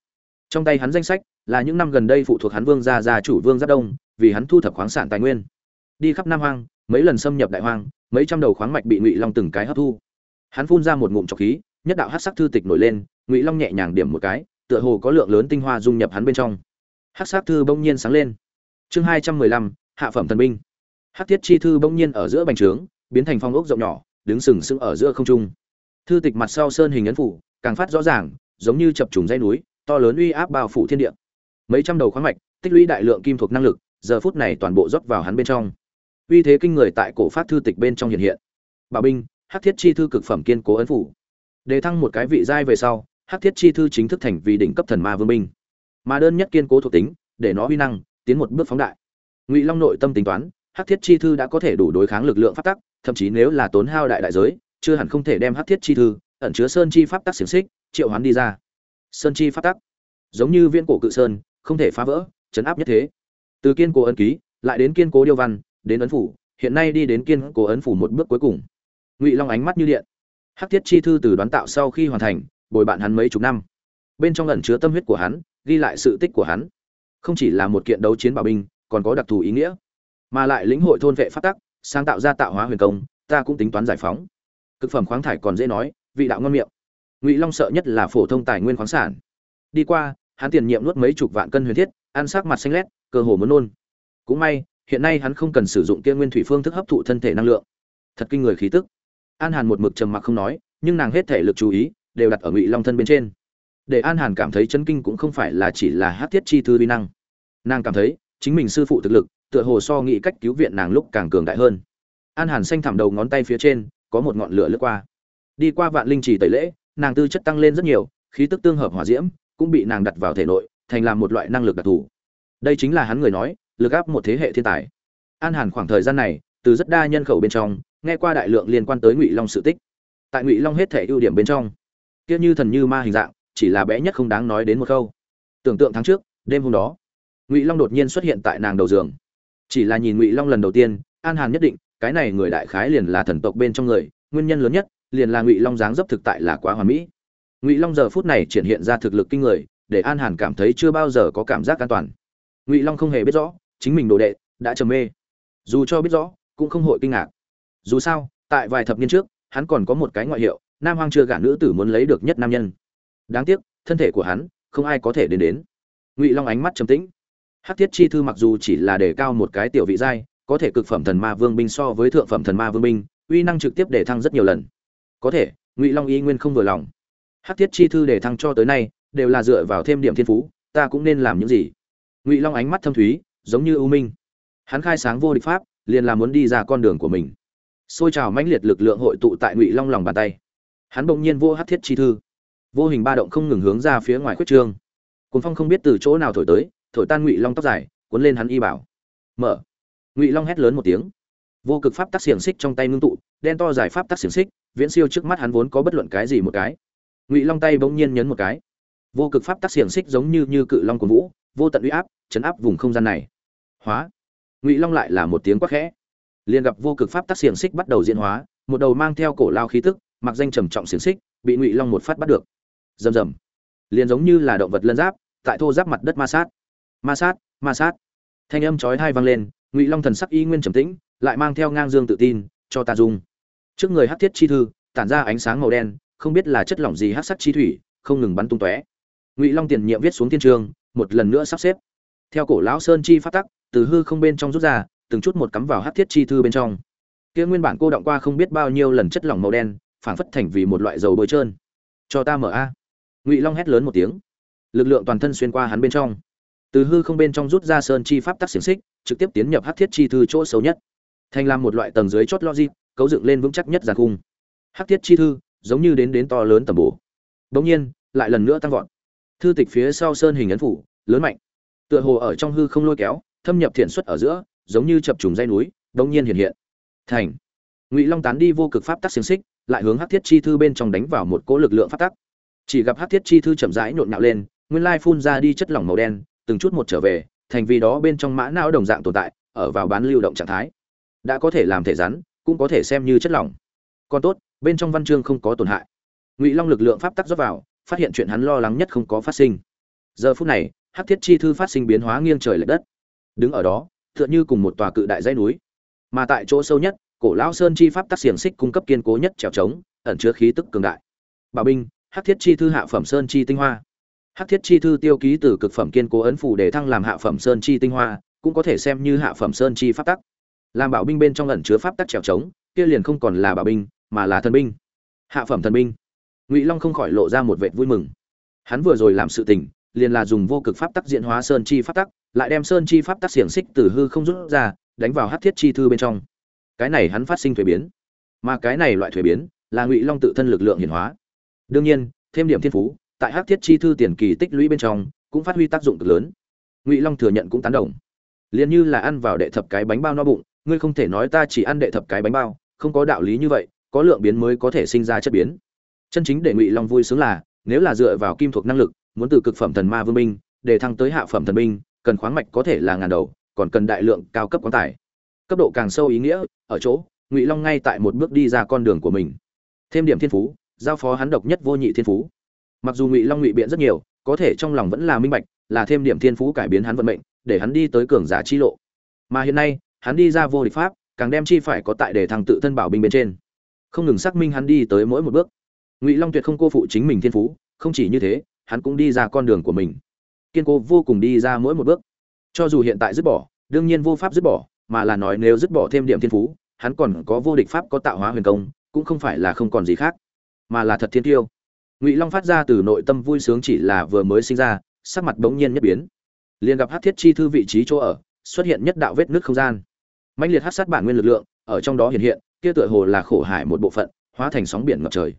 Trong tay hắn danh sách, là những năm gần đây phụ thuộc hắn vương gia gia chủ vương giáp đông, vì hắn thu thập khoáng sản tài nguyên. Đi khắp nam hoang, mấy lần xâm nhập đại hoang mấy trăm đầu khoáng mạch bị ngụy long từng cái hấp thu hắn phun ra một ngụm trọc khí nhất đạo hát sắc thư tịch nổi lên ngụy long nhẹ nhàng điểm một cái tựa hồ có lượng lớn tinh hoa dung nhập hắn bên trong hát sắc thư bỗng nhiên sáng lên chương hai trăm mười lăm hạ phẩm thần binh hát thiết chi thư bỗng nhiên ở giữa bành trướng biến thành phong ốc rộng nhỏ đứng sừng sững ở giữa không trung thư tịch mặt sau sơn hình ấn phủ càng phát rõ ràng giống như chập trùng dây núi to lớn uy áp bao phủ thiên địa mấy trăm đầu khoáng mạch tích lũy đại lượng kim thuộc năng lực giờ phút này toàn bộ rót vào hắn bên trong uy thế kinh người tại cổ phát thư tịch bên trong hiện hiện. Bảo binh, hắc thiết chi thư cực phẩm kiên cố ấn phủ. Đề thăng một cái vị giai về sau, hắc thiết chi thư chính thức thành vì đỉnh cấp thần ma vương binh. Mà đơn nhất kiên cố thuộc tính, để nó uy năng, tiến một bước phóng đại. Ngụy long nội tâm tính toán, hắc thiết chi thư đã có thể đủ đối kháng lực lượng pháp tắc, thậm chí nếu là tốn hao đại đại giới, chưa hẳn không thể đem hắc thiết chi thư, ẩn chứa sơn chi pháp tắc xiềng xích, triệu hoán đi ra. Sơn chi pháp tắc, giống như viên cổ cự sơn, không thể phá vỡ, chấn áp nhất thế. Từ kiên cố ấn ký, lại đến kiên cố điêu văn đến ấn phủ, hiện nay đi đến kiên cố ấn phủ một bước cuối cùng. Ngụy long ánh mắt như điện. Hắc thiết chi thư từ đoán tạo sau khi hoàn thành, bồi bạn hắn mấy chục năm. Bên trong ẩn chứa tâm huyết của hắn, ghi lại sự tích của hắn. Không chỉ là một kiện đấu chiến bảo binh, còn có đặc thù ý nghĩa. Mà lại lĩnh hội thôn vệ phát tắc, sáng tạo ra tạo hóa huyền công, ta cũng tính toán giải phóng. Cực phẩm khoáng thải còn dễ nói, vị đạo ngon miệng. Ngụy long sợ nhất là phổ thông tài nguyên khoáng sản. Đi qua, hắn tiền nhiệm nuốt mấy chục vạn cân huyền thiết, ăn sắc mặt xanh lét, cơ hồ muốn nôn. Cũng may hiện nay hắn không cần sử dụng kia nguyên thủy phương thức hấp thụ thân thể năng lượng. Thật kinh người khí tức. An hàn một mực trầm mặc không nói, nhưng nàng hết thể lực chú ý đều đặt ở ngụy long thân bên trên. Để an hàn cảm thấy chấn kinh cũng không phải là chỉ là hát thiết chi thư vi năng. Nàng cảm thấy chính mình sư phụ thực lực tựa hồ so nghĩ cách cứu viện nàng lúc càng cường đại hơn. An hàn xanh thảm đầu ngón tay phía trên, có một ngọn lửa lướt qua. Đi qua vạn linh trì tẩy lễ, nàng tư chất tăng lên rất nhiều, khí tức tương hợp hỏa diễm cũng bị nàng đặt vào thể nội, thành làm một loại năng lực đặc thù. Đây chính là hắn người nói lực áp một thế hệ thiên tài. An hàn khoảng thời gian này, từ rất đa nhân khẩu bên trong, nghe qua đại lượng liên quan tới ngụy long sự tích. Tại ngụy long hết thể ưu điểm bên trong, kia như thần như ma hình dạng, chỉ là bé nhất không đáng nói đến một câu. Tưởng tượng tháng trước, đêm hôm đó, ngụy long đột nhiên xuất hiện tại nàng đầu giường. Chỉ là nhìn ngụy long lần đầu tiên, an hàn nhất định, cái này người đại khái liền là thần tộc bên trong người, nguyên nhân lớn nhất, liền là ngụy long dáng dấp thực tại là quá hoàn mỹ. Ngụy long giờ phút này triển hiện ra thực lực kinh người, để an hàn cảm thấy chưa bao giờ có cảm giác an toàn. Ngụy long không hề biết rõ chính mình đồ đệ, đã trầm mê. Dù cho biết rõ, cũng không hội kinh ngạc. Dù sao, tại vài thập niên trước, hắn còn có một cái ngoại hiệu, nam hoang chưa gả nữ tử muốn lấy được nhất nam nhân. Đáng tiếc, thân thể của hắn, không ai có thể đến đến. Ngụy long ánh mắt trầm tĩnh. Hắc thiết chi thư mặc dù chỉ là đề cao một cái tiểu vị giai, có thể cực phẩm thần ma vương binh so với thượng phẩm thần ma vương binh, uy năng trực tiếp để thăng rất nhiều lần. Có thể, ngụy long y nguyên không vừa lòng. Hắc thiết chi thư để thăng cho tới nay, đều là dựa vào thêm điểm thiên phú, ta cũng nên làm những gì? Ngụy long ánh mắt thâm thúy giống như ưu minh. Hắn khai sáng vô địch pháp, liền là muốn đi ra con đường của mình. Xôi trào mãnh liệt lực lượng hội tụ tại ngụy long lòng bàn tay. Hắn bỗng nhiên vô hát thiết chi thư. Vô hình ba động không ngừng hướng ra phía ngoài khuyết trương. Cuốn phong không biết từ chỗ nào thổi tới, thổi tan ngụy long tóc dài, cuốn lên hắn y bảo. Mở. Ngụy long hét lớn một tiếng. Vô cực pháp tắc xiềng xích trong tay ngưng tụ, đen to giải pháp tắc xiềng xích, viễn siêu trước mắt hắn vốn có bất luận cái gì một cái. Ngụy long tay bỗng nhiên nhấn một cái vô cực pháp tác xiềng xích giống như như cự long của vũ, vô tận uy áp, chấn áp vùng không gian này. Hóa. Ngụy long lại là một tiếng quắc khẽ. Liền gặp vô cực pháp tác xiềng xích bắt đầu diễn hóa, một đầu mang theo cổ lao khí tức, mặc danh trầm trọng xiềng xích, bị ngụy long một phát bắt được. Rầm rầm. Liền giống như là động vật lân giáp, tại thô giáp mặt đất ma sát. Ma sát ma sát. Thanh âm chói thai vang lên, ngụy long thần sắc y nguyên trầm tĩnh, lại mang theo ngang dương tự tin, cho ta dung. Trước người hát thiết chi thư, tản ra ánh sáng màu đen, không biết là chất lỏng gì hát sắc chi thủy, không ngừng bắn tung tóe ngụy long tiền nhiệm viết xuống thiên trường, một lần nữa sắp xếp. Theo cổ lão sơn chi phát tắc, từ hư không bên trong rút ra, từng chút một cắm vào hắc thiết chi thư bên trong. Kia nguyên bản cô động qua không biết bao nhiêu lần chất lỏng màu đen, phảng phất thành vì một loại dầu bôi trơn. Cho ta mở a. Ngụy long hét lớn một tiếng. Lực lượng toàn thân xuyên qua hắn bên trong. Từ hư không bên trong rút ra sơn chi pháp tắc xiềng xích, trực tiếp tiến nhập hắc thiết chi thư chỗ xấu nhất. Thành làm một loại tầng dưới chót logic, cấu dựng lên vững chắc nhất giàn cung. Hắc thiết chi thư, giống như đến đến to lớn tầm bổ. Bỗng nhiên, lại lần nữa tăng vọt thư tịch phía sau sơn hình ấn phủ, lớn mạnh. Tựa hồ ở trong hư không lôi kéo, thâm nhập thiện xuất ở giữa, giống như chập trùng dây núi bỗng nhiên hiện hiện. Thành. Ngụy long tán đi vô cực pháp tắc xiềng xích, lại hướng hắc thiết chi thư bên trong đánh vào một cỗ lực lượng pháp tắc. Chỉ gặp hắc thiết chi thư chậm rãi nhộn nhạo lên, nguyên lai phun ra đi chất lỏng màu đen, từng chút một trở về, thành vì đó bên trong mã não đồng dạng tồn tại, ở vào bán lưu động trạng thái. Đã có thể làm thể rắn, cũng có thể xem như chất lỏng. Còn tốt, bên trong văn chương không có tổn hại. Ngụy long lực lượng pháp tắc rót vào phát hiện chuyện hắn lo lắng nhất không có phát sinh. Giờ phút này, hắc thiết chi thư phát sinh biến hóa nghiêng trời lệch đất. Đứng ở đó, tựa như cùng một tòa cự đại dãy núi. Mà tại chỗ sâu nhất, cổ lão sơn chi pháp tác xiềng xích cung cấp kiên cố nhất trèo trống, ẩn chứa khí tức cường đại. Bảo binh, hắc thiết chi thư hạ phẩm sơn chi tinh hoa. Hắc thiết chi thư tiêu ký từ cực phẩm kiên cố ấn phủ để thăng làm hạ phẩm sơn chi tinh hoa, cũng có thể xem như hạ phẩm sơn chi pháp tắc. Làm bảo binh bên trong ẩn chứa pháp tắc trèo trống, kia liền không còn là bảo binh, mà là thần binh. Hạ phẩm thần binh ngụy long không khỏi lộ ra một vệ vui mừng hắn vừa rồi làm sự tình liền là dùng vô cực pháp tắc diễn hóa sơn chi pháp tắc lại đem sơn chi pháp tắc xiềng xích từ hư không rút ra đánh vào hát thiết chi thư bên trong cái này hắn phát sinh thuế biến mà cái này loại thuế biến là ngụy long tự thân lực lượng hiển hóa đương nhiên thêm điểm thiên phú tại hát thiết chi thư tiền kỳ tích lũy bên trong cũng phát huy tác dụng cực lớn ngụy long thừa nhận cũng tán đồng liền như là ăn vào đệ thập cái bánh bao no bụng ngươi không thể nói ta chỉ ăn đệ thập cái bánh bao không có đạo lý như vậy có lượng biến mới có thể sinh ra chất biến chân chính để ngụy long vui sướng là, nếu là dựa vào kim thuộc năng lực, muốn từ cực phẩm thần ma vương binh, để thăng tới hạ phẩm thần binh, cần khoáng mạch có thể là ngàn đầu, còn cần đại lượng cao cấp quán tải cấp độ càng sâu ý nghĩa, ở chỗ, ngụy long ngay tại một bước đi ra con đường của mình. Thêm điểm thiên phú, giao phó hắn độc nhất vô nhị thiên phú. Mặc dù ngụy long ngụy biện rất nhiều, có thể trong lòng vẫn là minh bạch, là thêm điểm thiên phú cải biến hắn vận mệnh, để hắn đi tới cường giả chi lộ. Mà hiện nay, hắn đi ra vô địch pháp, càng đem chi phải có tại để thằng tự thân bảo binh bên trên. Không ngừng xác minh hắn đi tới mỗi một bước ngụy long tuyệt không cô phụ chính mình thiên phú không chỉ như thế hắn cũng đi ra con đường của mình kiên cố vô cùng đi ra mỗi một bước cho dù hiện tại dứt bỏ đương nhiên vô pháp dứt bỏ mà là nói nếu dứt bỏ thêm điểm thiên phú hắn còn có vô địch pháp có tạo hóa huyền công cũng không phải là không còn gì khác mà là thật thiên tiêu ngụy long phát ra từ nội tâm vui sướng chỉ là vừa mới sinh ra sắc mặt bỗng nhiên nhất biến liền gặp hát thiết chi thư vị trí chỗ ở xuất hiện nhất đạo vết nước không gian mạnh liệt hát sát bản nguyên lực lượng ở trong đó hiện hiện kia tựa hồ là khổ hải một bộ phận hóa thành sóng biển ngập trời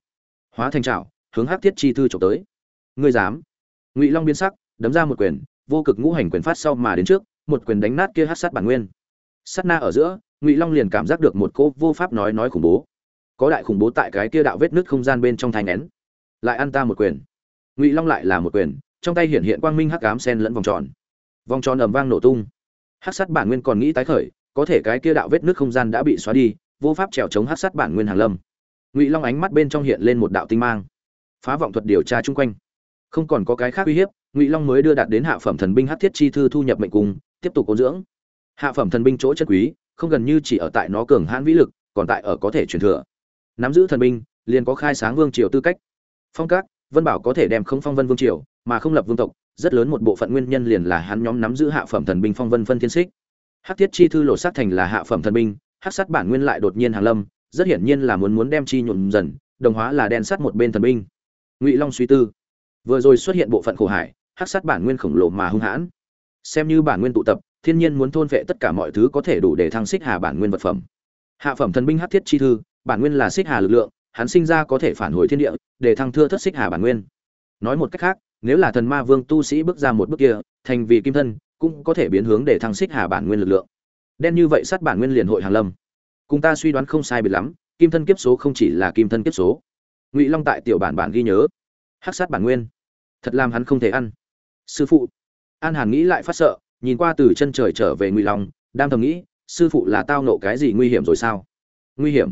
hóa thành trảo hướng hắc thiết chi thư trộm tới. Ngươi dám? Ngụy long biến sắc, đấm ra một quyền, vô cực ngũ hành quyền phát sau mà đến trước, một quyền đánh nát kia hát sát bản nguyên. Sát na ở giữa, ngụy long liền cảm giác được một cỗ vô pháp nói nói khủng bố. Có đại khủng bố tại cái kia đạo vết nứt không gian bên trong thành nén. Lại ăn ta một quyền. Ngụy long lại là một quyền, trong tay hiện hiện quang minh hắc ám sen lẫn vòng tròn. Vòng tròn ầm vang nổ tung. Hắc sát bản nguyên còn nghĩ tái khởi, có thể cái kia đạo vết nứt không gian đã bị xóa đi, vô pháp trèo chống hắc sát bản nguyên hàng lâm ngụy long ánh mắt bên trong hiện lên một đạo tinh mang phá vọng thuật điều tra chung quanh không còn có cái khác uy hiếp ngụy long mới đưa đạt đến hạ phẩm thần binh hát thiết chi thư thu nhập mệnh cung tiếp tục cố dưỡng hạ phẩm thần binh chỗ chất quý không gần như chỉ ở tại nó cường hãn vĩ lực còn tại ở có thể truyền thừa nắm giữ thần binh liền có khai sáng vương triều tư cách phong các vân bảo có thể đem không phong vân vương triều mà không lập vương tộc rất lớn một bộ phận nguyên nhân liền là hắn nhóm nắm giữ hạ phẩm thần binh phong vân phân thiên xích Hát thiết chi thư lộ sát thành là hạ phẩm thần binh hát sát bản nguyên lại đột nhiên hàng lâm rất hiển nhiên là muốn muốn đem chi nhuộm dần, đồng hóa là đen sắt một bên thần binh. Ngụy long suy tư. Vừa rồi xuất hiện bộ phận khổ hải, hắc sát bản nguyên khổng lồ mà hung hãn. Xem như bản nguyên tụ tập, thiên nhiên muốn thôn vệ tất cả mọi thứ có thể đủ để thăng xích hà bản nguyên vật phẩm. Hạ phẩm thần binh hắc thiết chi thư, bản nguyên là xích hà lực lượng, hắn sinh ra có thể phản hồi thiên địa, để thăng thưa thất xích hà bản nguyên. Nói một cách khác, nếu là thần ma vương tu sĩ bước ra một bước kia, thành vì kim thân, cũng có thể biến hướng để thăng xích hà bản nguyên lực lượng. Đen như vậy sát bản nguyên liền hội hàng lâm cùng ta suy đoán không sai biệt lắm, kim thân kiếp số không chỉ là kim thân kiếp số. Ngụy long tại tiểu bản bản ghi nhớ. Hắc sát bản nguyên. Thật làm hắn không thể ăn. Sư phụ. An hàn nghĩ lại phát sợ, nhìn qua từ chân trời trở về ngụy long, đang thầm nghĩ, sư phụ là tao nộ cái gì nguy hiểm rồi sao? Nguy hiểm.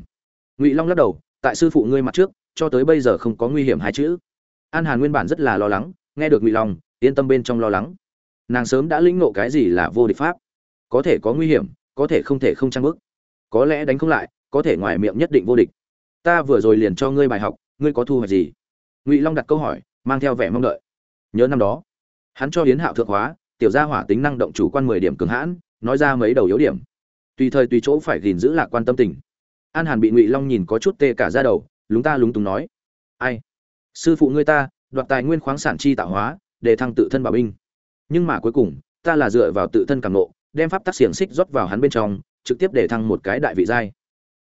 Ngụy long lắc đầu, tại sư phụ ngươi mặt trước, cho tới bây giờ không có nguy hiểm hai chữ. An hàn nguyên bản rất là lo lắng, nghe được ngụy long, yên tâm bên trong lo lắng. Nàng sớm đã lĩnh nộ cái gì là vô địch pháp. Có thể có nguy hiểm, có thể không thể không trang bức có lẽ đánh không lại, có thể ngoài miệng nhất định vô địch. Ta vừa rồi liền cho ngươi bài học, ngươi có thu hoạch gì? Ngụy long đặt câu hỏi, mang theo vẻ mong đợi. Nhớ năm đó, hắn cho hiến hạo thượng hóa tiểu gia hỏa tính năng động chủ quan mười điểm cường hãn, nói ra mấy đầu yếu điểm. Tùy thời tùy chỗ phải gìn giữ lạc quan tâm tình. An hàn bị ngụy long nhìn có chút tê cả ra đầu, lúng ta lúng túng nói. Ai? Sư phụ ngươi ta, đoạt tài nguyên khoáng sản chi tạo hóa, để thăng tự thân bảo binh. Nhưng mà cuối cùng, ta là dựa vào tự thân cảm nộ đem pháp tắc xiềng xích rót vào hắn bên trong trực tiếp để thăng một cái đại vị giai.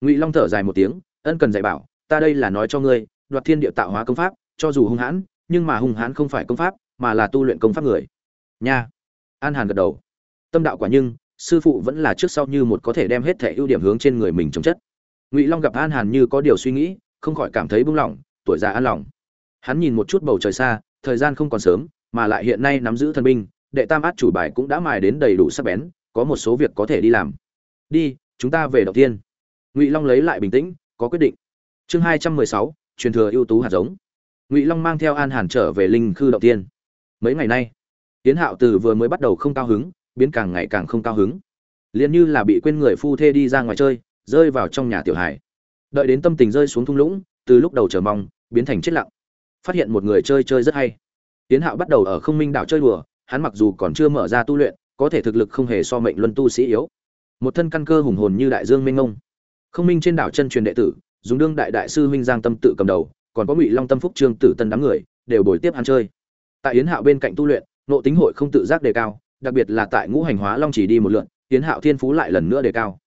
Ngụy long thở dài một tiếng, ân cần dạy bảo, ta đây là nói cho ngươi, đoạt thiên địa tạo hóa công pháp, cho dù hung hãn, nhưng mà hung hãn không phải công pháp, mà là tu luyện công pháp người. Nha. An hàn gật đầu. Tâm đạo quả nhưng, sư phụ vẫn là trước sau như một có thể đem hết thể ưu điểm hướng trên người mình chống chất. Ngụy long gặp an hàn như có điều suy nghĩ, không khỏi cảm thấy bung lỏng tuổi già an lòng. Hắn nhìn một chút bầu trời xa, thời gian không còn sớm, mà lại hiện nay nắm giữ thần binh, đệ tam át chủ bài cũng đã mài đến đầy đủ sắc bén, có một số việc có thể đi làm đi, chúng ta về đầu tiên ngụy long lấy lại bình tĩnh, có quyết định. Chương hai trăm mười sáu, truyền thừa ưu tú hạt giống. Ngụy long mang theo an hàn trở về linh khư đầu tiên mấy ngày nay tiến hạo từ vừa mới bắt đầu không cao hứng, biến càng ngày càng không cao hứng. Liền như là bị quên người phu thê đi ra ngoài chơi, rơi vào trong nhà tiểu hải đợi đến tâm tình rơi xuống thung lũng, từ lúc đầu chờ mong, biến thành chết lặng. Phát hiện một người chơi chơi rất hay. Tiến hạo bắt đầu ở không minh đảo chơi đùa, hắn mặc dù còn chưa mở ra tu luyện, có thể thực lực không hề so mệnh luân tu sĩ yếu một thân căn cơ hùng hồn như đại dương minh ngông không minh trên đảo chân truyền đệ tử, dùng đương đại đại sư huynh giang tâm tự cầm đầu, còn có ngụy long tâm phúc trương tử tân đám người, đều bồi tiếp ăn chơi. Tại yến hạo bên cạnh tu luyện nộ tính hội không tự giác đề cao, đặc biệt là tại ngũ hành hóa long chỉ đi một lượn, yến hạo thiên phú lại lần nữa đề cao.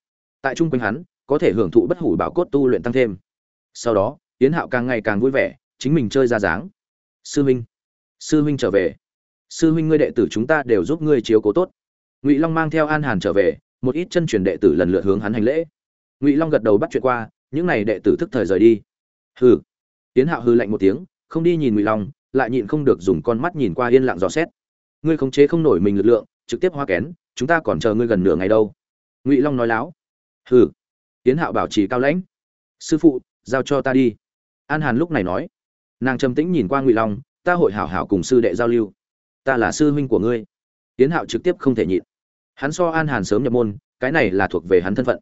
Tại trung quanh hắn, có thể hưởng thụ bất hủ bảo cốt tu luyện tăng thêm. Sau đó, yến hạo càng ngày càng vui vẻ, chính mình chơi ra dáng. Sư huynh sư huynh trở về. Sư huynh ngươi đệ tử chúng ta đều giúp ngươi chiếu cố tốt. Ngụy long mang theo an hàn trở về một ít chân truyền đệ tử lần lượt hướng hắn hành lễ. Ngụy long gật đầu bắt chuyện qua, những n à y đệ tử thức thời rời đi. Hừ. Tiến hạo hư lạnh một tiếng, không đi nhìn ngụy long, lại nhịn không được dùng con mắt nhìn qua yên lặng dò xét. Ngươi khống chế không nổi mình lực lượng, trực tiếp hoa kén, chúng ta còn chờ ngươi gần nửa ngày đâu. Ngụy long nói láo. Hừ. Tiến hạo bảo trì cao lãnh. Sư phụ, giao cho ta đi. An hàn lúc này nói. Nàng trầm tĩnh nhìn qua ngụy long, ta hội hảo hảo cùng sư đệ giao lưu. Ta là sư huynh của ngươi. Tiến hạo trực tiếp không thể nhịn hắn so an hàn sớm nhập môn, cái này là thuộc về hắn thân phận.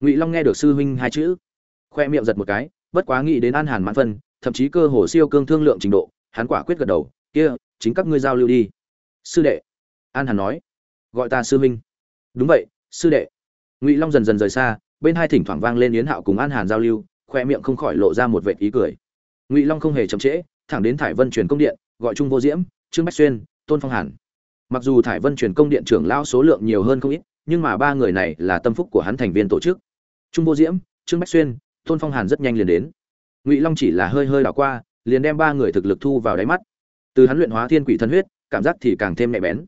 Ngụy long nghe được sư huynh hai chữ, khoe miệng giật một cái, bất quá nghĩ đến an hàn mãn phân, thậm chí cơ hồ siêu cương thương lượng trình độ, hắn quả quyết gật đầu, kia, chính các ngươi giao lưu đi. Sư đệ, an hàn nói, gọi ta sư huynh. Đúng vậy, sư đệ. Ngụy long dần dần rời xa, bên hai thỉnh thoảng vang lên yến hạo cùng an hàn giao lưu, khoe miệng không khỏi lộ ra một vệt ý cười. Ngụy long không hề chậm trễ, thẳng đến thải vân truyền công điện, gọi trung vô diễm, trương bách xuyên, tôn phong hàn mặc dù thải vân truyền công điện trưởng lao số lượng nhiều hơn không ít, nhưng mà ba người này là tâm phúc của hắn thành viên tổ chức. Trung vô diễm, trương bách xuyên, tôn phong hàn rất nhanh liền đến. Ngụy long chỉ là hơi hơi đảo qua, liền đem ba người thực lực thu vào đáy mắt. Từ hắn luyện hóa thiên quỷ thân huyết, cảm giác thì càng thêm nhạy bén.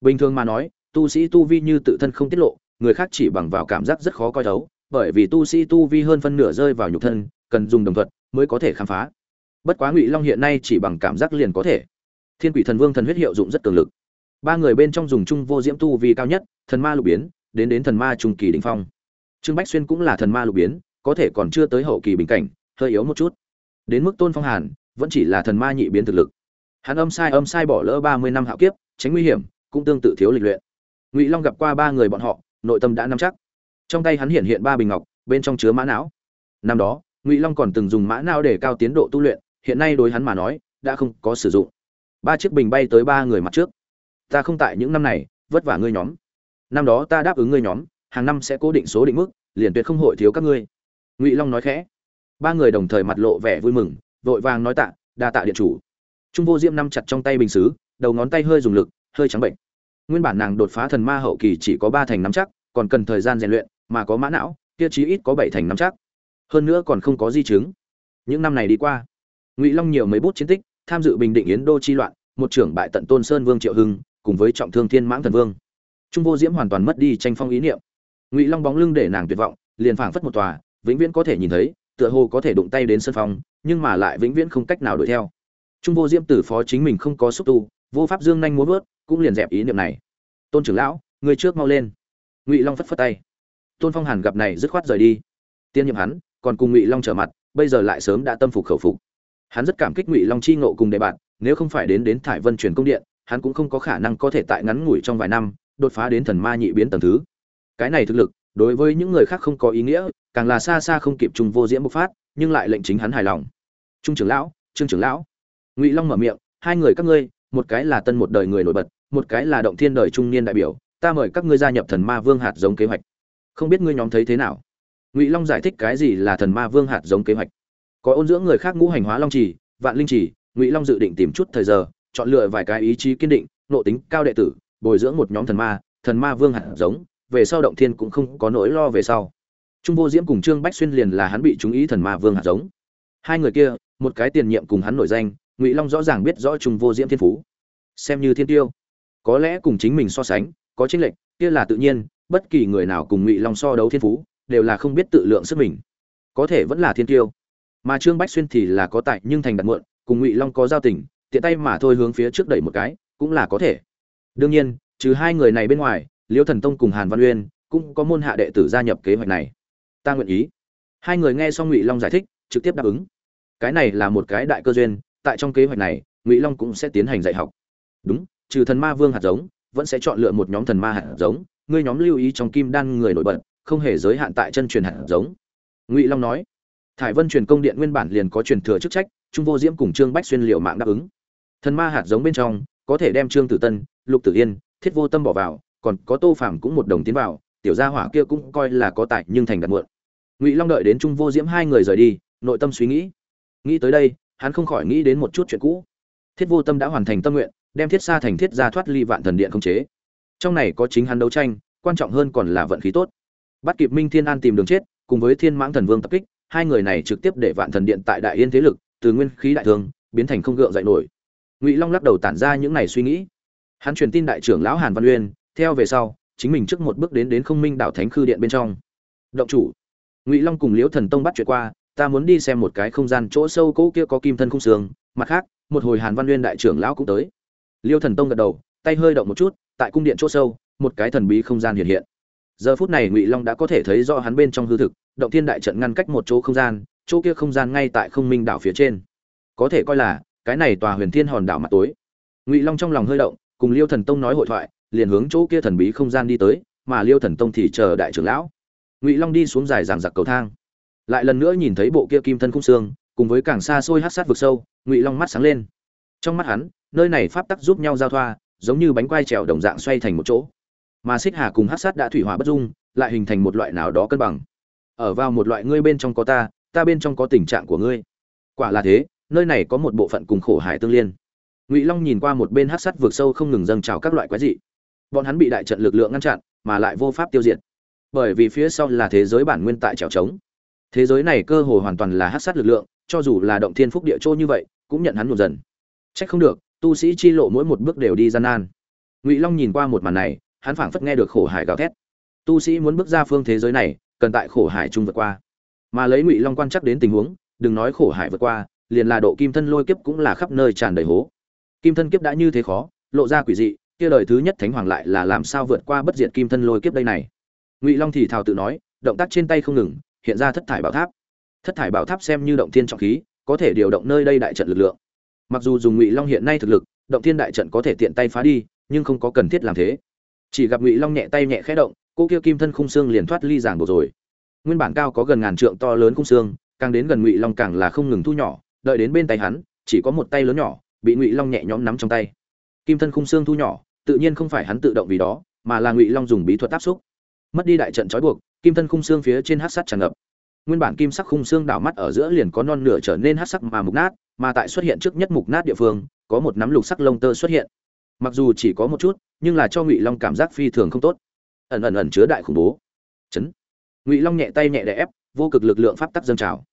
Bình thường mà nói, tu sĩ tu vi như tự thân không tiết lộ, người khác chỉ bằng vào cảm giác rất khó coi thấu, bởi vì tu sĩ tu vi hơn phân nửa rơi vào nhục thân, cần dùng đồng thuật mới có thể khám phá. Bất quá ngụy long hiện nay chỉ bằng cảm giác liền có thể. Thiên quỷ thần vương thần huyết hiệu dụng rất cường lực ba người bên trong dùng chung vô diễm tu vi cao nhất, thần ma lục biến, đến đến thần ma trung kỳ đỉnh phong. Trương bách xuyên cũng là thần ma lục biến, có thể còn chưa tới hậu kỳ bình cảnh, hơi yếu một chút. Đến mức tôn phong hàn, vẫn chỉ là thần ma nhị biến thực lực. Hắn âm sai âm sai bỏ lỡ ba mươi năm hạo kiếp, tránh nguy hiểm, cũng tương tự thiếu lịch luyện. Ngụy long gặp qua ba người bọn họ, nội tâm đã nắm chắc. Trong tay hắn hiện hiện ba bình ngọc, bên trong chứa mã não. Năm đó, ngụy long còn từng dùng mã não để cao tiến độ tu luyện, hiện nay đối hắn mà nói, đã không có sử dụng. Ba chiếc bình bay tới ba người mặt trước ta không tại những năm này, vất vả ngươi nhóm. Năm đó ta đáp ứng ngươi nhóm, hàng năm sẽ cố định số định mức, liền tuyệt không hội thiếu các ngươi. Ngụy long nói khẽ. Ba người đồng thời mặt lộ vẻ vui mừng, vội vàng nói tạ, đa tạ điện chủ. Trung vô diêm nắm chặt trong tay bình xứ, đầu ngón tay hơi dùng lực, hơi trắng bệnh. Nguyên bản nàng đột phá thần ma hậu kỳ chỉ có ba thành nắm chắc, còn cần thời gian rèn luyện, mà có mã não, kia chí ít có bảy thành nắm chắc. Hơn nữa còn không có di chứng. Những năm này đi qua, ngụy long nhiều mấy bút chiến tích, tham dự bình định yến đô chi loạn, một trưởng bại tận tôn sơn vương triệu hưng cùng với trọng thương thiên mãng thần vương. Trung vô diễm hoàn toàn mất đi tranh phong ý niệm. Ngụy long bóng lưng để nàng tuyệt vọng, liền phảng phất một tòa, vĩnh viễn có thể nhìn thấy, tựa hồ có thể đụng tay đến sân phong, nhưng mà lại vĩnh viễn không cách nào đuổi theo. Trung vô diễm tử phó chính mình không có xúc tu, vô pháp dương nhanh muốn vớt, cũng liền dẹp ý niệm này. Tôn trưởng lão, người trước mau lên. Ngụy long phất phất tay. Tôn phong hàn gặp này dứt khoát rời đi. Tiên nhiệm hắn, còn cùng ngụy long trở mặt, bây giờ lại sớm đã tâm phục khẩu phục. Hắn rất cảm kích ngụy long chi ngộ cùng đề bạn, nếu không phải đến đến thải vân truyền công điện hắn cũng không có khả năng có thể tại ngắn ngủi trong vài năm đột phá đến thần ma nhị biến tầng thứ. Cái này thực lực, đối với những người khác không có ý nghĩa, càng là xa xa không kịp trung vô diễm bộc phát, nhưng lại lệnh chính hắn hài lòng. Trung trưởng lão, trương trưởng lão. Ngụy long mở miệng, hai người các ngươi, một cái là tân một đời người nổi bật, một cái là động thiên đời trung niên đại biểu, ta mời các ngươi gia nhập thần ma vương hạt giống kế hoạch. Không biết ngươi nhóm thấy thế nào? Ngụy long giải thích cái gì là thần ma vương hạt giống kế hoạch? Có ôn dưỡng người khác ngũ hành hóa long trì, vạn linh trì, ngụy long dự định tìm chút thời giờ chọn lựa vài cái ý chí kiên định, nộ tính cao đệ tử, bồi dưỡng một nhóm thần ma thần ma vương hạt giống, về sau động thiên cũng không có nỗi lo về sau. Trung vô diễm cùng trương bách xuyên liền là hắn bị chúng ý thần ma vương hạt giống. Hai người kia, một cái tiền nhiệm cùng hắn nổi danh, ngụy long rõ ràng biết rõ trung vô diễm thiên phú. Xem như thiên tiêu. Có lẽ cùng chính mình so sánh, có chênh lệch, kia là tự nhiên, bất kỳ người nào cùng ngụy long so đấu thiên phú, đều là không biết tự lượng sức mình. Có thể vẫn là thiên tiêu. Mà trương bách xuyên thì là có tại nhưng thành đặt muộn, cùng ngụy long có giao tình tiện tay mà thôi hướng phía trước đẩy một cái, cũng là có thể. Đương nhiên, trừ hai người này bên ngoài, liêu thần tông cùng hàn văn uyên cũng có môn hạ đệ tử gia nhập kế hoạch này. Ta nguyện ý. Hai người nghe xong ngụy long giải thích, trực tiếp đáp ứng. Cái này là một cái đại cơ duyên, tại trong kế hoạch này, ngụy long cũng sẽ tiến hành dạy học. Đúng, trừ thần ma vương hạt giống, vẫn sẽ chọn lựa một nhóm thần ma hạt giống, ngươi nhóm lưu ý trong kim đan người nổi bật, không hề giới hạn tại chân truyền hạt giống. Ngụy long nói. Thải vân truyền công điện nguyên bản liền có truyền thừa chức trách, trung vô diễm cùng trương bách xuyên liệu mạng đáp ứng thần ma hạt giống bên trong, có thể đem trương tử tân, lục tử yên, thiết vô tâm bỏ vào, còn có tô phàm cũng một đồng tiến vào, tiểu gia hỏa kia cũng coi là có tài nhưng thành đặt muộn. Ngụy long đợi đến trung vô diễm hai người rời đi, nội tâm suy nghĩ. Nghĩ tới đây, hắn không khỏi nghĩ đến một chút chuyện cũ. Thiết vô tâm đã hoàn thành tâm nguyện, đem thiết xa thành thiết ra thoát ly vạn thần điện không chế. Trong này có chính hắn đấu tranh, quan trọng hơn còn là vận khí tốt. Bắt kịp minh thiên an tìm đường chết, cùng với thiên mãng thần vương tập kích, hai người này trực tiếp để vạn thần điện tại đại yên thế lực, từ nguyên khí đại thương, biến thành không gượng dậy nổi ngụy long lắc đầu tản ra những này suy nghĩ hắn truyền tin đại trưởng lão hàn văn uyên theo về sau chính mình trước một bước đến đến không minh đảo thánh khư điện bên trong động chủ ngụy long cùng liễu thần tông bắt chuyện qua ta muốn đi xem một cái không gian chỗ sâu cỗ kia có kim thân không xương mặt khác một hồi hàn văn uyên đại trưởng lão cũng tới liêu thần tông gật đầu tay hơi động một chút tại cung điện chỗ sâu một cái thần bí không gian hiện hiện giờ phút này ngụy long đã có thể thấy rõ hắn bên trong hư thực động thiên đại trận ngăn cách một chỗ không gian chỗ kia không gian ngay tại không minh đảo phía trên có thể coi là cái này tòa huyền thiên hòn đảo mặt tối. Ngụy long trong lòng hơi động, cùng liêu thần tông nói hội thoại, liền hướng chỗ kia thần bí không gian đi tới, mà liêu thần tông thì chờ đại trưởng lão. Ngụy long đi xuống dài giảng giặc cầu thang. Lại lần nữa nhìn thấy bộ kia kim thân khung xương, cùng với càng xa xôi hát sát vực sâu, ngụy long mắt sáng lên. Trong mắt hắn, nơi này pháp tắc giúp nhau giao thoa, giống như bánh quai trèo đồng dạng xoay thành một chỗ. Mà xích hà cùng hát sát đã thủy hỏa bất dung, lại hình thành một loại nào đó cân bằng. Ở vào một loại ngươi bên trong có ta ta bên trong có tình trạng của ngươi. Quả là thế nơi này có một bộ phận cùng khổ hải tương liên. Ngụy long nhìn qua một bên hát sắt vượt sâu không ngừng dâng trào các loại quái dị. Bọn hắn bị đại trận lực lượng ngăn chặn, mà lại vô pháp tiêu diệt. Bởi vì phía sau là thế giới bản nguyên tại trèo trống. Thế giới này cơ hồ hoàn toàn là hát sắt lực lượng, cho dù là động thiên phúc địa chỗ như vậy, cũng nhận hắn một dần. Trách không được, tu sĩ chi lộ mỗi một bước đều đi gian nan. Ngụy long nhìn qua một màn này, hắn phảng phất nghe được khổ hải gào thét. Tu sĩ muốn bước ra phương thế giới này, cần tại khổ hải trung vượt qua. Mà lấy ngụy long quan chắc đến tình huống, đừng nói khổ hải vượt qua liền là độ kim thân lôi kiếp cũng là khắp nơi tràn đầy hố. Kim thân kiếp đã như thế khó, lộ ra quỷ dị, kia lời thứ nhất thánh hoàng lại là làm sao vượt qua bất diệt kim thân lôi kiếp đây này? Ngụy long thì thào tự nói, động tác trên tay không ngừng, hiện ra thất thải bảo tháp. Thất thải bảo tháp xem như động thiên trọng khí, có thể điều động nơi đây đại trận lực lượng. Mặc dù dùng ngụy long hiện nay thực lực, động thiên đại trận có thể tiện tay phá đi, nhưng không có cần thiết làm thế. Chỉ gặp ngụy long nhẹ tay nhẹ khẽ động, cô kia kim thân khung xương liền thoát ly giảng buộc rồi. Nguyên bản cao có gần ngàn trượng to lớn khung xương, càng đến gần ngụy long càng là không ngừng thu nhỏ đợi đến bên tay hắn, chỉ có một tay lớn nhỏ, bị ngụy long nhẹ nhõm nắm trong tay. Kim thân khung xương thu nhỏ, tự nhiên không phải hắn tự động vì đó, mà là ngụy long dùng bí thuật áp xúc. Mất đi đại trận trói buộc, kim thân khung xương phía trên hát sắt tràn ngập. Nguyên bản kim sắc khung xương đảo mắt ở giữa liền có non nửa trở nên hát sắc mà mục nát, mà tại xuất hiện trước nhất mục nát địa phương, có một nắm lục sắc lông tơ xuất hiện. Mặc dù chỉ có một chút, nhưng là cho ngụy long cảm giác phi thường không tốt. Ẩn ẩn ẩn chứa đại khủng bố. Chấn. Ngụy long nhẹ tay nhẹ đè ép, vô cực lực lượng pháp tắc dâng trào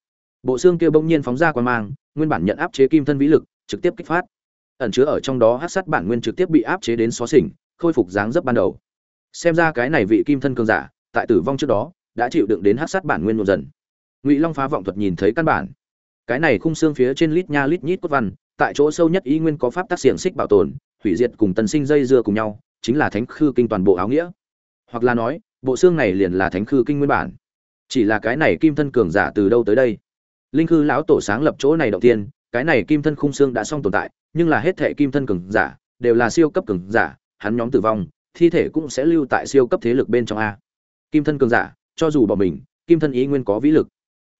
bộ xương kia bỗng nhiên phóng ra quan mang, nguyên bản nhận áp chế kim thân vĩ lực, trực tiếp kích phát. Ẩn chứa ở trong đó hát sát bản nguyên trực tiếp bị áp chế đến xó xỉnh khôi phục dáng dấp ban đầu. Xem ra cái này vị kim thân cường giả, tại tử vong trước đó, đã chịu đựng đến hát sát bản nguyên một dần. Ngụy long phá vọng thuật nhìn thấy căn bản. Cái này khung xương phía trên lít nha lít nhít cốt văn, tại chỗ sâu nhất y nguyên có pháp tác xiềng xích bảo tồn, hủy diệt cùng tần sinh dây dưa cùng nhau, chính là thánh khư kinh toàn bộ áo nghĩa. Hoặc là nói, bộ xương này liền là thánh khư kinh nguyên bản. Chỉ là cái này kim thân cường giả từ đâu tới đây? Linh khư lão tổ sáng lập chỗ này đầu tiên, cái này kim thân khung xương đã xong tồn tại, nhưng là hết thệ kim thân cường giả, đều là siêu cấp cường giả, hắn nhóm tử vong, thi thể cũng sẽ lưu tại siêu cấp thế lực bên trong a. Kim thân cường giả, cho dù bỏ mình, kim thân ý nguyên có vĩ lực.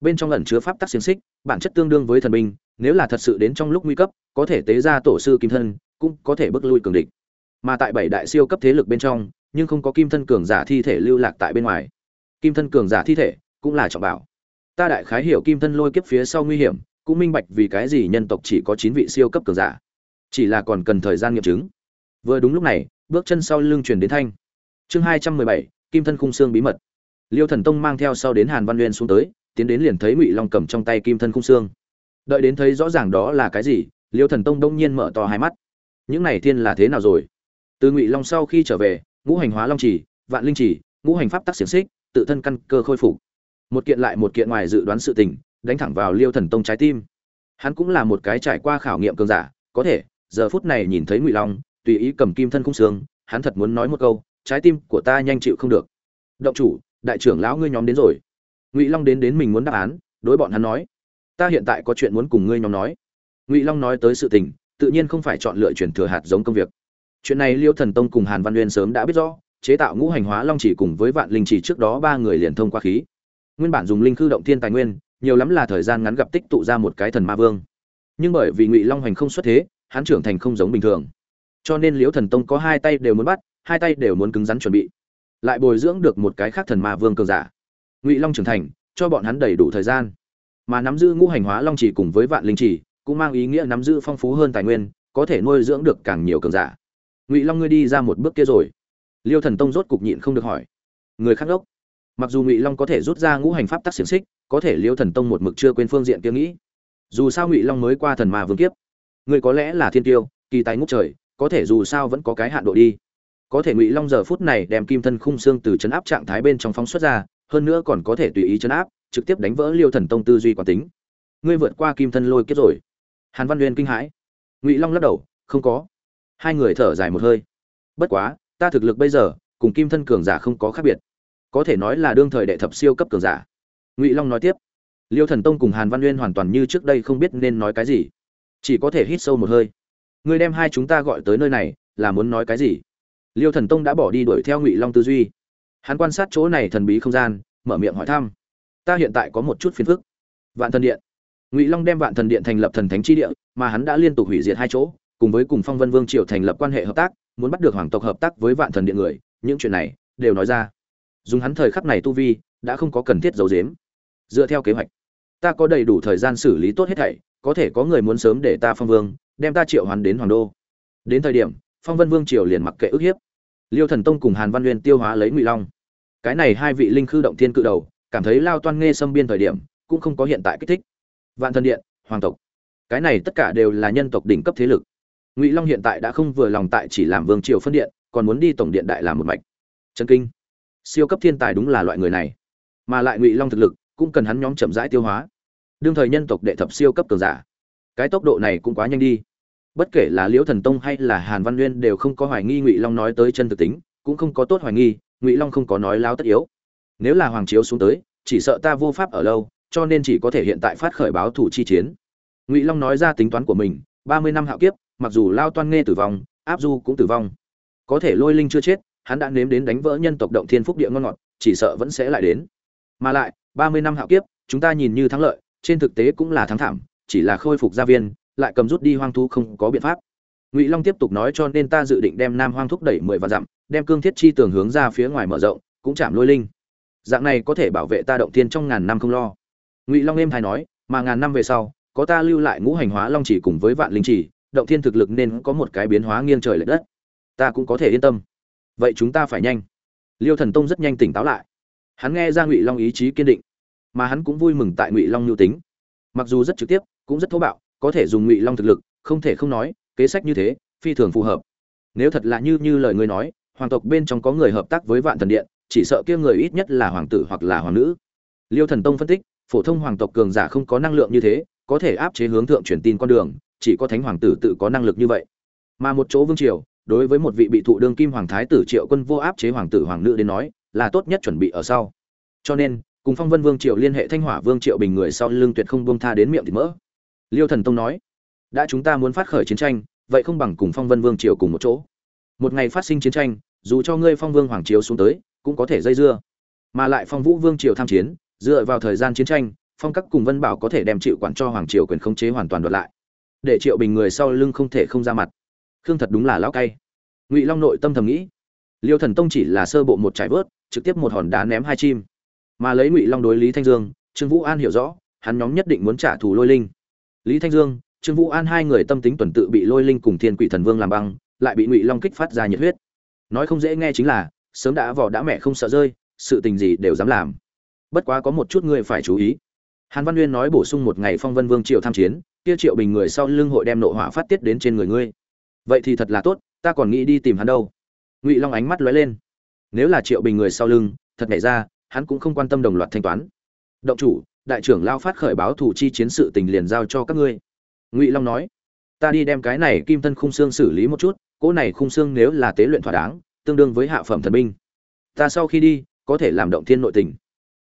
Bên trong ẩn chứa pháp tắc xiềng xích, bản chất tương đương với thần binh, nếu là thật sự đến trong lúc nguy cấp, có thể tế ra tổ sư kim thân, cũng có thể bước lui cường địch. Mà tại bảy đại siêu cấp thế lực bên trong, nhưng không có kim thân cường giả thi thể lưu lạc tại bên ngoài. Kim thân cường giả thi thể cũng là trọng bảo ta đại khái hiểu kim thân lôi kiếp phía sau nguy hiểm, cũng minh bạch vì cái gì nhân tộc chỉ có chín vị siêu cấp cường giả. Chỉ là còn cần thời gian nghiệm chứng. Vừa đúng lúc này, bước chân sau lưng truyền đến thanh. Chương hai trăm mười bảy, kim thân khung xương bí mật. Liêu thần tông mang theo sau đến hàn văn uyên xuống tới, tiến đến liền thấy ngụy long cầm trong tay kim thân khung xương. Đợi đến thấy rõ ràng đó là cái gì, liêu thần tông đông nhiên mở to hai mắt. Những này thiên là thế nào rồi? Từ ngụy long sau khi trở về, ngũ hành hóa long trì, vạn linh trì, ngũ hành pháp tắc xiềng xích, tự thân căn cơ khôi phục một kiện lại một kiện ngoài dự đoán sự tình, đánh thẳng vào liêu thần tông trái tim. Hắn cũng là một cái trải qua khảo nghiệm cường giả, có thể, giờ phút này nhìn thấy ngụy long, tùy ý cầm kim thân khung xương, hắn thật muốn nói một câu, trái tim của ta nhanh chịu không được. Động chủ, đại trưởng lão ngươi nhóm đến rồi. Ngụy long đến đến mình muốn đáp án, đối bọn hắn nói, ta hiện tại có chuyện muốn cùng ngươi nhóm nói. Ngụy long nói tới sự tình, tự nhiên không phải chọn lựa chuyển thừa hạt giống công việc. Chuyện này liêu thần tông cùng hàn văn uyên sớm đã biết rõ, chế tạo ngũ hành hóa long chỉ cùng với vạn linh chỉ trước đó ba người liền thông qua khí nguyên bản dùng linh khư động thiên tài nguyên, nhiều lắm là thời gian ngắn gặp tích tụ ra một cái thần ma vương. Nhưng bởi vì ngụy long Hoành không xuất thế, hắn trưởng thành không giống bình thường. Cho nên liễu thần tông có hai tay đều muốn bắt, hai tay đều muốn cứng rắn chuẩn bị. Lại bồi dưỡng được một cái khác thần ma vương cường giả. Ngụy long trưởng thành, cho bọn hắn đầy đủ thời gian. Mà nắm giữ ngũ hành hóa long chỉ cùng với vạn linh chỉ, cũng mang ý nghĩa nắm giữ phong phú hơn tài nguyên, có thể nuôi dưỡng được càng nhiều cường giả. Ngụy long ngươi đi ra một bước kia rồi. Liêu thần tông rốt cục nhịn không được hỏi. Người khác ốc mặc dù ngụy long có thể rút ra ngũ hành pháp tắc xiềng xích, có thể liêu thần tông một mực chưa quên phương diện kia nghĩ. Dù sao ngụy long mới qua thần ma vương kiếp. Người có lẽ là thiên tiêu, kỳ tài ngút trời, có thể dù sao vẫn có cái hạn độ đi. Có thể ngụy long giờ phút này đem kim thân khung xương từ chấn áp trạng thái bên trong phóng xuất ra, hơn nữa còn có thể tùy ý chấn áp, trực tiếp đánh vỡ liêu thần tông tư duy quán tính. Ngươi vượt qua kim thân lôi kiếp rồi. Hàn văn uyên kinh hãi. Ngụy long lắc đầu, không có. Hai người thở dài một hơi. Bất quá, ta thực lực bây giờ cùng kim thân cường giả không có khác biệt có thể nói là đương thời đệ thập siêu cấp cường giả. Ngụy long nói tiếp, liêu thần tông cùng hàn văn uyên hoàn toàn như trước đây không biết nên nói cái gì, chỉ có thể hít sâu một hơi. Ngươi đem hai chúng ta gọi tới nơi này là muốn nói cái gì? Liêu thần tông đã bỏ đi đuổi theo ngụy long tư duy. Hắn quan sát chỗ này thần bí không gian, mở miệng hỏi thăm, ta hiện tại có một chút phiền phức. Vạn thần điện. Ngụy long đem vạn thần điện thành lập thần thánh chi địa, mà hắn đã liên tục hủy diệt hai chỗ, cùng với cùng phong vân vương triều thành lập quan hệ hợp tác, muốn bắt được hoàng tộc hợp tác với vạn thần điện người, những chuyện này đều nói ra dùng hắn thời khắc này tu vi, đã không có cần thiết giấu giếm. Dựa theo kế hoạch, ta có đầy đủ thời gian xử lý tốt hết thảy, có thể có người muốn sớm để ta phong vương, đem ta triệu hoàn đến hoàng đô. Đến thời điểm, phong vân vương triều liền mặc kệ ức hiếp. Liêu thần tông cùng hàn văn uyên tiêu hóa lấy ngụy long. Cái này hai vị linh khư động thiên cự đầu, cảm thấy lao toan nghe xâm biên thời điểm, cũng không có hiện tại kích thích. Vạn thần điện, hoàng tộc. Cái này tất cả đều là nhân tộc đỉnh cấp thế lực. Ngụy long hiện tại đã không vừa lòng tại chỉ làm vương triều phân điện, còn muốn đi tổng điện đại làm một mạch. Chân kinh siêu cấp thiên tài đúng là loại người này. Mà lại ngụy long thực lực cũng cần hắn nhóm chậm rãi tiêu hóa. Đương thời nhân tộc đệ thập siêu cấp cường giả, cái tốc độ này cũng quá nhanh đi. Bất kể là liễu thần tông hay là hàn văn nguyên đều không có hoài nghi ngụy long nói tới chân thực tính, cũng không có tốt hoài nghi, ngụy long không có nói lao tất yếu. Nếu là hoàng chiếu xuống tới, chỉ sợ ta vô pháp ở lâu, cho nên chỉ có thể hiện tại phát khởi báo thủ chi chiến. Ngụy long nói ra tính toán của mình, ba mươi năm hạo kiếp, mặc dù lao toan nghe tử vong, áp du cũng tử vong. Có thể lôi linh chưa chết hắn đã nếm đến đánh vỡ nhân tộc động thiên phúc địa ngon ngọt, chỉ sợ vẫn sẽ lại đến. Mà lại, ba mươi năm hạo kiếp, chúng ta nhìn như thắng lợi, trên thực tế cũng là thắng thảm, chỉ là khôi phục gia viên, lại cầm rút đi hoang thú không có biện pháp. Ngụy long tiếp tục nói cho nên ta dự định đem nam hoang thúc đẩy mười vạn dặm, đem cương thiết chi tường hướng ra phía ngoài mở rộng, cũng chạm lôi linh. Dạng này có thể bảo vệ ta động thiên trong ngàn năm không lo. Ngụy long êm hay nói, mà ngàn năm về sau, có ta lưu lại ngũ hành hóa long chỉ cùng với vạn linh chỉ, động thiên thực lực nên có một cái biến hóa nghiêng trời lệch đất. Ta cũng có thể yên tâm vậy chúng ta phải nhanh. Liêu thần tông rất nhanh tỉnh táo lại. Hắn nghe ra ngụy long ý chí kiên định, mà hắn cũng vui mừng tại ngụy long nhu tính. Mặc dù rất trực tiếp, cũng rất thô bạo, có thể dùng ngụy long thực lực, không thể không nói, kế sách như thế, phi thường phù hợp. Nếu thật là như như lời ngươi nói, hoàng tộc bên trong có người hợp tác với vạn thần điện, chỉ sợ kia người ít nhất là hoàng tử hoặc là hoàng nữ. Liêu thần tông phân tích, phổ thông hoàng tộc cường giả không có năng lượng như thế, có thể áp chế hướng thượng truyền tin con đường, chỉ có thánh hoàng tử tự có năng lực như vậy. Mà một chỗ vương triều đối với một vị bị thụ đương kim hoàng thái tử triệu quân vô áp chế hoàng tử hoàng nữ đến nói, là tốt nhất chuẩn bị ở sau. Cho nên, cùng phong vân vương triệu liên hệ thanh hỏa vương triệu bình người sau lưng tuyệt không buông tha đến miệng thịt mỡ. Liêu thần tông nói, đã chúng ta muốn phát khởi chiến tranh, vậy không bằng cùng phong vân vương triều cùng một chỗ. Một ngày phát sinh chiến tranh, dù cho ngươi phong vương hoàng triều xuống tới, cũng có thể dây dưa. Mà lại phong vũ vương triều tham chiến, dựa vào thời gian chiến tranh, phong các cùng vân bảo có thể đem chịu quản cho hoàng triều quyền khống chế hoàn toàn đoạt lại. Để triệu bình người sau lưng không thể không ra mặt khương thật đúng là lão cay. Ngụy long nội tâm thầm nghĩ, liêu thần tông chỉ là sơ bộ một trải vớt, trực tiếp một hòn đá ném hai chim. Mà lấy ngụy long đối lý thanh dương, trương vũ an hiểu rõ, hắn nhóm nhất định muốn trả thù lôi linh. Lý thanh dương, trương vũ an hai người tâm tính tuần tự bị lôi linh cùng thiên quỷ thần vương làm băng, lại bị ngụy long kích phát ra nhiệt huyết. Nói không dễ nghe chính là, sớm đã vỏ đã mẹ không sợ rơi, sự tình gì đều dám làm. Bất quá có một chút ngươi phải chú ý. Hàn văn Uyên nói bổ sung một ngày phong vân vương triệu tham chiến, kia triệu bình người sau lưng hội đem nộ hỏa phát tiết đến trên người ngươi vậy thì thật là tốt, ta còn nghĩ đi tìm hắn đâu. Ngụy long ánh mắt lóe lên. Nếu là triệu bình người sau lưng, thật nhảy ra, hắn cũng không quan tâm đồng loạt thanh toán. Động chủ, đại trưởng lao phát khởi báo thủ chi chiến sự tình liền giao cho các ngươi. Ngụy long nói, ta đi đem cái này kim thân khung xương xử lý một chút, cỗ này khung xương nếu là tế luyện thỏa đáng, tương đương với hạ phẩm thần binh. Ta sau khi đi, có thể làm động thiên nội tình.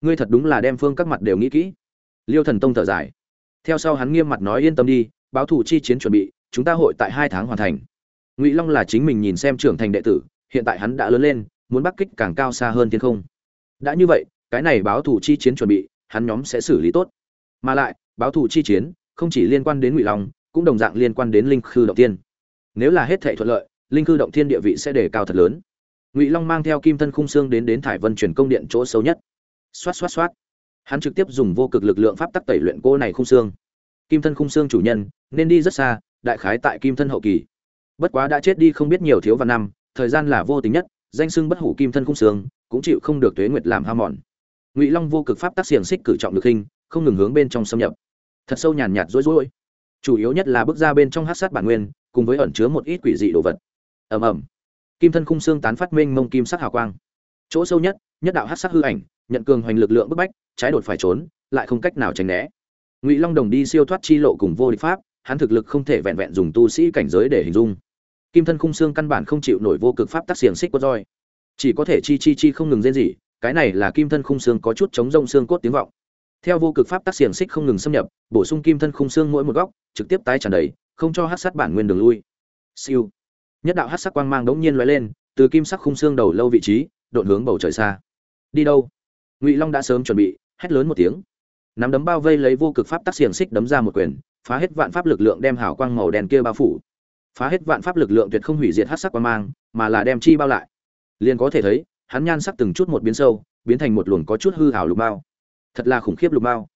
Ngươi thật đúng là đem phương các mặt đều nghĩ kỹ. Liêu thần tông thở dài. Theo sau hắn nghiêm mặt nói yên tâm đi, báo thủ chi chiến chuẩn bị, chúng ta hội tại hai tháng hoàn thành ngụy long là chính mình nhìn xem trưởng thành đệ tử, hiện tại hắn đã lớn lên, muốn bắc kích càng cao xa hơn thiên không. Đã như vậy, cái này báo thủ chi chiến chuẩn bị, hắn nhóm sẽ xử lý tốt. Mà lại, báo thủ chi chiến không chỉ liên quan đến ngụy long, cũng đồng dạng liên quan đến linh khư động tiên nếu là hết thể thuận lợi, linh khư động thiên địa vị sẽ đề cao thật lớn. Ngụy long mang theo kim thân khung xương đến đến thải vân chuyển công điện chỗ sâu nhất. Xoát xoát xoát. Hắn trực tiếp dùng vô cực lực lượng pháp tắc tẩy luyện cô này khung xương kim thân khung xương chủ nhân, nên đi rất xa, đại khái tại kim thân hậu kỳ bất quá đã chết đi không biết nhiều thiếu và năm, thời gian là vô tính nhất, danh sưng bất hủ kim thân khung xương cũng chịu không được tuế nguyệt làm ham mòn. Ngụy long vô cực pháp tác xiềng xích cử trọng được hình, không ngừng hướng bên trong xâm nhập. Thật sâu nhàn nhạt rối rối. Chủ yếu nhất là bước ra bên trong hát sát bản nguyên, cùng với ẩn chứa một ít quỷ dị đồ vật. Ầm ầm. Kim thân khung xương tán phát minh mông kim sắc hào quang. Chỗ sâu nhất nhất đạo hát sắc hư ảnh, nhận cường hoành lực lượng bức bách, trái đột phải trốn, lại không cách nào tránh né. Ngụy long đồng đi siêu thoát chi lộ cùng vô địch pháp, hắn thực lực không thể vẹn vẹn dùng tu sĩ cảnh giới để hình dung kim thân khung xương căn bản không chịu nổi vô cực pháp tác xiềng xích quất roi. Chỉ có thể chi chi chi không ngừng rên rỉ, cái này là kim thân khung xương có chút chống rông xương cốt tiếng vọng. Theo vô cực pháp tác xiềng xích không ngừng xâm nhập, bổ sung kim thân khung xương mỗi một góc, trực tiếp tái tràn đầy, không cho hát sát bản nguyên đường lui. Siêu. Nhất đạo hát sắc quang mang đống nhiên lóe lên, từ kim sắc khung xương đầu lâu vị trí, đột hướng bầu trời xa. Đi đâu? Ngụy long đã sớm chuẩn bị, hét lớn một tiếng. Nắm đấm bao vây lấy vô cực pháp tác xiềng xích đấm ra một quyền, phá hết vạn pháp lực lượng đem hào quang màu đen kia bao phủ phá hết vạn pháp lực lượng tuyệt không hủy diệt hắc sắc quang mang, mà là đem chi bao lại. Liền có thể thấy, hắn nhan sắc từng chút một biến sâu, biến thành một luồng có chút hư ảo lục mao. Thật là khủng khiếp lục mao.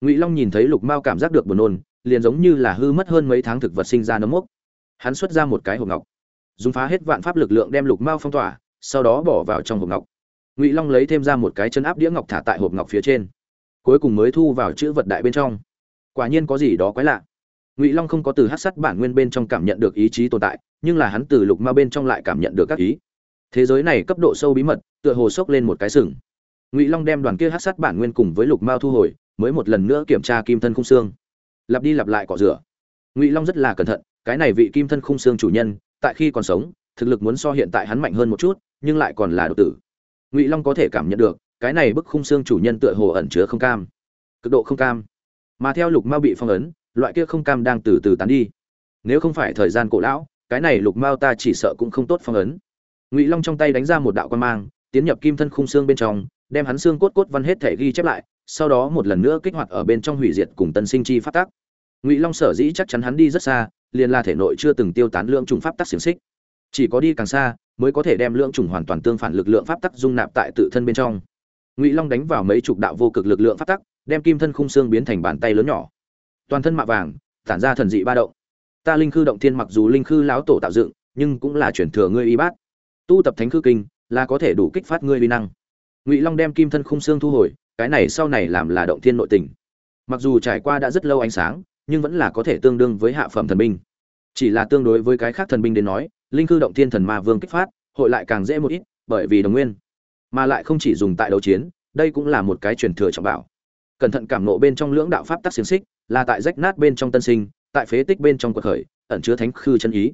Ngụy long nhìn thấy lục mao cảm giác được buồn nôn, liền giống như là hư mất hơn mấy tháng thực vật sinh ra nấm mốc. Hắn xuất ra một cái hộp ngọc, dùng phá hết vạn pháp lực lượng đem lục mao phong tỏa, sau đó bỏ vào trong hộp ngọc. Ngụy long lấy thêm ra một cái chân áp đĩa ngọc thả tại hộp ngọc phía trên, cuối cùng mới thu vào chữ vật đại bên trong. Quả nhiên có gì đó quái lạ ngụy long không có từ hát sắt bản nguyên bên trong cảm nhận được ý chí tồn tại nhưng là hắn từ lục ma bên trong lại cảm nhận được các ý thế giới này cấp độ sâu bí mật tựa hồ sốc lên một cái sừng ngụy long đem đoàn kia hát sắt bản nguyên cùng với lục mao thu hồi mới một lần nữa kiểm tra kim thân khung xương lặp đi lặp lại cọ rửa ngụy long rất là cẩn thận cái này vị kim thân khung xương chủ nhân tại khi còn sống thực lực muốn so hiện tại hắn mạnh hơn một chút nhưng lại còn là độc tử ngụy long có thể cảm nhận được cái này bức khung xương chủ nhân tựa hồ ẩn chứa không cam cực độ không cam mà theo lục mao bị phong ấn loại kia không cam đang từ từ tán đi. Nếu không phải thời gian cổ lão, cái này lục mao ta chỉ sợ cũng không tốt phong ấn. Ngụy long trong tay đánh ra một đạo quan mang, tiến nhập kim thân khung xương bên trong, đem hắn xương cốt cốt văn hết thể ghi chép lại, sau đó một lần nữa kích hoạt ở bên trong hủy diệt cùng tân sinh chi phát tác ngụy long sở dĩ chắc chắn hắn đi rất xa, liền là thể nội chưa từng tiêu tán lượng trùng pháp tắc xiềng xích. Chỉ có đi càng xa, mới có thể đem lượng trùng hoàn toàn tương phản lực lượng pháp tắc dung nạp tại tự thân bên trong. Ngụy long đánh vào mấy chục đạo vô cực lực lượng pháp tắc, đem kim thân khung xương biến thành bàn tay lớn nhỏ toàn thân mạ vàng, tản ra thần dị ba động. Ta linh khư động thiên mặc dù linh khư lão tổ tạo dựng, nhưng cũng là chuyển thừa ngươi y bát. Tu tập thánh khư kinh, là có thể đủ kích phát ngươi uy năng. Ngụy long đem kim thân khung xương thu hồi, cái này sau này làm là động thiên nội tình. Mặc dù trải qua đã rất lâu ánh sáng, nhưng vẫn là có thể tương đương với hạ phẩm thần binh. Chỉ là tương đối với cái khác thần binh đến nói, linh cư động thiên thần ma vương kích phát, hội lại càng dễ một ít, bởi vì đồng nguyên. Mà lại không chỉ dùng tại đấu chiến, đây cũng là một cái truyền thừa trọng bảo. Cẩn thận cảm nộ bên trong lưỡng đạo pháp tắc xiềng xích là tại rách nát bên trong tân sinh, tại phế tích bên trong quật khởi, ẩn chứa thánh khư chân ý.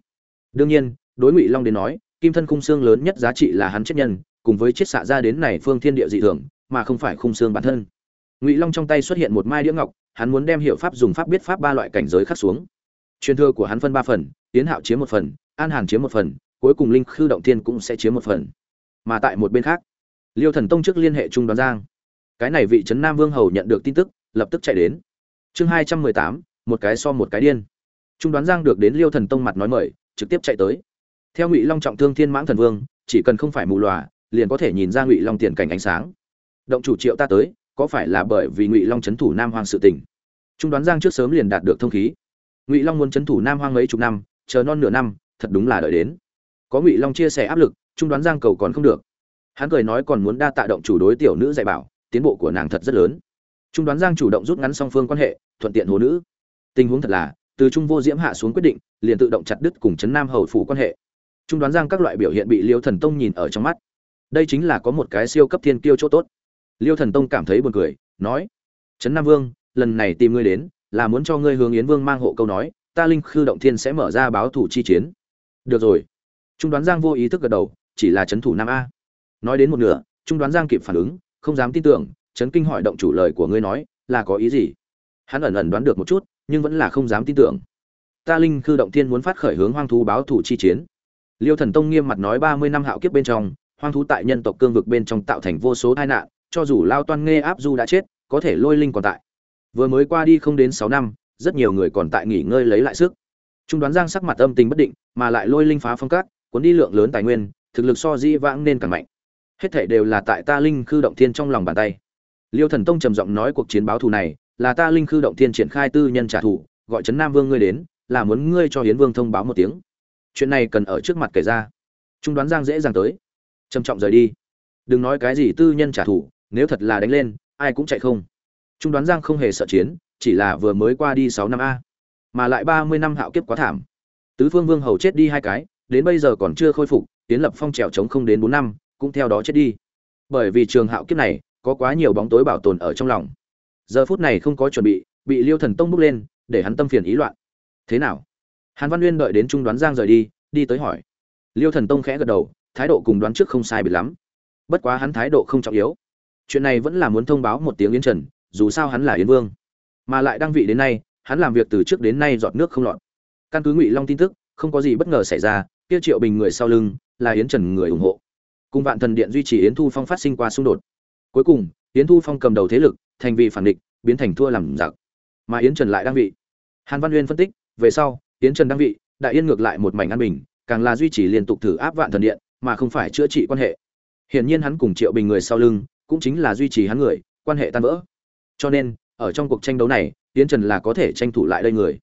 Đương nhiên, đối ngụy long đến nói, kim thân khung xương lớn nhất giá trị là hắn chết nhân, cùng với chết xạ ra đến này phương thiên địa dị thường, mà không phải khung xương bản thân. Ngụy long trong tay xuất hiện một mai đĩa ngọc, hắn muốn đem hiệu pháp dùng pháp biết pháp ba loại cảnh giới khắc xuống. Truyền thừa của hắn phân ba phần, tiến hạo chiếm một phần, an hàn chiếm một phần, cuối cùng linh khư động thiên cũng sẽ chiếm một phần. Mà tại một bên khác, liêu thần tông trước liên hệ trung đoàn giang. Cái này vị trấn nam vương hầu nhận được tin tức, lập tức chạy đến chương hai trăm mười tám, một cái so một cái điên. Trung đoán giang được đến liêu thần tông mặt nói mời, trực tiếp chạy tới. Theo ngụy long trọng thương thiên mãng thần vương, chỉ cần không phải mù lòa, liền có thể nhìn ra ngụy long tiền cảnh ánh sáng. Động chủ triệu ta tới, có phải là bởi vì ngụy long c h ấ n thủ nam hoang sự tình? Trung đoán giang trước sớm liền đạt được thông khí. Ngụy long muốn c h ấ n thủ nam hoang mấy chục năm, chờ non nửa năm, thật đúng là đợi đến. Có ngụy long chia sẻ áp lực, trung đoán giang cầu còn không được. Hắn cười nói còn muốn đa tạ động chủ đối tiểu nữ dạy bảo, tiến bộ của nàng thật rất lớn trung đoán giang chủ động rút ngắn song phương quan hệ, thuận tiện hồ nữ. Tình huống thật là, từ trung vô diễm hạ xuống quyết định, liền tự động chặt đứt cùng trấn nam hầu phủ quan hệ. Trung đoán giang các loại biểu hiện bị liêu thần tông nhìn ở trong mắt. Đây chính là có một cái siêu cấp thiên kiêu chỗ tốt. Liêu thần tông cảm thấy buồn cười, nói trấn nam vương, lần này tìm ngươi đến, là muốn cho ngươi hướng yến vương mang hộ câu nói, ta linh khư động thiên sẽ mở ra báo thủ chi chiến. Được rồi. Trung đoán giang vô ý thức gật đầu, chỉ là trấn thủ nam a. Nói đến một nửa, trung đoán giang kịp phản ứng, không dám tin tưởng trấn kinh hỏi động chủ lời của ngươi nói, là có ý gì? Hắn ẩn ẩn đoán được một chút, nhưng vẫn là không dám tin tưởng. Ta linh khư động thiên muốn phát khởi hướng hoang thú báo thủ chi chiến. Liêu thần tông nghiêm mặt nói ba mươi năm hạo kiếp bên trong, hoang thú tại nhân tộc cương vực bên trong tạo thành vô số tai nạn, cho dù lao toan nghe áp du đã chết, có thể lôi linh còn tại. Vừa mới qua đi không đến sáu năm, rất nhiều người còn tại nghỉ ngơi lấy lại sức. Trung đoán giang sắc mặt âm tình bất định, mà lại lôi linh phá phong cát, cuốn đi lượng lớn tài nguyên, thực lực so di vãng nên càng mạnh. Hết thể đều là tại ta linh khư động thiên trong lòng bàn tay liêu thần tông trầm giọng nói cuộc chiến báo thù này, là ta linh khư động thiên triển khai tư nhân trả thù, gọi trấn nam vương ngươi đến, là muốn ngươi cho hiến vương thông báo một tiếng. Chuyện này cần ở trước mặt kể ra. Trung đoán giang dễ dàng tới. Trầm trọng rời đi. Đừng nói cái gì tư nhân trả thù, nếu thật là đánh lên, ai cũng chạy không. Trung đoán giang không hề sợ chiến, chỉ là vừa mới qua đi sáu năm a. Mà lại ba mươi năm hạo kiếp quá thảm. Tứ phương vương hầu chết đi hai cái, đến bây giờ còn chưa khôi phục tiến lập phong trèo chống không đến bốn năm, cũng theo đó chết đi. Bởi vì trường hạo kiếp này có quá nhiều bóng tối bảo tồn ở trong lòng. Giờ phút này không có chuẩn bị bị liêu thần tông bước lên, để hắn tâm phiền ý loạn. Thế nào? Hàn văn uyên đợi đến trung đoán giang rời đi đi tới hỏi. Liêu thần tông khẽ gật đầu, thái độ cùng đoán trước không sai biệt lắm. Bất quá hắn thái độ không trọng yếu. Chuyện này vẫn là muốn thông báo một tiếng yến trần, dù sao hắn là yến vương. Mà lại đăng vị đến nay, hắn làm việc từ trước đến nay giọt nước không lọt. Căn cứ ngụy long tin tức, không có gì bất ngờ xảy ra, kia triệu bình người sau lưng, là yến trần người ủng hộ. Cùng vạn thần điện duy trì yến thu phong phát sinh qua xung đột cuối cùng, yến thu phong cầm đầu thế lực, thành vị phản địch, biến thành thua làm giặc. Mà yến trần lại đang vị. Hàn văn uyên phân tích, về sau, yến trần đang vị, đại yên ngược lại một mảnh an bình, càng là duy trì liên tục thử áp vạn thần điện, mà không phải chữa trị quan hệ. Hiển nhiên hắn cùng triệu bình người sau lưng, cũng chính là duy trì hắn người, quan hệ tan vỡ. Cho nên, ở trong cuộc tranh đấu này, yến trần là có thể tranh thủ lại đây người.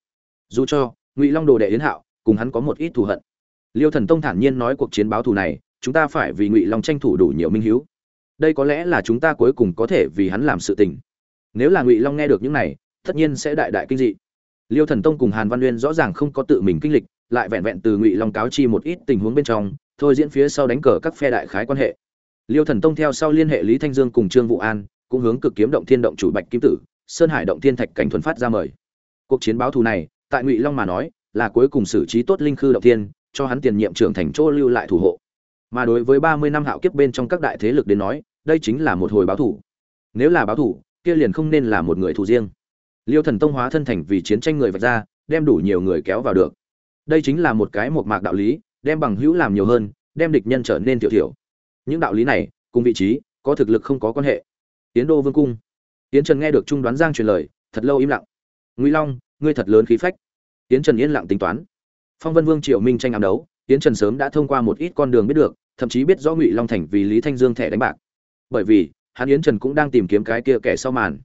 Dù cho, ngụy long đồ đệ yến hạo, cùng hắn có một ít thù hận. Liêu thần tông thản nhiên nói cuộc chiến báo thù này, chúng ta phải vì ngụy long tranh thủ đủ nhiều minh hiếu đây có lẽ là chúng ta cuối cùng có thể vì hắn làm sự tình. Nếu là ngụy long nghe được những này, tất nhiên sẽ đại đại kinh dị. Liêu thần tông cùng hàn văn uyên rõ ràng không có tự mình kinh lịch, lại vẹn vẹn từ ngụy long cáo chi một ít tình huống bên trong, thôi diễn phía sau đánh cờ các phe đại khái quan hệ. Liêu thần tông theo sau liên hệ lý thanh dương cùng trương vũ an, cũng hướng cực kiếm động thiên động chủ bạch kim tử, sơn hải động thiên thạch cảnh thuần phát ra mời. Cuộc chiến báo thù này, tại ngụy long mà nói, là cuối cùng xử trí tốt linh khư động thiên, cho hắn tiền nhiệm trưởng thành chỗ lưu lại thủ hộ mà đối với ba mươi năm hạo kiếp bên trong các đại thế lực đến nói, đây chính là một hồi báo thủ. Nếu là báo thủ, kia liền không nên là một người thủ riêng. Liêu thần tông hóa thân thành vì chiến tranh người vạch ra, đem đủ nhiều người kéo vào được. Đây chính là một cái một mạc đạo lý, đem bằng hữu làm nhiều hơn, đem địch nhân trở nên tiểu thiểu. Những đạo lý này, cùng vị trí, có thực lực không có quan hệ. Tiến đô vương cung. Tiến trần nghe được trung đoán giang truyền lời, thật lâu im lặng. Ngụy long, ngươi thật lớn khí phách. Tiến trần yên lặng tính toán. Phong vân vương triệu minh tranh ám đấu tiến trần sớm đã thông qua một ít con đường biết được thậm chí biết rõ ngụy long thành vì lý thanh dương thẻ đánh bạc. Bởi vì, hắn yến trần cũng đang tìm kiếm cái kia kẻ sau màn.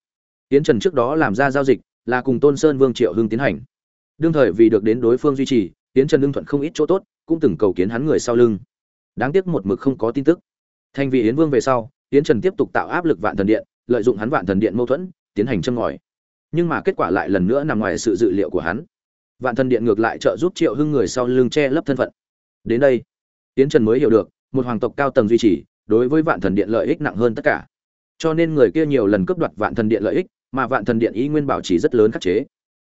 Yến trần trước đó làm ra giao dịch, là cùng tôn sơn vương triệu hưng tiến hành. Đương thời vì được đến đối phương duy trì, yến trần lương thuận không ít chỗ tốt, cũng từng cầu kiến hắn người sau lưng. Đáng tiếc một mực không có tin tức. Thành vị yến vương về sau, yến trần tiếp tục tạo áp lực vạn thần điện, lợi dụng hắn vạn thần điện mâu thuẫn, tiến hành châm ngòi. Nhưng mà kết quả lại lần nữa nằm ngoài sự dự liệu của hắn. Vạn thần điện ngược lại trợ giúp triệu hưng người sau lưng che lấp thân phận. Đến đây, yến trần mới hiểu được một hoàng tộc cao tầng duy trì, đối với vạn thần điện lợi ích nặng hơn tất cả. Cho nên người kia nhiều lần cướp đoạt vạn thần điện lợi ích, mà vạn thần điện ý nguyên bảo trì rất lớn khắc chế.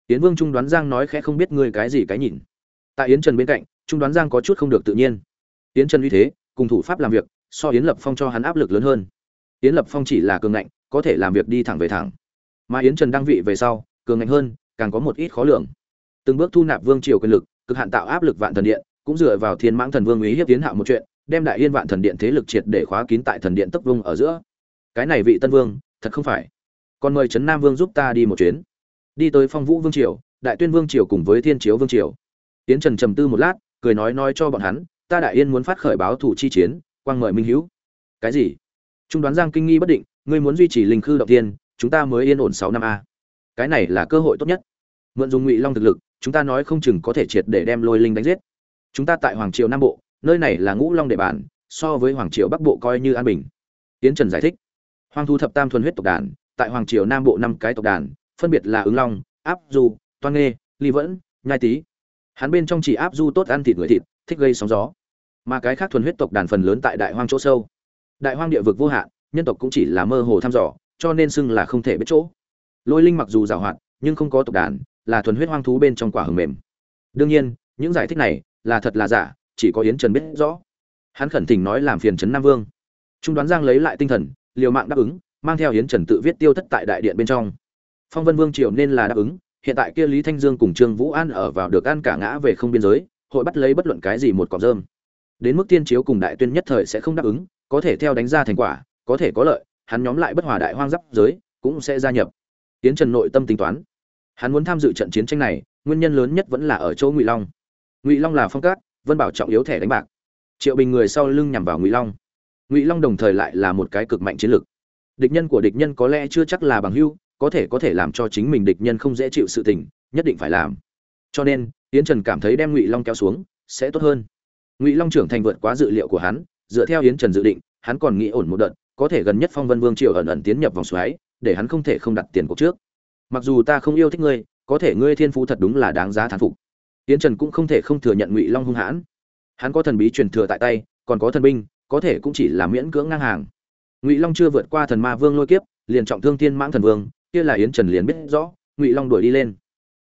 Yến vương trung đoán giang nói khẽ không biết ngươi cái gì cái nhìn. Tại yến trần bên cạnh, trung đoán giang có chút không được tự nhiên. Yến trần uy thế, cùng thủ pháp làm việc, so yến lập phong cho hắn áp lực lớn hơn. Yến lập phong chỉ là cường ngạnh, có thể làm việc đi thẳng về thẳng. Mà yến trần đăng vị về sau, cường ngạnh hơn, càng có một ít khó lường. Từng bước thu nạp vương triều quyền lực, cực hạn tạo áp lực vạn thần điện, cũng dựa vào thiên mãng thần vương ý hiếp tiến hạo một chuyện đem đại yên vạn thần điện thế lực triệt để khóa kín tại thần điện tấp vung ở giữa. Cái này vị tân vương, thật không phải. Còn mời trấn nam vương giúp ta đi một chuyến. Đi tới phong vũ vương triều, đại tuyên vương triều cùng với thiên chiếu vương triều. Tiến trần trầm tư một lát, cười nói nói cho bọn hắn, ta đại yên muốn phát khởi báo thủ chi chiến, quang mời minh hữu cái gì? Trung đoán giang kinh nghi bất định, ngươi muốn duy trì linh khư động tiên chúng ta mới yên ổn sáu năm a. Cái này là cơ hội tốt nhất. Mượn dùng ngụy long thực lực, chúng ta nói không chừng có thể triệt để đem lôi linh đánh giết. Chúng ta tại hoàng triều nam bộ nơi này là ngũ long địa bàn, so với hoàng triều bắc bộ coi như an bình. Tiến trần giải thích. Hoàng thu thập tam thuần huyết tộc đàn, tại hoàng triều nam bộ năm cái tộc đàn, phân biệt là ứng long, áp du, toan nghê, ly vẫn, nhai tý. Hắn bên trong chỉ áp du tốt ăn thịt người thịt, thích gây sóng gió. Mà cái khác thuần huyết tộc đàn phần lớn tại đại hoang chỗ sâu. Đại hoang địa vực vô hạn, nhân tộc cũng chỉ là mơ hồ thăm dò, cho nên xưng là không thể biết chỗ. Lôi linh mặc dù giàu hoạt, nhưng không có tộc đàn, là thuần huyết hoang thú bên trong quả hừng mềm. Đương nhiên, những giải thích này là thật là giả chỉ có yến trần biết rõ. Hắn khẩn thỉnh nói làm phiền trấn nam vương. Trung đoán giang lấy lại tinh thần, liều mạng đáp ứng, mang theo yến trần tự viết tiêu thất tại đại điện bên trong. Phong vân vương triều nên là đáp ứng, hiện tại kia lý thanh dương cùng trương vũ an ở vào được an cả ngã về không biên giới, hội bắt lấy bất luận cái gì một cọc rơm. Đến mức tiên chiếu cùng đại tuyên nhất thời sẽ không đáp ứng, có thể theo đánh ra thành quả, có thể có lợi, hắn nhóm lại bất hòa đại hoang giáp giới, cũng sẽ gia nhập. Tiến trần nội tâm tính toán. Hắn muốn tham dự trận chiến tranh này, nguyên nhân lớn nhất vẫn là ở chỗ ngụy long. Ngụy long là phong cát vân bảo trọng yếu thẻ đánh bạc. Triệu bình người sau lưng nhằm vào ngụy long. Ngụy long đồng thời lại là một cái cực mạnh chiến lược. Địch nhân của địch nhân có lẽ chưa chắc là bằng hưu có thể có thể làm cho chính mình địch nhân không dễ chịu sự tình, nhất định phải làm. Cho nên, Yến trần cảm thấy đem ngụy long kéo xuống, sẽ tốt hơn. Ngụy long trưởng thành vượt quá dự liệu của hắn, dựa theo yến trần dự định, hắn còn nghĩ ổn một đợt, có thể gần nhất phong vân vương triều ẩn ẩn tiến nhập vòng xoáy, để hắn không thể không đặt tiền cuộc trước. Mặc dù ta không yêu thích ngươi, có thể ngươi thiên phú thật đúng là đáng giá thán phục yến trần cũng không thể không thừa nhận ngụy long hung hãn. Hắn có thần bí truyền thừa tại tay, còn có thần binh, có thể cũng chỉ là miễn cưỡng ngang hàng. Ngụy long chưa vượt qua thần ma vương lôi kiếp, liền trọng thương thiên mãng thần vương, kia là yến trần liền biết rõ, ngụy long đuổi đi lên.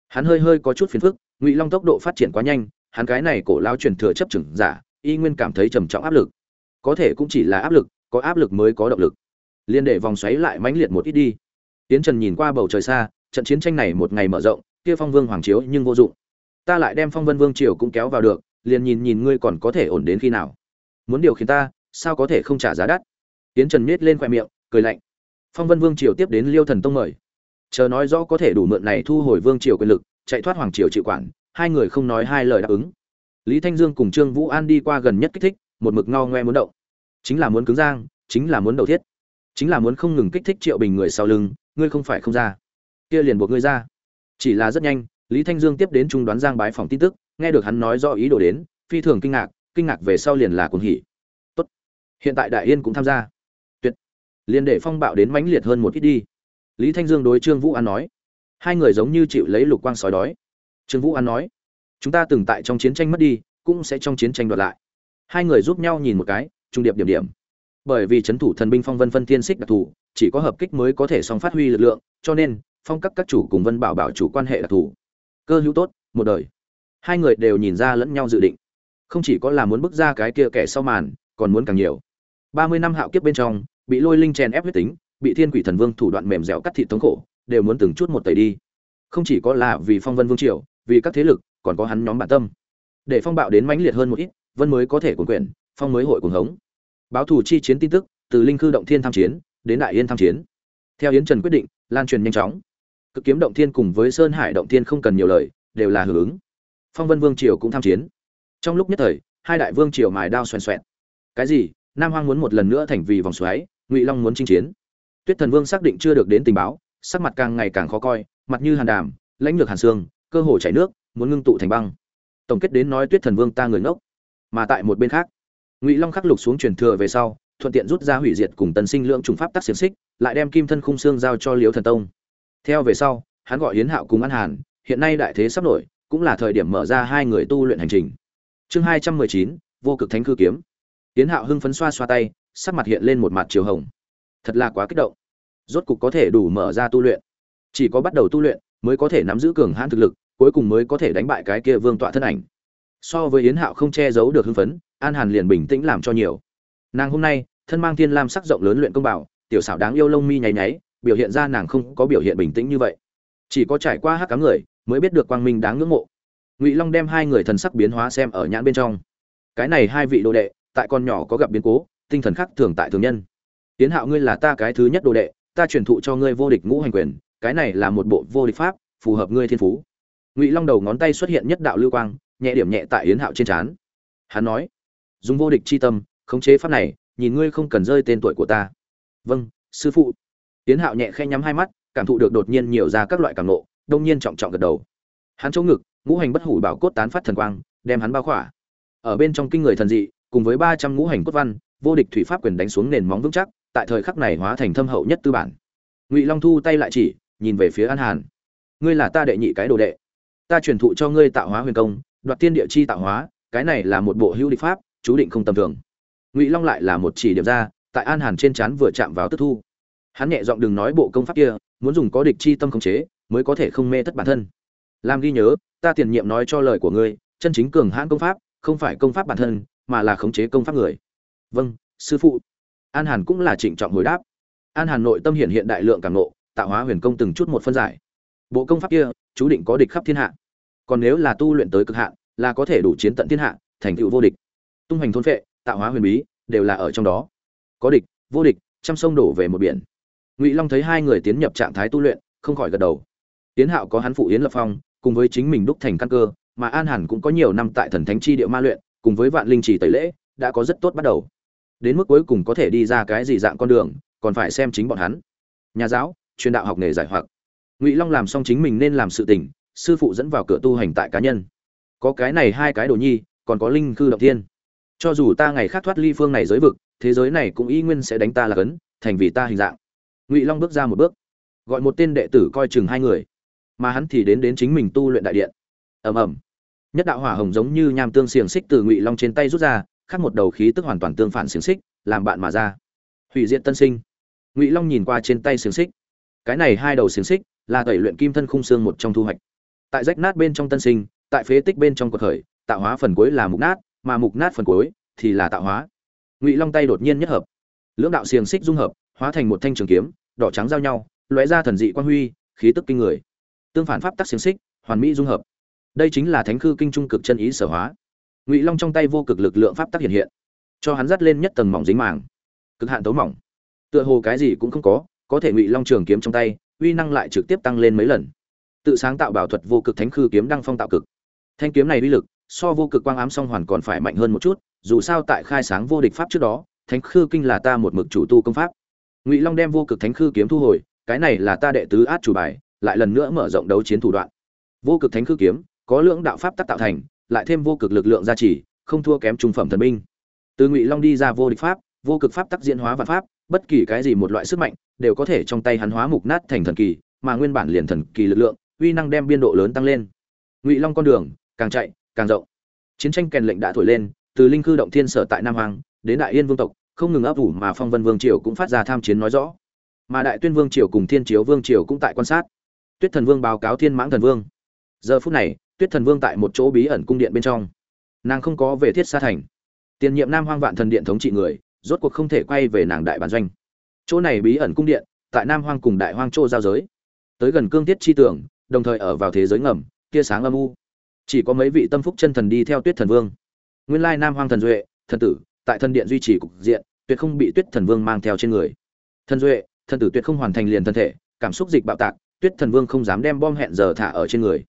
Hắn hơi hơi có chút phiền phức, ngụy long tốc độ phát triển quá nhanh, hắn cái này cổ lao truyền thừa chấp chừng giả, y nguyên cảm thấy trầm trọng áp lực. Có thể cũng chỉ là áp lực, có áp lực mới có động lực. Liên để vòng xoáy lại mãnh liệt một ít đi. Yến trần nhìn qua bầu trời xa, trận chiến tranh này một ngày mở rộng, kia phong vương hoàng chiếu nhưng vô dụng ta lại đem phong vân vương triều cũng kéo vào được, liền nhìn nhìn ngươi còn có thể ổn đến khi nào. Muốn điều khiển ta, sao có thể không trả giá đắt? Tiến trần miết lên khoe miệng, cười lạnh. Phong vân vương triều tiếp đến liêu thần tông mời. Chờ nói rõ có thể đủ mượn này thu hồi vương triều quyền lực, chạy thoát hoàng triều chịu quản, hai người không nói hai lời đáp ứng. Lý thanh dương cùng trương vũ an đi qua gần nhất kích thích, một mực ngao ngoe muốn động. Chính là muốn cứng giang chính là muốn đầu thiết. Chính là muốn không ngừng kích thích triệu bình người sau lưng, ngươi không phải không ra. Kia liền buộc ngươi ra. Chỉ là rất nhanh lý thanh dương tiếp đến trung đoán giang bái phòng tin tức nghe được hắn nói do ý đồ đến phi thường kinh ngạc kinh ngạc về sau liền là cuồng hỉ. Tốt. Hiện tại đại yên cũng tham gia. Tuyệt. Liền để phong bạo đến mãnh liệt hơn một ít đi. Lý thanh dương đối trương vũ an nói. Hai người giống như chịu lấy lục quang sói đói. Trương vũ an nói. Chúng ta từng tại trong chiến tranh mất đi cũng sẽ trong chiến tranh đoạt lại. Hai người giúp nhau nhìn một cái trung điệp điểm điểm. Bởi vì chấn thủ thần binh phong vân phân thiên xích đặc thủ, chỉ có hợp kích mới có thể song phát huy lực lượng cho nên phong các các chủ cùng vân bảo bảo chủ quan hệ đặc thủ cơ hữu tốt, một đời. Hai người đều nhìn ra lẫn nhau dự định. Không chỉ có là muốn bước ra cái kia kẻ sau màn, còn muốn càng nhiều. Ba mươi năm hạo kiếp bên trong, bị lôi linh chèn ép huyết tính, bị thiên quỷ thần vương thủ đoạn mềm dẻo cắt thị thống khổ, đều muốn từng chút một tẩy đi. Không chỉ có là vì phong vân vương triều, vì các thế lực, còn có hắn nhóm bản tâm. Để phong bạo đến mãnh liệt hơn một ít, vân mới có thể cuốn quyền phong mới hội cuồng hống. Báo thủ chi chiến tin tức, từ linh cư động thiên tham chiến, đến đại yên tham chiến. Theo yến trần quyết định, lan truyền nhanh chóng cực kiếm động thiên cùng với sơn hải động thiên không cần nhiều lời, đều là hưởng ứng. Phong vân vương triều cũng tham chiến. Trong lúc nhất thời, hai đại vương triều mài đao xoèn xoẹn cái gì? Nam hoang muốn một lần nữa thành vì vòng xoáy, ngụy long muốn chinh chiến. Tuyết thần vương xác định chưa được đến tình báo, sắc mặt càng ngày càng khó coi, mặt như hàn đàm, lãnh lược hàn xương, cơ hồ chảy nước, muốn ngưng tụ thành băng. Tổng kết đến nói tuyết thần vương ta người ngốc, mà tại một bên khác, ngụy long khắc lục xuống truyền thừa về sau, thuận tiện rút ra hủy diệt cùng tần sinh lượng trùng pháp tắc xiềng xích, lại đem kim thân khung xương giao cho liễu thần tông theo về sau, hắn gọi hiến hạo cùng an hàn, hiện nay đại thế sắp nổi, cũng là thời điểm mở ra hai người tu luyện hành trình. Chương hai trăm mười chín, vô cực thánh cư kiếm. Hiến hạo hưng phấn xoa xoa tay, sắc mặt hiện lên một mặt chiều hồng. Thật là quá kích động. Rốt cục có thể đủ mở ra tu luyện. Chỉ có bắt đầu tu luyện, mới có thể nắm giữ cường hãn thực lực, cuối cùng mới có thể đánh bại cái kia vương tọa thân ảnh. So với yến hạo không che giấu được hưng phấn, an hàn liền bình tĩnh làm cho nhiều. Nàng hôm nay, thân mang thiên lam sắc rộng lớn luyện công bảo, tiểu xảo đáng yêu lông mi nháy nháy biểu hiện ra nàng không có biểu hiện bình tĩnh như vậy. Chỉ có trải qua hắc cám người mới biết được quang minh đáng ngưỡng mộ. Ngụy long đem hai người thần sắc biến hóa xem ở nhãn bên trong. Cái này hai vị đồ đệ, tại con nhỏ có gặp biến cố, tinh thần khác thường tại thường nhân. Tiến hạo ngươi là ta cái thứ nhất đồ đệ, ta truyền thụ cho ngươi vô địch ngũ hành quyền, cái này là một bộ vô địch pháp, phù hợp ngươi thiên phú. Ngụy long đầu ngón tay xuất hiện nhất đạo lưu quang, nhẹ điểm nhẹ tại yến hạo trên trán. Hắn nói, dùng vô địch chi tâm, khống chế pháp này, nhìn ngươi không cần rơi tên tuổi của ta. Vâng sư phụ. Tiến hạo nhẹ khe nhắm hai mắt, cảm thụ được đột nhiên nhiều ra các loại cảm nộ đông nhiên trọng trọng gật đầu. Hắn chỗ ngực, ngũ hành bất hủ bảo cốt tán phát thần quang, đem hắn bao khỏa. Ở bên trong kinh người thần dị, cùng với ba trăm ngũ hành cốt văn, vô địch thủy pháp quyền đánh xuống nền móng vững chắc, tại thời khắc này hóa thành thâm hậu nhất tư bản. Ngụy long thu tay lại chỉ, nhìn về phía an hàn. Ngươi là ta đệ nhị cái đồ đệ. Ta truyền thụ cho ngươi tạo hóa huyền công, đoạt tiên địa chi tạo hóa, cái này là một bộ hữu địch pháp, chú định không tầm thường. Ngụy long lại là một chỉ điểm ra, tại an hàn trên trán vừa chạm vào tức thu hắn nhẹ giọng đừng nói bộ công pháp kia, muốn dùng có địch chi tâm khống chế, mới có thể không mê thất bản thân. Làm ghi nhớ, ta tiền nhiệm nói cho lời của ngươi, chân chính cường hãn công pháp, không phải công pháp bản thân, mà là khống chế công pháp người. Vâng sư phụ. An hàn cũng là trịnh trọng hồi đáp. An hàn nội tâm hiện hiện đại lượng cảm nộ, tạo hóa huyền công từng chút một phân giải. Bộ công pháp kia, chú định có địch khắp thiên hạ. Còn nếu là tu luyện tới cực hạn, là có thể đủ chiến tận thiên hạ, thành tựu vô địch. Tung hoành thôn phệ, tạo hóa huyền bí, đều là ở trong đó. Có địch, vô địch, trăm sông đổ về một biển ngụy long thấy hai người tiến nhập trạng thái tu luyện không khỏi gật đầu tiến hạo có hắn phụ yến lập phong cùng với chính mình đúc thành căn cơ mà an hẳn cũng có nhiều năm tại thần thánh chi địa ma luyện cùng với vạn linh trì tẩy lễ đã có rất tốt bắt đầu đến mức cuối cùng có thể đi ra cái gì dạng con đường còn phải xem chính bọn hắn nhà giáo truyền đạo học nghề giải hoặc ngụy long làm xong chính mình nên làm sự tình sư phụ dẫn vào cửa tu hành tại cá nhân có cái này hai cái đồ nhi còn có linh khư động thiên cho dù ta ngày khác thoát ly phương này giới vực thế giới này cũng y nguyên sẽ đánh ta là cấn, thành vì ta hình dạng ngụy long bước ra một bước, gọi một tên đệ tử coi chừng hai người, mà hắn thì đến đến chính mình tu luyện đại điện. Ầm ầm. Nhất đạo hỏa hồng giống như nham tương xiềng xích từ ngụy long trên tay rút ra, khác một đầu khí tức hoàn toàn tương phản xiềng xích, làm bạn mà ra. Hủy diệt tân sinh. Ngụy long nhìn qua trên tay xiềng xích. Cái này hai đầu xiềng xích là tẩy luyện kim thân khung xương một trong thu hoạch. Tại rách nát bên trong tân sinh, tại phế tích bên trong cuộc khởi, tạo hóa phần cuối là mục nát, mà mục nát phần cuối thì là tạo hóa. Ngụy long tay đột nhiên nhất hợp. Lưỡng đạo xiềng xích dung hợp hóa thành một thanh trường kiếm, đỏ trắng giao nhau, lóe ra thần dị quan huy, khí tức kinh người. Tương phản pháp tắc xiềng xích, hoàn mỹ dung hợp. Đây chính là thánh khư kinh trung cực chân ý sở hóa. Ngụy long trong tay vô cực lực lượng pháp tắc hiện hiện, cho hắn dắt lên nhất tầng mỏng dính màng. Cực hạn tấu mỏng. Tựa hồ cái gì cũng không có có thể ngụy long trường kiếm trong tay, uy năng lại trực tiếp tăng lên mấy lần. Tự sáng tạo bảo thuật vô cực thánh khư kiếm đăng phong tạo cực. Thanh kiếm này uy lực, so vô cực quang ám song hoàn còn phải mạnh hơn một chút, dù sao tại khai sáng vô địch pháp trước đó, thánh khư kinh là ta một mực chủ tu công pháp ngụy long đem vô cực thánh khư kiếm thu hồi cái này là ta đệ tứ át chủ bài lại lần nữa mở rộng đấu chiến thủ đoạn vô cực thánh khư kiếm có lượng đạo pháp tác tạo thành lại thêm vô cực lực lượng gia trì không thua kém trung phẩm thần binh từ ngụy long đi ra vô địch pháp vô cực pháp tác diễn hóa và pháp bất kỳ cái gì một loại sức mạnh đều có thể trong tay hắn hóa mục nát thành thần kỳ mà nguyên bản liền thần kỳ lực lượng uy năng đem biên độ lớn tăng lên ngụy long con đường càng chạy càng rộng chiến tranh kèn lệnh đã thổi lên từ linh cư động thiên sở tại nam hoàng đến đại yên vương tộc không ngừng ấp ủ mà phong vân vương triều cũng phát ra tham chiến nói rõ. Mà đại tuyên vương triều cùng thiên chiếu vương triều cũng tại quan sát. Tuyết thần vương báo cáo thiên mãng thần vương. Giờ phút này, tuyết thần vương tại một chỗ bí ẩn cung điện bên trong. Nàng không có về thiết sa thành. Tiền nhiệm nam hoang vạn thần điện thống trị người, rốt cuộc không thể quay về nàng đại bản doanh. Chỗ này bí ẩn cung điện, tại nam hoang cùng đại hoang châu giao giới. Tới gần cương tiết chi tưởng đồng thời ở vào thế giới ngầm, tia sáng âm u. Chỉ có mấy vị tâm phúc chân thần đi theo tuyết thần vương. Nguyên lai nam hoang thần duệ, thần tử tại thần điện duy trì cục diện, tuyệt không bị tuyết thần vương mang theo trên người. Thần duệ, thần tử tuyệt không hoàn thành liền thân thể, cảm xúc dịch bạo tạc, tuyết thần vương không dám đem bom hẹn giờ thả ở trên người.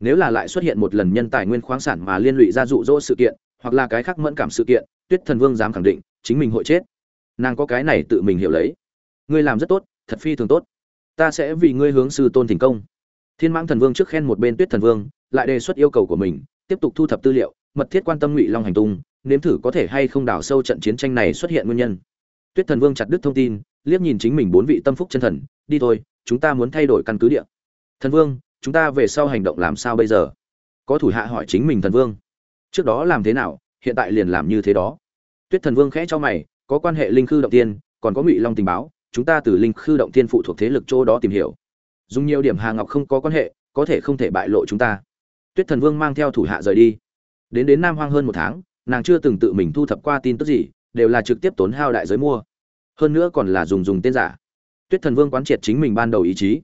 Nếu là lại xuất hiện một lần nhân tài nguyên khoáng sản mà liên lụy ra dụ dỗ sự kiện, hoặc là cái khác mẫn cảm sự kiện, tuyết thần vương dám khẳng định, chính mình hội chết. Nàng có cái này tự mình hiểu lấy. Ngươi làm rất tốt, thật phi thường tốt. Ta sẽ vì ngươi hướng sư tôn thành công. Thiên mãng thần vương trước khen một bên tuyết thần vương, lại đề xuất yêu cầu của mình, tiếp tục thu thập tư liệu, mật thiết quan tâm ngụy long hành tung nếm thử có thể hay không đào sâu trận chiến tranh này xuất hiện nguyên nhân. Tuyết thần vương chặt đứt thông tin, liếc nhìn chính mình bốn vị tâm phúc chân thần, đi thôi, chúng ta muốn thay đổi căn cứ địa. Thần vương, chúng ta về sau hành động làm sao bây giờ? Có thủ hạ hỏi chính mình thần vương. Trước đó làm thế nào, hiện tại liền làm như thế đó. Tuyết thần vương khẽ cho mày, có quan hệ linh khư động tiên, còn có ngụy long tình báo, chúng ta từ linh khư động tiên phụ thuộc thế lực chỗ đó tìm hiểu. Dùng nhiều điểm hà ngọc không có quan hệ, có thể không thể bại lộ chúng ta. Tuyết thần vương mang theo thủ hạ rời đi. Đến đến nam hoang hơn một tháng nàng chưa từng tự mình thu thập qua tin tức gì, đều là trực tiếp tốn hao đại giới mua. Hơn nữa còn là dùng dùng tên giả. Tuyết thần vương quán triệt chính mình ban đầu ý chí.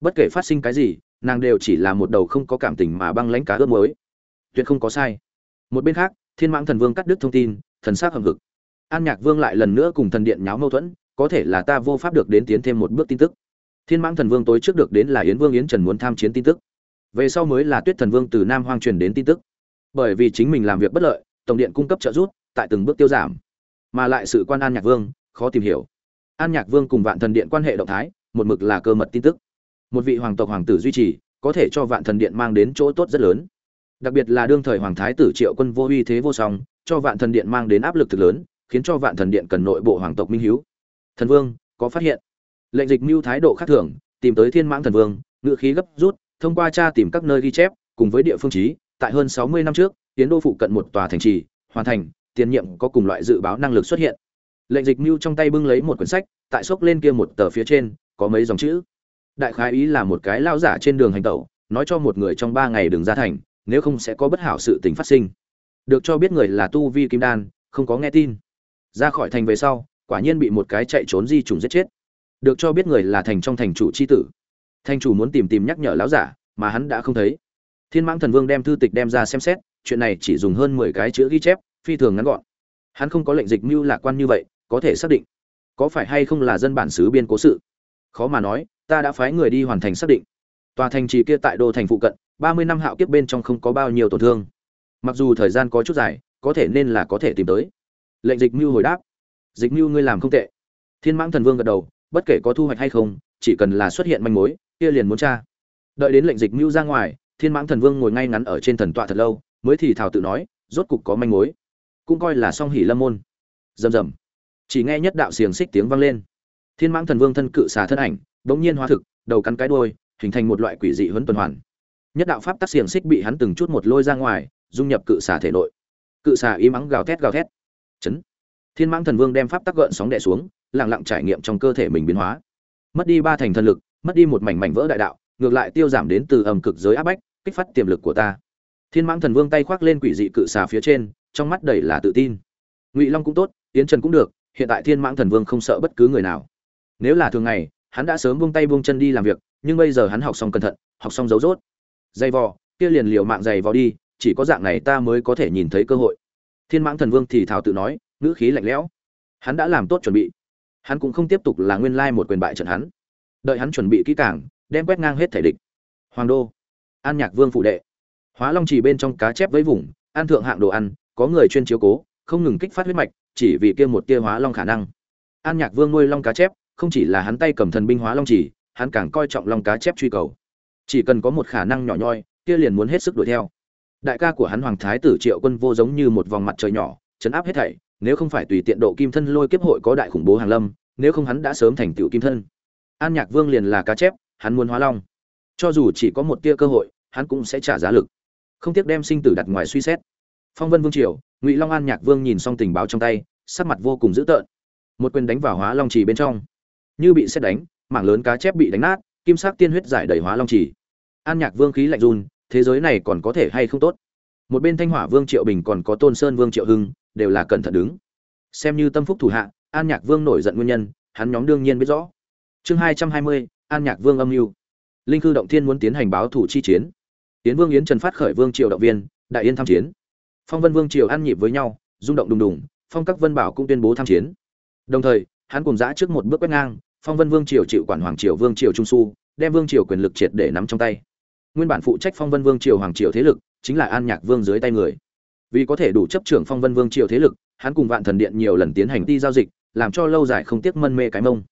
Bất kể phát sinh cái gì, nàng đều chỉ là một đầu không có cảm tình mà băng lãnh cá ướp mới tuyệt không có sai. Một bên khác, thiên mãng thần vương cắt đứt thông tin, thần sắc hầm hực. An nhạc vương lại lần nữa cùng thần điện nháo mâu thuẫn, có thể là ta vô pháp được đến tiến thêm một bước tin tức. Thiên mãng thần vương tối trước được đến là yến vương yến trần muốn tham chiến tin tức. Về sau mới là tuyết thần vương từ nam hoang truyền đến tin tức. Bởi vì chính mình làm việc bất lợi tổng điện cung cấp trợ giúp, tại từng bước tiêu giảm. Mà lại sự quan an nhạc vương, khó tìm hiểu. An nhạc vương cùng vạn thần điện quan hệ động thái, một mực là cơ mật tin tức. Một vị hoàng tộc hoàng tử duy trì, có thể cho vạn thần điện mang đến chỗ tốt rất lớn. Đặc biệt là đương thời hoàng thái tử triệu quân vô uy thế vô song, cho vạn thần điện mang đến áp lực thực lớn, khiến cho vạn thần điện cần nội bộ hoàng tộc minh hiếu. Thần vương, có phát hiện. Lệnh dịch mưu thái độ khác thường, tìm tới thiên mãng thần vương ngự khí gấp rút, thông qua tra tìm các nơi ghi chép, cùng với địa phương trí tại hơn sáu mươi năm trước tiến đô phụ cận một tòa thành trì, hoàn thành, tiền nhiệm có cùng loại dự báo năng lực xuất hiện. Lệnh dịch mưu trong tay bưng lấy một quyển sách, tại xốc lên kia một tờ phía trên, có mấy dòng chữ. Đại khái ý là một cái lao giả trên đường hành tẩu, nói cho một người trong ba ngày đừng ra thành, nếu không sẽ có bất hảo sự tình phát sinh. Được cho biết người là tu vi kim đan, không có nghe tin. Ra khỏi thành về sau, quả nhiên bị một cái chạy trốn di trùng giết chết. Được cho biết người là thành trong thành chủ chi tử. Thành chủ muốn tìm tìm nhắc nhở lão giả, mà hắn đã không thấy thiên mãng thần vương đem thư tịch đem ra xem xét, chuyện này chỉ dùng hơn mười cái chữ ghi chép, phi thường ngắn gọn. Hắn không có lệnh dịch mưu lạc quan như vậy, có thể xác định. Có phải hay không là dân bản xứ biên cố sự? Khó mà nói, ta đã phái người đi hoàn thành xác định. Tòa thành trì kia tại đô thành phụ cận, ba mươi năm hạo kiếp bên trong không có bao nhiêu tổn thương. Mặc dù thời gian có chút dài, có thể nên là có thể tìm tới. Lệnh dịch mưu hồi đáp. Dịch mưu ngươi làm không tệ. Thiên mãng thần vương gật đầu, bất kể có thu hoạch hay không, chỉ cần là xuất hiện manh mối, kia liền muốn tra. Đợi đến lệnh dịch mưu ra ngoài thiên mãng thần vương ngồi ngay ngắn ở trên thần tọa thật lâu, mới thì thảo tự nói, rốt cục có manh mối. Cũng coi là song hỉ lâm môn. Rầm rầm. Chỉ nghe nhất đạo xiềng xích tiếng vang lên. Thiên mãng thần vương thân cự xà thân ảnh, bỗng nhiên hóa thực, đầu cắn cái đuôi, hình thành một loại quỷ dị huấn tuần hoàn. Nhất đạo pháp tắc xiềng xích bị hắn từng chút một lôi ra ngoài, dung nhập cự xà thể nội. Cự xà ý mắng gào thét gào thét. Chấn. Thiên mãng thần vương đem pháp tắc gợn sóng đè xuống, lặng lặng trải nghiệm trong cơ thể mình biến hóa. Mất đi ba thành thần lực, mất đi một mảnh mảnh vỡ đại đạo, ngược lại tiêu giảm đến từ ẩm cực giới áp bách kích phát tiềm lực của ta. Thiên mãng thần vương tay khoác lên quỷ dị cự xà phía trên, trong mắt đầy là tự tin. Ngụy long cũng tốt, yến trần cũng được, hiện tại thiên mãng thần vương không sợ bất cứ người nào. Nếu là thường ngày, hắn đã sớm buông tay buông chân đi làm việc, nhưng bây giờ hắn học xong cẩn thận, học xong dấu rốt. Dày vò, kia liền liều mạng dày vò đi, chỉ có dạng này ta mới có thể nhìn thấy cơ hội. Thiên mãng thần vương thì thảo tự nói, ngữ khí lạnh lẽo. Hắn đã làm tốt chuẩn bị. Hắn cũng không tiếp tục là nguyên lai một quyền bại trận hắn. Đợi hắn chuẩn bị kỹ càng, đem quét ngang hết thể địch. Hoàng đô an nhạc vương phụ đệ. Hóa long chỉ bên trong cá chép với vùng an thượng hạng đồ ăn, có người chuyên chiếu cố, không ngừng kích phát huyết mạch, chỉ vì kia một tia hóa long khả năng. An nhạc vương nuôi long cá chép, không chỉ là hắn tay cầm thần binh hóa long chỉ hắn càng coi trọng long cá chép truy cầu. Chỉ cần có một khả năng nhỏ nhoi, kia liền muốn hết sức đuổi theo. Đại ca của hắn hoàng thái tử triệu quân vô giống như một vòng mặt trời nhỏ, chấn áp hết thảy, nếu không phải tùy tiện độ kim thân lôi kiếp hội có đại khủng bố hàng lâm, nếu không hắn đã sớm thành tựu kim thân. An nhạc vương liền là cá chép, hắn muốn hóa long. Cho dù chỉ có một tia cơ hội hắn cũng sẽ trả giá lực. Không tiếc đem sinh tử đặt ngoài suy xét. Phong vân vương triều, ngụy long an nhạc vương nhìn xong tình báo trong tay, sắc mặt vô cùng dữ tợn. Một quyền đánh vào hóa long trì bên trong. Như bị xét đánh, mảng lớn cá chép bị đánh nát, kim sắc tiên huyết giải đầy hóa long trì. An nhạc vương khí lạnh run, thế giới này còn có thể hay không tốt? Một bên thanh hỏa vương triệu bình còn có tôn sơn vương triệu hưng, đều là cẩn thận đứng. Xem như tâm phúc thủ hạ, an nhạc vương nổi giận nguyên nhân, hắn nhóm đương nhiên biết rõ. Chương hai trăm hai mươi, an nhạc vương âm mưu. Linh cư động thiên muốn tiến hành báo thủ chi chiến tiến vương yến trần phát khởi vương triều động viên, đại yên tham chiến. Phong vân vương triều ăn nhịp với nhau, rung động đùng đùng, phong các vân bảo cũng tuyên bố tham chiến. Đồng thời, hắn cùng giã trước một bước quét ngang, phong vân vương triều chịu quản hoàng triều, vương triều trung su, đem vương triều quyền lực triệt để nắm trong tay. Nguyên bản phụ trách phong vân vương triều hoàng triều thế lực, chính là an nhạc vương dưới tay người. Vì có thể đủ chấp trưởng phong vân vương triều thế lực, hắn cùng vạn thần điện nhiều lần tiến hành đi giao dịch, làm cho lâu dài không tiếc mân mê cái mông.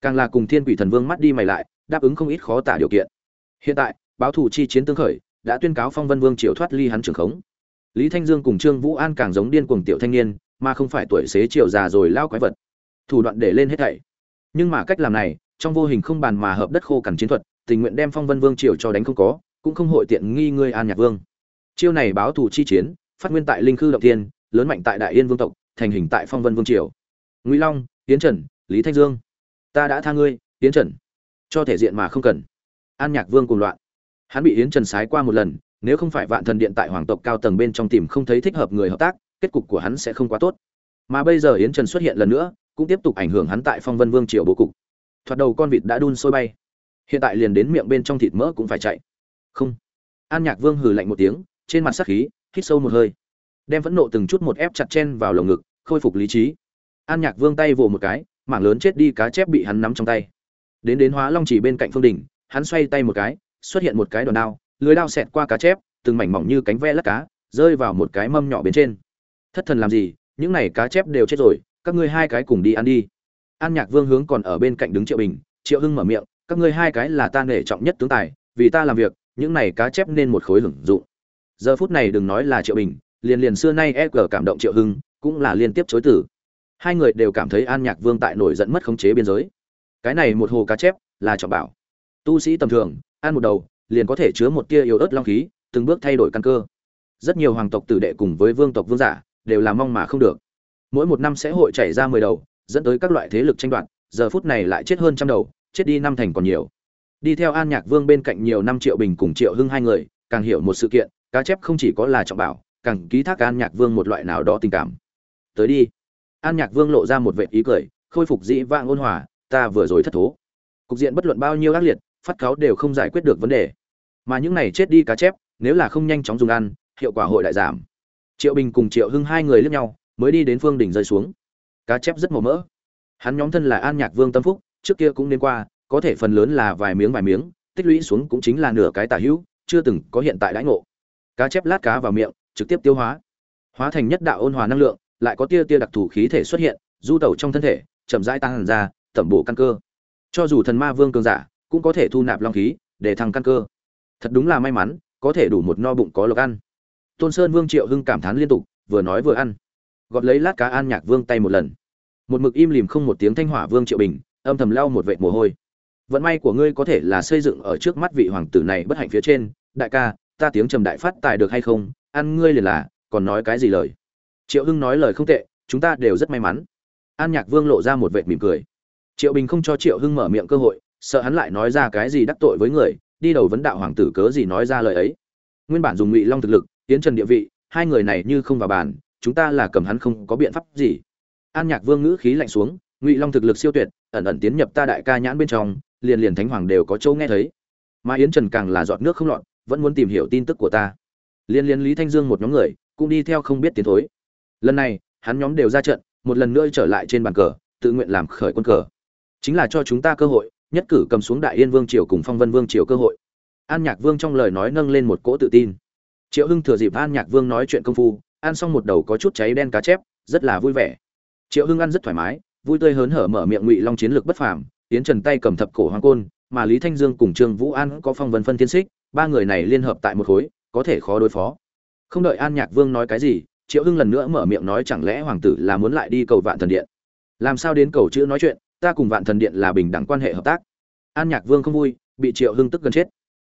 Càng là cùng thiên quỷ thần vương mắt đi mày lại, đáp ứng không ít khó tả điều kiện. Hiện tại, báo thủ chi chiến tương khởi đã tuyên cáo phong vân vương triều thoát ly hắn trưởng khống. Lý thanh dương cùng trương vũ an càng giống điên cuồng tiểu thanh niên, mà không phải tuổi xế chiều già rồi lao quái vật. Thủ đoạn để lên hết thảy. Nhưng mà cách làm này, trong vô hình không bàn mà hợp đất khô cằn chiến thuật, tình nguyện đem phong vân vương triều cho đánh không có, cũng không hội tiện nghi ngươi an nhạc vương. Chiêu này báo thù chi chiến, phát nguyên tại linh khư động thiên, lớn mạnh tại đại yên vương tộc, thành hình tại phong vân vương triều. Ngụy long tiến trần, lý thanh dương. Ta đã tha ngươi tiến trần. Cho thể diện mà không cần. An nhạc vương cùng loạn hắn bị yến trần sái qua một lần, nếu không phải vạn thần điện tại hoàng tộc cao tầng bên trong tìm không thấy thích hợp người hợp tác, kết cục của hắn sẽ không quá tốt. Mà bây giờ yến trần xuất hiện lần nữa, cũng tiếp tục ảnh hưởng hắn tại phong vân vương triều bố cục. Thoạt đầu con vịt đã đun sôi bay. Hiện tại liền đến miệng bên trong thịt mỡ cũng phải chạy. Không. An nhạc vương hừ lạnh một tiếng, trên mặt sắc khí, hít sâu một hơi. Đem phẫn nộ từng chút một ép chặt chen vào lồng ngực, khôi phục lý trí. An nhạc vương tay vồ một cái, mảng lớn chết đi cá chép bị hắn nắm trong tay. Đến đến hóa long chỉ bên cạnh phương đỉnh hắn xoay tay một cái xuất hiện một cái đòn đao, lưới đao xẹt qua cá chép, từng mảnh mỏng như cánh ve lắc cá, rơi vào một cái mâm nhỏ bên trên. Thất thần làm gì? Những này cá chép đều chết rồi, các ngươi hai cái cùng đi ăn đi. An nhạc vương hướng còn ở bên cạnh đứng triệu bình, triệu hưng mở miệng, các ngươi hai cái là ta nể trọng nhất tướng tài, vì ta làm việc, những này cá chép nên một khối hưởng dụng. Giờ phút này đừng nói là triệu bình, liền liền xưa nay e cảm động triệu hưng, cũng là liên tiếp chối tử hai người đều cảm thấy an nhạc vương tại nổi giận mất khống chế biên giới. Cái này một hồ cá chép là trọng bảo. Tu sĩ tầm thường ăn một đầu, liền có thể chứa một tia yếu ớt long khí, từng bước thay đổi căn cơ. Rất nhiều hoàng tộc tử đệ cùng với vương tộc vương giả đều là mong mà không được. Mỗi một năm sẽ hội chảy ra mười đầu, dẫn tới các loại thế lực tranh đoạt, giờ phút này lại chết hơn trăm đầu, chết đi năm thành còn nhiều. Đi theo an nhạc vương bên cạnh nhiều năm triệu bình cùng triệu hưng hai người, càng hiểu một sự kiện, cá chép không chỉ có là trọng bảo, càng ký thác an nhạc vương một loại nào đó tình cảm. Tới đi. An nhạc vương lộ ra một vệ ý cười, khôi phục dĩ vãng ôn hòa, ta vừa rồi thất thố. Cục diện bất luận bao nhiêu ác liệt phát cáo đều không giải quyết được vấn đề. Mà những này chết đi cá chép, nếu là không nhanh chóng dùng ăn, hiệu quả hội đại giảm. Triệu bình cùng triệu hưng hai người lướt nhau, mới đi đến phương đỉnh rơi xuống. Cá chép rất màu mỡ. Hắn nhóm thân là an nhạc vương tâm phúc, trước kia cũng nên qua, có thể phần lớn là vài miếng vài miếng, tích lũy xuống cũng chính là nửa cái tả hữu, chưa từng có hiện tại đãi ngộ. Cá chép lát cá vào miệng, trực tiếp tiêu hóa. Hóa thành nhất đạo ôn hòa năng lượng, lại có tia tia đặc thù khí thể xuất hiện, du tẩu trong thân thể, chậm rãi tăng hẳn ra, tẩm bổ căn cơ. Cho dù thần ma vương cường giả cũng có thể thu nạp long khí để thăng căn cơ. Thật đúng là may mắn, có thể đủ một no bụng có lộc ăn. Tôn sơn vương triệu hưng cảm thán liên tục, vừa nói vừa ăn. Gọt lấy lát cá an nhạc vương tay một lần. Một mực im lìm không một tiếng thanh hỏa vương triệu bình, âm thầm lau một vệt mồ hôi. Vận may của ngươi có thể là xây dựng ở trước mắt vị hoàng tử này bất hạnh phía trên. Đại ca, ta tiếng trầm đại phát tài được hay không? Ăn ngươi liền là, còn nói cái gì lời? Triệu hưng nói lời không tệ, chúng ta đều rất may mắn. An nhạc vương lộ ra một vệt mỉm cười. Triệu bình không cho triệu hưng mở miệng cơ hội sợ hắn lại nói ra cái gì đắc tội với người, đi đầu vấn đạo hoàng tử cớ gì nói ra lời ấy. Nguyên bản dùng ngụy long thực lực tiến trần địa vị, hai người này như không vào bàn, chúng ta là cầm hắn không có biện pháp gì. An nhạc vương ngữ khí lạnh xuống, ngụy long thực lực siêu tuyệt, ẩn ẩn tiến nhập ta đại ca nhãn bên trong, liền liền thánh hoàng đều có châu nghe thấy. Mà yến trần càng là giọt nước không lọt, vẫn muốn tìm hiểu tin tức của ta. Liên liên lý thanh dương một nhóm người, cũng đi theo không biết tiến thối. Lần này, hắn nhóm đều ra trận, một lần nữa trở lại trên bàn cờ, tự nguyện làm khởi quân cờ. Chính là cho chúng ta cơ hội nhất cử cầm xuống đại yên vương triều cùng phong vân vương triều cơ hội. An nhạc vương trong lời nói nâng lên một cỗ tự tin. Triệu hưng thừa dịp an nhạc vương nói chuyện công phu, ăn xong một đầu có chút cháy đen cá chép, rất là vui vẻ. Triệu hưng ăn rất thoải mái, vui tươi hớn hở mở miệng ngụy long chiến lược bất phàm tiến trần tay cầm thập cổ hoàng côn, mà lý thanh dương cùng trương vũ an có phong vân phân thiên xích, ba người này liên hợp tại một khối, có thể khó đối phó. Không đợi an nhạc vương nói cái gì, triệu hưng lần nữa mở miệng nói chẳng lẽ hoàng tử là muốn lại đi cầu vạn thần điện? Làm sao đến cầu chữ nói chuyện? Ta cùng vạn thần điện là bình đẳng quan hệ hợp tác. An nhạc vương không vui, bị triệu hưng tức gần chết.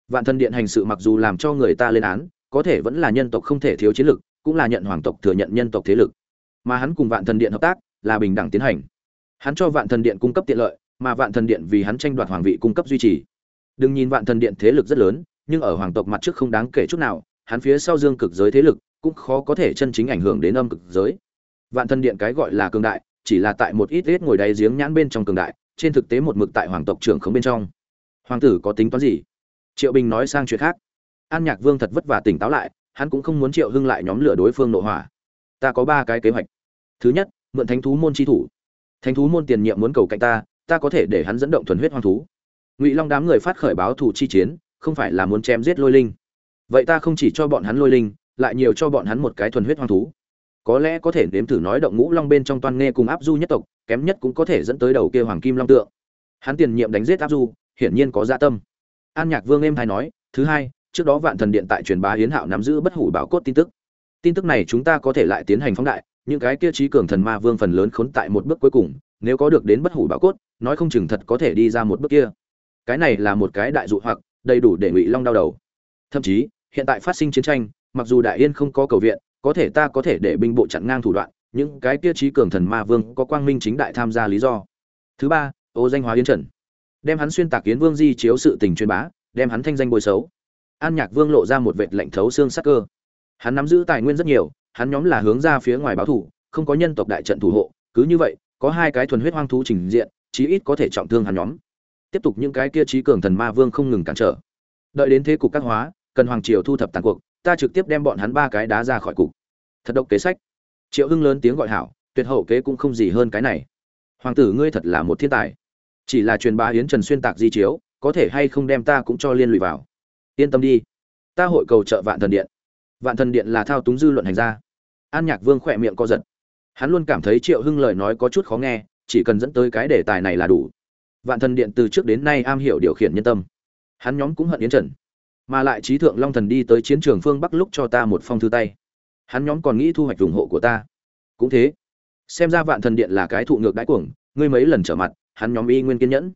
Vạn thần điện hành sự mặc dù làm cho người ta lên án, có thể vẫn là nhân tộc không thể thiếu chiến lực, cũng là nhận hoàng tộc thừa nhận nhân tộc thế lực. Mà hắn cùng vạn thần điện hợp tác, là bình đẳng tiến hành. Hắn cho vạn thần điện cung cấp tiện lợi, mà vạn thần điện vì hắn tranh đoạt hoàng vị cung cấp duy trì. Đừng nhìn vạn thần điện thế lực rất lớn, nhưng ở hoàng tộc mặt trước không đáng kể chút nào, hắn phía sau dương cực giới thế lực cũng khó có thể chân chính ảnh hưởng đến âm cực giới. Vạn thần điện cái gọi là cường đại chỉ là tại một ít ít ngồi đáy giếng nhãn bên trong cường đại, trên thực tế một mực tại hoàng tộc trưởng không bên trong. Hoàng tử có tính toán gì? Triệu bình nói sang chuyện khác. An nhạc vương thật vất vả tỉnh táo lại, hắn cũng không muốn triệu hưng lại nhóm lửa đối phương nội hỏa. Ta có ba cái kế hoạch. Thứ nhất, mượn thánh thú môn chi thủ. Thánh thú môn tiền nhiệm muốn cầu cạnh ta ta có thể để hắn dẫn động thuần huyết hoang thú. Ngụy long đám người phát khởi báo thủ chi chiến, không phải là muốn chém giết lôi linh. Vậy ta không chỉ cho bọn hắn lôi linh, lại nhiều cho bọn hắn một cái thuần huyết hoang thú có lẽ có thể nếm thử nói động ngũ long bên trong toàn nghe cùng áp du nhất tộc, kém nhất cũng có thể dẫn tới đầu kia hoàng kim long tượng. Hắn tiền nhiệm đánh giết áp du, hiển nhiên có dạ tâm. An nhạc vương em thay nói, thứ hai, trước đó vạn thần điện tại truyền bá hiến hạo nắm giữ bất hủ bảo cốt tin tức. Tin tức này chúng ta có thể lại tiến hành phóng đại, những cái kia trí cường thần ma vương phần lớn khốn tại một bước cuối cùng, nếu có được đến bất hủ bảo cốt, nói không chừng thật có thể đi ra một bước kia. Cái này là một cái đại dụ hoặc, đầy đủ để ngụy long đau đầu. Thậm chí, hiện tại phát sinh chiến tranh, mặc dù đại yên không có cầu viện có thể ta có thể để binh bộ chặn ngang thủ đoạn, những cái kia trí cường thần ma vương có quang minh chính đại tham gia lý do. Thứ ba, ô danh hóa yến trần. Đem hắn xuyên tạc yến vương di chiếu sự tình truyền bá, đem hắn thanh danh bôi xấu. An nhạc vương lộ ra một vệt lạnh thấu xương sắc cơ. Hắn nắm giữ tài nguyên rất nhiều, hắn nhóm là hướng ra phía ngoài báo thủ, không có nhân tộc đại trận thủ hộ, cứ như vậy, có hai cái thuần huyết hoang thú trình diện, chí ít có thể trọng thương hắn nhóm. Tiếp tục những cái kia trí cường thần ma vương không ngừng cản trở. Đợi đến thế cục các hóa, cần hoàng triều thu thập tàn cuộc ta trực tiếp đem bọn hắn ba cái đá ra khỏi cục. Thật độc kế sách. Triệu hưng lớn tiếng gọi hảo, tuyệt hậu kế cũng không gì hơn cái này. Hoàng tử ngươi thật là một thiên tài. Chỉ là truyền bá hiến trần xuyên tạc di chiếu, có thể hay không đem ta cũng cho liên lụy vào. Yên tâm đi. Ta hội cầu trợ vạn thần điện. Vạn thần điện là thao túng dư luận hành ra an nhạc vương khỏe miệng co giật. Hắn luôn cảm thấy triệu hưng lời nói có chút khó nghe, chỉ cần dẫn tới cái đề tài này là đủ. Vạn thần điện từ trước đến nay am hiểu điều khiển nhân tâm. Hắn nhóm cũng hận yến trần mà lại trí thượng long thần đi tới chiến trường phương bắc lúc cho ta một phong thư tay. Hắn nhóm còn nghĩ thu hoạch ủng hộ của ta. Cũng thế, xem ra vạn thần điện là cái thụ ngược đãi cuồng, ngươi mấy lần trở mặt, hắn nhóm y nguyên kiên nhẫn.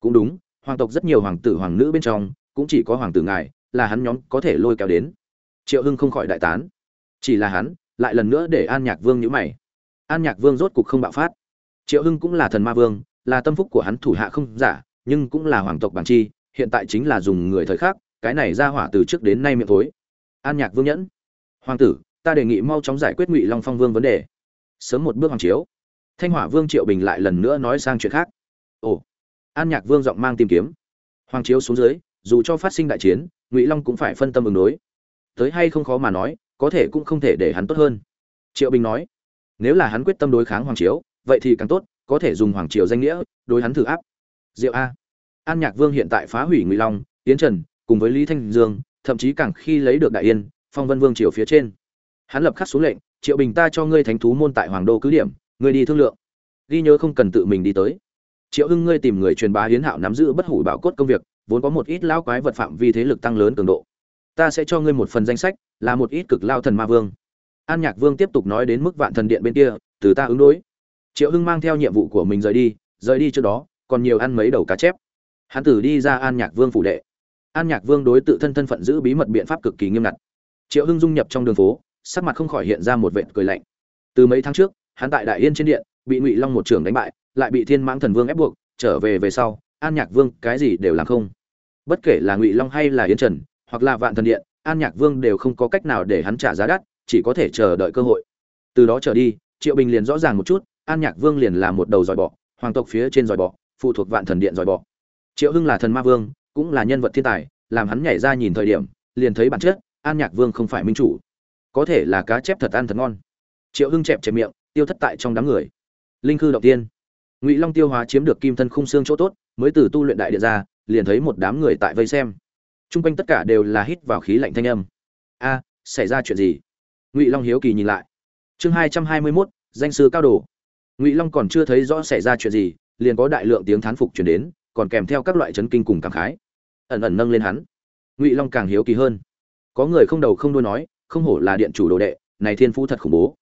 Cũng đúng, hoàng tộc rất nhiều hoàng tử hoàng nữ bên trong, cũng chỉ có hoàng tử ngài, là hắn nhóm có thể lôi kéo đến. Triệu hưng không khỏi đại tán. Chỉ là hắn, lại lần nữa để an nhạc vương nhữ mày. An nhạc vương rốt cục không bạo phát. Triệu hưng cũng là thần ma vương, là tâm phúc của hắn thủ hạ không giả, nhưng cũng là hoàng tộc bản chi, hiện tại chính là dùng người thời khác cái này ra hỏa từ trước đến nay miệng thối. An nhạc vương nhẫn. Hoàng tử, ta đề nghị mau chóng giải quyết ngụy long phong vương vấn đề. Sớm một bước hoàng chiếu. Thanh hỏa vương triệu bình lại lần nữa nói sang chuyện khác. Ồ. An nhạc vương giọng mang tìm kiếm. Hoàng chiếu xuống dưới, dù cho phát sinh đại chiến, ngụy long cũng phải phân tâm ứng đối. Tới hay không khó mà nói, có thể cũng không thể để hắn tốt hơn. Triệu bình nói. Nếu là hắn quyết tâm đối kháng hoàng chiếu, vậy thì càng tốt, có thể dùng hoàng triều danh nghĩa, đối hắn thử áp. Diệu a. An nhạc vương hiện tại phá hủy ngụy long, yến trần cùng với lý thanh dương, thậm chí càng khi lấy được đại yên, phong vân vương triều phía trên. Hắn lập khắc xuống lệnh, triệu bình ta cho ngươi thánh thú môn tại hoàng đô cứ điểm, ngươi đi thương lượng. Ghi nhớ không cần tự mình đi tới. Triệu hưng ngươi tìm người truyền bá hiến hạo nắm giữ bất hủ bảo cốt công việc, vốn có một ít lão quái vật phạm vi thế lực tăng lớn cường độ. Ta sẽ cho ngươi một phần danh sách, là một ít cực lao thần ma vương. An nhạc vương tiếp tục nói đến mức vạn thần điện bên kia, từ ta ứng đối. Triệu hưng mang theo nhiệm vụ của mình rời đi rời đi trước đó, còn nhiều ăn mấy đầu cá chép. Hắn tử đi ra an nhạc vương phủ đệ an nhạc vương đối tự thân thân phận giữ bí mật biện pháp cực kỳ nghiêm ngặt. Triệu hưng dung nhập trong đường phố, sắc mặt không khỏi hiện ra một vệt cười lạnh. Từ mấy tháng trước, hắn tại đại yên trên điện, bị ngụy long một trưởng đánh bại, lại bị thiên mãng thần vương ép buộc, trở về về sau, an nhạc vương cái gì đều làm không. Bất kể là ngụy long hay là yên trần, hoặc là vạn thần điện, an nhạc vương đều không có cách nào để hắn trả giá đắt, chỉ có thể chờ đợi cơ hội. Từ đó trở đi, triệu bình liền rõ ràng một chút, an nhạc vương liền là một đầu dòi bọ, hoàng tộc phía trên dòi bọ, phụ thuộc vạn thần điện dòi bọ. Triệu hưng là thần ma vương cũng là nhân vật thiên tài, làm hắn nhảy ra nhìn thời điểm, liền thấy bản chất, an nhạc vương không phải minh chủ. Có thể là cá chép thật ăn thật ngon. Triệu hưng chẹp chẹp miệng, tiêu thất tại trong đám người. Linh khư đầu tiên. Ngụy long tiêu hóa chiếm được kim thân khung xương chỗ tốt, mới từ tu luyện đại điện ra, liền thấy một đám người tại vây xem. T r u n g quanh tất cả đều là hít vào khí lạnh thanh âm. A, xảy ra chuyện gì? Ngụy long hiếu kỳ nhìn lại. Chương hai trăm hai mươi mốt, danh sư cao đồ. Ngụy long còn chưa thấy rõ xảy ra chuyện gì, liền có đại lượng tiếng thán phục chuyển đến, còn kèm theo các loại chấn kinh cùng cảm khái ẩn ẩn nâng lên hắn. Ngụy long càng hiếu kỳ hơn. Có người không đầu không đuôi nói, không hổ là điện chủ đồ đệ, này thiên phú thật khủng bố.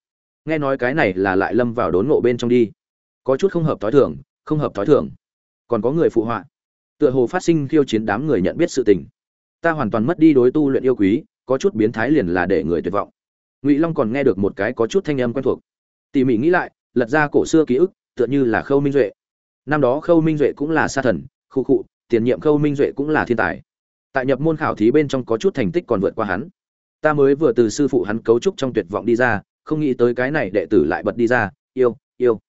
Nghe nói cái này là lại lâm vào đốn ngộ bên trong đi. Có chút không hợp thói thường, không hợp thói thường. Còn có người phụ họa. Tựa hồ phát sinh khiêu chiến đám người nhận biết sự tình. Ta hoàn toàn mất đi đối tu luyện yêu quý, có chút biến thái liền là để người tuyệt vọng. Ngụy long còn nghe được một cái có chút thanh âm quen thuộc. Tỉ mỉ nghĩ lại, lật ra cổ xưa ký ức, tựa như là khâu minh duệ. Năm đó khâu minh duệ cũng là sa thần, khu khụ tiền nhiệm khâu minh duệ cũng là thiên tài. Tại nhập môn khảo thí bên trong có chút thành tích còn vượt qua hắn. Ta mới vừa từ sư phụ hắn cấu trúc trong tuyệt vọng đi ra, không nghĩ tới cái này đệ tử lại bật đi ra, yêu yêu.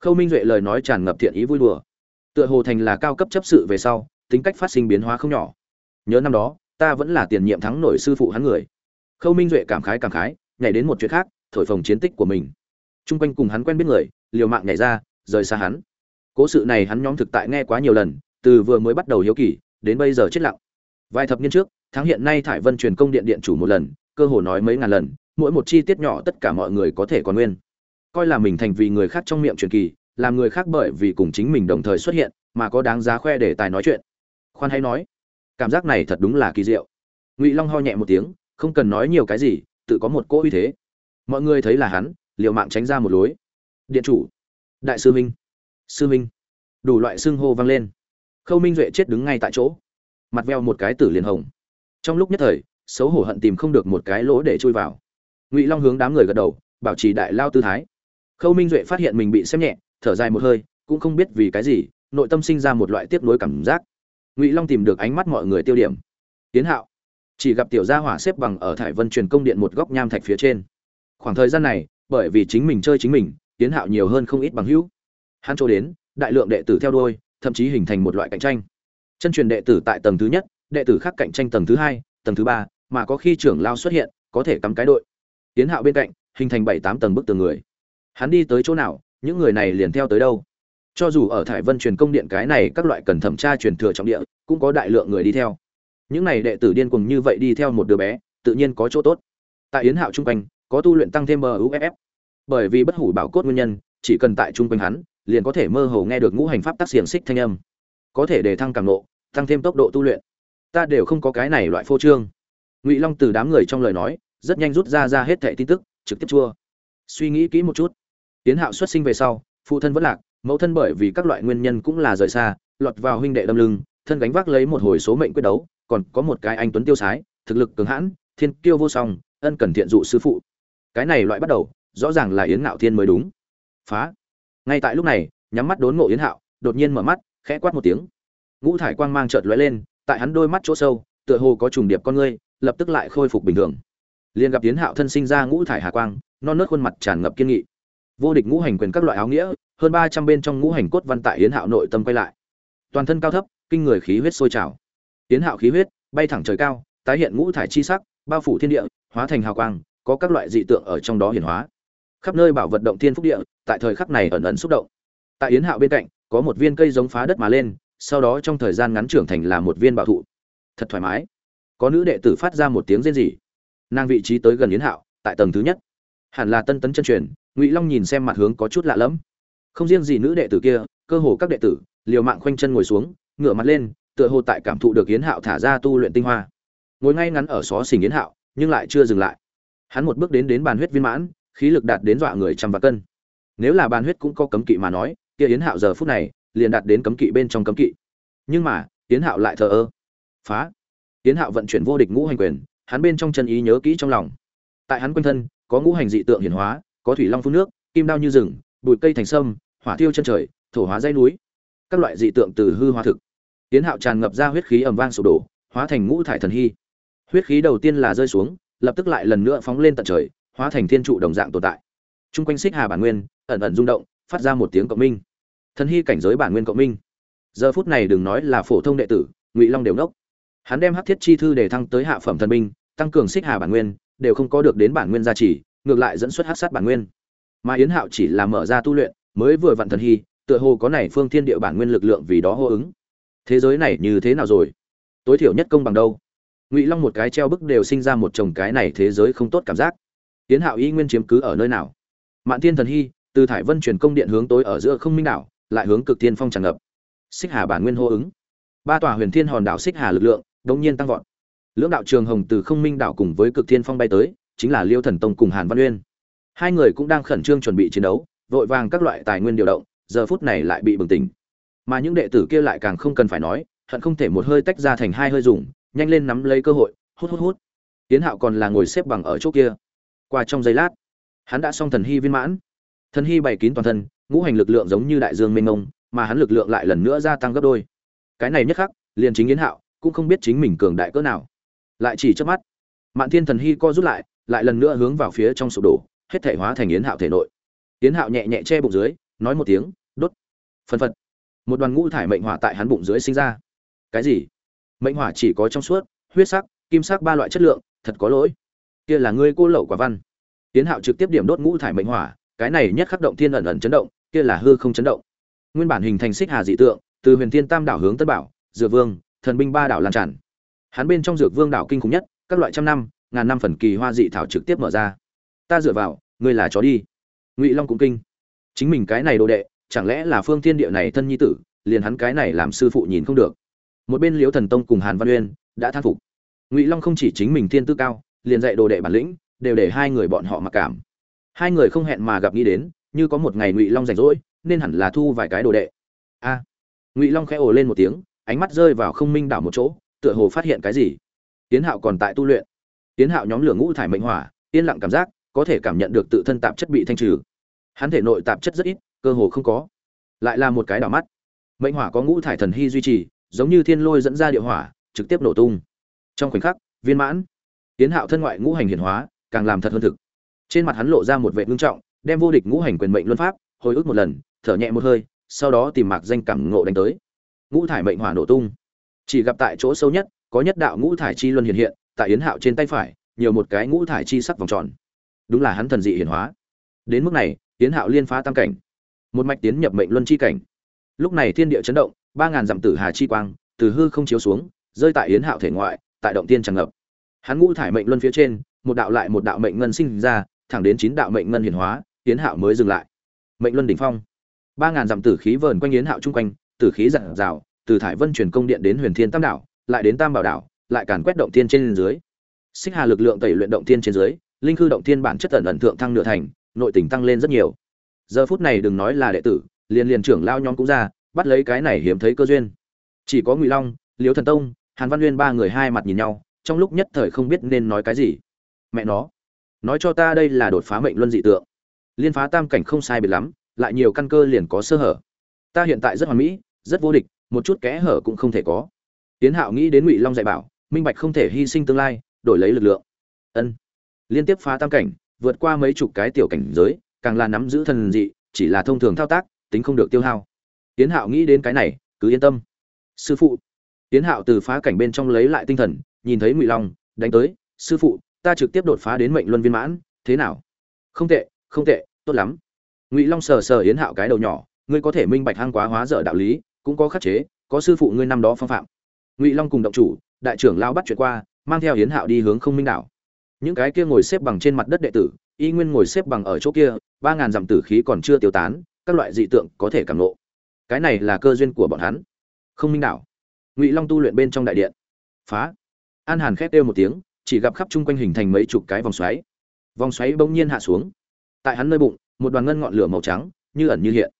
Khâu minh duệ lời nói tràn ngập thiện ý vui đùa. Tựa hồ thành là cao cấp chấp sự về sau, tính cách phát sinh biến hóa không nhỏ. Nhớ năm đó, ta vẫn là tiền nhiệm thắng nổi sư phụ hắn người. Khâu minh duệ cảm khái cảm khái, nhảy đến một chuyện khác, thổi phồng chiến tích của mình. T r u n g quanh cùng hắn quen biết người, liều mạng nhảy ra, rời xa hắn. Cố sự này hắn nhóm thực tại nghe quá nhiều lần từ vừa mới bắt đầu hiếu kỳ, đến bây giờ chết lặng. Vài thập niên trước, tháng hiện nay thải vân truyền công điện điện chủ một lần, cơ hồ nói mấy ngàn lần, mỗi một chi tiết nhỏ tất cả mọi người có thể còn nguyên. Coi là mình thành vì người khác trong miệng truyền kỳ, làm người khác bởi vì cùng chính mình đồng thời xuất hiện, mà có đáng giá khoe để tài nói chuyện. Khoan hay nói, cảm giác này thật đúng là kỳ diệu. Ngụy long ho nhẹ một tiếng, không cần nói nhiều cái gì, tự có một cỗ uy thế. Mọi người thấy là hắn, liều mạng tránh ra một lối. Điện chủ, đại sư minh sư minh, đủ loại xưng hô vang lên khâu minh duệ chết đứng ngay tại chỗ. Mặt veo một cái tử liền hồng. Trong lúc nhất thời, xấu hổ hận tìm không được một cái lỗ để chui vào. Ngụy long hướng đám người gật đầu, bảo trì đại lao tư thái. Khâu minh duệ phát hiện mình bị xem nhẹ, thở dài một hơi, cũng không biết vì cái gì, nội tâm sinh ra một loại tiếc nuối cảm giác. Ngụy long tìm được ánh mắt mọi người tiêu điểm. Tiến hạo, chỉ gặp tiểu gia hỏa xếp bằng ở thải vân truyền công điện một góc nham thạch phía trên. Khoảng thời gian này, bởi vì chính mình chơi chính mình, tiến hạo nhiều hơn không ít bằng hữu. Hắn chỗ đến, đại lượng đệ tử theo đuôi thậm chí hình thành một loại cạnh tranh. Chân truyền đệ tử tại tầng thứ nhất, đệ tử khác cạnh tranh tầng thứ hai, tầng thứ ba, mà có khi trưởng lao xuất hiện, có thể cắm cái đội. Tiến hạo bên cạnh, hình thành bảy tám tầng bức tường người. Hắn đi tới chỗ nào, những người này liền theo tới đâu. Cho dù ở thải vân truyền công điện cái này các loại cần thẩm tra truyền thừa trọng địa, cũng có đại lượng người đi theo. Những này đệ tử điên cuồng như vậy đi theo một đứa bé, tự nhiên có chỗ tốt. Tại yến hạo trung quanh, có tu luyện tăng thêm muff bởi vì bất hủ bảo cốt nguyên nhân, chỉ cần tại trung quanh hắn liền có thể mơ hồ nghe được ngũ hành pháp tác xiềng xích thanh âm. Có thể để thăng cảm nộ tăng thêm tốc độ tu luyện. Ta đều không có cái này loại phô trương. Ngụy long từ đám người trong lời nói, rất nhanh rút ra ra hết thẻ tin tức, trực tiếp chua. Suy nghĩ kỹ một chút. Tiến hạo xuất sinh về sau, phụ thân vẫn lạc, mẫu thân bởi vì các loại nguyên nhân cũng là rời xa, lọt vào huynh đệ đâm lưng, thân gánh vác lấy một hồi số mệnh quyết đấu, còn có một cái anh tuấn tiêu sái, thực lực cường hãn, thiên kiêu vô song, ân cần thiện dụ sư phụ. Cái này loại bắt đầu, rõ ràng là yến ngạo thiên mới đúng. Phá ngay tại lúc này, nhắm mắt đốn ngộ yến hạo, đột nhiên mở mắt, khẽ quát một tiếng. Ngũ thải quang mang chợt lóe lên, tại hắn đôi mắt chỗ sâu, tựa hồ có trùng điệp con ngươi, lập tức lại khôi phục bình thường. Liền gặp yến hạo thân sinh ra ngũ thải hà quang, non nớt khuôn mặt tràn ngập kiên nghị. Vô địch ngũ hành quyền các loại áo nghĩa, hơn ba trăm bên trong ngũ hành cốt văn tại yến hạo nội tâm quay lại. Toàn thân cao thấp, kinh người khí huyết sôi trào. Yến hạo khí huyết, bay thẳng trời cao, tái hiện ngũ thải chi sắc, bao phủ thiên địa, hóa thành hào quang, có các loại dị tượng ở trong đó hiển hóa khắp nơi bảo vật động thiên phúc địa, tại thời khắc này ẩn ẩn xúc động. Tại yến hạo bên cạnh, có một viên cây giống phá đất mà lên, sau đó trong thời gian ngắn trưởng thành là một viên bảo thụ. Thật thoải mái. Có nữ đệ tử phát ra một tiếng rên rỉ. Nàng vị trí tới gần yến hạo, tại tầng thứ nhất. Hẳn là tân tấn chân truyền, ngụy long nhìn xem mặt hướng có chút lạ lẫm. Không riêng gì nữ đệ tử kia, cơ hồ các đệ tử, liều mạng khoanh chân ngồi xuống, ngửa mặt lên, tựa hồ tại cảm thụ được yến hạo thả ra tu luyện tinh hoa. Ngồi ngay ngắn ở xó xỉnh yến hạo, nhưng lại chưa dừng lại. Hắn một bước đến đến bàn huyết viên mãn khí lực đạt đến dọa người trăm vạn cân. Nếu là bàn huyết cũng có cấm kỵ mà nói, kia yến hạo giờ phút này liền đạt đến cấm kỵ bên trong cấm kỵ. Nhưng mà, yến hạo lại thờ ơ. Phá. Yến hạo vận chuyển vô địch ngũ hành quyền, hắn bên trong chân ý nhớ kỹ trong lòng. Tại hắn quanh thân, có ngũ hành dị tượng hiển hóa, có thủy long phun nước, kim đao như rừng, bụi cây thành sâm, hỏa thiêu chân trời, thổ hóa dây núi. Các loại dị tượng từ hư hóa thực. Tiến hạo tràn ngập ra huyết khí ầm vang sụp đổ, hóa thành ngũ thải thần hy. Huyết khí đầu tiên là rơi xuống, lập tức lại lần nữa phóng lên tận trời hóa thành thiên trụ đồng dạng tồn tại. Chung quanh xích hà bản nguyên ẩn ẩn rung động, phát ra một tiếng cộng minh. Thần hy cảnh giới bản nguyên cộng minh. Giờ phút này đừng nói là phổ thông đệ tử, ngụy long đều nốc hắn đem hắc thiết chi thư để thăng tới hạ phẩm thần binh, tăng cường xích hà bản nguyên, đều không có được đến bản nguyên gia trì, ngược lại dẫn xuất hắc sát bản nguyên. Mà yến hạo chỉ là mở ra tu luyện, mới vừa vặn thần hy, tựa hồ có này phương thiên địa bản nguyên lực lượng vì đó hô ứng. Thế giới này như thế nào rồi? Tối thiểu nhất công bằng đâu? Ngụy long một cái treo bức đều sinh ra một chồng cái này thế giới không tốt cảm giác tiến hạo y nguyên chiếm cứ ở nơi nào? Mạn thiên thần hy, từ thải vân truyền công điện hướng tối ở giữa không minh đảo, lại hướng cực tiên phong tràn ngập. Xích hà bản nguyên hô ứng. Ba tòa huyền thiên hòn đảo xích hà lực lượng đột nhiên tăng vọt. Lưỡng đạo trường hồng từ không minh đảo cùng với cực thiên phong bay tới, chính là liêu thần tông cùng hàn văn uyên. Hai người cũng đang khẩn trương chuẩn bị chiến đấu, vội vàng các loại tài nguyên điều động, giờ phút này lại bị bừng tỉnh. Mà những đệ tử kia lại càng không cần phải nói, hận không thể một hơi tách ra thành hai hơi dùng, nhanh lên nắm lấy cơ hội, hút hút hút. Tiến hạo còn là ngồi xếp bằng ở chỗ kia qua trong giây lát. Hắn đã xong thần hy viên mãn. Thần hy bày kín toàn thân, ngũ hành lực lượng giống như đại dương mênh mông, mà hắn lực lượng lại lần nữa gia tăng gấp đôi. Cái này nhất khắc, liền chính yến hạo cũng không biết chính mình cường đại cỡ nào. Lại chỉ trước mắt, mạn thiên thần hy co rút lại lại lần nữa hướng vào phía trong sụp đổ, hết thể hóa thành yến hạo thể nội. Yến hạo nhẹ nhẹ che bụng dưới, nói một tiếng, đốt. Phân phật. Một đoàn ngũ thải mệnh hỏa tại hắn bụng dưới sinh ra. Cái gì? Mệnh hỏa chỉ có trong suốt, huyết sắc, kim sắc ba loại chất lượng, thật có lỗi kia là ngươi cô lậu quả văn. Tiến hạo trực tiếp điểm đốt ngũ thải mệnh hỏa, cái này nhất khắc động thiên ẩn ẩn chấn động, kia là hư không chấn động. Nguyên bản hình thành xích hà dị tượng, từ huyền thiên tam đảo hướng tân bảo, dược vương, thần binh ba đảo lan tràn. Hắn bên trong dược vương đảo kinh khủng nhất, các loại trăm năm, ngàn năm phần kỳ hoa dị thảo trực tiếp mở ra. Ta dựa vào, ngươi là chó đi. Ngụy long cũng kinh. Chính mình cái này đồ đệ, chẳng lẽ là phương thiên địa này thân nhi tử, liền hắn cái này làm sư phụ nhìn không được. Một bên liễu thần tông cùng hàn văn uyên đã thán phục. Ngụy long không chỉ chính mình thiên tư cao liền dạy đồ đệ bản lĩnh, đều để hai người bọn họ mặc cảm. Hai người không hẹn mà gặp nghĩ đến, như có một ngày ngụy long rảnh rỗi, nên hẳn là thu vài cái đồ đệ. A. Ngụy long khẽ ồ lên một tiếng, ánh mắt rơi vào không minh đảo một chỗ, tựa hồ phát hiện cái gì. Tiến hạo còn tại tu luyện. Tiến hạo nhóm lửa ngũ thải mệnh hỏa, yên lặng cảm giác, có thể cảm nhận được tự thân tạp chất bị thanh trừ. Hắn thể nội tạp chất rất ít, cơ hồ không có. Lại là một cái đỏ mắt. Mệnh hỏa có ngũ thải thần hy duy trì, giống như thiên lôi dẫn ra địa hỏa, trực tiếp nổ tung. Trong khoảnh khắc, viên mãn tiến hạo thân ngoại ngũ hành hiển hóa, càng làm thật hơn thực. Trên mặt hắn lộ ra một vẻ nghiêm trọng, đem vô địch ngũ hành quyền mệnh luân pháp, hồi ức một lần, thở nhẹ một hơi, sau đó tìm mạc danh cảm ngộ đánh tới. Ngũ thải mệnh hỏa nổ tung. Chỉ gặp tại chỗ sâu nhất, có nhất đạo ngũ thải chi luân hiện hiện, tại yến hạo trên tay phải, nhiều một cái ngũ thải chi sắc vòng tròn. Đúng là hắn thần dị hiển hóa. Đến mức này, yến hạo liên phá tam cảnh. Một mạch tiến nhập mệnh luân chi cảnh. Lúc này thiên địa chấn động, ba ngàn dặm tử hà chi quang, từ hư không chiếu xuống, rơi tại yến hạo thể ngoại, tại động tiên tràn ngập hắn ngũ thải mệnh luân phía trên, một đạo lại một đạo mệnh ngân sinh ra, thẳng đến chín đạo mệnh ngân hiển hóa, yến hạo mới dừng lại. Mệnh luân đỉnh phong. Ba ngàn dặm tử khí vờn quanh yến hạo chung quanh, tử khí dặn rào, từ thải vân truyền công điện đến huyền thiên tam đảo lại đến tam bảo đảo lại càn quét động tiên trên dưới. Xích hà lực lượng tẩy luyện động tiên trên dưới, linh khư động tiên bản chất ẩn ẩn thượng thăng nửa thành, nội tình tăng lên rất nhiều. Giờ phút này đừng nói là đệ tử, liền liền trưởng lao nhóm cũng ra, bắt lấy cái này hiếm thấy cơ duyên. Chỉ có ngụy long, liễu thần tông, hàn văn nguyên ba người hai mặt nhìn nhau trong lúc nhất thời không biết nên nói cái gì. Mẹ nó, nói cho ta đây là đột phá mệnh luân dị tượng. Liên phá tam cảnh không sai biệt lắm, lại nhiều căn cơ liền có sơ hở. Ta hiện tại rất hoàn mỹ, rất vô địch, một chút kẽ hở cũng không thể có. Tiến hạo nghĩ đến ngụy long dạy bảo, minh bạch không thể hy sinh tương lai, đổi lấy lực lượng. Ân. Liên tiếp phá tam cảnh, vượt qua mấy chục cái tiểu cảnh giới, càng là nắm giữ thần dị, chỉ là thông thường thao tác, tính không được tiêu hao. Tiến hạo nghĩ đến cái này, cứ yên tâm. Sư phụ tiến hạo từ phá cảnh bên trong lấy lại tinh thần, nhìn thấy ngụy long, đánh tới, sư phụ, ta trực tiếp đột phá đến mệnh luân viên mãn, thế nào? Không tệ không tệ, tốt lắm. Ngụy long sờ sờ yến hạo cái đầu nhỏ, ngươi có thể minh bạch hang quá hóa dở đạo lý, cũng có khắc chế, có sư phụ ngươi năm đó phong phạm. Ngụy long cùng động chủ, đại trưởng lao bắt chuyện qua, mang theo yến hạo đi hướng không minh đảo. Những cái kia ngồi xếp bằng trên mặt đất đệ tử, y nguyên ngồi xếp bằng ở chỗ kia, ba ngàn dặm tử khí còn chưa tiêu tán, các loại dị tượng có thể cảm nộ cái này là cơ duyên của bọn hắn. Không minh đảo ngụy long tu luyện bên trong đại điện phá an hàn khét kêu một tiếng chỉ gặp khắp chung quanh hình thành mấy chục cái vòng xoáy vòng xoáy bỗng nhiên hạ xuống tại hắn nơi bụng một đoàn ngân ngọn lửa màu trắng như ẩn như hiện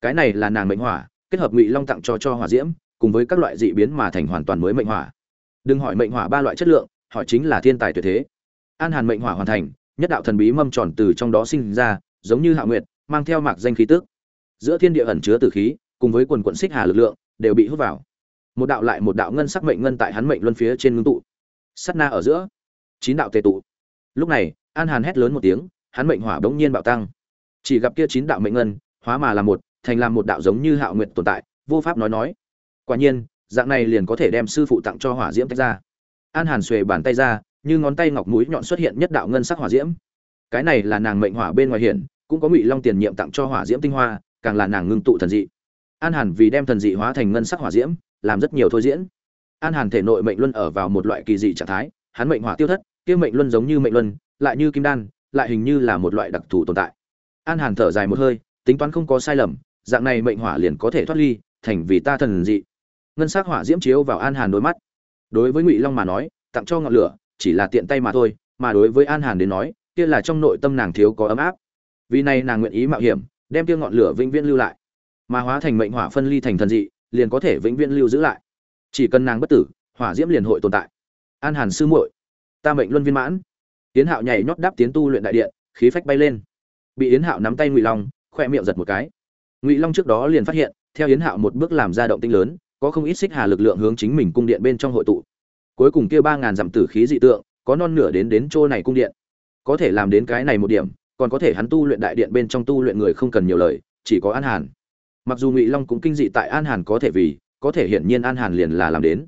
cái này là nàng mệnh hỏa kết hợp ngụy long tặng cho cho hỏa diễm cùng với các loại dị biến mà thành hoàn toàn mới mệnh hỏa đừng hỏi mệnh hỏa ba loại chất lượng hỏi chính là thiên tài tuyệt thế an hàn mệnh hỏa hoàn thành nhất đạo thần bí mâm tròn từ trong đó sinh ra giống như hạ nguyệt mang theo mạc danh khí tức giữa thiên địa ẩn chứa tử khí cùng với quần quận xích hà lực lượng đều bị hút vào một đạo lại một đạo ngân sắc mệnh ngân tại hắn mệnh luân phía trên ngưng tụ. Sắt na ở giữa, chín đạo tề tụ. Lúc này, an hàn hét lớn một tiếng, hắn mệnh hỏa bỗng nhiên bạo tăng. Chỉ gặp kia chín đạo mệnh ngân, hóa mà là một, thành làm một đạo giống như hạo nguyện tồn tại, vô pháp nói nói. Quả nhiên, dạng này liền có thể đem sư phụ tặng cho hỏa diễm tách ra. An hàn xuề bàn tay ra, như ngón tay ngọc mũi nhọn xuất hiện nhất đạo ngân sắc hỏa diễm. Cái này là nàng mệnh hỏa bên ngoài hiển, cũng có ngụy long tiền nhiệm tặng cho hỏa diễm tinh hoa, càng là nàng ngưng tụ thần dị. An hàn vì đem thần dị hóa thành ngân sắc hỏa diễm làm rất nhiều thôi diễn. An hàn thể nội mệnh luân ở vào một loại kỳ dị trạng thái, hắn mệnh hỏa tiêu thất, kia mệnh luân giống như mệnh luân, lại như kim đan, lại hình như là một loại đặc thù tồn tại. An hàn thở dài một hơi, tính toán không có sai lầm, dạng này mệnh hỏa liền có thể thoát ly, thành vì ta thần dị. Ngân sắc hỏa diễm chiếu vào an hàn đôi mắt. Đối với ngụy long mà nói, tặng cho ngọn lửa, chỉ là tiện tay mà thôi, mà đối với an hàn đến nói, kia là trong nội tâm nàng thiếu có ấm áp. Vì này nàng nguyện ý mạo hiểm, đem kia ngọn lửa vĩnh viễn lưu lại. Mà hóa thành mệnh hỏa phân ly thành thần dị liền có thể vĩnh viễn lưu giữ lại. Chỉ cần nàng bất tử, hỏa diễm liền hội tồn tại. An hàn sư muội, ta mệnh luân viên mãn. Tiến hạo nhảy nhót đáp tiến tu luyện đại điện, khí phách bay lên. Bị yến hạo nắm tay ngụy long khoe miệng giật một cái. Ngụy long trước đó liền phát hiện, theo yến hạo một bước làm ra động tinh lớn, có không ít xích hà lực lượng hướng chính mình cung điện bên trong hội tụ. Cuối cùng kia ba ngàn dặm tử khí dị tượng, có non nửa đến đến chỗ này cung điện. Có thể làm đến cái này một điểm, còn có thể hắn tu luyện đại điện bên trong tu luyện người không cần nhiều lời, chỉ có an hàn mặc dù ngụy long cũng kinh dị tại an hàn có thể vì, có thể hiển nhiên an hàn liền là làm đến.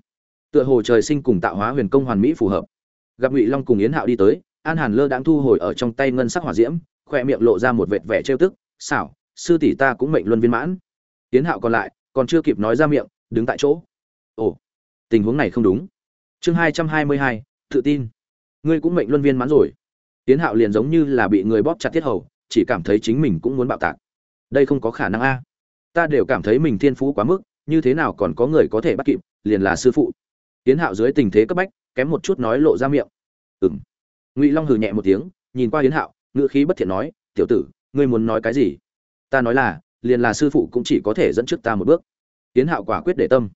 Tựa hồ trời sinh cùng tạo hóa huyền công hoàn mỹ phù hợp. Gặp ngụy long cùng yến hạo đi tới, an hàn lơ đãng thu hồi ở trong tay ngân sắc hỏa diễm khoe miệng lộ ra một vệt vẻ trêu tức, xảo, sư tỷ ta cũng mệnh luân viên mãn. Yến hạo còn lại, còn chưa kịp nói ra miệng, đứng tại chỗ. Ồ, tình huống này không đúng. Chương hai trăm hai mươi hai, tự tin. Ngươi cũng mệnh luân viên mãn rồi. Yến hạo liền giống như là bị người bóp chặt tiết hầu, chỉ cảm thấy chính mình cũng muốn bạo tạc. Đây không có khả năng a ta đều cảm thấy mình thiên phú quá mức, như thế nào còn có người có thể bắt kịp, liền là sư phụ. Tiến hạo dưới tình thế cấp bách, kém một chút nói lộ ra miệng. Ừng ngụy long hừ nhẹ một tiếng, nhìn qua hiến hạo ngựa khí bất thiện nói, tiểu tử, ngươi muốn nói cái gì? Ta nói là, liền là sư phụ cũng chỉ có thể dẫn trước ta một bước. Tiến hạo quả quyết để tâm.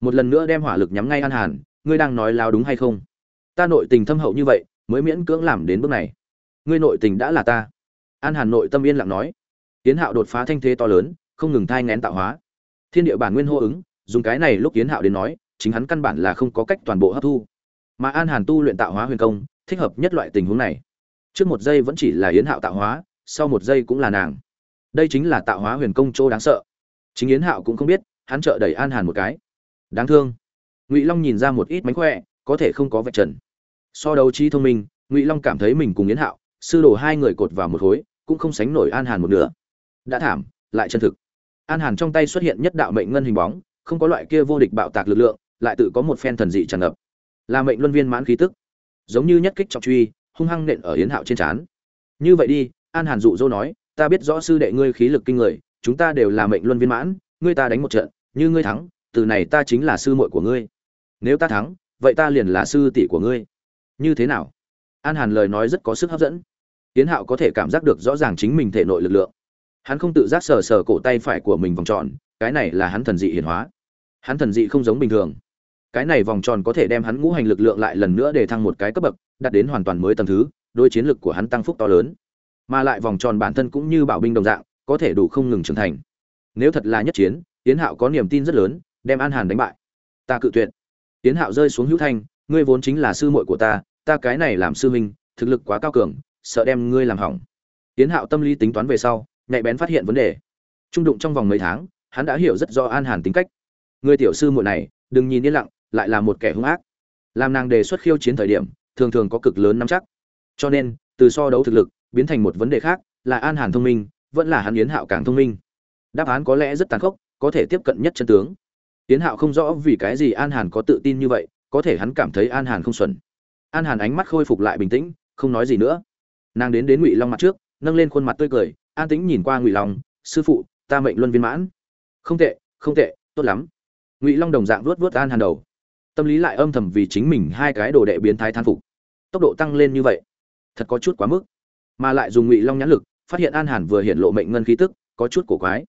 Một lần nữa đem hỏa lực nhắm ngay an hàn, ngươi đang nói lao đúng hay không? Ta nội tình thâm hậu như vậy, mới miễn cưỡng làm đến bước này. Ngươi nội tình đã là ta. An hàn nội tâm yên lặng nói. Tiến hạo đột phá thanh thế to lớn không ngừng thai ngén tạo hóa. Thiên địa bản nguyên hô ứng, dùng cái này lúc yến hạo đến nói, chính hắn căn bản là không có cách toàn bộ hấp thu. Mà an hàn tu luyện tạo hóa huyền công, thích hợp nhất loại tình huống này. Trước một giây vẫn chỉ là yến hạo tạo hóa, sau một giây cũng là nàng. Đây chính là tạo hóa huyền công chỗ đáng sợ. Chính yến hạo cũng không biết, hắn trợ đẩy an hàn một cái. Đáng thương. Ngụy long nhìn ra một ít mánh khỏe, có thể không có vạch trần. So đấu trí thông minh, ngụy long cảm thấy mình cùng yến hạo, sư đồ hai người cột vào một khối, cũng không sánh nổi an hàn một nửa. Đã thảm, lại chân thực an hàn trong tay xuất hiện nhất đạo mệnh ngân hình bóng, không có loại kia vô địch bạo tạc lực lượng, lại tự có một phen thần dị tràn ngập. Là mệnh luân viên mãn khí tức. Giống như nhất kích trọng truy, hung hăng nện ở yến hạo trên trán. Như vậy đi, an hàn dụ dỗ nói, ta biết rõ sư đệ ngươi khí lực kinh người, chúng ta đều là mệnh luân viên mãn, ngươi ta đánh một trận, như ngươi thắng, từ này ta chính là sư muội của ngươi. Nếu ta thắng, vậy ta liền là sư tỷ của ngươi. Như thế nào? An hàn lời nói rất có sức hấp dẫn. Yến hạo có thể cảm giác được rõ ràng chính mình thể nội lực lượng hắn không tự giác sờ sờ cổ tay phải của mình vòng tròn, cái này là hắn thần dị hiển hóa. Hắn thần dị không giống bình thường. Cái này vòng tròn có thể đem hắn ngũ hành lực lượng lại lần nữa để thăng một cái cấp bậc, đạt đến hoàn toàn mới tầng thứ đôi chiến lực của hắn tăng phúc to lớn. Mà lại vòng tròn bản thân cũng như bảo binh đồng dạng, có thể đủ không ngừng trưởng thành. Nếu thật là nhất chiến tiến hạo có niềm tin rất lớn, đem an hàn đánh bại. Ta cự tuyệt. Tiến hạo rơi xuống hữu thanh, ngươi vốn chính là sư muội của ta ta cái này làm sư minh thực lực quá cao cường, sợ đem ngươi làm hỏng. Tiến hạo tâm lý tính toán về sau nhạy bén phát hiện vấn đề. Trung đụng trong vòng mấy tháng, hắn đã hiểu rất rõ an hàn tính cách. Người tiểu sư muội này, đừng nhìn yên lặng, lại là một kẻ hung ác. Làm nàng đề xuất khiêu chiến thời điểm, thường thường có cực lớn nắm chắc. Cho nên, từ so đấu thực lực, biến thành một vấn đề khác, là an hàn thông minh, vẫn là hắn yến hạo càng thông minh. Đáp án có lẽ rất tàn khốc, có thể tiếp cận nhất chân tướng. Yến hạo không rõ vì cái gì an hàn có tự tin như vậy, có thể hắn cảm thấy an hàn không xuẩn. An hàn ánh mắt khôi phục lại bình tĩnh, không nói gì nữa. Nàng đến đến ngụy long mặt trước, nâng lên khuôn mặt tươi cười an tĩnh nhìn qua ngụy long, sư phụ, ta mệnh luân viên mãn. Không tệ không tệ, tốt lắm. Ngụy long đồng dạng vuốt vuốt an hàn đầu. Tâm lý lại âm thầm vì chính mình hai cái đồ đệ biến thái than phục. Tốc độ tăng lên như vậy, thật có chút quá mức. Mà lại dùng ngụy long nhãn lực, phát hiện an hàn vừa hiện lộ mệnh ngân khí tức, có chút cổ quái.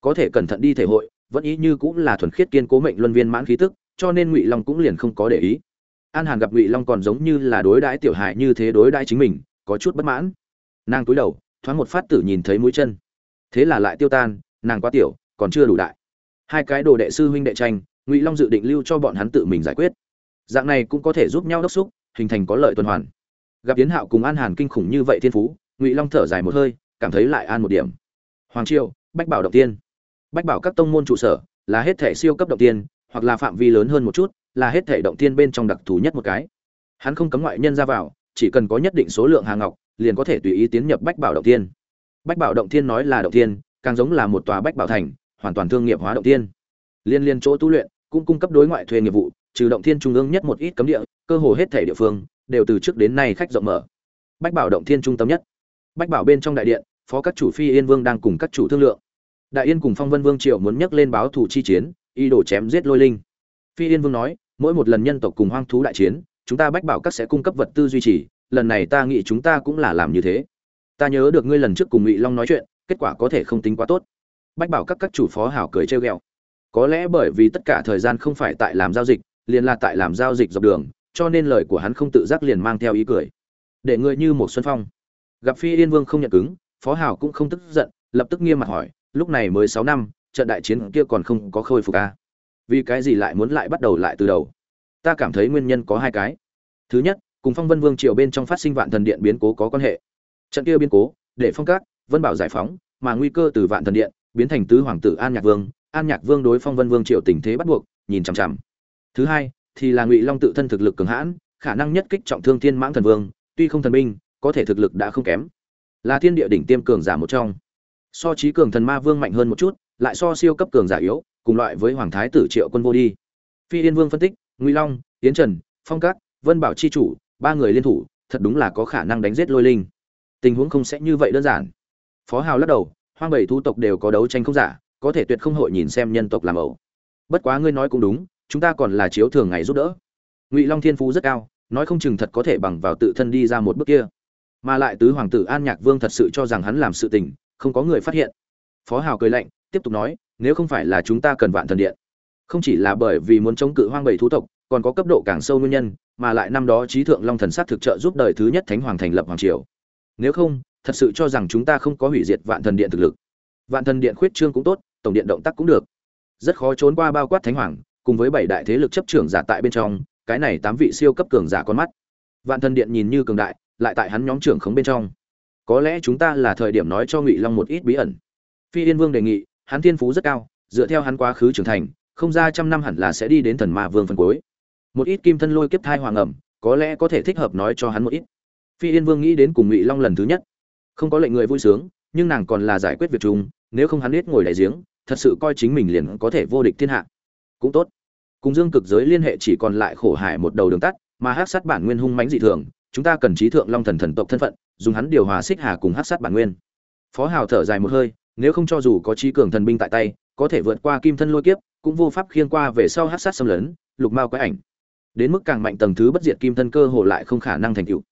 Có thể cẩn thận đi thể hội, vẫn ý như cũng là thuần khiết kiên cố mệnh luân viên mãn khí tức, cho nên ngụy long cũng liền không có để ý. An hàn gặp ngụy long còn giống như là đối đãi tiểu hại như thế đối đãi chính mình, có chút bất mãn. Nàng túi đầu thoáng một phát tử nhìn thấy mũi chân. Thế là lại tiêu tan, nàng quá tiểu, còn chưa đủ đại. Hai cái đồ đệ sư huynh đệ tranh, ngụy long dự định lưu cho bọn hắn tự mình giải quyết. Dạng này cũng có thể giúp nhau đốc xúc, hình thành có lợi tuần hoàn. Gặp Yến hạo cùng an hàn kinh khủng như vậy thiên phú, ngụy long thở dài một hơi, cảm thấy lại an một điểm. Hoàng triều, bách bảo động tiên. Bách bảo các tông môn trụ sở là hết thể siêu cấp động tiên, hoặc là phạm vi lớn hơn một chút, là hết thể động tiên bên trong đặc thù nhất một cái. Hắn không cấm ngoại nhân ra vào chỉ cần có nhất định số lượng hàng ngọc, liền có thể tùy ý tiến nhập bách bảo động thiên. Bách bảo động thiên nói là động thiên, càng giống là một tòa bách bảo thành, hoàn toàn thương nghiệp hóa động thiên. Liên liên chỗ tu luyện, cũng cung cấp đối ngoại thuê nghiệp vụ, trừ động thiên trung ương nhất một ít cấm địa, cơ hồ hết thể địa phương, đều từ trước đến nay khách rộng mở. Bách bảo động thiên trung tâm nhất. Bách bảo bên trong đại điện, phó các chủ phi yên vương đang cùng các chủ thương lượng. Đại yên cùng phong vân vương triệu muốn nhắc lên báo thủ chi chiến y đồ chém giết lôi linh. Phi yên vương nói, mỗi một lần nhân tộc cùng hoang thú đại chiến chúng ta bách bảo các sẽ cung cấp vật tư duy trì, lần này ta nghĩ chúng ta cũng là làm như thế. Ta nhớ được ngươi lần trước cùng ngụy long nói chuyện, kết quả có thể không tính quá tốt. Bách bảo các các chủ phó hảo cười trêu ghẹo. Có lẽ bởi vì tất cả thời gian không phải tại làm giao dịch, liền là tại làm giao dịch dọc đường, cho nên lời của hắn không tự giác liền mang theo ý cười. Để ngươi như một xuân phong. Gặp phi yên vương không nhận cứng, phó hảo cũng không tức giận, lập tức nghiêm mặt hỏi, lúc này mới sáu năm, trận đại chiến kia còn không có khôi phục a. vì cái gì lại muốn lại bắt đầu lại từ đầu? Ta cảm thấy nguyên nhân có hai cái. Thứ nhất, cùng phong vân vương triều bên trong phát sinh vạn thần điện biến cố có quan hệ. Trận kia biến cố, để phong cát vân bảo giải phóng, mà nguy cơ từ vạn thần điện biến thành tứ hoàng tử an nhạc vương. An nhạc vương đối phong vân vương triều tình thế bắt buộc, nhìn chằm chằm. Thứ hai, thì là ngụy long tự thân thực lực cường hãn, khả năng nhất kích trọng thương thiên mãng thần vương, tuy không thần binh, có thể thực lực đã không kém. Là thiên địa đỉnh tiêm cường giả một trong. So trí cường thần ma vương mạnh hơn một chút, lại so siêu cấp cường giả yếu, cùng loại với hoàng thái tử triệu quân vô đi. Phi yên vương phân tích ngụy long, Yến trần, phong cát vân bảo chi chủ, ba người liên thủ, thật đúng là có khả năng đánh giết lôi linh. Tình huống không sẽ như vậy đơn giản. Phó hào lắc đầu, hoang bảy thu tộc đều có đấu tranh không giả, có thể tuyệt không hội nhìn xem nhân tộc làm ẩu. Bất quá ngươi nói cũng đúng, chúng ta còn là chiếu thường ngày giúp đỡ. Ngụy long thiên phú rất cao, nói không chừng thật có thể bằng vào tự thân đi ra một bước kia. Mà lại tứ hoàng tử an nhạc vương thật sự cho rằng hắn làm sự tình, không có người phát hiện. Phó hào cười lạnh, tiếp tục nói, nếu không phải là chúng ta cần vạn thần điện, không chỉ là bởi vì muốn chống cự hoang bảy thú tộc còn có cấp độ càng sâu nguyên nhân, mà lại năm đó trí thượng long thần sát thực trợ giúp đời thứ nhất thánh hoàng thành lập hoàng triều. Nếu không, thật sự cho rằng chúng ta không có hủy diệt vạn thần điện thực lực. Vạn thần điện khuyết trương cũng tốt, tổng điện động tác cũng được. Rất khó trốn qua bao quát thánh hoàng, cùng với bảy đại thế lực chấp trưởng giả tại bên trong, cái này tám vị siêu cấp cường giả con mắt. Vạn thần điện nhìn như cường đại, lại tại hắn nhóm trưởng khống bên trong. Có lẽ chúng ta là thời điểm nói cho ngụy long một ít bí ẩn. Phi yên vương đề nghị, hắn thiên phú rất cao, dựa theo hắn quá khứ trưởng thành, không ra trăm năm hẳn là sẽ đi đến thần ma vương phần cuối một ít kim thân lôi kiếp thai hoàng ẩm, có lẽ có thể thích hợp nói cho hắn một ít. Phi yên vương nghĩ đến cùng ngụy long lần thứ nhất. Không có lệnh người vui sướng, nhưng nàng còn là giải quyết việc chung, nếu không hắn biết ngồi đại giếng, thật sự coi chính mình liền có thể vô địch thiên hạ. Cũng tốt. Cùng dương cực giới liên hệ chỉ còn lại khổ hải một đầu đường tắt, mà hắc sát bản nguyên hung mãnh dị thường, chúng ta cần trí thượng long thần thần tộc thân phận, dùng hắn điều hòa xích hà cùng hắc sát bản nguyên. Phó hào thở dài một hơi, nếu không cho dù có trí cường thần binh tại tay, có thể vượt qua kim thân lôi kiếp, cũng vô pháp khiêng qua về sau hắc sát xâm lấn, lục mao quái ảnh đến mức càng mạnh tầng thứ bất diệt kim thân cơ hồ lại không khả năng thành tựu.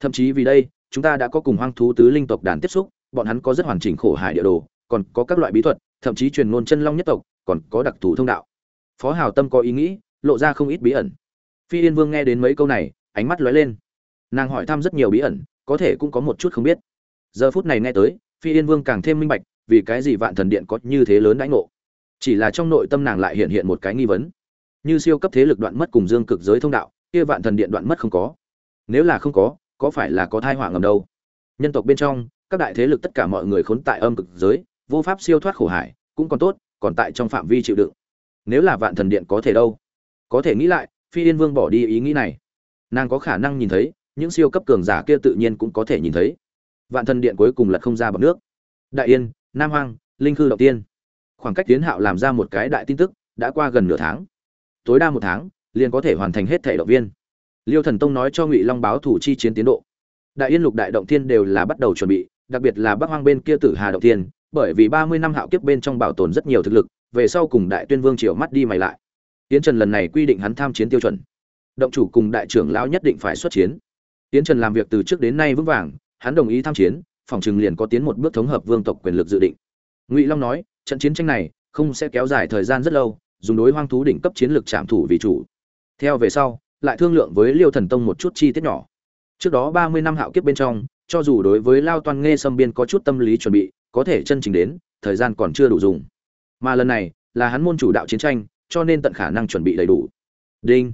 Thậm chí vì đây, chúng ta đã có cùng hoang thú tứ linh tộc đàn tiếp xúc, bọn hắn có rất hoàn chỉnh khổ hải địa đồ, còn có các loại bí thuật, thậm chí truyền ngôn chân long nhất tộc, còn có đặc thù thông đạo. Phó hào tâm có ý nghĩ, lộ ra không ít bí ẩn. Phi yên vương nghe đến mấy câu này, ánh mắt lóe lên. Nàng hỏi thăm rất nhiều bí ẩn, có thể cũng có một chút không biết. Giờ phút này nghe tới, phi yên vương càng thêm minh bạch, vì cái gì vạn thần điện có như thế lớn đãi ngộ. Chỉ là trong nội tâm nàng lại hiện hiện một cái nghi vấn như siêu cấp thế lực đoạn mất cùng dương cực giới thông đạo, kia vạn thần điện đoạn mất không có. Nếu là không có có phải là có thai họa ngầm đâu? Nhân tộc bên trong, các đại thế lực tất cả mọi người khốn tại âm cực giới, vô pháp siêu thoát khổ hải, cũng còn tốt, còn tại trong phạm vi chịu đựng. Nếu là vạn thần điện có thể đâu? Có thể nghĩ lại, phi yên vương bỏ đi ý nghĩ này. Nàng có khả năng nhìn thấy, những siêu cấp cường giả kia tự nhiên cũng có thể nhìn thấy. Vạn thần điện cuối cùng lật không ra bằng nước. Đại yên, nam hoang, linh khư đầu tiên. Khoảng cách tiến hạo làm ra một cái đại tin tức, đã qua gần nửa tháng tối đa một tháng, liền có thể hoàn thành hết thể động viên. Liêu thần tông nói cho ngụy long báo thủ chi chiến tiến độ. Đại yên lục đại động thiên đều là bắt đầu chuẩn bị, đặc biệt là bắc hoang bên kia tử hà động thiên, bởi vì ba mươi năm hạo kiếp bên trong bảo tồn rất nhiều thực lực, về sau cùng đại tuyên vương triều mắt đi mày lại. Tiến trần lần này quy định hắn tham chiến tiêu chuẩn. Động chủ cùng đại trưởng lão nhất định phải xuất chiến. Tiến trần làm việc từ trước đến nay vững vàng, hắn đồng ý tham chiến, phòng chừng liền có tiến một bước thống hợp vương tộc quyền lực dự định. Ngụy long nói, trận chiến tranh này không sẽ kéo dài thời gian rất lâu dùng đối hoang thú đỉnh cấp chiến lược trạm thủ vì chủ. Theo về sau, lại thương lượng với liêu thần tông một chút chi tiết nhỏ. Trước đó ba mươi năm hạo kiếp bên trong, cho dù đối với lao toan nghe sâm biên có chút tâm lý chuẩn bị, có thể chân chính đến, thời gian còn chưa đủ dùng. Mà lần này, là hắn môn chủ đạo chiến tranh, cho nên tận khả năng chuẩn bị đầy đủ. Đinh.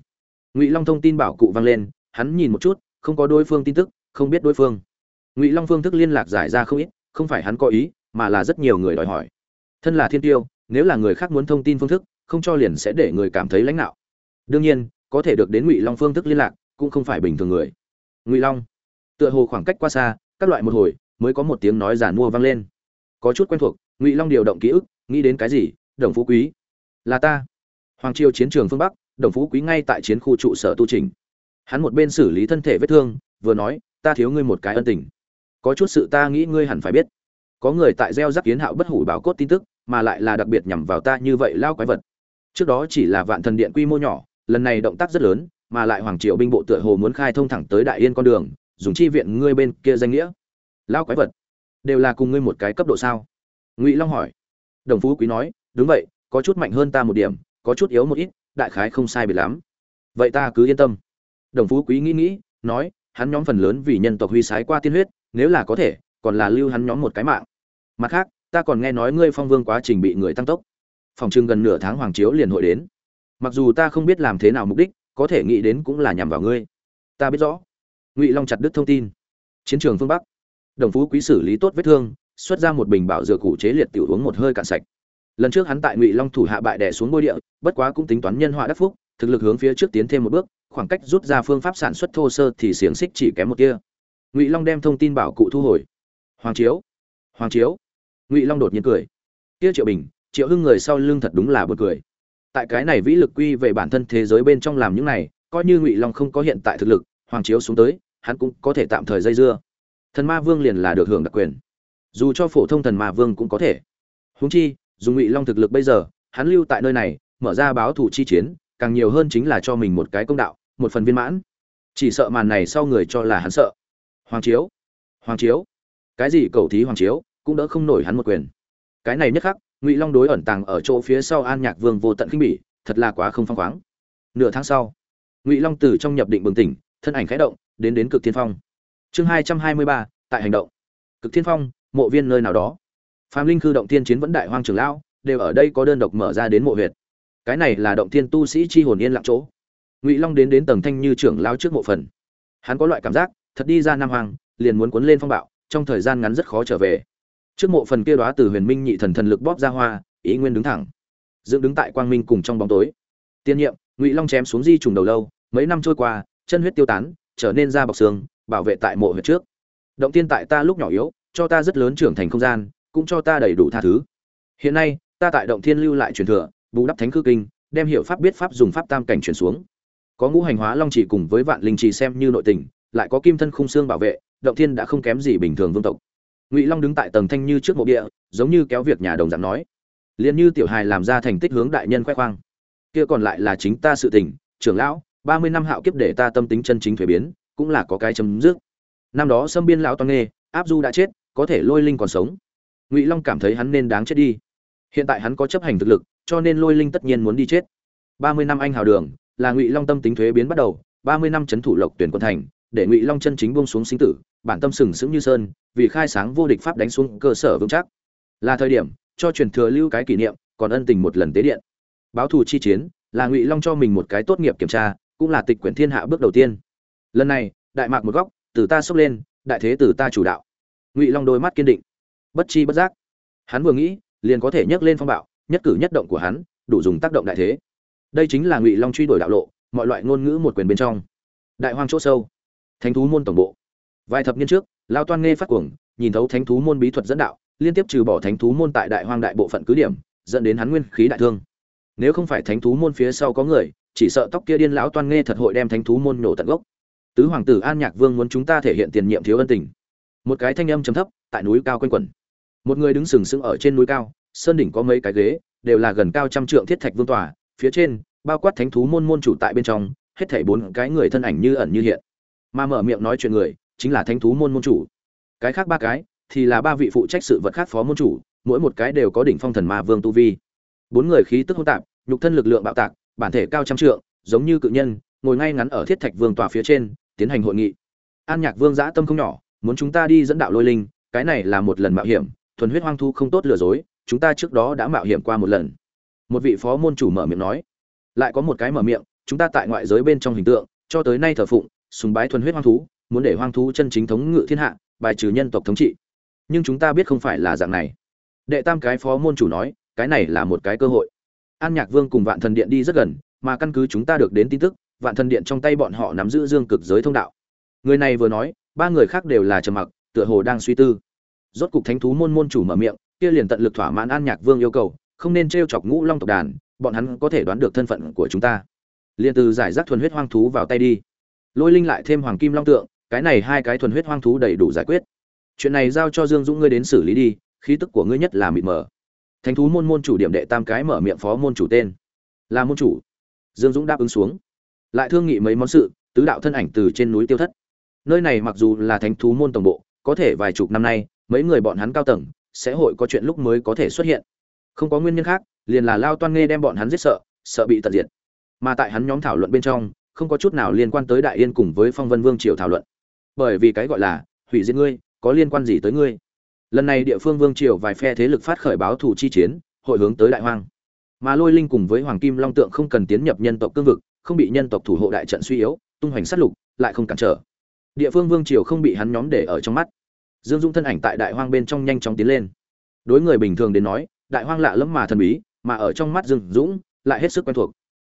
Ngụy long thông tin bảo cụ vang lên, hắn nhìn một chút, không có đối phương tin tức, không biết đối phương. Ngụy long phương thức liên lạc giải ra không ít, không phải hắn có ý, mà là rất nhiều người đòi hỏi. Thân là thiên tiêu, nếu là người khác muốn thông tin phương thức không cho liền sẽ để người cảm thấy lãnh đạo đương nhiên, có thể được đến ngụy long phương thức liên lạc, cũng không phải bình thường người. Ngụy long, tựa hồ khoảng cách qua xa, các loại một hồi, mới có một tiếng nói giản mua vang lên. Có chút quen thuộc, ngụy long điều động ký ức, nghĩ đến cái gì? Đồng phú quý. Là ta. Hoàng triều chiến trường phương bắc, đồng phú quý ngay tại chiến khu trụ sở tu trình. Hắn một bên xử lý thân thể vết thương, vừa nói, ta thiếu ngươi một cái ân tình. Có chút sự ta nghĩ ngươi hẳn phải biết. Có người tại gieo rắc kiến hạo bất hủ báo cốt tin tức, mà lại là đặc biệt nhằm vào ta như vậy lao quái vật trước đó chỉ là vạn thần điện quy mô nhỏ, lần này động tác rất lớn, mà lại hoàng triều binh bộ tựa hồ muốn khai thông thẳng tới đại yên con đường, dùng chi viện ngươi bên kia danh nghĩa. Lao quái vật, đều là cùng ngươi một cái cấp độ sao? Ngụy long hỏi. Đồng phú quý nói, đúng vậy, có chút mạnh hơn ta một điểm, có chút yếu một ít, đại khái không sai biệt lắm. Vậy ta cứ yên tâm. Đồng phú quý nghĩ nghĩ, nói, hắn nhóm phần lớn vì nhân tộc huy sái qua tiên huyết, nếu là có thể, còn là lưu hắn nhóm một cái mạng. Mặt khác, ta còn nghe nói ngươi phong vương quá trình bị người tăng tốc phòng trưng gần nửa tháng hoàng chiếu liền hội đến. Mặc dù ta không biết làm thế nào mục đích, có thể nghĩ đến cũng là nhằm vào ngươi. Ta biết rõ. Ngụy long chặt đứt thông tin. Chiến trường phương bắc. Đồng phú quý xử lý tốt vết thương, xuất ra một bình bảo dược củ chế liệt tiểu uống một hơi cạn sạch. Lần trước hắn tại ngụy long thủ hạ bại đè xuống ngôi địa, bất quá cũng tính toán nhân họa đắc phúc, thực lực hướng phía trước tiến thêm một bước, khoảng cách rút ra phương pháp sản xuất thô sơ thì xiềng xích chỉ kém một kia ngụy long đem thông tin bảo cụ thu hồi. Hoàng chiếu. Hoàng chiếu. Ngụy long đột nhiên cười. Kia triệu bình triệu hưng người sau lưng thật đúng là buồn cười. Tại cái này vĩ lực quy về bản thân thế giới bên trong làm những này, coi như ngụy long không có hiện tại thực lực, hoàng chiếu xuống tới, hắn cũng có thể tạm thời dây dưa. Thần ma vương liền là được hưởng đặc quyền. Dù cho phổ thông thần ma vương cũng có thể. Húng chi, dùng ngụy long thực lực bây giờ, hắn lưu tại nơi này, mở ra báo thủ chi chiến, càng nhiều hơn chính là cho mình một cái công đạo, một phần viên mãn. Chỉ sợ màn này sau người cho là hắn sợ. Hoàng chiếu! Hoàng chiếu! Cái gì cầu thí hoàng chiếu, cũng đỡ không nổi hắn một quyền. Cái này nhất khắc ngụy long đối ẩn tàng ở chỗ phía sau an nhạc vương vô tận khinh bỉ, thật là quá không phăng khoáng. Nửa tháng sau, ngụy long từ trong nhập định bừng tỉnh, thân ảnh khẽ động, đến đến cực thiên phong. Chương hai trăm hai mươi ba, tại hành động. Cực thiên phong, mộ viên nơi nào đó. Phạm linh khư động tiên chiến vẫn đại hoang trường lão, đều ở đây có đơn độc mở ra đến mộ huyệt. Cái này là động thiên tu sĩ chi hồn yên lặng chỗ. Ngụy long đến đến tầng thanh như trưởng lao trước mộ phần. Hắn có loại cảm giác, thật đi ra nam hoàng liền muốn cuốn lên phong bạo, trong thời gian ngắn rất khó trở về trước mộ phần kia đoá từ huyền minh nhị thần thần lực bóp ra hoa, ý nguyên đứng thẳng. Dựng đứng tại quang minh cùng trong bóng tối. Tiên nhiệm, ngụy long chém xuống di trùng đầu lâu, mấy năm trôi qua, chân huyết tiêu tán, trở nên da bọc xương, bảo vệ tại mộ huyệt trước. Động tiên tại ta lúc nhỏ yếu, cho ta rất lớn trưởng thành không gian, cũng cho ta đầy đủ tha thứ. Hiện nay, ta tại động thiên lưu lại truyền thừa, bù đắp thánh cư kinh, đem hiệu pháp biết pháp dùng pháp tam cảnh chuyển xuống. Có ngũ hành hóa long chỉ cùng với vạn linh chỉ xem như nội tình, lại có kim thân khung xương bảo vệ, động thiên đã không kém gì bình thường vương tộc ngụy long đứng tại tầng thanh như trước mộ địa giống như kéo việc nhà đồng dạng nói liền như tiểu hài làm ra thành tích hướng đại nhân khoe khoang kia còn lại là chính ta sự tình trưởng lão ba mươi năm hạo kiếp để ta tâm tính chân chính thuế biến cũng là có cái chấm dứt năm đó xâm biên lão toan nghê áp du đã chết có thể lôi linh còn sống ngụy long cảm thấy hắn nên đáng chết đi hiện tại hắn có chấp hành thực lực cho nên lôi linh tất nhiên muốn đi chết ba mươi năm anh hào đường là ngụy long tâm tính thuế biến bắt đầu ba mươi năm c h ấ n thủ lộc tuyển quân thành để ngụy long chân chính buông xuống sinh tử bản tâm sừng sững như sơn vì khai sáng vô địch pháp đánh xuống cơ sở vững chắc là thời điểm cho truyền thừa lưu cái kỷ niệm còn ân tình một lần tế điện báo thù chi chiến là ngụy long cho mình một cái tốt nghiệp kiểm tra cũng là tịch quyển thiên hạ bước đầu tiên lần này đại mạc một góc từ ta xốc lên đại thế từ ta chủ đạo ngụy long đôi mắt kiên định bất chi bất giác hắn vừa nghĩ liền có thể nhấc lên phong bạo nhất cử nhất động của hắn đủ dùng tác động đại thế đây chính là ngụy long truy đuổi đạo lộ mọi loại ngôn ngữ một quyền bên trong đại hoang chỗ sâu thánh thú môn tổng bộ. Vài thập niên trước, lao toan nghe phát cuồng, nhìn thấu thánh thú môn bí thuật dẫn đạo, liên tiếp trừ bỏ thánh thú môn tại đại hoang đại bộ phận cứ điểm, dẫn đến hắn nguyên khí đại thương. Nếu không phải thánh thú môn phía sau có người, chỉ sợ tóc kia điên lão toan nghe thật hội đem thánh thú môn nổ tận gốc. Tứ hoàng tử an nhạc vương muốn chúng ta thể hiện tiền nhiệm thiếu ân tình. Một cái thanh âm trầm thấp, tại núi cao quanh quẩn. Một người đứng sừng sững ở trên núi cao, sơn đỉnh có mấy cái ghế, đều là gần cao trăm trượng thiết thạch vương tòa, phía trên, bao quát thánh thú môn môn chủ tại bên trong, hết thảy bốn cái người thân ảnh như ẩn như hiện mà mở miệng nói chuyện người, chính là thánh thú môn môn chủ. Cái khác ba cái, thì là ba vị phụ trách sự vật khác phó môn chủ, mỗi một cái đều có đỉnh phong thần ma vương tu vi. Bốn người khí tức hỗn tạp, nhục thân lực lượng bạo tạc, bản thể cao trăm trượng, giống như cự nhân, ngồi ngay ngắn ở thiết thạch vương tòa phía trên, tiến hành hội nghị. An nhạc vương giã tâm không nhỏ, muốn chúng ta đi dẫn đạo lôi linh, cái này là một lần mạo hiểm, thuần huyết hoang thu không tốt lừa dối, chúng ta trước đó đã mạo hiểm qua một lần. Một vị phó môn chủ mở miệng nói. Lại có một cái mở miệng, chúng ta tại ngoại giới bên trong hình tượng, cho tới nay thờ phụng sùng bái thuần huyết hoang thú, muốn để hoang thú chân chính thống ngự thiên hạ, bài trừ nhân tộc thống trị. Nhưng chúng ta biết không phải là dạng này. Đệ tam cái phó môn chủ nói, cái này là một cái cơ hội. An nhạc vương cùng vạn thần điện đi rất gần, mà căn cứ chúng ta được đến tin tức, vạn thần điện trong tay bọn họ nắm giữ dương cực giới thông đạo. Người này vừa nói, ba người khác đều là trầm mặc, tựa hồ đang suy tư. Rốt cục thánh thú môn môn chủ mở miệng, kia liền tận lực thỏa mãn an nhạc vương yêu cầu, không nên t chọc ngũ long tộc đàn, bọn hắn có thể đoán được thân phận của chúng ta. Liền từ giải rác thuần huyết hoang thú vào tay đi lôi linh lại thêm hoàng kim long tượng, cái này hai cái thuần huyết hoang thú đầy đủ giải quyết. Chuyện này giao cho dương dũng ngươi đến xử lý đi, khí tức của ngươi nhất là mịt mờ. Thánh thú môn môn chủ điểm đệ tam cái mở miệng phó môn chủ tên. Là môn chủ. Dương dũng đáp ứng xuống. Lại thương nghị mấy món sự, tứ đạo thân ảnh từ trên núi tiêu thất. Nơi này mặc dù là thánh thú môn tổng bộ, có thể vài chục năm nay, mấy người bọn hắn cao tầng, sẽ hội có chuyện lúc mới có thể xuất hiện. Không có nguyên nhân khác, liền là lao toan nghe đem bọn hắn giết sợ sợ bị tận diệt. Mà tại hắn nhóm thảo luận bên trong không có chút nào liên quan tới đại yên cùng với phong vân vương triều thảo luận. Bởi vì cái gọi là, hủy diệt ngươi, có liên quan gì tới ngươi? Lần này địa phương vương triều vài phe thế lực phát khởi báo thủ chi chiến, hội hướng tới đại hoang. Mà lôi linh cùng với hoàng kim long tượng không cần tiến nhập nhân tộc cương vực, không bị nhân tộc thủ hộ đại trận suy yếu, tung hoành sát lục, lại không cản trở. Địa phương vương triều không bị hắn nhóm để ở trong mắt. Dương dung thân ảnh tại đại hoang bên trong nhanh chóng tiến lên. Đối người bình thường đến nói, đại hoang lạ lẫm mà thần bí, mà ở trong mắt dương dũng, lại hết sức quen thuộc.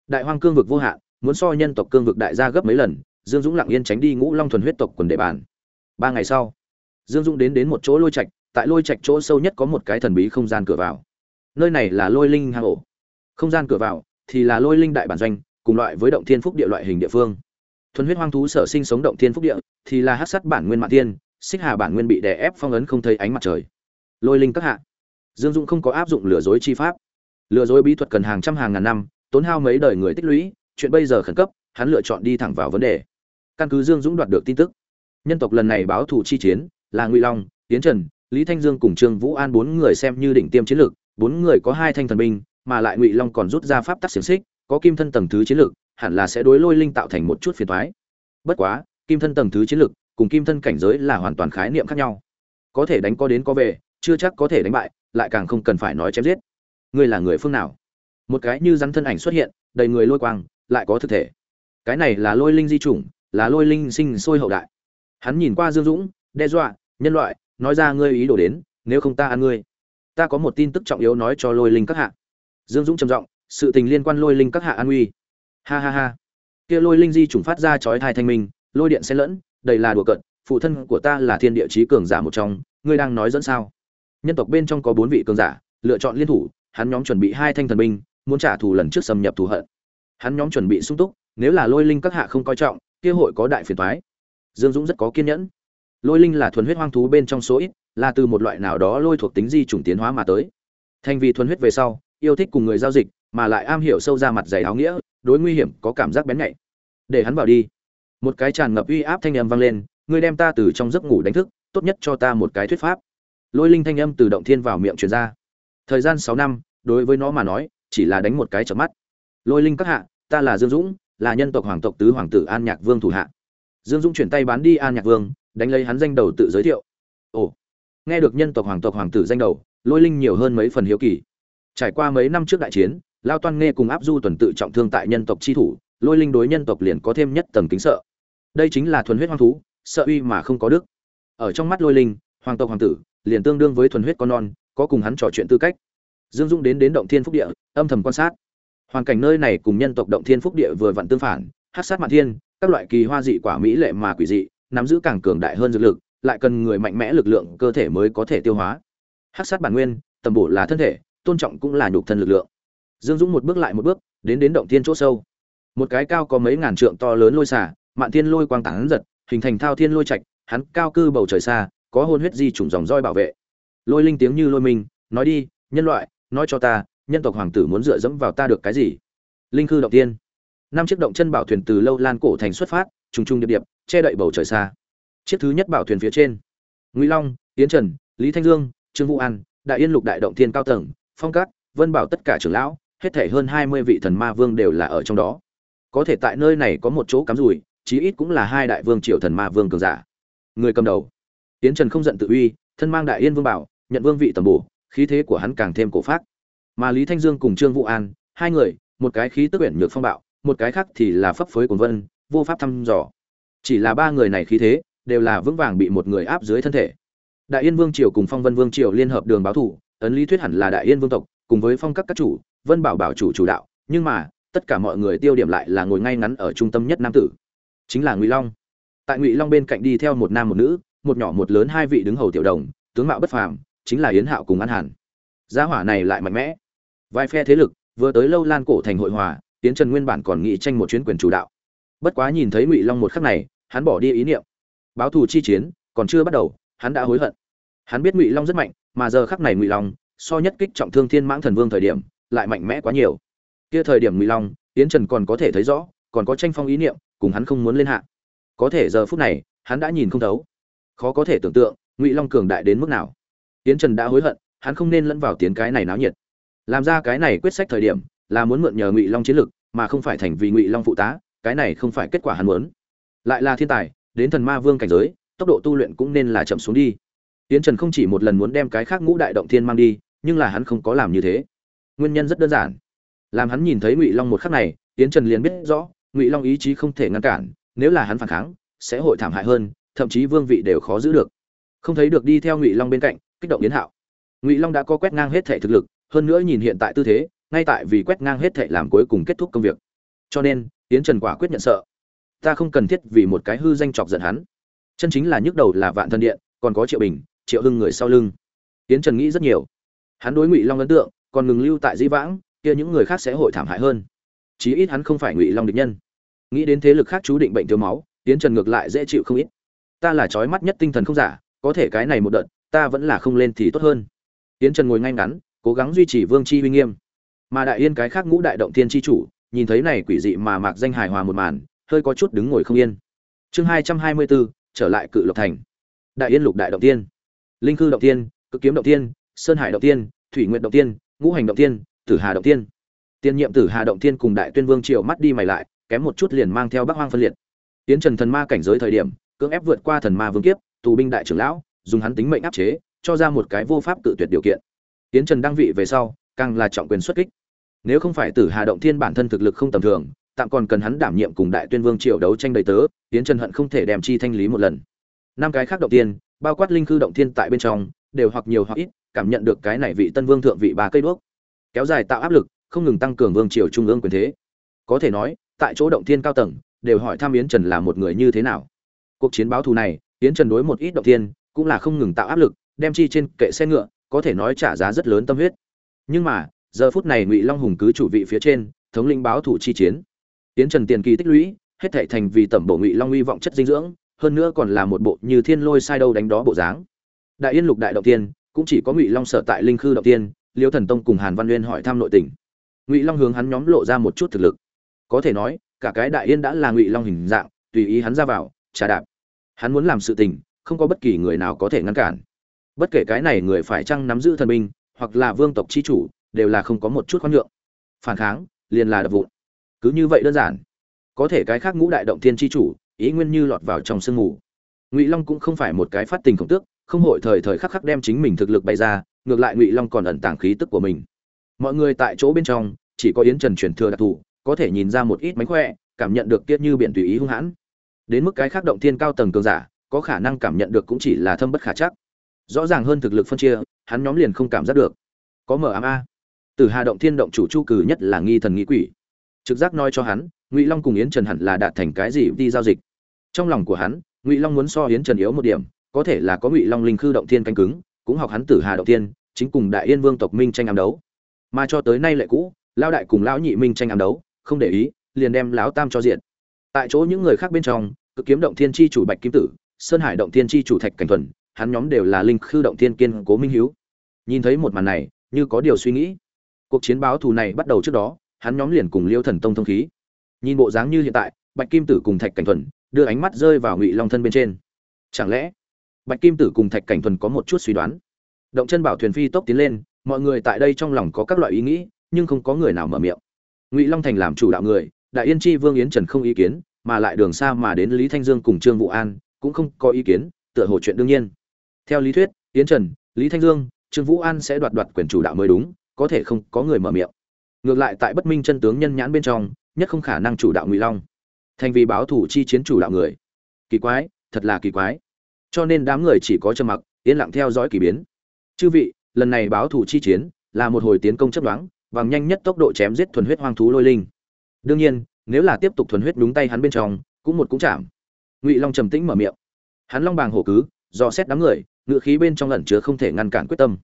Đại hoang cương vực vô hạn muốn so nhân tộc cương vực đại gia gấp mấy lần, dương dũng lặng yên tránh đi ngũ long thuần huyết tộc quần địa bàn. Ba ngày sau, dương dũng đến đến một chỗ lôi trạch, tại lôi trạch chỗ sâu nhất có một cái thần bí không gian cửa vào. Nơi này là lôi linh hang ổ. Không gian cửa vào thì là lôi linh đại bản doanh, cùng loại với động thiên phúc địa loại hình địa phương. Thuần huyết hoang thú sở sinh sống động thiên phúc địa thì là hát sắt bản nguyên mạng thiên, xích hà bản nguyên bị đè ép phong ấn không thấy ánh mặt trời. Lôi linh các hạ. Dương dũng không có áp dụng lừa dối chi pháp. Lừa dối bí thuật cần hàng trăm hàng ngàn năm, tốn hao mấy đời người tích lũy chuyện bây giờ khẩn cấp, hắn lựa chọn đi thẳng vào vấn đề. Căn cứ dương dũng đoạt được tin tức, nhân tộc lần này báo thù chi chiến là ngụy long tiến trần, lý thanh dương cùng trương vũ an, bốn người xem như đỉnh tiêm chiến lược, bốn người có hai thanh thần binh, mà lại ngụy long còn rút ra pháp tắc xiển xích, có kim thân tầng thứ chiến lược, hẳn là sẽ đối lôi linh tạo thành một chút phiền toái. bất quá, kim thân tầng thứ chiến lược cùng kim thân cảnh giới là hoàn toàn khái niệm khác nhau. Có thể đánh có đến có về, chưa chắc có thể đánh bại, lại càng không cần phải nói chém giết. Ngươi là người phương nào? Một cái như rắn thân ảnh xuất hiện, đầy người lôi quang lại có thực thể. Cái này là lôi linh di chủng, là lôi linh sinh sôi hậu đại. Hắn nhìn qua dương dũng, đe dọa, nhân loại, nói ra ngươi ý đồ đến, nếu không ta ăn ngươi. Ta có một tin tức trọng yếu nói cho lôi linh các hạ. Dương dũng trầm giọng, sự tình liên quan lôi linh các hạ an uy ha ha ha. Kia lôi linh di chủng phát ra chói thai thanh minh, lôi điện xen lẫn, đầy là đùa cợt, phụ thân của ta là thiên địa chí cường giả một trong, ngươi đang nói dẫn sao? Nhân tộc bên trong có bốn vị cường giả, lựa chọn liên thủ, hắn nhóm chuẩn bị hai thanh thần binh, muốn trả thù lần trước xâm nhập thù hận hắn nhóm chuẩn bị sung túc, nếu là lôi linh các hạ không coi trọng, kia hội có đại phiền toái. Dương dũng rất có kiên nhẫn. Lôi linh là thuần huyết hoang thú bên trong số ít, là từ một loại nào đó lôi thuộc tính di chủng tiến hóa mà tới. Thành vì thuần huyết về sau, yêu thích cùng người giao dịch, mà lại am hiểu sâu ra mặt dày áo nghĩa, đối nguy hiểm có cảm giác bén nhạy. Để hắn vào đi. Một cái tràn ngập uy áp thanh âm vang lên, ngươi đem ta từ trong giấc ngủ đánh thức, tốt nhất cho ta một cái thuyết pháp. Lôi linh thanh âm từ động thiên vào miệng truyền ra. Thời gian sáu năm, đối với nó mà nói, chỉ là đánh một cái chợp mắt lôi linh các hạ, ta là dương dũng, là nhân tộc hoàng tộc tứ hoàng tử an nhạc vương thủ hạ. Dương dũng chuyển tay bán đi an nhạc vương, đánh lấy hắn danh đầu tự giới thiệu. Ồ, nghe được nhân tộc hoàng tộc hoàng tử danh đầu, lôi linh nhiều hơn mấy phần hiếu kỳ. Trải qua mấy năm trước đại chiến, lao toan nghe cùng áp du tuần tự trọng thương tại nhân tộc chi thủ, lôi linh đối nhân tộc liền có thêm nhất tầng kính sợ. Đây chính là thuần huyết hoang thú, sợ uy mà không có đức. Ở trong mắt lôi linh, hoàng tộc hoàng tử liền tương đương với thuần huyết con non, có cùng hắn trò chuyện tư cách. Dương Dũng đến đến động thiên phúc địa, âm thầm quan sát hoàn cảnh nơi này cùng nhân tộc động thiên phúc địa vừa vặn tương phản hát sát mạn thiên, các loại kỳ hoa dị quả mỹ lệ mà quỷ dị, nắm giữ càng cường đại hơn dược lực, lại cần người mạnh mẽ lực lượng cơ thể mới có thể tiêu hóa. Hát sát bản nguyên, tầm bổ là thân thể, tôn trọng cũng là nhục thân lực lượng. Dương dũng một bước lại một bước, đến đến động thiên chỗ sâu. Một cái cao có mấy ngàn trượng to lớn lôi xả mạn thiên lôi quang tán giật, hình thành thao thiên lôi trạch, hắn cao cư bầu trời xa, có hôn huyết di trùng dòng roi bảo vệ. Lôi linh tiếng như lôi minh, nói đi, nhân loại, nói cho ta nhân tộc hoàng tử muốn dựa dẫm vào ta được cái gì? Linh khư động tiên. Năm chiếc động chân bảo thuyền từ lâu lan cổ thành xuất phát, trùng trùng điệp điệp, che đậy bầu trời xa. Chiếc thứ nhất bảo thuyền phía trên. Ngụy long tiến trần, lý thanh dương, trương vũ an, đại yên lục đại động thiên cao tầng, phong cát, vân bảo tất cả trưởng lão, hết thể hơn hai mươi vị thần ma vương đều là ở trong đó. Có thể tại nơi này có một chỗ cắm rủi, chí ít cũng là hai đại vương triều thần ma vương cường giả. Người cầm đầu. Tiến trần không giận tự uy, thân mang đại yên vương bảo, nhận vương vị tầm bổ, khí thế của hắn càng thêm cổ phát mà lý thanh dương cùng trương vũ an, hai người, một cái khí tức uyển nhược phong bạo, một cái khác thì là phấp phới của vân, vô pháp thăm dò. Chỉ là ba người này khí thế, đều là vững vàng bị một người áp dưới thân thể. Đại yên vương triều cùng phong vân vương triều liên hợp đường báo thủ, ấn lý thuyết hẳn là đại yên vương tộc, cùng với phong các các chủ, vân bảo bảo chủ chủ đạo, nhưng mà, tất cả mọi người tiêu điểm lại là ngồi ngay ngắn ở trung tâm nhất nam tử. Chính là ngụy long. Tại ngụy long bên cạnh đi theo một nam một nữ, một nhỏ một lớn hai vị đứng hầu tiểu đồng, tướng mạo bất phàm, chính là yến hạo cùng an hàn. Gia hỏa này lại mạnh mẽ vai phe thế lực, vừa tới lâu lan cổ thành hội hòa, tiến trần nguyên bản còn nghĩ tranh một chuyến quyền chủ đạo. Bất quá nhìn thấy ngụy long một khắc này, hắn bỏ đi ý niệm. Báo thù chi chiến, còn chưa bắt đầu, hắn đã hối hận. Hắn biết ngụy long rất mạnh, mà giờ khắc này ngụy long, so nhất kích trọng thương thiên mãng thần vương thời điểm, lại mạnh mẽ quá nhiều. Kia thời điểm ngụy long, tiến trần còn có thể thấy rõ, còn có tranh phong ý niệm, cùng hắn không muốn lên hạ. Có thể giờ phút này, hắn đã nhìn không thấu. Khó có thể tưởng tượng, ngụy long cường đại đến mức nào. Tiến trần đã hối hận, hắn không nên lẫn vào tiến cái này náo nhiệt làm ra cái này quyết sách thời điểm, là muốn mượn nhờ ngụy long chiến lực, mà không phải thành vì ngụy long phụ tá, cái này không phải kết quả hắn muốn. Lại là thiên tài, đến thần ma vương cảnh giới, tốc độ tu luyện cũng nên là chậm xuống đi. Tiến trần không chỉ một lần muốn đem cái khác ngũ đại động thiên mang đi, nhưng là hắn không có làm như thế. Nguyên nhân rất đơn giản. Làm hắn nhìn thấy ngụy long một khắc này, tiến trần liền biết rõ, ngụy long ý chí không thể ngăn cản, nếu là hắn phản kháng, sẽ hội thảm hại hơn, thậm chí vương vị đều khó giữ được. Không thấy được đi theo ngụy long bên cạnh, kích động yến hạo. Ngụy long đã có quét ngang hết thể thực lực hơn nữa nhìn hiện tại tư thế, ngay tại vì quét ngang hết thệ làm cuối cùng kết thúc công việc. Cho nên, yến trần quả quyết nhận sợ. Ta không cần thiết vì một cái hư danh chọc giận hắn. Chân chính là nhức đầu là vạn thân điện, còn có triệu bình, triệu hưng người sau lưng. Yến trần nghĩ rất nhiều. Hắn đối ngụy long ấn tượng, còn ngừng lưu tại di vãng, kia những người khác sẽ hội thảm hại hơn. Chí ít hắn không phải ngụy long địch nhân. Nghĩ đến thế lực khác chú định bệnh thiếu máu, yến trần ngược lại dễ chịu không ít. Ta là trói mắt nhất tinh thần không giả, có thể cái này một đợt, ta vẫn là không lên thì tốt hơn. Yến trần ngồi ngay ngắn cố gắng duy trì vương chi uy nghiêm. Mà đại yên cái khác ngũ đại động thiên chi chủ, nhìn thấy này quỷ dị mà mạc danh hài hòa một màn, hơi có chút đứng ngồi không yên. Chương hai trăm hai mươi bốn trở lại cự lộc thành. Đại yên lục đại động tiên linh cư động tiên cực kiếm động tiên sơn hải động tiên thủy nguyện động tiên ngũ hành động tiên tử hà động tiên tiên nhiệm tử hà động tiên cùng đại tuyên vương triều mắt đi mày lại, kém một chút liền mang theo bắc hoang phân liệt. Tiến trần thần ma cảnh giới thời điểm, cưỡng ép vượt qua thần ma vương kiếp, tù binh đại trưởng lão, dùng hắn tính mệnh áp chế, cho ra một cái vô pháp tự tuyệt điều kiện. Yến trần đăng vị về sau, càng là trọng quyền xuất kích. Nếu không phải tử hà động thiên bản thân thực lực không tầm thường, tạm còn cần hắn đảm nhiệm cùng đại tuyên vương triều đấu tranh đầy tớ Yến trần hận không thể đem chi thanh lý một lần. Năm cái khác động tiên, bao quát linh khư động thiên tại bên trong, đều hoặc nhiều hoặc ít cảm nhận được cái này vị tân vương thượng vị bà cây đuốc. Kéo dài tạo áp lực, không ngừng tăng cường vương triều trung ương quyền thế. Có thể nói, tại chỗ động thiên cao tầng, đều hỏi thăm yến trần là một người như thế nào. Cuộc chiến báo thù này, yến trần đối một ít động thiên, cũng là không ngừng tạo áp lực, đem chi trên kệ xe ngựa có thể nói trả giá rất lớn tâm huyết. Nhưng mà, giờ phút này ngụy long hùng cứ chủ vị phía trên, thống lĩnh báo thủ chi chiến. Tiến trần tiền kỳ tích lũy, hết thảy thành vì tẩm bổ ngụy long uy vọng chất dinh dưỡng, hơn nữa còn là một bộ như thiên lôi sai đâu đánh đó bộ dáng. Đại yên lục đại động tiên, cũng chỉ có ngụy long sở tại linh khư động tiên, liêu thần tông cùng hàn văn uyên hỏi thăm nội tình. Ngụy long hướng hắn nhóm lộ ra một chút thực lực. Có thể nói, cả cái đại yên đã là ngụy long hình dạng, tùy ý hắn ra vào trả đạp. Hắn muốn làm sự tình, không có bất kỳ người nào có thể ngăn cản bất kể cái này người phải chăng nắm giữ thần binh, hoặc là vương tộc chi chủ, đều là không có một chút khoan nhượng. Phản kháng, liền là đập vụn. Cứ như vậy đơn giản. Có thể cái khác ngũ đại động thiên chi chủ, ý nguyên như lọt vào trong sương mù. Ngụy long cũng không phải một cái phát tình khổng tước, không hội thời thời khắc khắc đem chính mình thực lực bày ra, ngược lại ngụy long còn ẩn tàng khí tức của mình. Mọi người tại chỗ bên trong, chỉ có yến trần truyền thừa đặc thù, có thể nhìn ra một ít mánh khỏe, cảm nhận được kiết như biện tùy ý hung hãn. Đến mức cái khác động thiên cao tầng cường giả, có khả năng cảm nhận được cũng chỉ là thâm bất khả chắc rõ ràng hơn thực lực phân chia, hắn nhóm liền không cảm giác được. Có mở ám a. Từ hà động thiên động chủ chu cử nhất là nghi thần nghĩ quỷ. Trực giác nói cho hắn, ngụy long cùng yến trần hẳn là đạt thành cái gì đi giao dịch. Trong lòng của hắn, ngụy long muốn so yến trần yếu một điểm, có thể là có ngụy long linh khư động thiên canh cứng, cũng học hắn tử hà động thiên, chính cùng đại yên vương tộc minh tranh ám đấu. Mà cho tới nay lệ cũ lao đại cùng lão nhị minh tranh ám đấu, không để ý, liền đem lão tam cho diện tại chỗ những người khác bên trong, cực kiếm động thiên chi chủ bạch kim tử, sơn hải động thiên chi chủ thạch cảnh thuần hắn nhóm đều là linh khư động thiên kiên cố minh hiếu. Nhìn thấy một màn này, như có điều suy nghĩ. Cuộc chiến báo thù này bắt đầu trước đó, hắn nhóm liền cùng liêu thần tông thông khí. Nhìn bộ dáng như hiện tại, bạch kim tử cùng thạch cảnh thuần đưa ánh mắt rơi vào ngụy long thân bên trên. Chẳng lẽ, bạch kim tử cùng thạch cảnh thuần có một chút suy đoán? Động chân bảo thuyền phi tốc tiến lên, mọi người tại đây trong lòng có các loại ý nghĩ, nhưng không có người nào mở miệng. Ngụy long thành làm chủ đạo người, đại yên chi vương yến trần không ý kiến, mà lại đường xa mà đến lý thanh dương cùng trương vũ an cũng không có ý kiến, tựa hồ chuyện đương nhiên theo lý thuyết, yến trần, lý thanh dương, trương vũ an sẽ đoạt đoạt quyền chủ đạo mới đúng, có thể không có người mở miệng. Ngược lại tại bất minh chân tướng nhân nhãn bên trong, nhất không khả năng chủ đạo ngụy long. Thành vì báo thủ chi chiến chủ đạo người. Kỳ quái, thật là kỳ quái. Cho nên đám người chỉ có trầm mặc, yên lặng theo dõi kỳ biến. Chư vị, lần này báo thủ chi chiến là một hồi tiến công chấp đoán bằng nhanh nhất tốc độ chém giết thuần huyết hoang thú lôi linh. Đương nhiên, nếu là tiếp tục thuần huyết đúng tay hắn bên trong, cũng một cũng chạm. Ngụy long trầm tĩnh mở miệng. Hắn long bàng hổ cứ do xét đám người ngựa khí bên trong ẩn chứa không thể ngăn cản quyết tâm.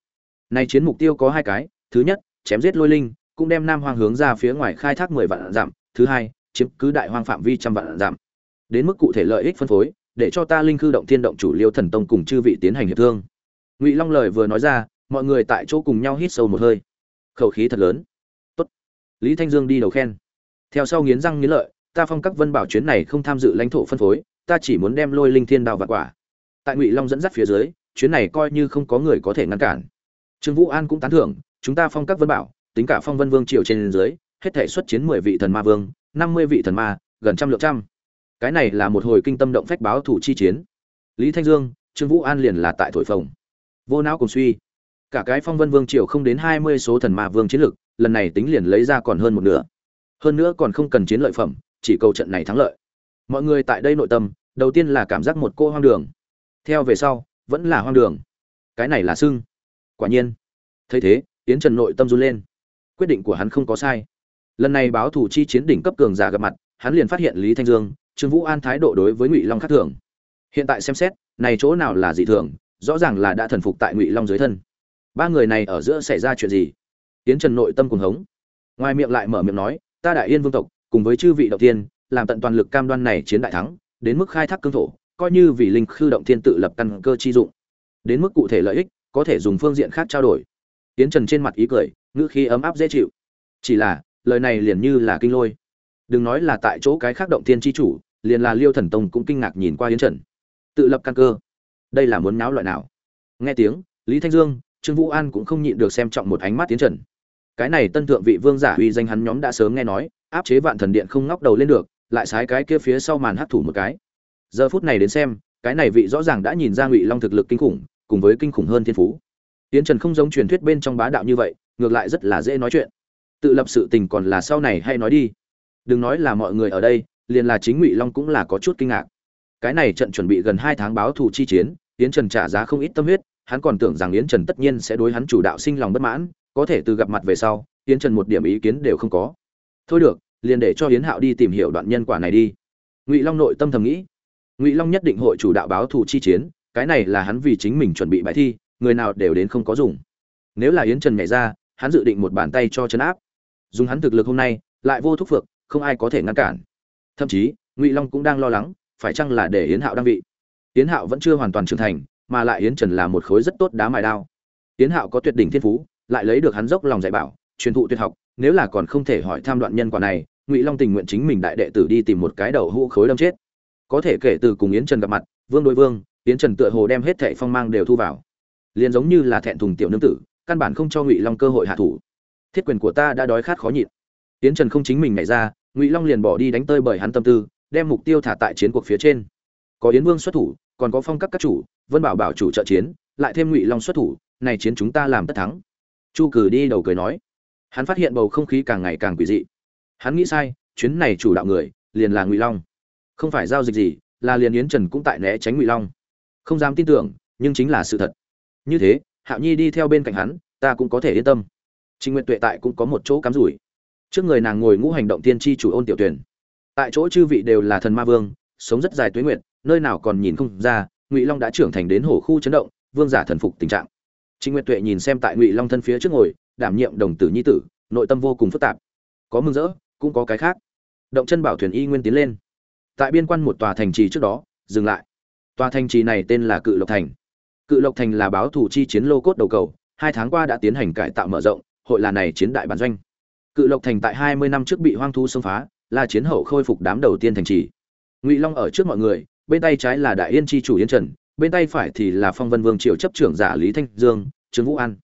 Nay chiến mục tiêu có hai cái, thứ nhất, chém giết lôi linh, cũng đem nam hoang hướng ra phía ngoài khai thác mười vạn giảm thứ hai, chiếm cứ đại hoang phạm vi trăm vạn giảm đến mức cụ thể lợi ích phân phối, để cho ta linh khư động thiên động chủ liêu thần tông cùng chư vị tiến hành hiệp thương. Ngụy long lời vừa nói ra, mọi người tại chỗ cùng nhau hít sâu một hơi. Khẩu khí thật lớn. Tốt. lý thanh dương đi đầu khen. Theo sau nghiến răng nghiến lợi, ta phong các vân bảo chuyến này không tham dự lãnh thổ phân phối, ta chỉ muốn đem lôi linh thiên đào và quả. Tại ngụy long dẫn dắt phía dưới chuyến này coi như không có người có thể ngăn cản. Trương vũ an cũng tán thưởng, chúng ta phong các vân bảo, tính cả phong vân vương triều trên dưới, hết thể xuất chiến mười vị thần ma vương, năm mươi vị thần ma, gần trăm lượng trăm. Cái này là một hồi kinh tâm động phách báo thủ chi chiến. Lý thanh dương, trương vũ an liền là tại thổi phồng. Vô não cùng suy. Cả cái phong vân vương triều không đến hai mươi số thần ma vương chiến lực, lần này tính liền lấy ra còn hơn một nửa. Hơn nữa còn không cần chiến lợi phẩm, chỉ cầu trận này thắng lợi. Mọi người tại đây nội tâm, đầu tiên là cảm giác một cô hoang đường. Theo về sau vẫn là hoang đường. Cái này là sưng quả nhiên. Thấy thế tiến trần nội tâm run lên. Quyết định của hắn không có sai. Lần này báo thủ chi chiến đỉnh cấp cường giả gặp mặt, hắn liền phát hiện lý thanh dương, trương vũ an thái độ đối với ngụy long khác thường. Hiện tại xem xét, này chỗ nào là dị thường, rõ ràng là đã thần phục tại ngụy long dưới thân. Ba người này ở giữa xảy ra chuyện gì? Tiến trần nội tâm cùng hống. Ngoài miệng lại mở miệng nói, ta đại yên vương tộc, cùng với chư vị đầu tiên, làm tận toàn lực cam đoan này chiến đại thắng, đến mức khai thác cương thổ coi như vì linh khư động thiên tự lập căn cơ chi dụng. Đến mức cụ thể lợi ích, có thể dùng phương diện khác trao đổi. Tiến trần trên mặt ý cười, ngữ khí ấm áp dễ chịu. Chỉ là, lời này liền như là kinh lôi. Đừng nói là tại chỗ cái khác động thiên chi chủ, liền là liêu thần tông cũng kinh ngạc nhìn qua yến trần. Tự lập căn cơ. Đây là muốn náo loại nào? Nghe tiếng, lý thanh dương, trương vũ an cũng không nhịn được xem trọng một ánh mắt tiến trần. Cái này tân thượng vị vương giả uy danh hắn nhóm đã sớm nghe nói, áp chế vạn thần điện không ngóc đầu lên được, lại sái cái kia phía sau màn hấp thủ một cái giờ phút này đến xem, cái này vị rõ ràng đã nhìn ra ngụy long thực lực kinh khủng, cùng với kinh khủng hơn thiên phú. Tiến trần không giống truyền thuyết bên trong bá đạo như vậy, ngược lại rất là dễ nói chuyện. Tự lập sự tình còn là sau này hay nói đi. Đừng nói là mọi người ở đây, liền là chính ngụy long cũng là có chút kinh ngạc. Cái này trận chuẩn bị gần hai tháng báo thù chi chiến yến trần trả giá không ít tâm huyết, hắn còn tưởng rằng yến trần tất nhiên sẽ đối hắn chủ đạo sinh lòng bất mãn, có thể từ gặp mặt về sau, yến trần một điểm ý kiến đều không có. Thôi được, liền để cho yến hạo đi tìm hiểu đoạn nhân quả này đi. Ngụy long nội tâm thầm nghĩ ngụy long nhất định hội chủ đạo báo thù chi chiến, cái này là hắn vì chính mình chuẩn bị bài thi, người nào đều đến không có dùng. Nếu là yến trần nhảy ra, hắn dự định một bàn tay cho chấn áp. Dùng hắn thực lực hôm nay, lại vô thúc phược không ai có thể ngăn cản. Thậm chí, ngụy long cũng đang lo lắng, phải chăng là để yến hạo đăng vị. Yến hạo vẫn chưa hoàn toàn trưởng thành, mà lại yến trần là một khối rất tốt đá mài đao. Yến hạo có tuyệt đỉnh thiên phú, lại lấy được hắn dốc lòng dạy bảo, truyền thụ tuyệt học, nếu là còn không thể hỏi tham đoạn nhân quả này, ngụy long tình nguyện chính mình đại đệ tử đi tìm một cái đầu hũ khối đâm chết có thể kể từ cùng yến trần gặp mặt, vương đối vương, yến trần tựa hồ đem hết thệ phong mang đều thu vào. Liền giống như là thẹn thùng tiểu nương tử, căn bản không cho ngụy long cơ hội hạ thủ. Thiết quyền của ta đã đói khát khó nhịn. Yến trần không chính mình nhảy ra, ngụy long liền bỏ đi đánh tơi bởi hắn tâm tư, đem mục tiêu thả tại chiến cuộc phía trên. Có yến vương xuất thủ, còn có phong các các chủ, vân bảo bảo chủ trợ chiến, lại thêm ngụy long xuất thủ, này chiến chúng ta làm tất thắng. Chu cử đi đầu cười nói. Hắn phát hiện bầu không khí càng ngày càng quỷ dị. Hắn nghĩ sai, chuyến này chủ đạo người, liền là ngụy long không phải giao dịch gì, là liền yến trần cũng tại né tránh ngụy long. Không dám tin tưởng, nhưng chính là sự thật. Như thế, hạo nhi đi theo bên cạnh hắn, ta cũng có thể yên tâm. Trịnh nguyện tuệ tại cũng có một chỗ cắm rủi. Trước người nàng ngồi ngũ hành động tiên tri chủ ôn tiểu tuyển. Tại chỗ chư vị đều là thần ma vương, sống rất dài tuế nguyện nơi nào còn nhìn không ra, ngụy long đã trưởng thành đến hổ khu chấn động, vương giả thần phục tình trạng. Trịnh nguyện tuệ nhìn xem tại ngụy long thân phía trước ngồi, đảm nhiệm đồng tử nhi tử, nội tâm vô cùng phức tạp. Có mừng rỡ, cũng có cái khác. Động chân bảo thuyền y nguyên tiến lên tại biên quan một tòa thành trì trước đó, dừng lại. Tòa thành trì này tên là cự lộc thành. Cự lộc thành là báo thủ chi chiến lô cốt đầu cầu, hai tháng qua đã tiến hành cải tạo mở rộng, hội là này chiến đại bản doanh. Cự lộc thành tại hai mươi năm trước bị hoang thu xâm phá, là chiến hậu khôi phục đám đầu tiên thành trì. Ngụy long ở trước mọi người, bên tay trái là đại yên chi chủ yên trần, bên tay phải thì là phong vân vương triều chấp trưởng giả lý thanh dương, trương vũ an.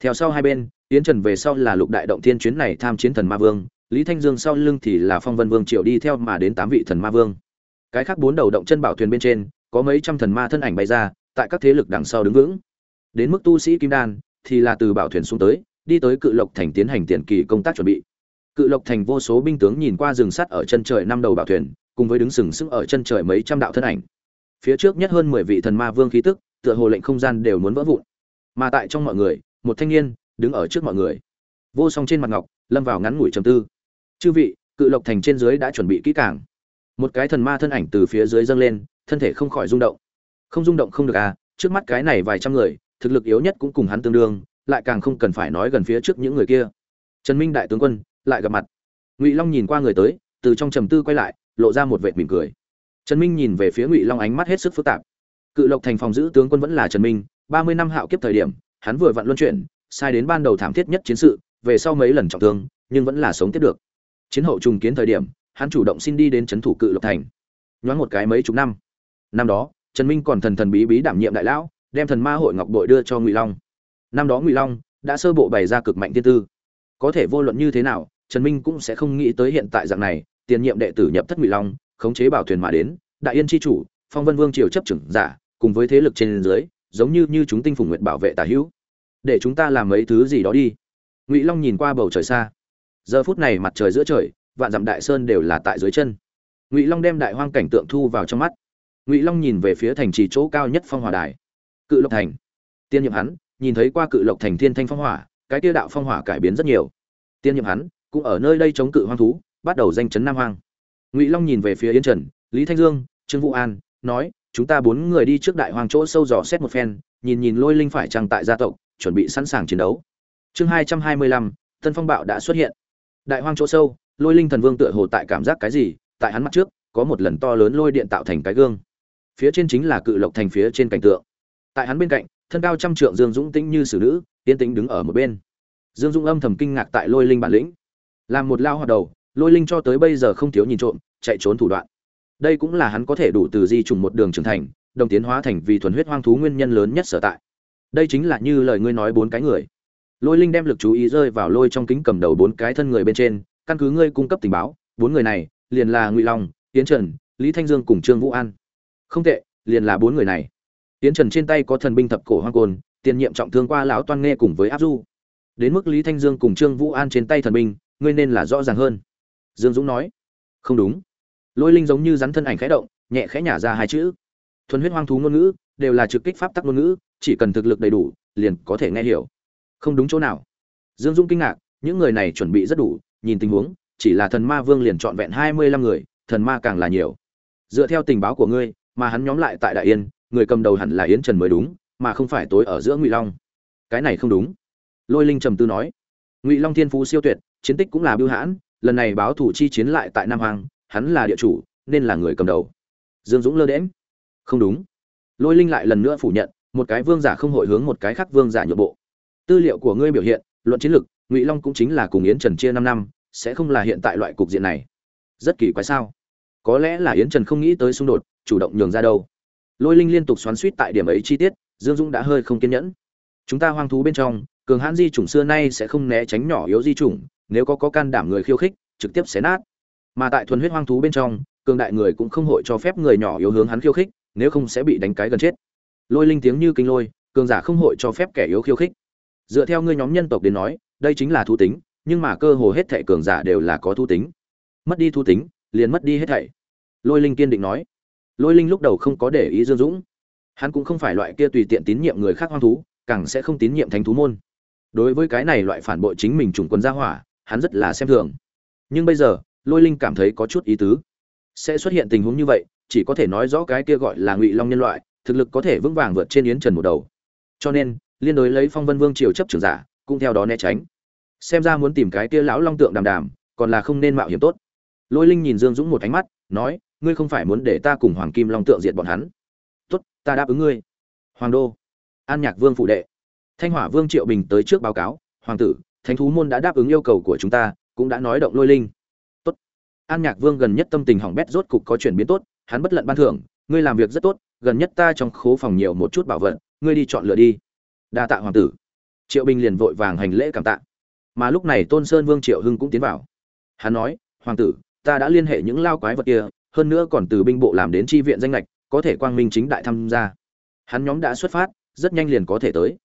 Theo sau hai bên, yến trần về sau là lục đại động thiên chuyến này tham chiến thần ma vương lý thanh dương sau lưng thì là phong vân vương triệu đi theo mà đến tám vị thần ma vương. Cái khác bốn đầu động chân bảo thuyền bên trên, có mấy trăm thần ma thân ảnh bay ra, tại các thế lực đằng sau đứng vững. Đến mức tu sĩ kim đan, thì là từ bảo thuyền xuống tới, đi tới cự lộc thành tiến hành tiền kỳ công tác chuẩn bị. Cự lộc thành vô số binh tướng nhìn qua rừng sắt ở chân trời năm đầu bảo thuyền, cùng với đứng sừng sững ở chân trời mấy trăm đạo thân ảnh. Phía trước nhất hơn mười vị thần ma vương khí tức, tựa hồ lệnh không gian đều muốn vỡ vụn. Mà tại trong mọi người, một thanh niên đứng ở trước mọi người. Vô song trên mặt ngọc, lâm vào ngắn ngủi trầm tư chư vị, cự lộc thành trên dưới đã chuẩn bị kỹ càng. Một cái thần ma thân ảnh từ phía dưới dâng lên, thân thể không khỏi rung động. Không rung động không được à trước mắt cái này vài trăm người, thực lực yếu nhất cũng cùng hắn tương đương, lại càng không cần phải nói gần phía trước những người kia. Trần minh đại tướng quân, lại gặp mặt. Ngụy long nhìn qua người tới, từ trong trầm tư quay lại, lộ ra một vệt mỉm cười. Trần minh nhìn về phía ngụy long ánh mắt hết sức phức tạp. Cự lộc thành phòng giữ tướng quân vẫn là trần minh, ba mươi năm hạo kiếp thời điểm, hắn vừa vặn luân chuyển, sai đến ban đầu thảm thiết nhất chiến sự, về sau mấy lần trọng thương, nhưng vẫn là sống tiếp được chiến hậu trùng kiến thời điểm, hắn chủ động xin đi đến trấn thủ cự lộc thành. Nhoáng một cái mấy chục năm. Năm đó, trần minh còn thần thần bí bí đảm nhiệm đại lão, đem thần ma hội ngọc bội đưa cho ngụy long. Năm đó ngụy long đã sơ bộ bày ra cực mạnh tiên tư. Có thể vô luận như thế nào, trần minh cũng sẽ không nghĩ tới hiện tại dạng này, tiền nhiệm đệ tử nhập thất ngụy long, khống chế bảo thuyền mà đến, đại yên tri chủ, phong vân vương triều chấp trưởng giả, cùng với thế lực trên dưới, giống như như chúng tinh phùng nguyện bảo vệ tả hữu. Để chúng ta làm mấy thứ gì đó đi. Ngụy long nhìn qua bầu trời xa giờ phút này mặt trời giữa trời, vạn dặm đại sơn đều là tại dưới chân. Ngụy long đem đại hoang cảnh tượng thu vào trong mắt. Ngụy long nhìn về phía thành trì chỗ cao nhất phong hỏa đài. Cự lộc thành. Tiên nhiệm hắn nhìn thấy qua cự lộc thành thiên thanh phong hỏa, cái tiêu đạo phong hỏa cải biến rất nhiều. Tiên nhiệm hắn cũng ở nơi đây chống cự hoang thú, bắt đầu danh chấn nam hoang. Ngụy long nhìn về phía yến trần, lý thanh dương, trương vũ an, nói, chúng ta bốn người đi trước đại hoang chỗ sâu dò xét một phen, nhìn nhìn lôi linh phải trăng tại gia tộc, chuẩn bị sẵn sàng chiến đấu. Chương hai trăm hai mươi lăm, tân phong bạo đã xuất hiện đại hoang chỗ sâu, lôi linh thần vương tựa hồ tại cảm giác cái gì, tại hắn mắt trước, có một lần to lớn lôi điện tạo thành cái gương. Phía trên chính là cự lộc thành phía trên cảnh tượng. Tại hắn bên cạnh, thân cao trăm trượng dương dũng tĩnh như xử nữ tiên tĩnh đứng ở một bên. Dương dũng âm thầm kinh ngạc tại lôi linh bản lĩnh. Làm một lao hoạt đầu, lôi linh cho tới bây giờ không thiếu nhìn trộm, chạy trốn thủ đoạn. Đây cũng là hắn có thể đủ từ di trùng một đường trưởng thành, đồng tiến hóa thành vì thuần huyết hoang thú nguyên nhân lớn nhất sở tại. Đây chính là như lời ngươi nói bốn cái người lôi linh đem lực chú ý rơi vào lôi trong kính cầm đầu bốn cái thân người bên trên, căn cứ ngươi cung cấp tình báo, bốn người này, liền là ngụy long tiến trần, lý thanh dương cùng trương vũ an. Không tệ, liền là bốn người này. Tiến trần trên tay có thần binh thập cổ hoang côn, tiền nhiệm trọng thương qua lão toan nghe cùng với áp du. Đến mức lý thanh dương cùng trương vũ an trên tay thần binh, ngươi nên là rõ ràng hơn. Dương dũng nói, không đúng. Lôi linh giống như rắn thân ảnh khẽ động, nhẹ khẽ nhả ra hai chữ. Thuần huyết hoang thú ngôn ngữ, đều là trực kích pháp tắc ngôn ngữ, chỉ cần thực lực đầy đủ, liền có thể nghe hiểu không đúng chỗ nào. Dương dung kinh ngạc, những người này chuẩn bị rất đủ, nhìn tình huống, chỉ là thần ma vương liền trọn vẹn hai mươi lăm người, thần ma càng là nhiều. Dựa theo tình báo của ngươi, mà hắn nhóm lại tại đại yên, người cầm đầu hẳn là yến trần mới đúng, mà không phải tối ở giữa ngụy long. Cái này không đúng. Lôi linh trầm tư nói. Ngụy long thiên phú siêu tuyệt, chiến tích cũng là biêu hãn, lần này báo thủ chi chiến lại tại nam hoàng hắn là địa chủ, nên là người cầm đầu. Dương dũng lơ đễm không đúng. Lôi linh lại lần nữa phủ nhận, một cái vương giả không hội hướng một cái khác vương giả nhượng bộ tư liệu của ngươi biểu hiện, luận chiến lược, ngụy long cũng chính là cùng yến trần chia năm năm, sẽ không là hiện tại loại cục diện này. Rất kỳ quái sao? Có lẽ là yến trần không nghĩ tới xung đột, chủ động nhường ra đâu. Lôi linh liên tục xoắn suýt tại điểm ấy chi tiết, dương dũng đã hơi không kiên nhẫn. Chúng ta hoang thú bên trong, cường hãn di chủng xưa nay sẽ không né tránh nhỏ yếu di chủng, nếu có có can đảm người khiêu khích, trực tiếp xé nát. Mà tại thuần huyết hoang thú bên trong, cường đại người cũng không hội cho phép người nhỏ yếu hướng hắn khiêu khích, nếu không sẽ bị đánh cái gần chết. Lôi linh tiếng như kinh lôi, cường giả không hội cho phép kẻ yếu khiêu khích dựa theo ngươi nhóm nhân tộc đến nói, đây chính là thú tính, nhưng mà cơ hồ hết thệ cường giả đều là có thú tính. Mất đi thú tính, liền mất đi hết thảy. Lôi linh kiên định nói. Lôi linh lúc đầu không có để ý dương dũng. Hắn cũng không phải loại kia tùy tiện tín nhiệm người khác hoang thú, càng sẽ không tín nhiệm thánh thú môn. Đối với cái này loại phản bội chính mình trùng quân gia hỏa, hắn rất là xem thường. Nhưng bây giờ, lôi linh cảm thấy có chút ý tứ. Sẽ xuất hiện tình huống như vậy, chỉ có thể nói rõ cái kia gọi là ngụy long nhân loại, thực lực có thể vững vàng vượt trên yến trần một đầu. Cho nên liên đối lấy phong vân vương triều chấp trưởng giả, cũng theo đó né tránh. Xem ra muốn tìm cái kia lão long tượng đàm đàm, còn là không nên mạo hiểm tốt. Lôi linh nhìn dương dũng một ánh mắt, nói, ngươi không phải muốn để ta cùng hoàng kim long tượng diệt bọn hắn? Tốt, ta đáp ứng ngươi. Hoàng đô. An nhạc vương phụ đệ. Thanh hỏa vương triệu bình tới trước báo cáo, hoàng tử, thánh thú môn đã đáp ứng yêu cầu của chúng ta, cũng đã nói động lôi linh. Tốt. An nhạc vương gần nhất tâm tình hỏng bét rốt cục có chuyển biến tốt, hắn bất lận ban thưởng, ngươi làm việc rất tốt, gần nhất ta trong khố phòng nhiều một chút bảo vật, ngươi đi chọn lựa đi đa tạ hoàng tử. Triệu bình liền vội vàng hành lễ cảm tạ. Mà lúc này tôn sơn vương triệu hưng cũng tiến vào. Hắn nói, hoàng tử, ta đã liên hệ những lao quái vật kia, hơn nữa còn từ binh bộ làm đến tri viện danh lệch có thể quang minh chính đại tham gia. Hắn nhóm đã xuất phát, rất nhanh liền có thể tới.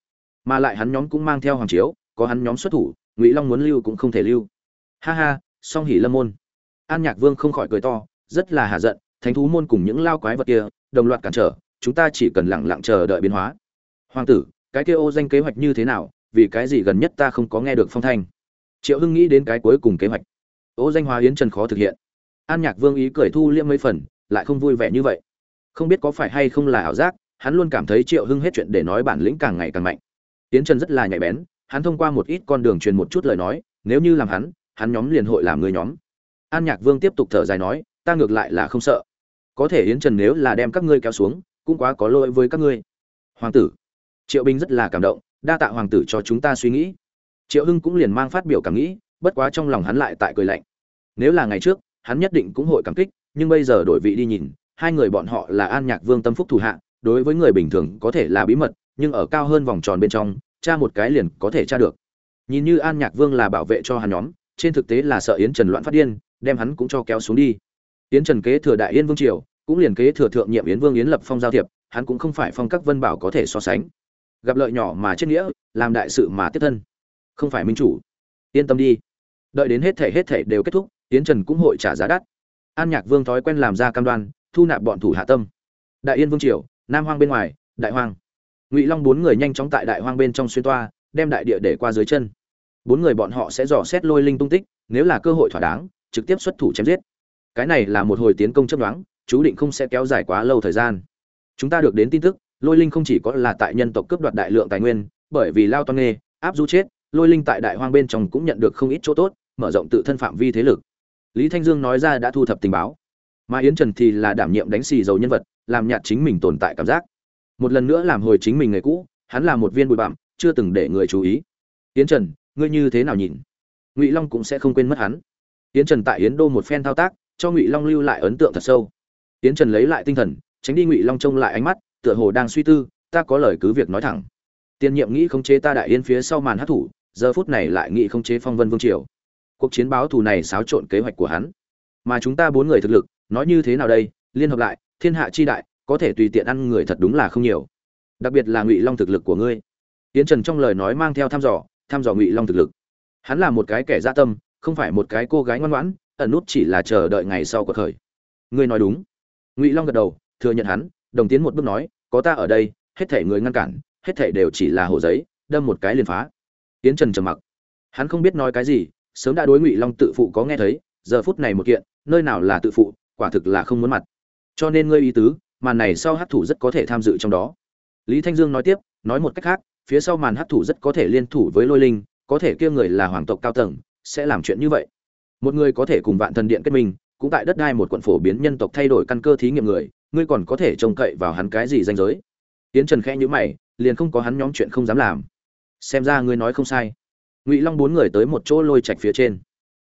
Mà lại hắn nhóm cũng mang theo hoàng chiếu, có hắn nhóm xuất thủ, ngụy long muốn lưu cũng không thể lưu. Ha ha, song hỉ lâm môn. An nhạc vương không khỏi cười to, rất là hạ giận, thánh thú môn cùng những lao quái vật kia, đồng loạt cản trở, chúng ta chỉ cần lặng lặng chờ đợi biến hóa. Hoàng tử cái kia ô danh kế hoạch như thế nào, vì cái gì gần nhất ta không có nghe được phong thanh? Triệu hưng nghĩ đến cái cuối cùng kế hoạch. Ô danh hóa yến trần khó thực hiện. An nhạc vương ý cười thu liêm mấy phần, lại không vui vẻ như vậy. Không biết có phải hay không là ảo giác, hắn luôn cảm thấy triệu hưng hết chuyện để nói bản lĩnh càng ngày càng mạnh. Yến trần rất là nhạy bén, hắn thông qua một ít con đường truyền một chút lời nói, nếu như làm hắn hắn nhóm liền hội làm người nhóm. An nhạc vương tiếp tục thở dài nói, ta ngược lại là không sợ. Có thể yến trần nếu là đem các ngươi kéo xuống, cũng quá có lỗi với các ngươi. Hoàng tử triệu binh rất là cảm động, đa tạ hoàng tử cho chúng ta suy nghĩ. Triệu hưng cũng liền mang phát biểu cảm nghĩ, bất quá trong lòng hắn lại tại cười lạnh. Nếu là ngày trước, hắn nhất định cũng hội cảm kích, nhưng bây giờ đổi vị đi nhìn, hai người bọn họ là an nhạc vương tâm phúc thủ hạ, đối với người bình thường có thể là bí mật, nhưng ở cao hơn vòng tròn bên trong tra một cái liền có thể tra được. Nhìn như an nhạc vương là bảo vệ cho hắn nhóm, trên thực tế là sợ yến trần loạn phát điên, đem hắn cũng cho kéo xuống đi. Yến trần kế thừa đại yên vương triều, cũng liền kế thừa thượng nhiệm yến vương yến lập phong giao thiệp, hắn cũng không phải phong các vân bảo có thể so sánh gặp lợi nhỏ mà chết nghĩa, làm đại sự mà tiếp thân. Không phải minh chủ. Yên tâm đi. Đợi đến hết thể hết thể đều kết thúc tiến trần cũng hội trả giá đắt. An nhạc vương thói quen làm ra cam đoan, thu nạp bọn thủ hạ tâm. Đại yên vương triều, nam hoang bên ngoài, đại hoang. Ngụy long bốn người nhanh chóng tại đại hoang bên trong xuyên toa, đem đại địa để qua dưới chân. Bốn người bọn họ sẽ dò xét lôi linh tung tích, nếu là cơ hội thỏa đáng, trực tiếp xuất thủ chém giết. Cái này là một hồi tiến công chấp đoán chú định không sẽ kéo dài quá lâu thời gian. Chúng ta được đến tin tức lôi linh không chỉ có là tại nhân tộc cướp đoạt đại lượng tài nguyên, bởi vì lao toan nghê, áp du chết, lôi linh tại đại hoang bên trong cũng nhận được không ít chỗ tốt, mở rộng tự thân phạm vi thế lực. Lý thanh dương nói ra đã thu thập tình báo. Mà yến trần thì là đảm nhiệm đánh xì dầu nhân vật, làm nhạt chính mình tồn tại cảm giác. Một lần nữa làm hồi chính mình người cũ, hắn là một viên bụi bặm, chưa từng để người chú ý. Yến trần, ngươi như thế nào nhìn? Ngụy long cũng sẽ không quên mất hắn. Yến trần tại yến đô một phen thao tác, cho ngụy long lưu lại ấn tượng thật sâu. Yến trần lấy lại tinh thần, tránh đi ngụy long trông lại ánh mắt tựa hồ đang suy tư, ta có lời cứ việc nói thẳng. Tiền nhiệm nghĩ khống chế ta đại yên phía sau màn hát thủ, giờ phút này lại nghĩ khống chế phong vân vương triều. Cuộc chiến báo thù này xáo trộn kế hoạch của hắn. Mà chúng ta bốn người thực lực, nói như thế nào đây? Liên hợp lại, thiên hạ chi đại, có thể tùy tiện ăn người thật đúng là không nhiều. Đặc biệt là ngụy long thực lực của ngươi. Tiến trần trong lời nói mang theo thăm dò thăm dò ngụy long thực lực. Hắn là một cái kẻ gia tâm, không phải một cái cô gái ngoan ngoãn, ẩn nút chỉ là chờ đợi ngày sau cuộc khởi ngươi nói đúng. Ngụy long gật đầu, thừa nhận hắn, đồng tiến một bước nói có ta ở đây, hết thể người ngăn cản, hết thể đều chỉ là hồ giấy, đâm một cái liền phá. Tiến trần trầm mặc. Hắn không biết nói cái gì, sớm đã đối ngụy long tự phụ có nghe thấy, giờ phút này một kiện, nơi nào là tự phụ, quả thực là không muốn mặt. Cho nên ngươi ý tứ, màn này sau hát thủ rất có thể tham dự trong đó. Lý thanh dương nói tiếp, nói một cách khác, phía sau màn hát thủ rất có thể liên thủ với lôi linh, có thể kia người là hoàng tộc cao tầng, sẽ làm chuyện như vậy. Một người có thể cùng vạn thần điện kết minh, cũng tại đất đai một quận phổ biến nhân tộc thay đổi căn cơ thí nghiệm người ngươi còn có thể trông cậy vào hắn cái gì danh giới? Tiến trần khẽ nhữ mày, liền không có hắn nhóm chuyện không dám làm. Xem ra ngươi nói không sai. Ngụy long bốn người tới một chỗ lôi trạch phía trên.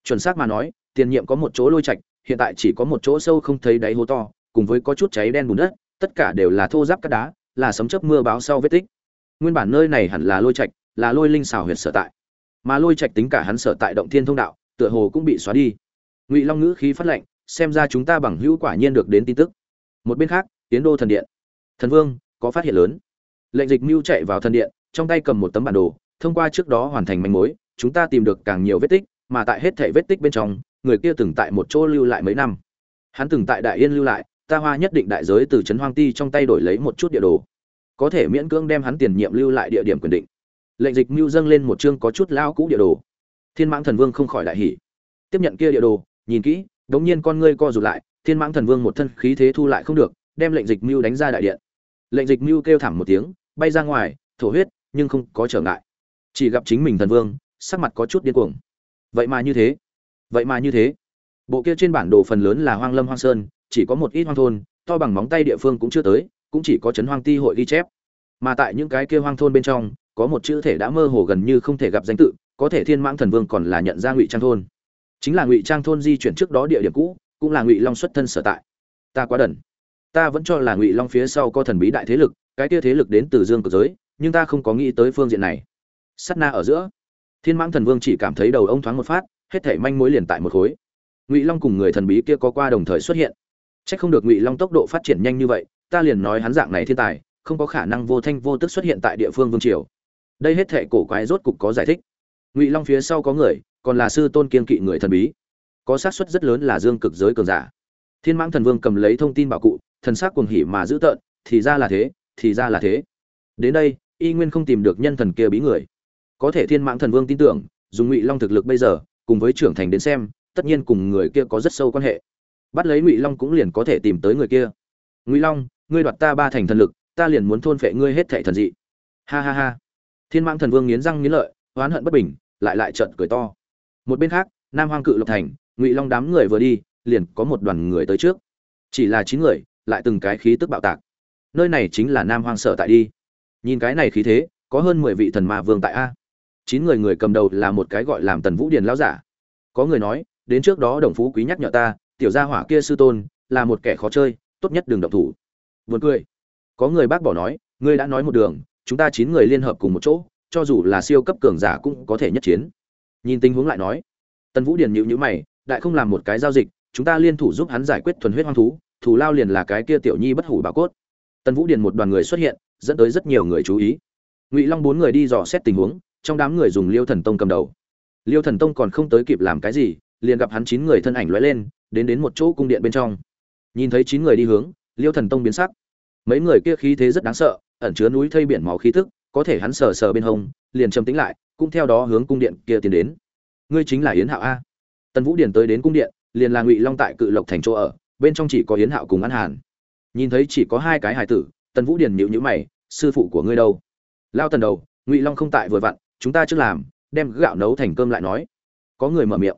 Chuẩn xác mà nói, tiền nhiệm có một chỗ lôi trạch, hiện tại chỉ có một chỗ sâu không thấy đáy hố to, cùng với có chút cháy đen bùn đất, tất cả đều là thô giáp cát đá, là sấm chớp mưa báo sau vết tích. Nguyên bản nơi này hẳn là lôi trạch, là lôi linh xào huyệt sở tại. Mà lôi trạch tính cả hắn sở tại động thiên thông đạo, tựa hồ cũng bị xóa đi. Ngụy long ngữ khí phát lệnh, xem ra chúng ta bằng hữu quả nhiên được đến tin tức một bên khác, tiến đô thần điện. Thần vương, có phát hiện lớn. Lệnh dịch mưu chạy vào thần điện, trong tay cầm một tấm bản đồ, thông qua trước đó hoàn thành manh mối, chúng ta tìm được càng nhiều vết tích, mà tại hết thể vết tích bên trong, người kia từng tại một chỗ lưu lại mấy năm. Hắn từng tại đại yên lưu lại, ta hoa nhất định đại giới từ trấn hoang ti trong tay đổi lấy một chút địa đồ. Có thể miễn cưỡng đem hắn tiền nhiệm lưu lại địa điểm quyền định. Lệnh dịch mưu dâng lên một chương có chút lao cũ địa đồ. Thiên mãng thần vương không khỏi đại hỉ. Tiếp nhận kia địa đồ, nhìn kỹ, đống nhiên con ngươi co rụt lại thiên mãng thần vương một thân khí thế thu lại không được, đem lệnh dịch mưu đánh ra đại điện. Lệnh dịch mưu kêu thảm một tiếng, bay ra ngoài, thổ huyết, nhưng không có trở ngại. Chỉ gặp chính mình thần vương, sắc mặt có chút điên cuồng. Vậy mà như thế. Vậy mà như thế. Bộ kia trên bản đồ phần lớn là hoang lâm hoang sơn, chỉ có một ít hoang thôn, to bằng móng tay địa phương cũng chưa tới, cũng chỉ có chấn hoang ti hội ghi chép. Mà tại những cái kia hoang thôn bên trong, có một chữ thể đã mơ hồ gần như không thể gặp danh tự, có thể thiên mãng thần vương còn là nhận ra ngụy trang thôn. Chính là ngụy trang thôn di chuyển trước đó địa điểm cũ cũng là ngụy long xuất thân sở tại ta quá đần ta vẫn cho là ngụy long phía sau có thần bí đại thế lực cái kia thế lực đến từ dương cực giới nhưng ta không có nghĩ tới phương diện này sắt na ở giữa thiên mãng thần vương chỉ cảm thấy đầu ông thoáng một phát hết thể manh mối liền tại một khối ngụy long cùng người thần bí kia có qua đồng thời xuất hiện c h ắ c không được ngụy long tốc độ phát triển nhanh như vậy ta liền nói hắn dạng này thiên tài không có khả năng vô thanh vô tức xuất hiện tại địa phương vương triều đây hết thể cổ quái rốt cục có giải thích ngụy long phía sau có người còn là sư tôn kiên kỵ người thần bí có xác suất rất lớn là dương cực giới cường giả. Thiên mãng thần vương cầm lấy thông tin bảo cụ, thần sắc cuồng hỉ mà giữ tợn, thì ra là thế, thì ra là thế. Đến đây, y nguyên không tìm được nhân thần kia bí người. Có thể thiên mãng thần vương tin tưởng, dùng ngụy long thực lực bây giờ, cùng với trưởng thành đến xem, tất nhiên cùng người kia có rất sâu quan hệ. Bắt lấy ngụy long cũng liền có thể tìm tới người kia. Ngụy long, ngươi đoạt ta ba thành thần lực, ta liền muốn thôn phệ ngươi hết thệ thần dị. Ha ha ha. Thiên mãng thần vương nghiến răng nghiến lợi, oán hận bất bình, lại lại trợn cười to. Một bên khác, nam hoang cự lộc thành ngụy long đám người vừa đi, liền có một đoàn người tới trước. Chỉ là chín người, lại từng cái khí tức bạo tạc. Nơi này chính là nam hoang sở tại đi. Nhìn cái này khí thế, có hơn mười vị thần ma vương tại a. Chín người người cầm đầu là một cái gọi làm tần vũ điền lão giả. Có người nói, đến trước đó đồng phú quý nhắc nhở ta, tiểu gia hỏa kia sư tôn, là một kẻ khó chơi, tốt nhất đừng động thủ. Vượt cười. Có người bác bỏ nói, ngươi đã nói một đường, chúng ta chín người liên hợp cùng một chỗ, cho dù là siêu cấp cường giả cũng có thể nhất chiến. Nhìn tình huống lại nói, tần vũ điền nhịu nhữ mày đại không làm một cái giao dịch, chúng ta liên thủ giúp hắn giải quyết thuần huyết hoang thú thủ lao liền là cái kia tiểu nhi bất hủ bảo cốt. Tần vũ điền một đoàn người xuất hiện, dẫn tới rất nhiều người chú ý. Ngụy long bốn người đi dò xét tình huống, trong đám người dùng liêu thần tông cầm đầu. Liêu thần tông còn không tới kịp làm cái gì, liền gặp hắn chín người thân ảnh lóe lên, đến đến một chỗ cung điện bên trong. Nhìn thấy chín người đi hướng, liêu thần tông biến sắc. Mấy người kia khí thế rất đáng sợ, ẩn chứa núi thây biển máu khí thức có thể hắn sờ sờ bên hông, liền trầm tĩnh lại, cũng theo đó hướng cung điện kia tiến đến. Ngươi chính là yến hạo a tần vũ điền tới đến cung điện, liền là ngụy long tại cự lộc thành chỗ ở, bên trong chỉ có yến hạo cùng ăn hàn. Nhìn thấy chỉ có hai cái hài tử, tần vũ điền nhịu nhữ mày, sư phụ của ngươi đâu? Lao tần đầu, ngụy long không tại vừa vặn, chúng ta trước làm, đem gạo nấu thành cơm lại nói. Có người mở miệng,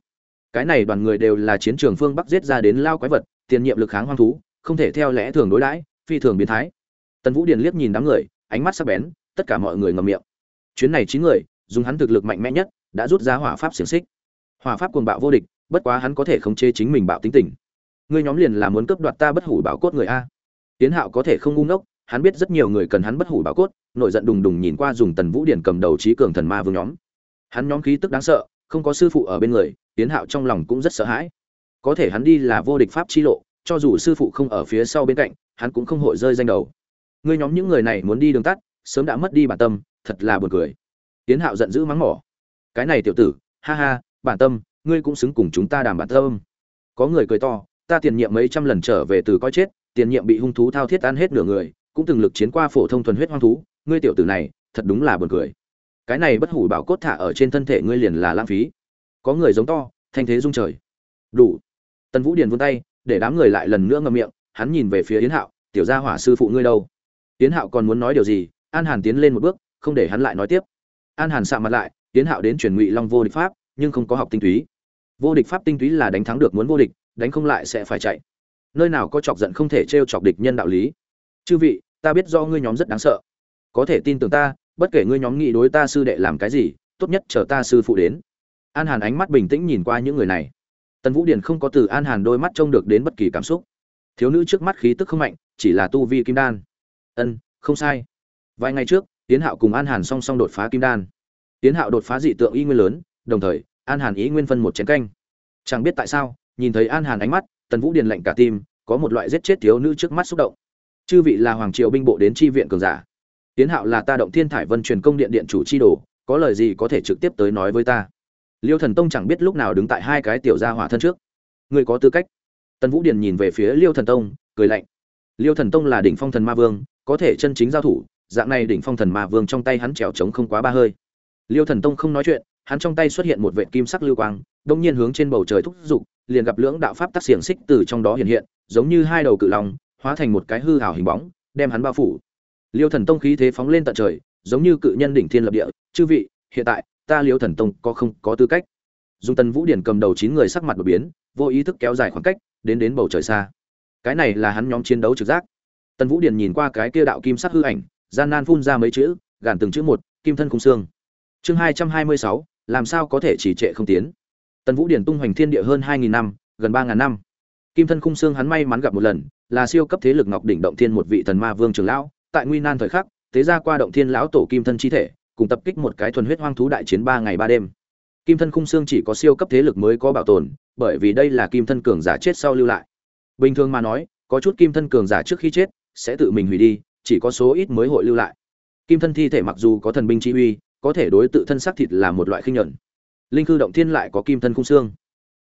cái này đoàn người đều là chiến trường phương bắc giết ra đến lao quái vật, tiền nhiệm lực kháng hoang thú, không thể theo lẽ thường đối đãi, phi thường biến thái. Tần vũ điền liếc nhìn đám người, ánh mắt sắc bén, tất cả mọi người ngầm miệng. Chuyến này chín người, dùng hắn thực lực mạnh mẽ nhất, đã rút ra hỏa pháp xiềng xích hỏa pháp cuồng bạo vô địch, bất quá hắn có thể khống chế chính mình bạo tính tình. Ngươi nhóm liền là muốn cướp đoạt ta bất hủ bảo cốt người a. Tiến hạo có thể không ngu ngốc, hắn biết rất nhiều người cần hắn bất hủ bảo cốt nội giận đùng đùng nhìn qua dùng tần vũ điển cầm đầu trí cường thần ma vương nhóm. Hắn nhóm khí tức đáng sợ, không có sư phụ ở bên người tiến hạo trong lòng cũng rất sợ hãi. Có thể hắn đi là vô địch pháp chi lộ, cho dù sư phụ không ở phía sau bên cạnh, hắn cũng không hội rơi danh đầu. Ngươi nhóm những người này muốn đi đường tắt, sớm đã mất đi bản tâm, thật là buồn cười. Tiến hạo giận dữ mắng mỏ. Cái này tiểu tử, ha ha bản tâm, ngươi cũng xứng cùng chúng ta đàm bản tâm. Có người cười to, ta tiền nhiệm mấy trăm lần trở về từ coi chết, tiền nhiệm bị hung thú thao thiết ăn hết nửa người, cũng từng lực chiến qua phổ thông thuần huyết hoang thú, ngươi tiểu tử này, thật đúng là buồn cười. Cái này bất hủ bảo cốt thả ở trên thân thể ngươi liền là lãng phí. Có người giống to, thanh thế rung trời. Đủ. Tần vũ điền vươn tay, để đám người lại lần nữa ngậm miệng, hắn nhìn về phía yến hạo, tiểu gia hỏa sư phụ ngươi đâu? Yến hạo còn muốn nói điều gì, an hàn tiến lên một bước, không để hắn lại nói tiếp. An hàn sạ mặt lại, yến hạo đến truyền ngụy long vô địch pháp nhưng không có học tinh túy. Vô địch pháp tinh túy là đánh thắng được muốn vô địch, đánh không lại sẽ phải chạy. Nơi nào có chọc giận không thể t chọc địch nhân đạo lý. Chư vị, ta biết do ngươi nhóm rất đáng sợ. Có thể tin tưởng ta, bất kể ngươi nhóm nghĩ đối ta sư đệ làm cái gì, tốt nhất chờ ta sư phụ đến. An hàn ánh mắt bình tĩnh nhìn qua những người này. Tần vũ điển không có từ an hàn đôi mắt trông được đến bất kỳ cảm xúc. Thiếu nữ trước mắt khí tức không mạnh, chỉ là tu vi kim đan. Ân, không sai. Vài ngày trước tiến hạo cùng an hàn song song đột phá kim đan. Tiến hạo đột phá dị tượng y nguyên lớn đồng thời, an hàn ý nguyên phân một chén canh. Chẳng biết tại sao, nhìn thấy an hàn ánh mắt, tần vũ điền lạnh cả tim, có một loại giết chết thiếu nữ trước mắt xúc động. Chư vị là hoàng triệu binh bộ đến tri viện cường giả. Tiến hạo là ta động thiên thải vân truyền công điện điện chủ tri đồ, có lời gì có thể trực tiếp tới nói với ta? Liêu thần tông chẳng biết lúc nào đứng tại hai cái tiểu gia hỏa thân trước. Người có tư cách? Tần vũ điền nhìn về phía liêu thần tông, cười lạnh. Liêu thần tông là đỉnh phong thần ma vương, có thể chân chính giao thủ, dạng này đỉnh phong thần ma vương trong tay hắn trèo trống không quá ba hơi. Liêu thần tông không nói chuyện hắn trong tay xuất hiện một vệt kim sắc lưu quang đông nhiên hướng trên bầu trời thúc dục, liền gặp lưỡng đạo pháp tác xiển xích từ trong đó hiện hiện giống như hai đầu cự long hóa thành một cái hư hào hình bóng đem hắn bao phủ. Liêu thần tông khí thế phóng lên tận trời giống như cự nhân đỉnh thiên lập địa chư vị hiện tại ta liêu thần tông có không có tư cách? Dung tần vũ điển cầm đầu chín người sắc mặt đột biến vô ý thức kéo dài khoảng cách đến đến bầu trời xa. Cái này là hắn nhóm chiến đấu trực giác. Tần vũ điển nhìn qua cái kia đạo kim sắc hư ảnh gian nan phun ra mấy chữ gàn từng chữ một kim thân cùng xương. Chương hai trăm hai mươi sáu làm sao có thể chỉ trệ không tiến? Tần vũ điển tung hoành thiên địa hơn hai nghìn năm, gần ba ngàn năm. Kim thân khung xương hắn may mắn gặp một lần, là siêu cấp thế lực ngọc đỉnh động thiên một vị thần ma vương trường lão, tại nguy nan thời khắc thế ra qua động thiên lão tổ kim thân chi thể, cùng tập kích một cái thuần huyết hoang thú đại chiến ba ngày ba đêm. Kim thân khung xương chỉ có siêu cấp thế lực mới có bảo tồn, bởi vì đây là kim thân cường giả chết sau lưu lại. Bình thường mà nói, có chút kim thân cường giả trước khi chết, sẽ tự mình hủy đi, chỉ có số ít mới hội lưu lại. Kim thân thi thể mặc dù có thần binh chi uy có thể đối tự thân xác thịt là một loại khinh nhẫn linh cư động thiên lại có kim thân khung xương.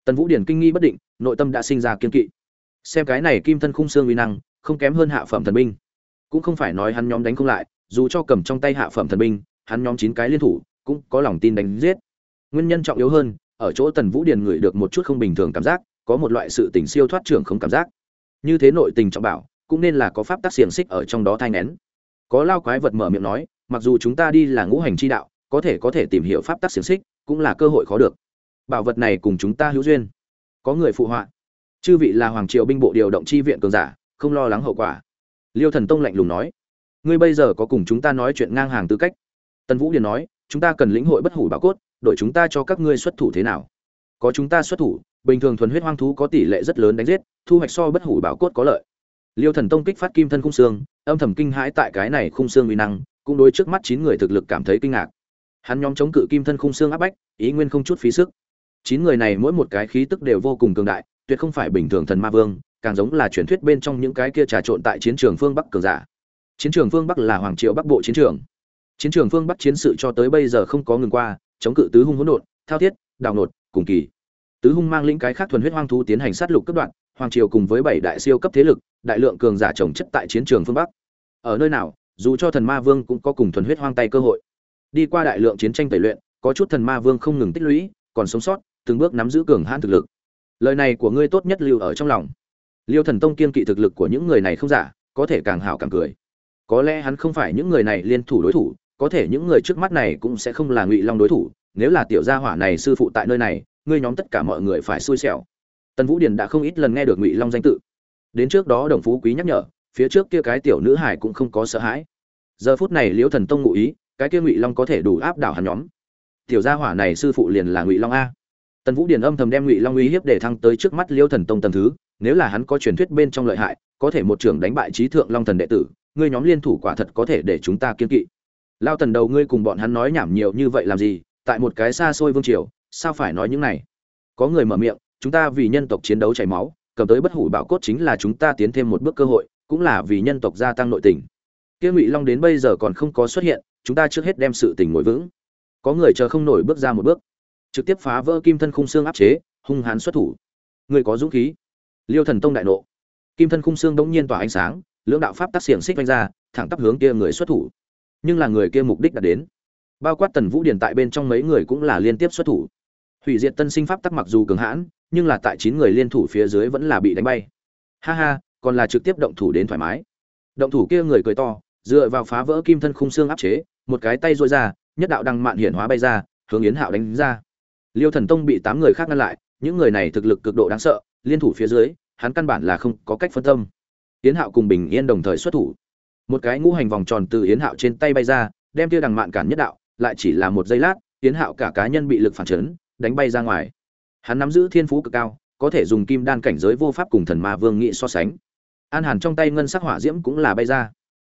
Tần vũ điển kinh nghi bất định, nội tâm đã sinh ra kiên kỵ. Xem cái này kim thân khung xương uy năng, không kém hơn hạ phẩm thần binh. Cũng không phải nói hắn nhóm đánh không lại, dù cho cầm trong tay hạ phẩm thần binh, hắn nhóm chín cái liên thủ, cũng có lòng tin đánh giết. Nguyên nhân trọng yếu hơn, ở chỗ tần vũ điền ngửi được một chút không bình thường cảm giác, có một loại sự tình siêu thoát trưởng không cảm giác. Như thế nội tình trọng bảo, cũng nên là có pháp tác xiềng xích ở trong đó thai nén. Có lao quái vật mở miệng nói, mặc dù chúng ta đi là ngũ hành chi đạo có thể có thể tìm hiểu pháp tắc xiềng xích, cũng là cơ hội khó được. Bảo vật này cùng chúng ta hữu duyên. Có người phụ họa. Chư vị là hoàng triều binh bộ điều động chi viện cường giả, không lo lắng hậu quả. Liêu thần tông lạnh lùng nói. Ngươi bây giờ có cùng chúng ta nói chuyện ngang hàng tư cách. Tần vũ điền nói, chúng ta cần lĩnh hội bất hủ bảo cốt, đổi chúng ta cho các ngươi xuất thủ thế nào. Có chúng ta xuất thủ, bình thường thuần huyết hoang thú có tỷ lệ rất lớn đánh giết, thu hoạch so bất hủ bảo cốt có lợi. Liêu thần tông kích phát kim thân khung xương, âm thầm kinh hãi tại cái này khung xương uy năng, cũng đối trước mắt chín người thực lực cảm thấy kinh ngạc hắn nhóm chống cự kim thân khung xương áp bách, ý nguyên không chút phí sức. Chín người này mỗi một cái khí tức đều vô cùng cường đại, tuyệt không phải bình thường thần ma vương, càng giống là truyền thuyết bên trong những cái kia trà trộn tại chiến trường phương bắc cường giả. Chiến trường phương bắc là hoàng triệu bắc bộ chiến trường. Chiến trường phương bắc chiến sự cho tới bây giờ không có ngừng qua, chống cự tứ hung hỗn độn, thao thiết đào nột cùng kỳ. Tứ hung mang lĩnh cái khác thuần huyết hoang thú tiến hành sát lục cấp đoạn, hoàng triều cùng với bảy đại siêu cấp thế lực, đại lượng cường giả trồng chất tại chiến trường phương bắc. Ở nơi nào, dù cho thần ma vương cũng có cùng thuần huyết hoang tay cơ hội đi qua đại lượng chiến tranh tẩy luyện, có chút thần ma vương không ngừng tích lũy, còn sống sót, từng bước nắm giữ cường hãn thực lực. Lời này của ngươi tốt nhất lưu ở trong lòng. Liêu thần tông kiên kỵ thực lực của những người này không giả, có thể càng hảo càng cười. Có lẽ hắn không phải những người này liên thủ đối thủ, có thể những người trước mắt này cũng sẽ không là ngụy long đối thủ, nếu là tiểu gia hỏa này sư phụ tại nơi này, ngươi nhóm tất cả mọi người phải xui xẻo. Tần vũ điền đã không ít lần nghe được ngụy long danh tự. Đến trước đó đồng phú quý nhắc nhở, phía trước kia cái tiểu nữ hải cũng không có sợ hãi. Giờ phút này liễu thần tông ngụ ý cái kia ngụy long có thể đủ áp đảo hắn nhóm. Tiểu gia hỏa này sư phụ liền là ngụy long a. Tần vũ điền âm thầm đem ngụy long uy hiếp để thăng tới trước mắt liêu thần tông Tần thứ, nếu là hắn có truyền thuyết bên trong lợi hại, có thể một trưởng đánh bại trí thượng long thần đệ tử, ngươi nhóm liên thủ quả thật có thể để chúng ta kiên kỵ. Lao tần đầu ngươi cùng bọn hắn nói nhảm nhiều như vậy làm gì, tại một cái xa xôi vương triều, sao phải nói những này? Có người mở miệng, chúng ta vì nhân tộc chiến đấu chảy máu, cầm tới bất hủ bảo cốt chính là chúng ta tiến thêm một bước cơ hội, cũng là vì nhân tộc gia tăng nội tình. Kia ngụy long đến bây giờ còn không có xuất hiện chúng ta trước hết đem sự tình ngồi vững. Có người chờ không nổi bước ra một bước. Trực tiếp phá vỡ kim thân khung xương áp chế, hung hãn xuất thủ. Người có dũng khí. Liêu thần tông đại nộ. Kim thân khung xương đống nhiên tỏa ánh sáng, lưỡng đạo pháp tác xiềng xích vanh ra, thẳng tắp hướng kia người xuất thủ. Nhưng là người kia mục đích đã đến. Bao quát tần vũ điển tại bên trong mấy người cũng là liên tiếp xuất thủ. Hủy diệt tân sinh pháp tắc mặc dù cường hãn, nhưng là tại chín người liên thủ phía dưới vẫn là bị đánh bay. Ha ha, còn là trực tiếp động thủ đến thoải mái. Động thủ kia người cười to, dựa vào phá vỡ kim thân khung xương áp chế một cái tay dội ra, nhất đạo đăng mạn hiển hóa bay ra, hướng yến hạo đánh ra. Liêu thần tông bị tám người khác ngăn lại, những người này thực lực cực độ đáng sợ, liên thủ phía dưới, hắn căn bản là không có cách phân tâm. Yến hạo cùng bình yên đồng thời xuất thủ. Một cái ngũ hành vòng tròn từ yến hạo trên tay bay ra, đem tiêu đằng mạn cản nhất đạo, lại chỉ là một giây lát, yến hạo cả cá nhân bị lực phản chấn, đánh bay ra ngoài. Hắn nắm giữ thiên phú cực cao, có thể dùng kim đan cảnh giới vô pháp cùng thần ma vương nghị so sánh. An hàn trong tay ngân sắc hỏa diễm cũng là bay ra.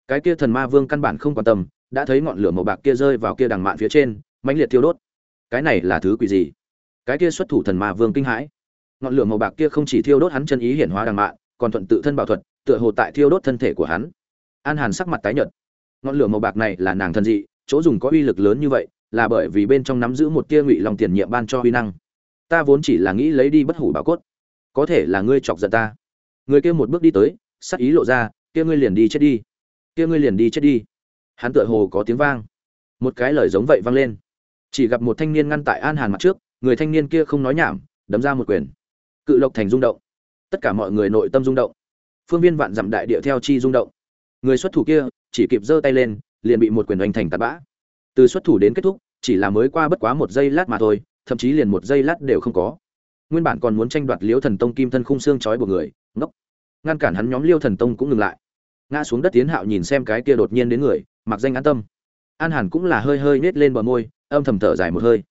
Cái kia thần ma vương căn bản không quan tâm đã thấy ngọn lửa màu bạc kia rơi vào kia đằng mạn phía trên, mãnh liệt thiêu đốt. Cái này là thứ quỷ gì? Cái kia xuất thủ thần ma vương kinh hãi. Ngọn lửa màu bạc kia không chỉ thiêu đốt hắn chân ý hiển hóa đằng mạn, còn thuận tự thân bảo thuật, tựa hồ tại thiêu đốt thân thể của hắn. An hàn sắc mặt tái nhợt. Ngọn lửa màu bạc này là nàng thần dị, chỗ dùng có uy lực lớn như vậy, là bởi vì bên trong nắm giữ một tia ngụy lòng tiền nhiệm ban cho uy năng. Ta vốn chỉ là nghĩ lấy đi bất hủ bảo cốt. Có thể là ngươi chọc giận ta. Người kia một bước đi tới, sắc ý lộ ra, kia ngươi liền đi chết đi. Kia ngươi liền đi chết đi hắn tựa hồ có tiếng vang. Một cái lời giống vậy vang lên. Chỉ gặp một thanh niên ngăn tại an hàn mặt trước, người thanh niên kia không nói nhảm, đấm ra một quyền. Cự lộc thành rung động. Tất cả mọi người nội tâm rung động. Phương viên vạn dặm đại địa theo chi rung động. Người xuất thủ kia, chỉ kịp giơ tay lên, liền bị một quyền oanh thành tạt bã. Từ xuất thủ đến kết thúc, chỉ là mới qua bất quá một giây lát mà thôi, thậm chí liền một giây lát đều không có. Nguyên bản còn muốn tranh đoạt liễu thần tông kim thân khung xương trói của người, ngốc. Ngăn cản hắn nhóm liêu thần tông cũng ngừng lại. Ngã xuống đất tiến hạo nhìn xem cái kia đột nhiên đến người mặc danh an tâm. An hàn cũng là hơi hơi nết lên bờ môi, âm thầm thở dài một hơi.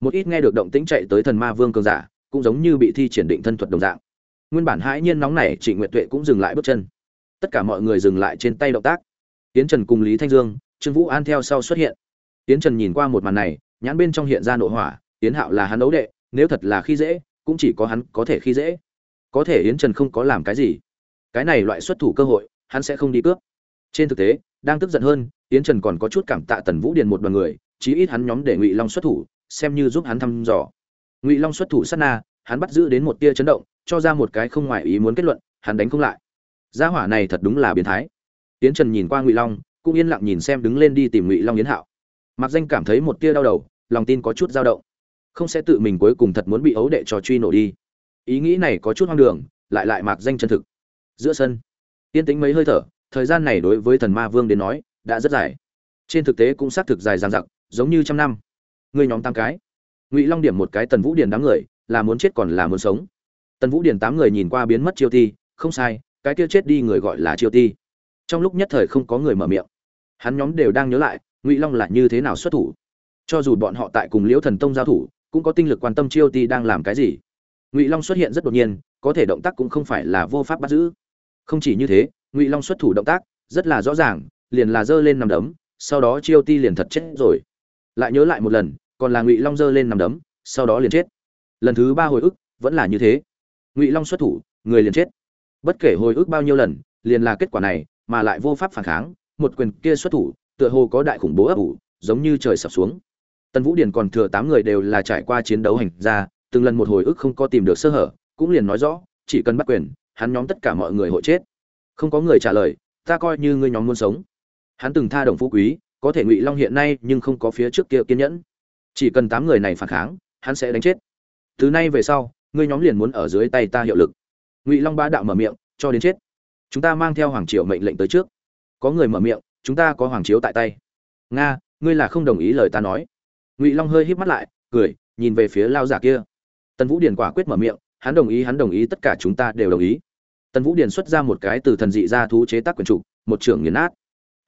Một ít nghe được động tĩnh chạy tới thần ma vương cường giả, cũng giống như bị thi triển định thân thuật đồng dạng. Nguyên bản hãi nhiên nóng này chị nguyệt tuệ cũng dừng lại bước chân. Tất cả mọi người dừng lại trên tay động tác. Tiến trần cùng lý thanh dương, trương vũ an theo sau xuất hiện. Tiến trần nhìn qua một màn này, nhãn bên trong hiện ra nội hỏa tiến hạo là hắn ấu đệ, nếu thật là khi dễ, cũng chỉ có hắn có thể khi dễ. Có thể yến trần không có làm cái gì. Cái này loại xuất thủ cơ hội, hắn sẽ không đi cướp. Trên thực tế, đang tức giận hơn yến trần còn có chút cảm tạ tần vũ điền một đoàn người, chí ít hắn nhóm để ngụy long xuất thủ, xem như giúp hắn thăm dò. Ngụy long xuất thủ sát na, hắn bắt giữ đến một tia chấn động, cho ra một cái không ngoài ý muốn kết luận, hắn đánh không lại. Gia hỏa này thật đúng là biến thái. Yến trần nhìn qua ngụy long, cũng yên lặng nhìn xem đứng lên đi tìm ngụy long yến hạo. Mặc danh cảm thấy một tia đau đầu, lòng tin có chút dao động. Không sẽ tự mình cuối cùng thật muốn bị ấu đệ trò truy nổ đi. Ý nghĩ này có chút hoang đường, lại lại mạc danh chân thực. Giữa sân yên tĩnh mấy hơi thở, thời gian này đối với thần ma vương đến nói đã rất dài. Trên thực tế cũng xác thực dài dằng dặc, giống như trăm năm. Người nhóm tám cái. Ngụy long điểm một cái tần vũ điền đám người, là muốn chết còn là muốn sống. Tần vũ điền tám người nhìn qua biến mất chiêu ti, không sai, cái kia chết đi người gọi là chiêu ti. Trong lúc nhất thời không có người mở miệng. Hắn nhóm đều đang nhớ lại, ngụy long là như thế nào xuất thủ. Cho dù bọn họ tại cùng liễu thần tông giao thủ, cũng có tinh lực quan tâm chiêu ti đang làm cái gì. Ngụy long xuất hiện rất đột nhiên, có thể động tác cũng không phải là vô pháp bắt giữ. Không chỉ như thế, ngụy long xuất thủ động tác rất là rõ ràng liền là giơ lên nằm đấm, sau đó chiêu ti liền thật chết rồi. Lại nhớ lại một lần, còn là ngụy long giơ lên nằm đấm, sau đó liền chết. Lần thứ ba hồi ức, vẫn là như thế. Ngụy long xuất thủ, người liền chết. Bất kể hồi ức bao nhiêu lần, liền là kết quả này, mà lại vô pháp phản kháng, một quyền kia xuất thủ, tựa hồ có đại khủng bố ấp ủ, giống như trời sập xuống. Tần vũ điền còn thừa tám người đều là trải qua chiến đấu hành ra từng lần một hồi ức không có tìm được sơ hở, cũng liền nói rõ, chỉ cần bắt quyền, hắn nhóm tất cả mọi người hội chết. Không có người trả lời, ta coi như ngươi nhóm muốn sống hắn từng tha đồng phú quý, có thể ngụy long hiện nay nhưng không có phía trước kia kiên nhẫn. Chỉ cần tám người này phản kháng, hắn sẽ đánh chết. Từ nay về sau, ngươi nhóm liền muốn ở dưới tay ta hiệu lực. Ngụy long ba đạo mở miệng, cho đến chết. Chúng ta mang theo hoàng triều mệnh lệnh tới trước. Có người mở miệng, chúng ta có hoàng chiếu tại tay. Nga, ngươi là không đồng ý lời ta nói. Ngụy long hơi híp mắt lại, cười, nhìn về phía lao giả kia. Tần vũ điền quả quyết mở miệng, hắn đồng ý, hắn đồng ý, tất cả chúng ta đều đồng ý. Tần vũ điền xuất ra một cái từ thần dị ra thú chế tác quyền trục, một trưởng nghiền nát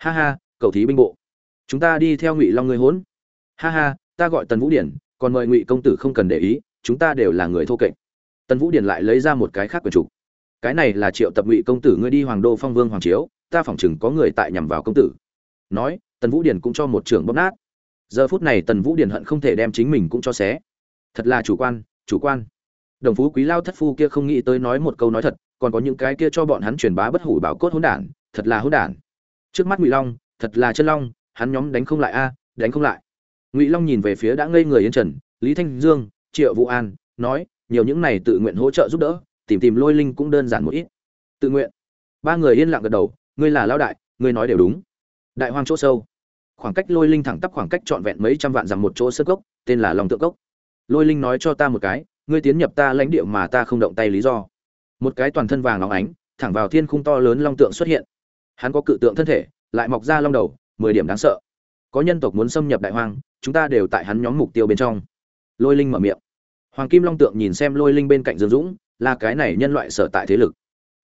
ha ha cậu thí binh bộ. Chúng ta đi theo ngụy long ngươi hỗn ha ha, ta gọi tần vũ điển, còn mời ngụy công tử không cần để ý, chúng ta đều là người thô kệch. Tần vũ điển lại lấy ra một cái khác quyền trục cái này là triệu tập ngụy công tử ngươi đi hoàng đô phong vương hoàng chiếu, ta phỏng chừng có người tại nhằm vào công tử. Nói, tần vũ điển cũng cho một trưởng bóp nát. Giờ phút này tần vũ điển hận không thể đem chính mình cũng cho xé. Thật là chủ quan chủ quan. Đồng phú quý lao thất phu kia không nghĩ tới nói một câu nói thật, còn có những cái kia cho bọn hắn truyền bá bất hủ bảo cốt hỗn đản, thật là hỗn đản trước mắt ngụy long, thật là chân long, hắn nhóm đánh không lại a, đánh không lại. Ngụy long nhìn về phía đã ngây người yên trần, lý thanh dương, triệu vũ an, nói, nhiều những này tự nguyện hỗ trợ giúp đỡ, tìm tìm lôi linh cũng đơn giản một ít. Tự nguyện? Ba người yên lặng gật đầu, ngươi là lão đại, ngươi nói đều đúng. Đại hoang chỗ sâu. Khoảng cách lôi linh thẳng tắp khoảng cách trọn vẹn mấy trăm vạn dặm một chỗ sơ cốc, tên là lòng tượng cốc. Lôi linh nói cho ta một cái, ngươi tiến nhập ta lãnh địa mà ta không động tay lý do. Một cái toàn thân vàng óng ánh, thẳng vào thiên khung to lớn long tượng xuất hiện hắn có cự tượng thân thể, lại mọc ra long đầu, mười điểm đáng sợ. Có nhân tộc muốn xâm nhập đại hoang, chúng ta đều tại hắn nhóm mục tiêu bên trong. Lôi linh mở miệng. Hoàng kim long tượng nhìn xem lôi linh bên cạnh dương dũng, là cái này nhân loại sở tại thế lực.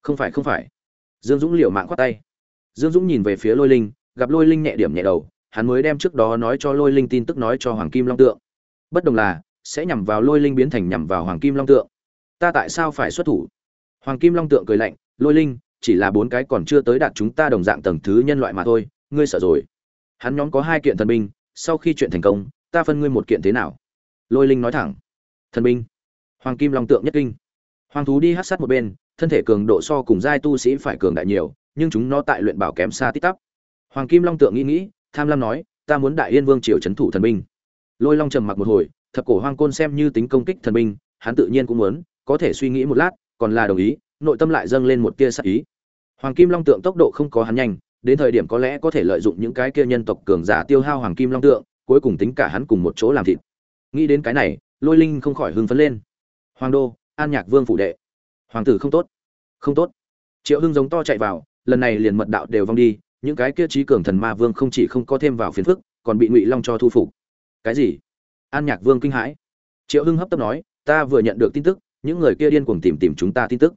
Không phải không phải. Dương dũng liều mạng khoát tay. Dương dũng nhìn về phía lôi linh, gặp lôi linh nhẹ điểm nhẹ đầu, hắn mới đem trước đó nói cho lôi linh tin tức nói cho hoàng kim long tượng. Bất đồng là, sẽ nhằm vào lôi linh biến thành nhằm vào hoàng kim long tượng. Ta tại sao phải xuất thủ? Hoàng kim long tượng cười lạnh, lôi linh chỉ là bốn cái còn chưa tới đạt chúng ta đồng dạng tầng thứ nhân loại mà thôi, ngươi sợ rồi. Hắn nhóm có hai kiện thần binh, sau khi chuyện thành công, ta phân ngươi một kiện thế nào? Lôi linh nói thẳng. Thần binh. Hoàng kim long tượng nhất kinh. Hoàng thú đi hát sát một bên, thân thể cường độ so cùng giai tu sĩ phải cường đại nhiều, nhưng chúng nó tại luyện bảo kém xa tít tắp. Hoàng kim long tượng nghĩ nghĩ, tham lam nói, ta muốn đại yên vương triều c thủ thần binh. Lôi long trầm mặc một hồi, thập cổ hoang côn xem như tính công kích thần binh, hắn tự nhiên cũng muốn, có thể suy nghĩ một lát, còn là đồng ý nội tâm lại dâng lên một tia sắc ý. Hoàng kim long tượng tốc độ không có hắn nhanh, đến thời điểm có lẽ có thể lợi dụng những cái kia nhân tộc cường giả tiêu hao hoàng kim long tượng, cuối cùng tính cả hắn cùng một chỗ làm thịt. Nghĩ đến cái này, lôi linh không khỏi hưng phấn lên. Hoàng đô, an nhạc vương phủ đệ. Hoàng tử không tốt. Không tốt. Triệu hưng giống to chạy vào, lần này liền mật đạo đều vong đi, những cái kia trí cường thần ma vương không chỉ không có thêm vào phiền phức, còn bị ngụy long cho thu phục. Cái gì? An nhạc vương kinh hãi. Triệu hưng hấp tấp nói, ta vừa nhận được tin tức, những người kia điên cuồng tìm tìm chúng ta tin tức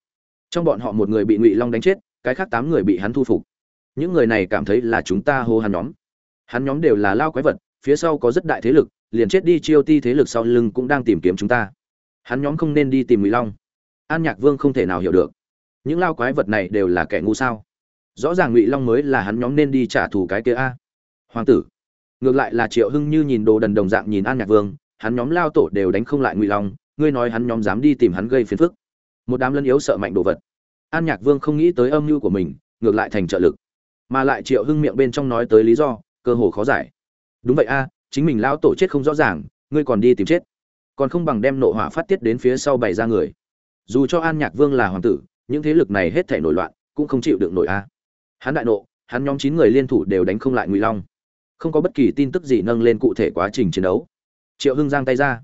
trong bọn họ một người bị ngụy long đánh chết, cái khác tám người bị hắn thu phục. Những người này cảm thấy là chúng ta hô hắn nhóm. Hắn nhóm đều là lao quái vật, phía sau có rất đại thế lực, liền chết đi chiêu ti thế lực sau lưng cũng đang tìm kiếm chúng ta. Hắn nhóm không nên đi tìm ngụy long. An nhạc vương không thể nào hiểu được. Những lao quái vật này đều là kẻ ngu sao? Rõ ràng ngụy long mới là hắn nhóm nên đi trả thù cái kia a. Hoàng tử. Ngược lại là triệu hưng như nhìn đồ đần đồng dạng nhìn an nhạc vương, hắn nhóm lao tổ đều đánh không lại ngụy long, ngươi nói hắn nhóm dám đi tìm hắn gây phiền phức một đám lân yếu sợ mạnh đồ vật. An nhạc vương không nghĩ tới âm mưu của mình, ngược lại thành trợ lực, mà lại triệu hưng miệng bên trong nói tới lý do, cơ hồ khó giải. Đúng vậy a, chính mình lão tổ chết không rõ ràng, ngươi còn đi tìm chết. Còn không bằng đem nộ hỏa phát tiết đến phía sau bày ra người. Dù cho an nhạc vương là hoàng tử, những thế lực này hết thể nổi loạn, cũng không chịu được nổi a. Hắn đại nộ, hắn nhóm chín người liên thủ đều đánh không lại ngụy long. Không có bất kỳ tin tức gì nâng lên cụ thể quá trình chiến đấu. Triệu hưng giang tay ra.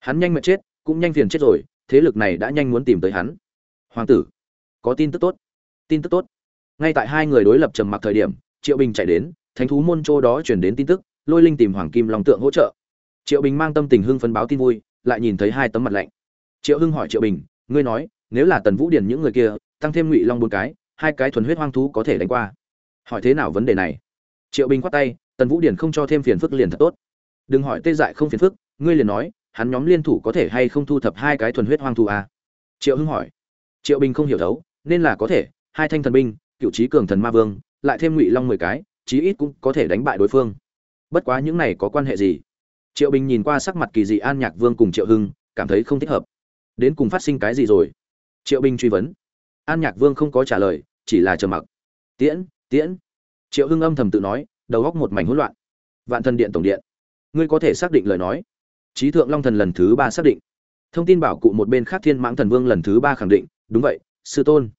Hắn nhanh mệt chết, cũng nhanh phiền chết rồi thế lực này đã nhanh muốn tìm tới hắn. Hoàng tử, có tin tức tốt, tin tức tốt. Ngay tại hai người đối lập trầm mặc thời điểm, triệu bình chạy đến, thánh thú môn châu đó chuyển đến tin tức, lôi linh tìm hoàng kim long tượng hỗ trợ. Triệu bình mang tâm tình hưng phấn báo tin vui, lại nhìn thấy hai tấm mặt lạnh. Triệu hưng hỏi triệu bình, ngươi nói, nếu là tần vũ điền những người kia, tăng thêm ngụy long bốn cái, hai cái thuần huyết hoang thú có thể đánh qua? Hỏi thế nào vấn đề này? Triệu bình khoát tay, tần vũ điền không cho thêm phiền phức liền thật tốt. Đừng hỏi tê dại không phiền phức, ngươi liền nói hắn nhóm liên thủ có thể hay không thu thập hai cái thuần huyết hoang thú à? triệu hưng hỏi. Triệu bình không hiểu thấu, nên là có thể, hai thanh thần binh, cựu trí cường thần ma vương, lại thêm ngụy long mười cái, chí ít cũng có thể đánh bại đối phương. Bất quá những này có quan hệ gì? Triệu bình nhìn qua sắc mặt kỳ dị an nhạc vương cùng triệu hưng, cảm thấy không thích hợp. Đến cùng phát sinh cái gì rồi? Triệu bình truy vấn. An nhạc vương không có trả lời, chỉ là chờ mặc. Tiễn tiễn. Triệu hưng âm thầm tự nói, đầu góc một mảnh hỗn loạn. Vạn thần điện tổng điện. Ngươi có thể xác định lời nói trí thượng long thần lần thứ ba xác định. Thông tin bảo cụ một bên khác thiên mãng thần vương lần thứ ba khẳng định, đúng vậy, sư tôn.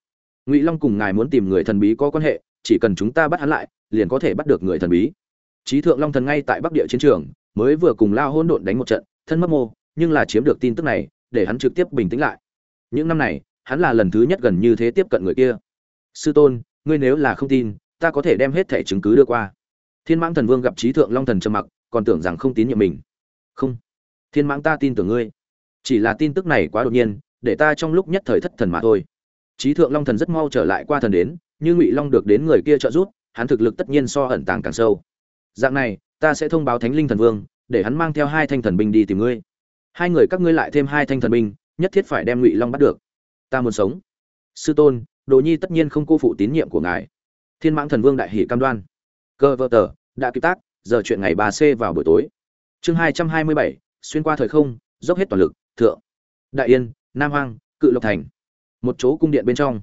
Ngụy long cùng ngài muốn tìm người thần bí có quan hệ, chỉ cần chúng ta bắt hắn lại, liền có thể bắt được người thần bí. Trí thượng long thần ngay tại bắc địa chiến trường, mới vừa cùng lao hôn độn đánh một trận, thân mất mô, nhưng là chiếm được tin tức này, để hắn trực tiếp bình tĩnh lại. Những năm này, hắn là lần thứ nhất gần như thế tiếp cận người kia. Sư tôn, ngươi nếu là không tin, ta có thể đem hết thẻ chứng cứ đưa qua. Thiên mãng thần vương gặp trí thượng long thần trầm mặc, còn tưởng rằng không tín nhiệm mình. Không thiên mãng ta tin tưởng ngươi. Chỉ là tin tức này quá đột nhiên, để ta trong lúc nhất thời thất thần mà thôi. Trí thượng long thần rất mau trở lại qua thần đến, như ngụy long được đến người kia trợ giúp, hắn thực lực tất nhiên so ẩn tàng càng sâu. Dạng này, ta sẽ thông báo thánh linh thần vương, để hắn mang theo hai thanh thần binh đi tìm ngươi. Hai người các ngươi lại thêm hai thanh thần binh, nhất thiết phải đem ngụy long bắt được. Ta muốn sống. Sư tôn, đồ nhi tất nhiên không cô phụ tín nhiệm của ngài. Thiên mãng thần vương đại hỷ cam đoan. Cơ vợ tờ, đã kịp tác, giờ chuyện ngày ba c vào buổi tối. Chương hai trăm hai mươi bảy xuyên qua thời không, dốc hết toàn lực, thượng, đại yên, nam hoang, cự lộc thành. Một chỗ cung điện bên trong,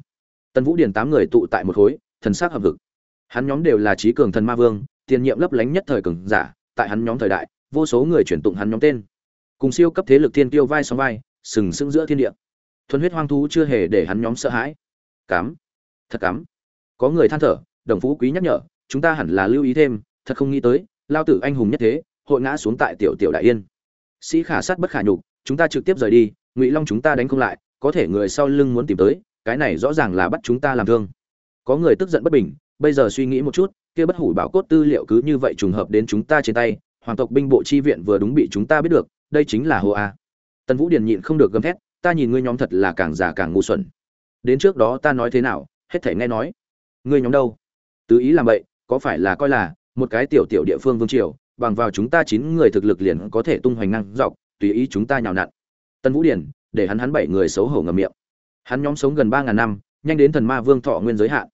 tần vũ điển tám người tụ tại một khối, thần sắc hợp vực hắn nhóm đều là trí cường thần ma vương, tiền nhiệm lấp lánh nhất thời cường giả, tại hắn nhóm thời đại, vô số người chuyển tụng hắn nhóm tên. Cùng siêu cấp thế lực thiên tiêu vai song vai, sừng sững giữa thiên địa. Thuần huyết hoang thú chưa hề để hắn nhóm sợ hãi. Cám, thật cám. Có người than thở, đồng phú quý nhắc nhở, chúng ta hẳn là lưu ý thêm, thật không nghĩ tới, lao tử anh hùng nhất thế, hội ngã xuống tại tiểu tiểu đại yên sĩ khả sát bất khả nhục, chúng ta trực tiếp rời đi, ngụy long chúng ta đánh không lại, có thể người sau lưng muốn tìm tới, cái này rõ ràng là bắt chúng ta làm thương. Có người tức giận bất bình, bây giờ suy nghĩ một chút, kia bất hủ bảo cốt tư liệu cứ như vậy trùng hợp đến chúng ta trên tay, hoàng tộc binh bộ chi viện vừa đúng bị chúng ta biết được, đây chính là hồ a. Tần vũ điền nhịn không được gầm thét, ta nhìn ngươi nhóm thật là càng già càng ngu xuẩn. Đến trước đó ta nói thế nào, hết thể nghe nói. Ngươi nhóm đâu? Tứ ý làm vậy, có phải là coi là một cái tiểu tiểu địa phương vương triều bằng vào chúng ta chín người thực lực liền có thể tung hoành năng dọc, tùy ý chúng ta nhào nặn. Tân vũ điển, để hắn hắn bảy người xấu hổ ngầm miệng. Hắn nhóm sống gần ba ngàn năm, nhanh đến thần ma vương thọ nguyên giới hạn.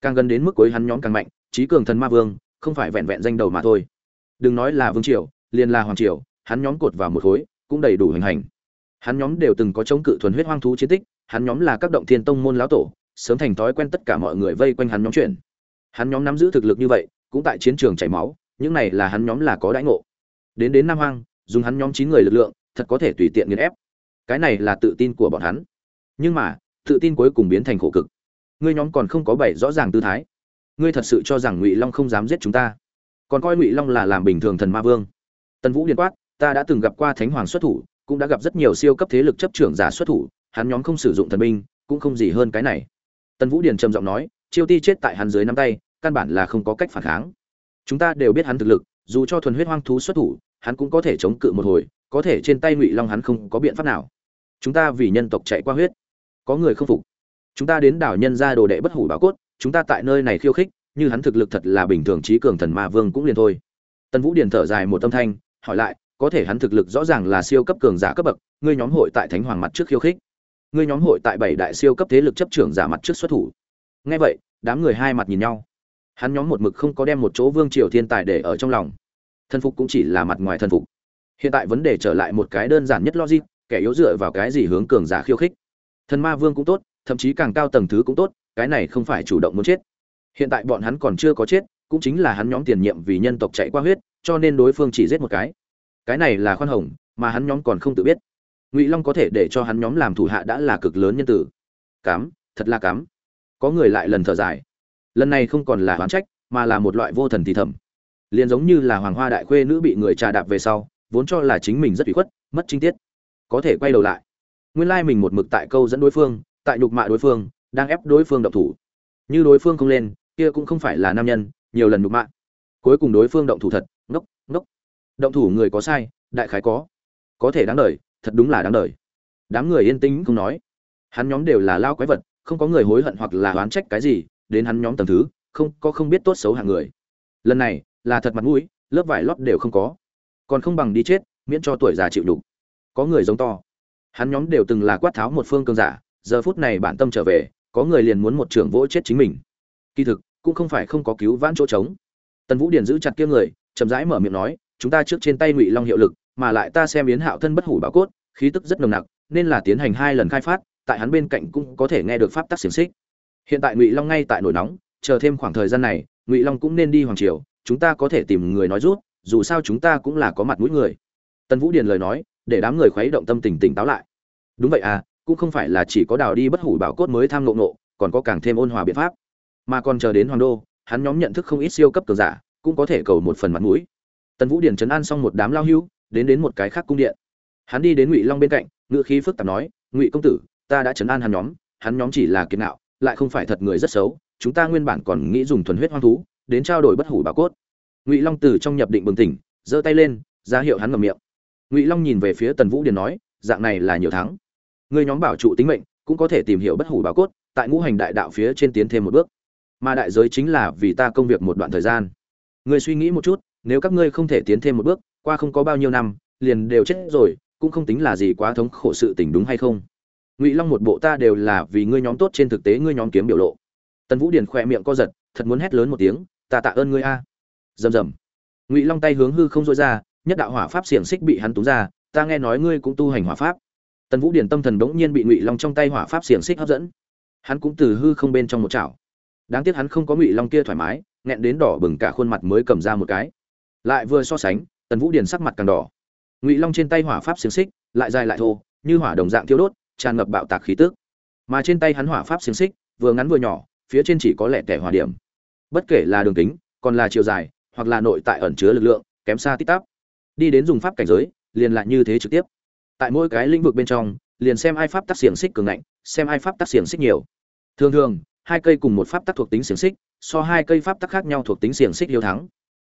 Càng gần đến mức cuối hắn nhóm càng mạnh, trí cường thần ma vương, không phải vẹn vẹn danh đầu mà thôi. Đừng nói là vương triều, liền là hoàng triều, hắn nhóm cột vào một khối, cũng đầy đủ hình hành. Hắn nhóm đều từng có chống cự thuần huyết hoang thú chiến tích, hắn nhóm là các động thiên tông môn lão tổ, sớm thành thói quen tất cả mọi người vây quanh hắn nhóm chuyện. Hắn nhóm nắm giữ thực lực như vậy, cũng tại chiến trường chảy máu những này là hắn nhóm là có đãi ngộ. Đến đến nam hoang, dùng hắn nhóm chín người lực lượng, thật có thể tùy tiện nghiền ép. Cái này là tự tin của bọn hắn. Nhưng mà, tự tin cuối cùng biến thành khổ cực. Ngươi nhóm còn không có bảy rõ ràng tư thái. Ngươi thật sự cho rằng ngụy long không dám giết chúng ta. Còn coi ngụy long là làm bình thường thần ma vương. Tần vũ điền quát, ta đã từng gặp qua thánh hoàng xuất thủ, cũng đã gặp rất nhiều siêu cấp thế lực chấp trưởng giả xuất thủ, hắn nhóm không sử dụng thần binh, cũng không gì hơn cái này. Tần vũ điền trầm giọng nói, chiêu ti chết tại hắn dưới nắm tay, căn bản là không có cách phản kháng chúng ta đều biết hắn thực lực, dù cho thuần huyết hoang thú xuất thủ, hắn cũng có thể chống cự một hồi, có thể trên tay ngụy long hắn không có biện pháp nào. Chúng ta vì nhân tộc chạy qua huyết, có người không phục. Chúng ta đến đảo nhân ra đồ đệ bất hủ bảo cốt, chúng ta tại nơi này khiêu khích, như hắn thực lực thật là bình thường trí cường thần ma vương cũng liền thôi. Tần vũ điền thở dài một tâm thanh, hỏi lại, có thể hắn thực lực rõ ràng là siêu cấp cường giả cấp bậc, ngươi nhóm hội tại thánh hoàng mặt trước khiêu khích. Ngươi nhóm hội tại bảy đại siêu cấp thế lực chấp trưởng giả mặt trước xuất thủ. Nghe vậy, đám người hai mặt nhìn nhau hắn nhóm một mực không có đem một chỗ vương triều thiên tài để ở trong lòng. Thân phục cũng chỉ là mặt ngoài thân phục. Hiện tại vấn đề trở lại một cái đơn giản nhất logic, kẻ yếu dựa vào cái gì hướng cường giả khiêu khích. Thần ma vương cũng tốt, thậm chí càng cao tầng thứ cũng tốt, cái này không phải chủ động muốn chết. Hiện tại bọn hắn còn chưa có chết, cũng chính là hắn nhóm tiền nhiệm vì nhân tộc chạy qua huyết, cho nên đối phương chỉ giết một cái. Cái này là khoan hồng, mà hắn nhóm còn không tự biết. Ngụy long có thể để cho hắn nhóm làm thủ hạ đã là cực lớn nhân tử. Cám, thật là cám. Có người lại lần thở dài lần này không còn là oán trách, mà là một loại vô thần thì thầm. Liền giống như là hoàng hoa đại khuê nữ bị người trà đạp về sau, vốn cho là chính mình rất bị khuất, mất trinh tiết. Có thể quay đầu lại. Nguyên lai mình một mực tại câu dẫn đối phương, tại nhục mạ đối phương, đang ép đối phương động thủ. Như đối phương không lên, kia cũng không phải là nam nhân, nhiều lần nhục mạ. Cuối cùng đối phương động thủ thật, ngốc ngốc. Động thủ người có sai, đại khái có. Có thể đáng đời, thật đúng là đáng đời. Đám người yên tĩnh không nói. Hắn nhóm đều là lao quái vật, không có người hối hận hoặc là oán trách cái gì đến hắn nhóm tầng thứ, không, có không biết tốt xấu hạng người. Lần này, là thật mặt mũi, lớp vải lót đều không có. Còn không bằng đi chết, miễn cho tuổi già chịu đủ có người giống to. Hắn nhóm đều từng là quát tháo một phương cơn giả, giờ phút này bản tâm trở về, có người liền muốn một trưởng vỗ chết chính mình. Kỳ thực, cũng không phải không có cứu vãn chỗ trống. Tần vũ điền giữ chặt kia người, chậm rãi mở miệng nói, chúng ta trước trên tay ngụy long hiệu lực, mà lại ta xem biến hạo thân bất hủ bảo cốt, khí tức rất nồng nặc, nên là tiến hành hai lần khai phát, tại hắn bên cạnh cũng có thể nghe được pháp tắc xiềng xích hiện tại ngụy long ngay tại nổi nóng, chờ thêm khoảng thời gian này, ngụy long cũng nên đi hoàng triều, chúng ta có thể tìm người nói rút, dù sao chúng ta cũng là có mặt mũi người. Tần vũ điền lời nói, để đám người khuấy động tâm tình tỉnh táo lại. Đúng vậy à cũng không phải là chỉ có đào đi bất hủ bảo cốt mới tham ngộ ngộ, còn có càng thêm ôn hòa biện pháp. Mà còn chờ đến hoàng đô, hắn nhóm nhận thức không ít siêu cấp cường giả, cũng có thể cầu một phần mặt mũi. Tần vũ điền chấn an xong một đám lao hưu, đến đến một cái khác cung điện. Hắn đi đến ngụy long bên cạnh ngự khí phức tạp nói, ngụy công tử, ta đã chấn an hắn nhóm hắn nhóm chỉ là kiến nạo lại không phải thật người rất xấu, chúng ta nguyên bản còn nghĩ dùng thuần huyết hoang thú, đến trao đổi bất hủ bà cốt. Ngụy long từ trong nhập định bừng tỉnh, giơ tay lên, ra hiệu hắn ngậm miệng. Ngụy long nhìn về phía tần vũ điền nói, dạng này là nhiều tháng. người nhóm bảo trụ tính mệnh, cũng có thể tìm hiểu bất hủ bà cốt, tại ngũ hành đại đạo phía trên tiến thêm một bước. Mà đại giới chính là vì ta công việc một đoạn thời gian. Người suy nghĩ một chút, nếu các ngươi không thể tiến thêm một bước, qua không có bao nhiêu năm, liền đều chết rồi, cũng không tính là gì quá thống khổ sự tình đúng hay không? Ngụy long một bộ ta đều là vì ngươi nhóm tốt trên thực tế ngươi nhóm kiếm biểu lộ. Tần vũ điền khỏe miệng co giật, thật muốn hét lớn một tiếng, ta tạ ơn ngươi a. Rầm rầm. Ngụy long tay hướng hư không dối ra, nhất đạo hỏa pháp xiềng xích bị hắn túng ra, ta nghe nói ngươi cũng tu hành hỏa pháp. Tần vũ điền tâm thần bỗng nhiên bị ngụy long trong tay hỏa pháp xiềng xích hấp dẫn. Hắn cũng từ hư không bên trong một chảo. Đáng tiếc hắn không có ngụy long kia thoải mái, nghẹn đến đỏ bừng cả khuôn mặt mới cầm ra một cái. Lại vừa so sánh, tần vũ điền sắc mặt càng đỏ. Ngụy long trên tay hỏa pháp xiềng xích, lại dài lại thô, như hỏa đồng dạng thiêu đốt tràn ngập bạo tạc khí tức. Mà trên tay hắn hỏa pháp xiềng xích, vừa ngắn vừa nhỏ, phía trên chỉ có lẻ tẻ hỏa điểm. Bất kể là đường kính, còn là chiều dài, hoặc là nội tại ẩn chứa lực lượng, kém xa tít tắp. Đi đến dùng pháp cảnh giới, liền lại như thế trực tiếp. Tại mỗi cái lĩnh vực bên trong, liền xem ai pháp tác xiềng xích cường ngạnh, xem ai pháp tác xiềng xích nhiều. Thường thường, hai cây cùng một pháp tác thuộc tính xiềng xích, so hai cây pháp tác khác nhau thuộc tính xiềng xích hiếu thắng.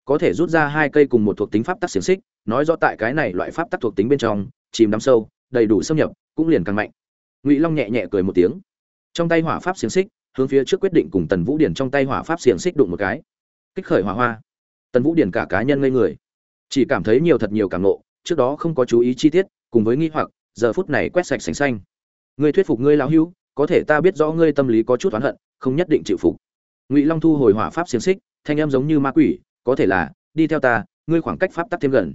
Có thể rút ra hai cây cùng một thuộc tính pháp tác xiềng xích, nói rõ tại cái này loại pháp tác thuộc tính bên trong, chìm đắm sâu đầy đủ xâm nhập, cũng liền càng mạnh. Ngụy long nhẹ nhẹ cười một tiếng. Trong tay hỏa pháp xiềng xích, hướng phía trước quyết định cùng tần vũ điển trong tay hỏa pháp xiềng xích đụng một cái. Kích khởi hỏa hoa. Tần vũ điển cả cá nhân ngây người. Chỉ cảm thấy nhiều thật nhiều cảm nộ trước đó không có chú ý chi tiết, cùng với nghi hoặc, giờ phút này quét sạch sành xanh. Ngươi thuyết phục ngươi lão hữu, có thể ta biết rõ ngươi tâm lý có chút oán hận, không nhất định chịu phục. Ngụy long thu hồi hỏa pháp xiềng xích, thanh em giống như ma quỷ, có thể là, đi theo ta, ngươi khoảng cách pháp tắc thêm gần.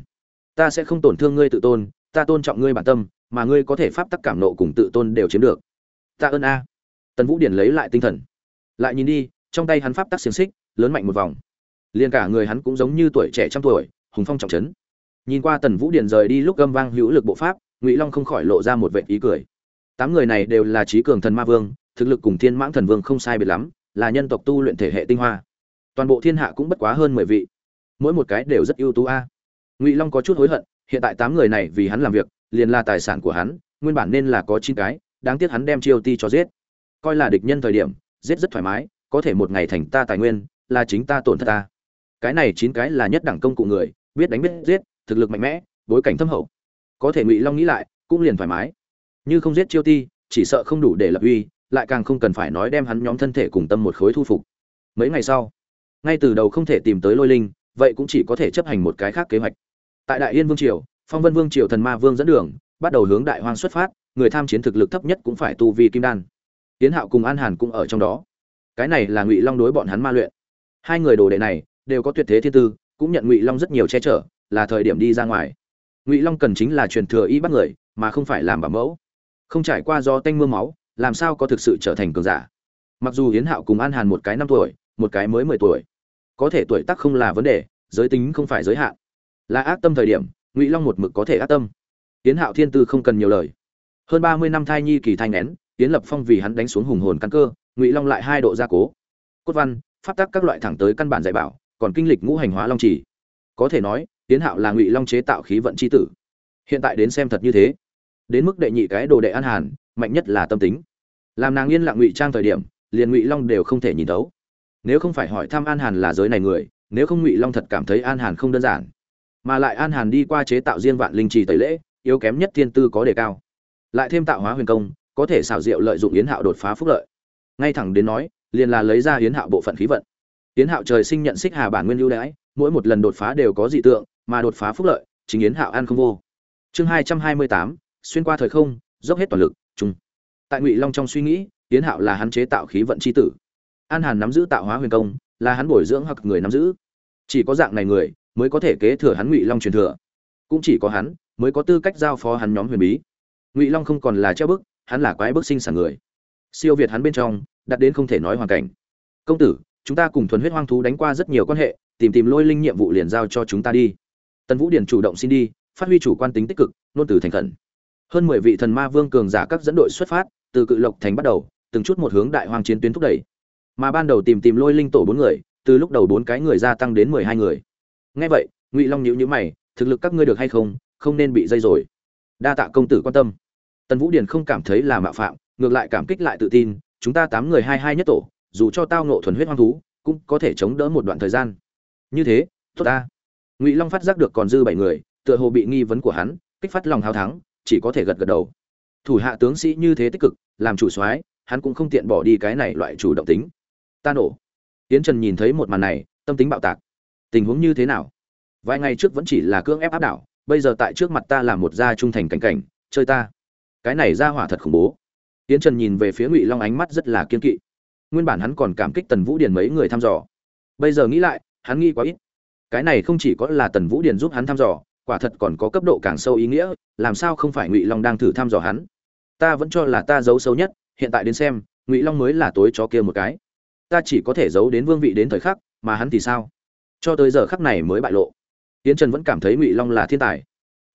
Ta sẽ không tổn thương ngươi tự tôn ta tôn trọng ngươi bản tâm, mà ngươi có thể pháp tắc cảm nộ cùng tự tôn đều chiếm được. Ta ơn a. Tần vũ điển lấy lại tinh thần. Lại nhìn đi, trong tay hắn pháp tắc xiềng xích, lớn mạnh một vòng. Liền cả người hắn cũng giống như tuổi trẻ trăm tuổi, hùng phong trọng trấn. Nhìn qua tần vũ điển rời đi lúc gâm vang hữu lực bộ pháp, ngụy long không khỏi lộ ra một vệ ý cười. Tám người này đều là trí cường thần ma vương, thực lực cùng thiên mãng thần vương không sai biệt lắm, là nhân tộc tu luyện thể hệ tinh hoa. Toàn bộ thiên hạ cũng bất quá hơn mười vị. Mỗi một cái đều rất ưu tú a. Ngụy long có chút hối hận hiện tại tám người này vì hắn làm việc, liền là tài sản của hắn, nguyên bản nên là có chín cái, đáng tiếc hắn đem chiêu ti cho giết. Coi là địch nhân thời điểm, giết rất thoải mái, có thể một ngày thành ta tài nguyên, là chính ta tổn thất ta. Cái này chín cái là nhất đẳng công cụ người, biết đánh biết giết, thực lực mạnh mẽ, bối cảnh thâm hậu. Có thể ngụy long nghĩ lại, cũng liền thoải mái. Như không giết chiêu ti, chỉ sợ không đủ để lập uy, lại càng không cần phải nói đem hắn nhóm thân thể cùng tâm một khối thu phục. Mấy ngày sau, ngay từ đầu không thể tìm tới lôi linh, vậy cũng chỉ có thể chấp hành một cái khác kế hoạch tại đại yên vương triều, phong vân vương triều thần ma vương dẫn đường, bắt đầu hướng đại hoang xuất phát, người tham chiến thực lực thấp nhất cũng phải tu vi kim đan. Tiến hạo cùng an hàn cũng ở trong đó. Cái này là ngụy long đối bọn hắn ma luyện. Hai người đồ đệ này đều có tuyệt thế thiên tư, cũng nhận ngụy long rất nhiều che chở, là thời điểm đi ra ngoài. Ngụy long cần chính là truyền thừa y bắt người, mà không phải làm bảo mẫu. Không trải qua do tanh mưa máu, làm sao có thực sự trở thành cường giả? Mặc dù hiến hạo cùng an hàn một cái năm tuổi, một cái mới mười tuổi, có thể tuổi tác không là vấn đề, giới tính không phải giới hạn là ác tâm thời điểm, ngụy long một mực có thể ác tâm. Tiến hạo thiên tư không cần nhiều lời. Hơn ba mươi năm thai nhi kỳ thai nén tiến lập phong vì hắn đánh xuống hùng hồn căn cơ, ngụy long lại hai độ gia cố. Cốt văn phát tác các loại thẳng tới căn bản dạy bảo, còn kinh lịch ngũ hành hóa long chỉ có thể nói tiến hạo là ngụy long chế tạo khí vận c h i tử. Hiện tại đến xem thật như thế. Đến mức đệ nhị cái đồ đệ an hàn, mạnh nhất là tâm tính. Làm nàng yên lặng ngụy trang thời điểm, liền ngụy long đều không thể nhìn thấu. Nếu không phải hỏi thăm an hàn là giới này người, nếu không ngụy long thật cảm thấy an hàn không đơn giản mà lại an hàn đi qua chế tạo riêng vạn linh trì tẩy lễ, yếu kém nhất thiên tư có đề cao. Lại thêm tạo hóa huyền công, có thể xảo diệu lợi dụng yến hạo đột phá phúc lợi. Ngay thẳng đến nói, liền là lấy ra yến hạo bộ phận khí vận. Yến hạo trời sinh nhận xích hà bản nguyên lưu đãi, mỗi một lần đột phá đều có dị tượng, mà đột phá phúc lợi, chính yến hạo an không vô. Chương hai trăm hai mươi tám, xuyên qua thời không, dốc hết toàn lực chung tại ngụy long trong suy nghĩ, yến hạo là hắn chế tạo khí vận c h i tử. An hàn nắm giữ tạo hóa huyền công, là hắn bồi dưỡng hoặc người nắm giữ. Chỉ có dạng này người mới có thể kế thừa hắn ngụy long truyền thừa. Cũng chỉ có hắn mới có tư cách giao phó hắn nhóm huyền bí. Ngụy long không còn là treo bức, hắn là quái bức sinh sản người. Siêu việt hắn bên trong đặt đến không thể nói hoàn cảnh. Công tử, chúng ta cùng thuần huyết hoang thú đánh qua rất nhiều quan hệ, tìm tìm lôi linh nhiệm vụ liền giao cho chúng ta đi. Tần vũ điển chủ động xin đi, phát huy chủ quan tính tích cực, nôn từ thành khẩn. Hơn mười vị thần ma vương cường giả các dẫn đội xuất phát, từ cự lộc thành bắt đầu, từng chút một hướng đại Hoàng chiến tuyến thúc đẩy. Mà ban đầu tìm tìm lôi linh tổ bốn người, từ lúc đầu bốn cái người gia tăng đến mười hai người nghe vậy, ngụy long nhíu nhíu mày, thực lực các ngươi được hay không không nên bị dây rồi đa tạ công tử quan tâm. Tần vũ điền không cảm thấy là mạo phạm, ngược lại cảm kích lại tự tin, chúng ta tám người hai hai nhất tổ, dù cho tao nộ thuần huyết hoang thú, cũng có thể chống đỡ một đoạn thời gian. Như thế, tốt ta. Ngụy long phát giác được còn dư bảy người, tựa hồ bị nghi vấn của hắn, kích phát lòng hào thắng, chỉ có thể gật gật đầu. Thủ hạ tướng sĩ như thế tích cực, làm chủ soái, hắn cũng không tiện bỏ đi cái này loại chủ động tính. Ta nổ. Tiến trần nhìn thấy một màn này, tâm tính bạo tạc tình huống như thế nào? Vài ngày trước vẫn chỉ là cưỡng ép áp đảo, bây giờ tại trước mặt ta là một gia trung thành cảnh cảnh, chơi ta. Cái này ra hỏa thật khủng bố. Tiến trần nhìn về phía ngụy long ánh mắt rất là kiên kỵ. Nguyên bản hắn còn cảm kích tần vũ điền mấy người thăm dò. Bây giờ nghĩ lại, hắn nghi quá ít. Cái này không chỉ có là tần vũ điền giúp hắn thăm dò, quả thật còn có cấp độ càng sâu ý nghĩa, làm sao không phải ngụy long đang thử thăm dò hắn? Ta vẫn cho là ta giấu sâu nhất, hiện tại đến xem, ngụy long mới là tối cho kia một cái. Ta chỉ có thể giấu đến vương vị đến thời khắc, mà hắn thì sao? Cho tới giờ khắc này mới bại lộ. Tiến trần vẫn cảm thấy ngụy long là thiên tài.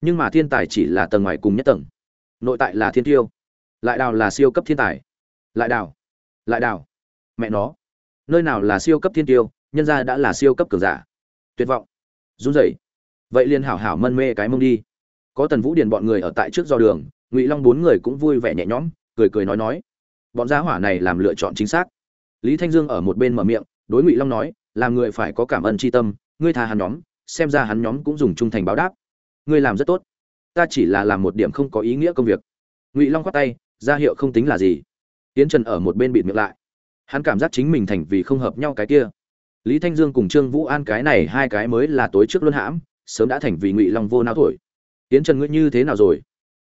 Nhưng mà thiên tài chỉ là tầng ngoài cùng nhất tầng. Nội tại là thiên tiêu, lại đào là siêu cấp thiên tài. Lại đào lại đào. Mẹ nó, nơi nào là siêu cấp thiên tiêu, nhân ra đã là siêu cấp cường giả. Tuyệt vọng, run rẩy. Vậy liền hảo hảo mân mê cái mông đi. Có tần vũ điền bọn người ở tại trước do đường, ngụy long bốn người cũng vui vẻ nhẹ nhõm, cười cười nói nói. Bọn gia hỏa này làm lựa chọn chính xác. Lý thanh dương ở một bên mở miệng, đối ngụy long nói làm người phải có cảm ơn tri tâm, ngươi tha hắn nhóm, xem ra hắn nhóm cũng dùng trung thành báo đáp. Ngươi làm rất tốt. Ta chỉ là làm một điểm không có ý nghĩa công việc. Ngụy long khoát tay, ra hiệu không tính là gì. Tiến trần ở một bên bịt miệng lại. Hắn cảm giác chính mình thành vì không hợp nhau cái kia. Lý thanh dương cùng trương vũ an cái này hai cái mới là tối trước luân hãm, sớm đã thành vì ngụy long vô não thổi. Yến trần ngươi như thế nào rồi?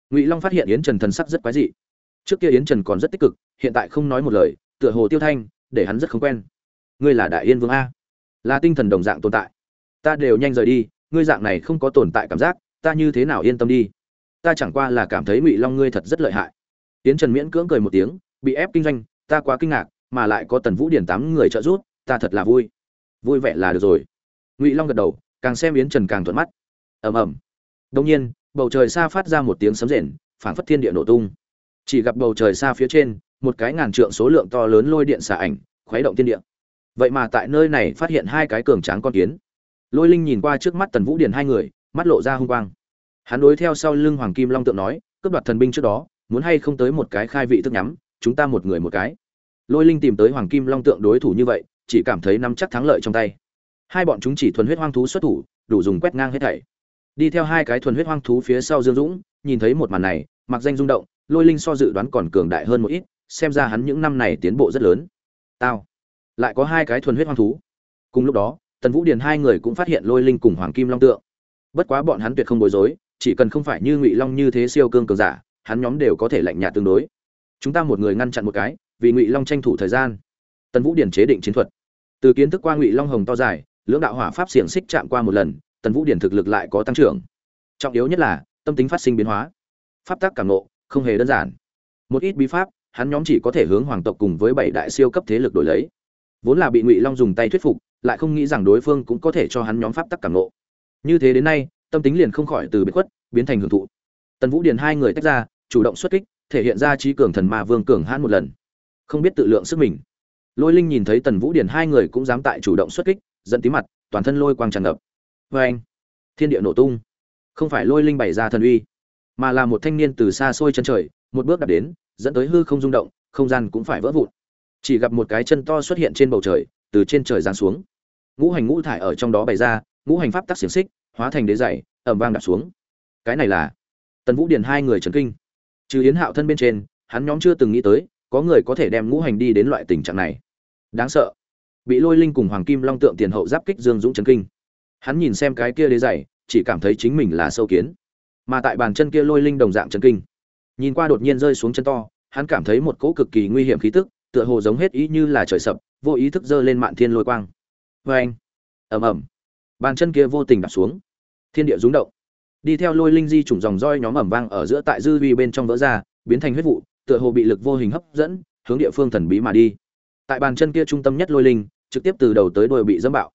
Ngụy long phát hiện yến trần thần sắc rất quái dị. Trước kia yến trần còn rất tích cực, hiện tại không nói một lời, tựa hồ tiêu thanh, để hắn rất không quen. Ngươi là đại yên vương a là tinh thần đồng dạng tồn tại. Ta đều nhanh rời đi, ngươi dạng này không có tồn tại cảm giác, ta như thế nào yên tâm đi? Ta chẳng qua là cảm thấy ngụy long ngươi thật rất lợi hại. Yến trần miễn cưỡng cười một tiếng, bị ép kinh doanh, ta quá kinh ngạc, mà lại có tần vũ điển tám người trợ giúp, ta thật là vui. Vui vẻ là được rồi. Ngụy long gật đầu, càng xem yến trần càng thuận mắt. Ầm ầm. Đông nhiên, bầu trời xa phát ra một tiếng sấm rền, phảng phất thiên địa nổ tung. Chỉ gặp bầu trời xa phía trên, một cái ngàn trượng số lượng to lớn lôi điện xả ảnh, khuấy động thiên địa vậy mà tại nơi này phát hiện hai cái cường tráng con kiến. Lôi linh nhìn qua trước mắt tần vũ điền hai người, mắt lộ ra hung quang. Hắn đối theo sau lưng hoàng kim long tượng nói, cướp đoạt thần binh trước đó, muốn hay không tới một cái khai vị thức nhắm, chúng ta một người một cái. Lôi linh tìm tới hoàng kim long tượng đối thủ như vậy, chỉ cảm thấy nắm chắc thắng lợi trong tay. Hai bọn chúng chỉ thuần huyết hoang thú xuất thủ, đủ dùng quét ngang hết thảy. Đi theo hai cái thuần huyết hoang thú phía sau dương dũng, nhìn thấy một màn này, mặc danh rung động, lôi linh so dự đoán còn cường đại hơn một ít, xem ra hắn những năm này tiến bộ rất lớn. Tao lại có hai cái thuần huyết hoang thú. Cùng lúc đó, tần vũ điền hai người cũng phát hiện lôi linh cùng hoàng kim long tượng. Bất quá bọn hắn tuyệt không bối rối, chỉ cần không phải như ngụy long như thế siêu cương cường giả, hắn nhóm đều có thể lạnh nhạt tương đối. Chúng ta một người ngăn chặn một cái, vì ngụy long tranh thủ thời gian. Tần vũ Điền chế định chiến thuật. Từ kiến thức qua ngụy long hồng to dài, lưỡng đạo hỏa pháp xiềng xích chạm qua một lần, tần vũ Điền thực lực lại có tăng trưởng. Trọng yếu nhất là, tâm tính phát sinh biến hóa. Pháp tác cảm nộ không hề đơn giản. Một ít bí pháp, hắn nhóm chỉ có thể hướng hoàng tộc cùng với bảy đại siêu cấp thế lực đổi lấy vốn là bị ngụy long dùng tay thuyết phục lại không nghĩ rằng đối phương cũng có thể cho hắn nhóm pháp tắc cảm nộ như thế đến nay tâm tính liền không khỏi từ biệt khuất biến thành hưởng thụ tần vũ điền hai người tách ra chủ động xuất kích thể hiện ra trí cường thần ma vương cường hãn một lần không biết tự lượng sức mình lôi linh nhìn thấy tần vũ điền hai người cũng dám tại chủ động xuất kích dẫn tí mặt toàn thân lôi quang tràn ngập vê anh thiên địa nổ tung không phải lôi linh bày ra thần uy mà là một thanh niên từ xa xôi chân trời một bước đạp đến dẫn tới hư không rung động không gian cũng phải vỡ vụn chỉ gặp một cái chân to xuất hiện trên bầu trời, từ trên trời giáng xuống. Ngũ hành ngũ thải ở trong đó bày ra, ngũ hành pháp tắc xiềng xích, hóa thành đế dày ẩm vang đạp xuống. Cái này là tần vũ điền hai người trấn kinh. Trừ yến hạo thân bên trên, hắn nhóm chưa từng nghĩ tới, có người có thể đem ngũ hành đi đến loại tình trạng này. Đáng sợ. Bị lôi linh cùng hoàng kim long tượng tiền hậu giáp kích dương dũng trấn kinh. Hắn nhìn xem cái kia đế dày chỉ cảm thấy chính mình là sâu kiến. Mà tại bàn chân kia lôi linh đồng dạng trấn kinh. Nhìn qua đột nhiên rơi xuống chân to, hắn cảm thấy một cỗ cực kỳ nguy hiểm khí tức tựa hồ giống hết ý như là trời sập, vô ý thức giơ lên mạn thiên lôi quang. Vê anh, ầm ầm, bàn chân kia vô tình đạp xuống. Thiên địa rúng động. Đi theo lôi linh di chủng dòng roi nhóm ẩm vang ở giữa tại dư vi bên trong vỡ ra, biến thành huyết vụ, tựa hồ bị lực vô hình hấp dẫn, hướng địa phương thần bí mà đi. Tại bàn chân kia trung tâm nhất lôi linh, trực tiếp từ đầu tới đuôi bị dẫm bạo.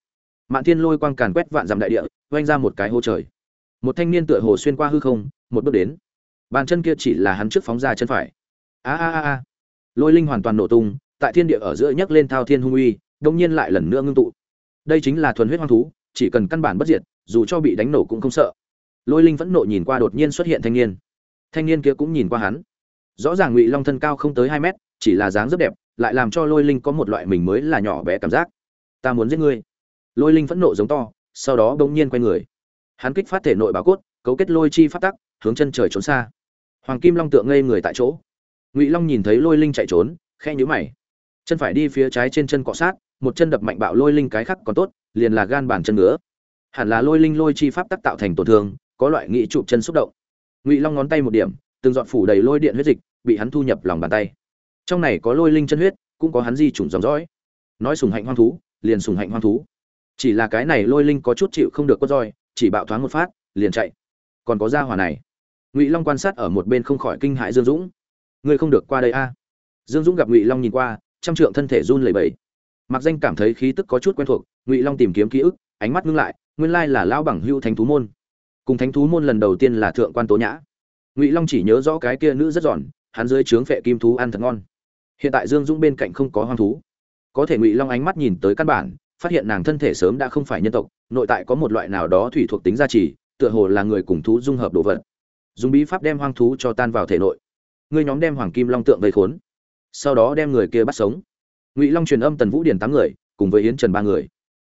Mạn thiên lôi quang càn quét vạn dặm đại địa oanh ra một cái hô trời. Một thanh niên tựa hồ xuyên qua hư không, một bước đến. Bàn chân kia chỉ là hắn trước phóng ra chân phải. A a a a lôi linh hoàn toàn nổ tung, tại thiên địa ở giữa nhấc lên thao thiên hung uy đông nhiên lại lần nữa ngưng tụ. Đây chính là thuần huyết hoang thú, chỉ cần căn bản bất diệt, dù cho bị đánh nổ cũng không sợ. Lôi linh vẫn nộ nhìn qua đột nhiên xuất hiện thanh niên. Thanh niên kia cũng nhìn qua hắn. Rõ ràng ngụy long thân cao không tới hai mét, chỉ là dáng rất đẹp, lại làm cho lôi linh có một loại mình mới là nhỏ bé cảm giác. Ta muốn giết ngươi. Lôi linh phẫn nộ giống to, sau đó bỗng nhiên quay người. Hắn kích phát thể nội bà cốt, cấu kết lôi chi phát tắc, hướng chân trời trốn xa. Hoàng kim long tượng ngây người tại chỗ ngụy long nhìn thấy lôi linh chạy trốn khe nhíu mày. Chân phải đi phía trái trên chân cọ sát, một chân đập mạnh bạo lôi linh cái khắc còn tốt, liền là gan bản chân nữa hẳn là lôi linh lôi chi pháp tác tạo thành tổn thương, có loại nghị chụp chân xúc động. Ngụy long ngón tay một điểm, từng dọn phủ đầy lôi điện huyết dịch, bị hắn thu nhập lòng bàn tay. Trong này có lôi linh chân huyết, cũng có hắn di chủng dòng dõi. Nói sùng hạnh hoang thú, liền sùng hạnh hoang thú. Chỉ là cái này lôi linh có chút chịu không được quất roi, chỉ bạo thoáng một phát, liền chạy. Còn có gia hỏa này. Ngụy long quan sát ở một bên không khỏi kinh hãi dương dũng ngươi không được qua đây a. Dương dũng gặp ngụy long nhìn qua, trăm trượng thân thể run lẩy bẩy. Mặc danh cảm thấy khí tức có chút quen thuộc, ngụy long tìm kiếm ký ức, ánh mắt ngưng lại, nguyên lai là lão bằng hưu thánh thú môn. Cùng thánh thú môn lần đầu tiên là thượng quan tố nhã. Ngụy long chỉ nhớ rõ cái kia nữ rất giòn, hắn dưới trướng phệ kim thú ăn thật ngon. Hiện tại dương dũng bên cạnh không có hoang thú. Có thể ngụy long ánh mắt nhìn tới căn bản, phát hiện nàng thân thể sớm đã không phải nhân tộc, nội tại có một loại nào đó thủy thuộc tính gia trì, tựa hồ là người cùng thú dung hợp đồ vật. Dùng bí pháp đem hoang thú cho tan vào thể nội ngươi nhóm đem hoàng kim long tượng vây khốn. Sau đó đem người kia bắt sống. Ngụy long truyền âm tần vũ điền tám người, cùng với yến trần ba người.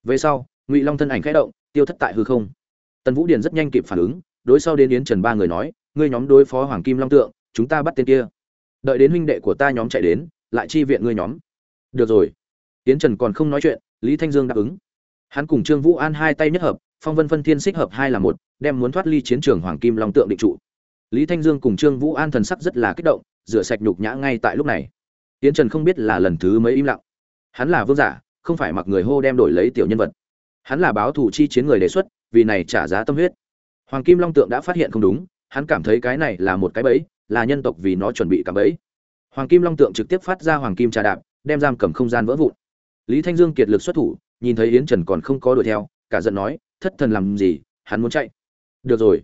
Về sau, ngụy long thân ảnh khẽ động, tiêu thất tại hư không. Tần vũ điền rất nhanh kịp phản ứng, đối sau đến yến trần ba người nói, ngươi nhóm đối phó hoàng kim long tượng, chúng ta bắt tên kia. Đợi đến huynh đệ của ta nhóm chạy đến, lại chi viện ngươi nhóm. Được rồi. Yến trần còn không nói chuyện, lý thanh dương đáp ứng. Hắn cùng trương vũ an hai tay nhất hợp, phong vân phân thiên xích hợp hai là một, đem muốn thoát ly chiến trường hoàng kim long tượng định trụ lý thanh dương cùng trương vũ an thần sắc rất là kích động, rửa sạch nhục nhã ngay tại lúc này. Yến trần không biết là lần thứ mấy im lặng. Hắn là vương giả, không phải mặc người hô đem đổi lấy tiểu nhân vật. Hắn là báo thủ chi chiến người đề xuất, vì này trả giá tâm huyết. Hoàng kim long tượng đã phát hiện không đúng, hắn cảm thấy cái này là một cái bẫy, là nhân tộc vì nó chuẩn bị cả bẫy. Hoàng kim long tượng trực tiếp phát ra hoàng kim trà đạp, đem giam cầm không gian vỡ vụn. Lý thanh dương kiệt lực xuất thủ, nhìn thấy yến trần còn không có đuổi theo, cả giận nói, thất thần làm gì, hắn muốn chạy. Được rồi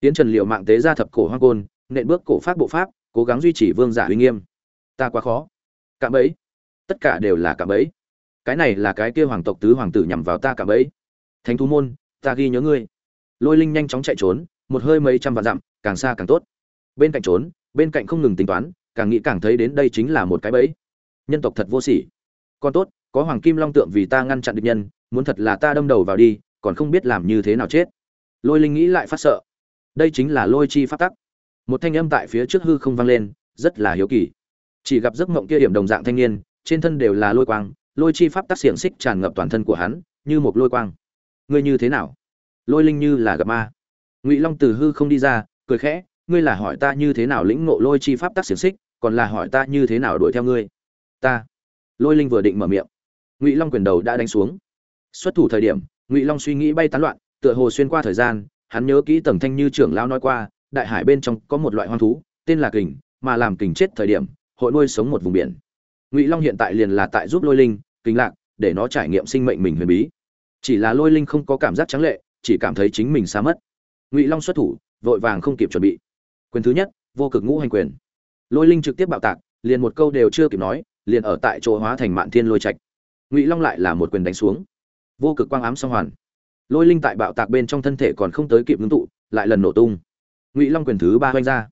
yến trần liệu mạng tế ra thập cổ hoang côn, nện bước cổ pháp bộ pháp, cố gắng duy trì vương giả uy nghiêm. Ta quá khó. Cạm bẫy. Tất cả đều là cạm bẫy. Cái này là cái kia hoàng tộc tứ hoàng tử nhằm vào ta cạm bẫy. Thánh thú môn, ta ghi nhớ ngươi. Lôi linh nhanh chóng chạy trốn, một hơi mấy trăm vạn dặm, càng xa càng tốt. Bên cạnh trốn, bên cạnh không ngừng tính toán, càng nghĩ càng thấy đến đây chính là một cái bẫy. Nhân tộc thật vô sỉ. Còn tốt, có hoàng kim long tượng vì ta ngăn chặn địch nhân, muốn thật là ta đâm đầu vào đi, còn không biết làm như thế nào chết. Lôi linh nghĩ lại phát sợ đây chính là lôi chi pháp tắc. Một thanh âm tại phía trước hư không vang lên, rất là hiếu kỳ. Chỉ gặp giấc mộng kia điểm đồng dạng thanh niên, trên thân đều là lôi quang, lôi chi pháp tắc xiềng xích tràn ngập toàn thân của hắn, như một lôi quang. Ngươi như thế nào? Lôi linh như là gặp ma. Ngụy long từ hư không đi ra, cười khẽ, ngươi là hỏi ta như thế nào lĩnh ngộ lôi chi pháp tắc xiềng xích, còn là hỏi ta như thế nào đuổi theo ngươi? Ta. Lôi linh vừa định mở miệng. Ngụy long quyền đầu đã đánh xuống. Xuất thủ thời điểm, ngụy long suy nghĩ bay tán loạn, tựa hồ xuyên qua thời gian hắn nhớ kỹ tầng thanh như trưởng lão nói qua, đại hải bên trong có một loại hoang thú, tên là kình, mà làm kình chết thời điểm, hội nuôi sống một vùng biển. Ngụy long hiện tại liền là tại giúp lôi linh kinh lạc, để nó trải nghiệm sinh mệnh mình huyền bí. Chỉ là lôi linh không có cảm giác trắng lệ, chỉ cảm thấy chính mình xa mất. Ngụy long xuất thủ, vội vàng không kịp chuẩn bị. Quyền thứ nhất, vô cực ngũ hành quyền. Lôi linh trực tiếp bạo tạc, liền một câu đều chưa kịp nói, liền ở tại chỗ hóa thành mạn thiên lôi trạch. Ngụy long lại là một quyền đánh xuống. Vô cực quang ám song hoàn lôi linh tại bạo tạc bên trong thân thể còn không tới kịp ngưng tụ, lại lần nổ tung. Ngụy long quyền thứ ba oanh ra.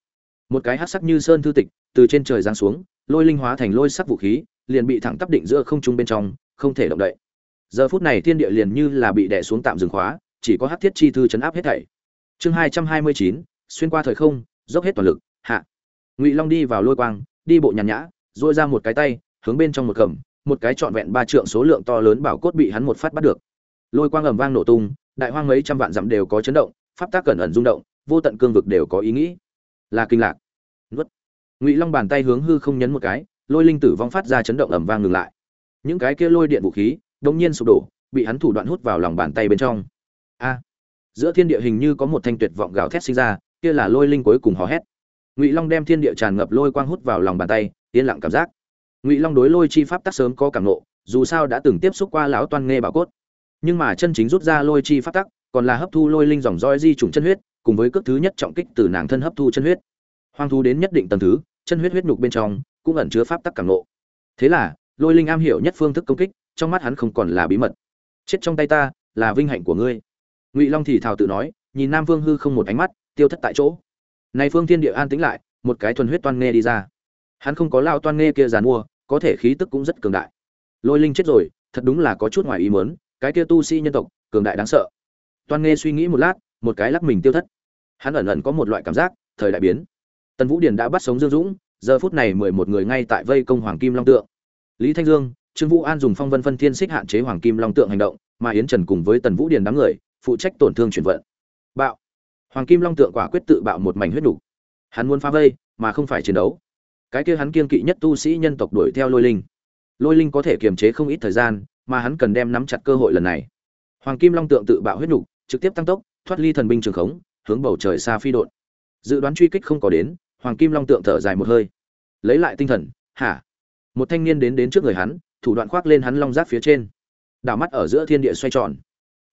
Một cái hát sắc như sơn thư tịch, từ trên trời giáng xuống, lôi linh hóa thành lôi sắc vũ khí, liền bị thẳng tắp định giữa không trung bên trong, không thể động đậy. Giờ phút này thiên địa liền như là bị đè xuống tạm dừng khóa, chỉ có hát thiết chi thư chấn áp hết thảy. Chương hai trăm hai mươi chín, xuyên qua thời không, dốc hết toàn lực, hạ. Ngụy long đi vào lôi quang, đi bộ nhàn nhã dội ra một cái tay, hướng bên trong một cầm, một cái trọn vẹn ba trượng số lượng to lớn bảo cốt bị hắn một phát bắt được lôi quang ầm vang nổ tung, đại hoang mấy trăm vạn dặm đều có chấn động, pháp tác cẩn ẩn rung động, vô tận cương vực đều có ý nghĩ. Là kinh lạc. Nuốt. Ngụy long bàn tay hướng hư không nhấn một cái, lôi linh tử vong phát ra chấn động ầm vang ngừng lại. Những cái kia lôi điện vũ khí đột nhiên sụp đổ, bị hắn thủ đoạn hút vào lòng bàn tay bên trong. A. Giữa thiên địa hình như có một thanh tuyệt vọng gào thét sinh ra, kia là lôi linh cuối cùng hò hét. Ngụy long đem thiên địa tràn ngập lôi quang hút vào lòng bàn tay, yên lặng cảm giác. Ngụy long đối lôi chi pháp tác sớm có cảm nộ dù sao đã từng tiếp xúc qua lão toan nghe bảo cốt nhưng mà chân chính rút ra lôi chi pháp tắc, còn là hấp thu lôi linh dòng roi di trùng chân huyết, cùng với cước thứ nhất trọng kích từ nàng thân hấp thu chân huyết. Hoang thú đến nhất định tầng thứ, chân huyết huyết nhục bên trong, cũng ẩn chứa pháp tắc cảm nộ thế là, lôi linh am hiểu nhất phương thức công kích, trong mắt hắn không còn là bí mật. Chết trong tay ta, là vinh hạnh của ngươi. Ngụy long thì thào tự nói, nhìn nam vương hư không một ánh mắt, tiêu thất tại chỗ. Này phương thiên địa an tĩnh lại, một cái thuần huyết toan nghe đi ra. Hắn không có lao toan nghe kia giàn mua, có thể khí tức cũng rất cường đại. Lôi linh chết rồi, thật đúng là có chút ngoài ý muốn cái kia tu sĩ nhân tộc, cường đại đáng sợ. Toan nghe suy nghĩ một lát, một cái lắc mình tiêu thất. Hắn ẩn ẩn có một loại cảm giác, thời đại biến. Tần vũ điền đã bắt sống dương dũng, giờ phút này mười một người ngay tại vây công hoàng kim long tượng. Lý thanh dương, trương vũ an dùng phong vân phân thiên xích hạn chế hoàng kim long tượng hành động, mà yến trần cùng với tần vũ điền đám người, phụ trách tổn thương chuyển vận. Bạo. Hoàng kim long tượng quả quyết tự bạo một mảnh huyết đủ. hắn muốn phá vây, mà không phải chiến đấu. Cái kia hắn kiên kỵ nhất tu sĩ nhân tộc đuổi theo lôi linh. Lôi linh có thể kiềm chế không ít thời gian mà hắn cần đem nắm chặt cơ hội lần này. Hoàng kim long tượng tự bạo huyết nục, trực tiếp tăng tốc thoát ly thần binh trường khống hướng bầu trời xa phi độn. dự đoán truy kích không có đến hoàng kim long tượng thở dài một hơi. Lấy lại tinh thần hả? Một thanh niên đến đến trước người hắn thủ đoạn khoác lên hắn long giáp phía trên. Đảo mắt ở giữa thiên địa xoay tròn.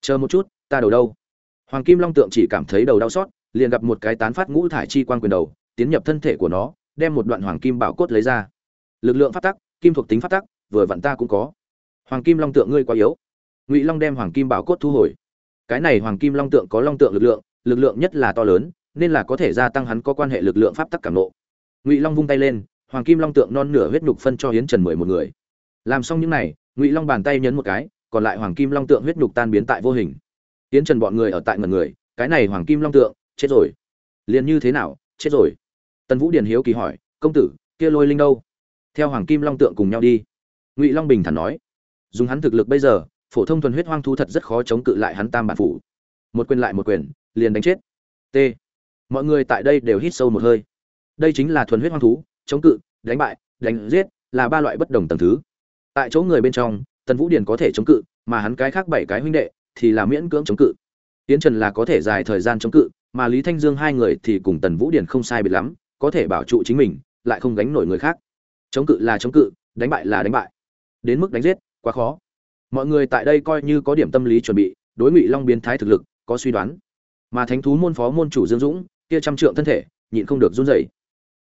Chờ một chút ta đầu đâu? Hoàng kim long tượng chỉ cảm thấy đầu đau xót liền gặp một cái tán phát ngũ thải chi quang quyền đầu tiến nhập thân thể của nó đem một đoạn hoàng kim bảo cốt lấy ra. Lực lượng phát tắc kim thuộc tính phát tắc vừa vặn ta cũng có hoàng kim long tượng ngươi quá yếu. Ngụy long đem hoàng kim bảo cốt thu hồi. Cái này hoàng kim long tượng có long tượng lực lượng lực lượng nhất là to lớn, nên là có thể gia tăng hắn có quan hệ lực lượng pháp tắc cảm nộ. Ngụy long vung tay lên, hoàng kim long tượng non nửa huyết nhục phân cho hiến trần mười một người. Làm xong những này, ngụy long bàn tay nhấn một cái, còn lại hoàng kim long tượng huyết nhục tan biến tại vô hình. Hiến trần bọn người ở tại ngần người, cái này hoàng kim long tượng, chết rồi. Liền như thế nào, chết rồi? Tần vũ điền hiếu kỳ hỏi, công tử, kia lôi linh đâu? Theo hoàng kim long tượng cùng nhau đi. Ngụy long bình thản nói dùng hắn thực lực bây giờ, phổ thông thuần huyết hoang thú thật rất khó chống cự lại hắn tam bản phủ. Một quyền lại một quyền, liền đánh chết. T. Mọi người tại đây đều hít sâu một hơi. Đây chính là thuần huyết hoang thú, chống cự, đánh bại, đánh giết, là ba loại bất đồng tầng thứ. Tại chỗ người bên trong, tần vũ điền có thể chống cự, mà hắn cái khác bảy cái huynh đệ thì là miễn cưỡng chống cự. Tiến trần là có thể dài thời gian chống cự, mà lý thanh dương hai người thì cùng tần vũ điền không sai biệt lắm, có thể bảo trụ chính mình, lại không gánh nổi người khác. Chống cự là chống cự, đánh bại là đánh bại. Đến mức đánh giết quá khó. Mọi người tại đây coi như có điểm tâm lý chuẩn bị, đối ngụy long biến thái thực lực có suy đoán. Mà thánh thú môn phó môn chủ dương dũng, kia trăm trượng thân thể, nhịn không được run rẩy.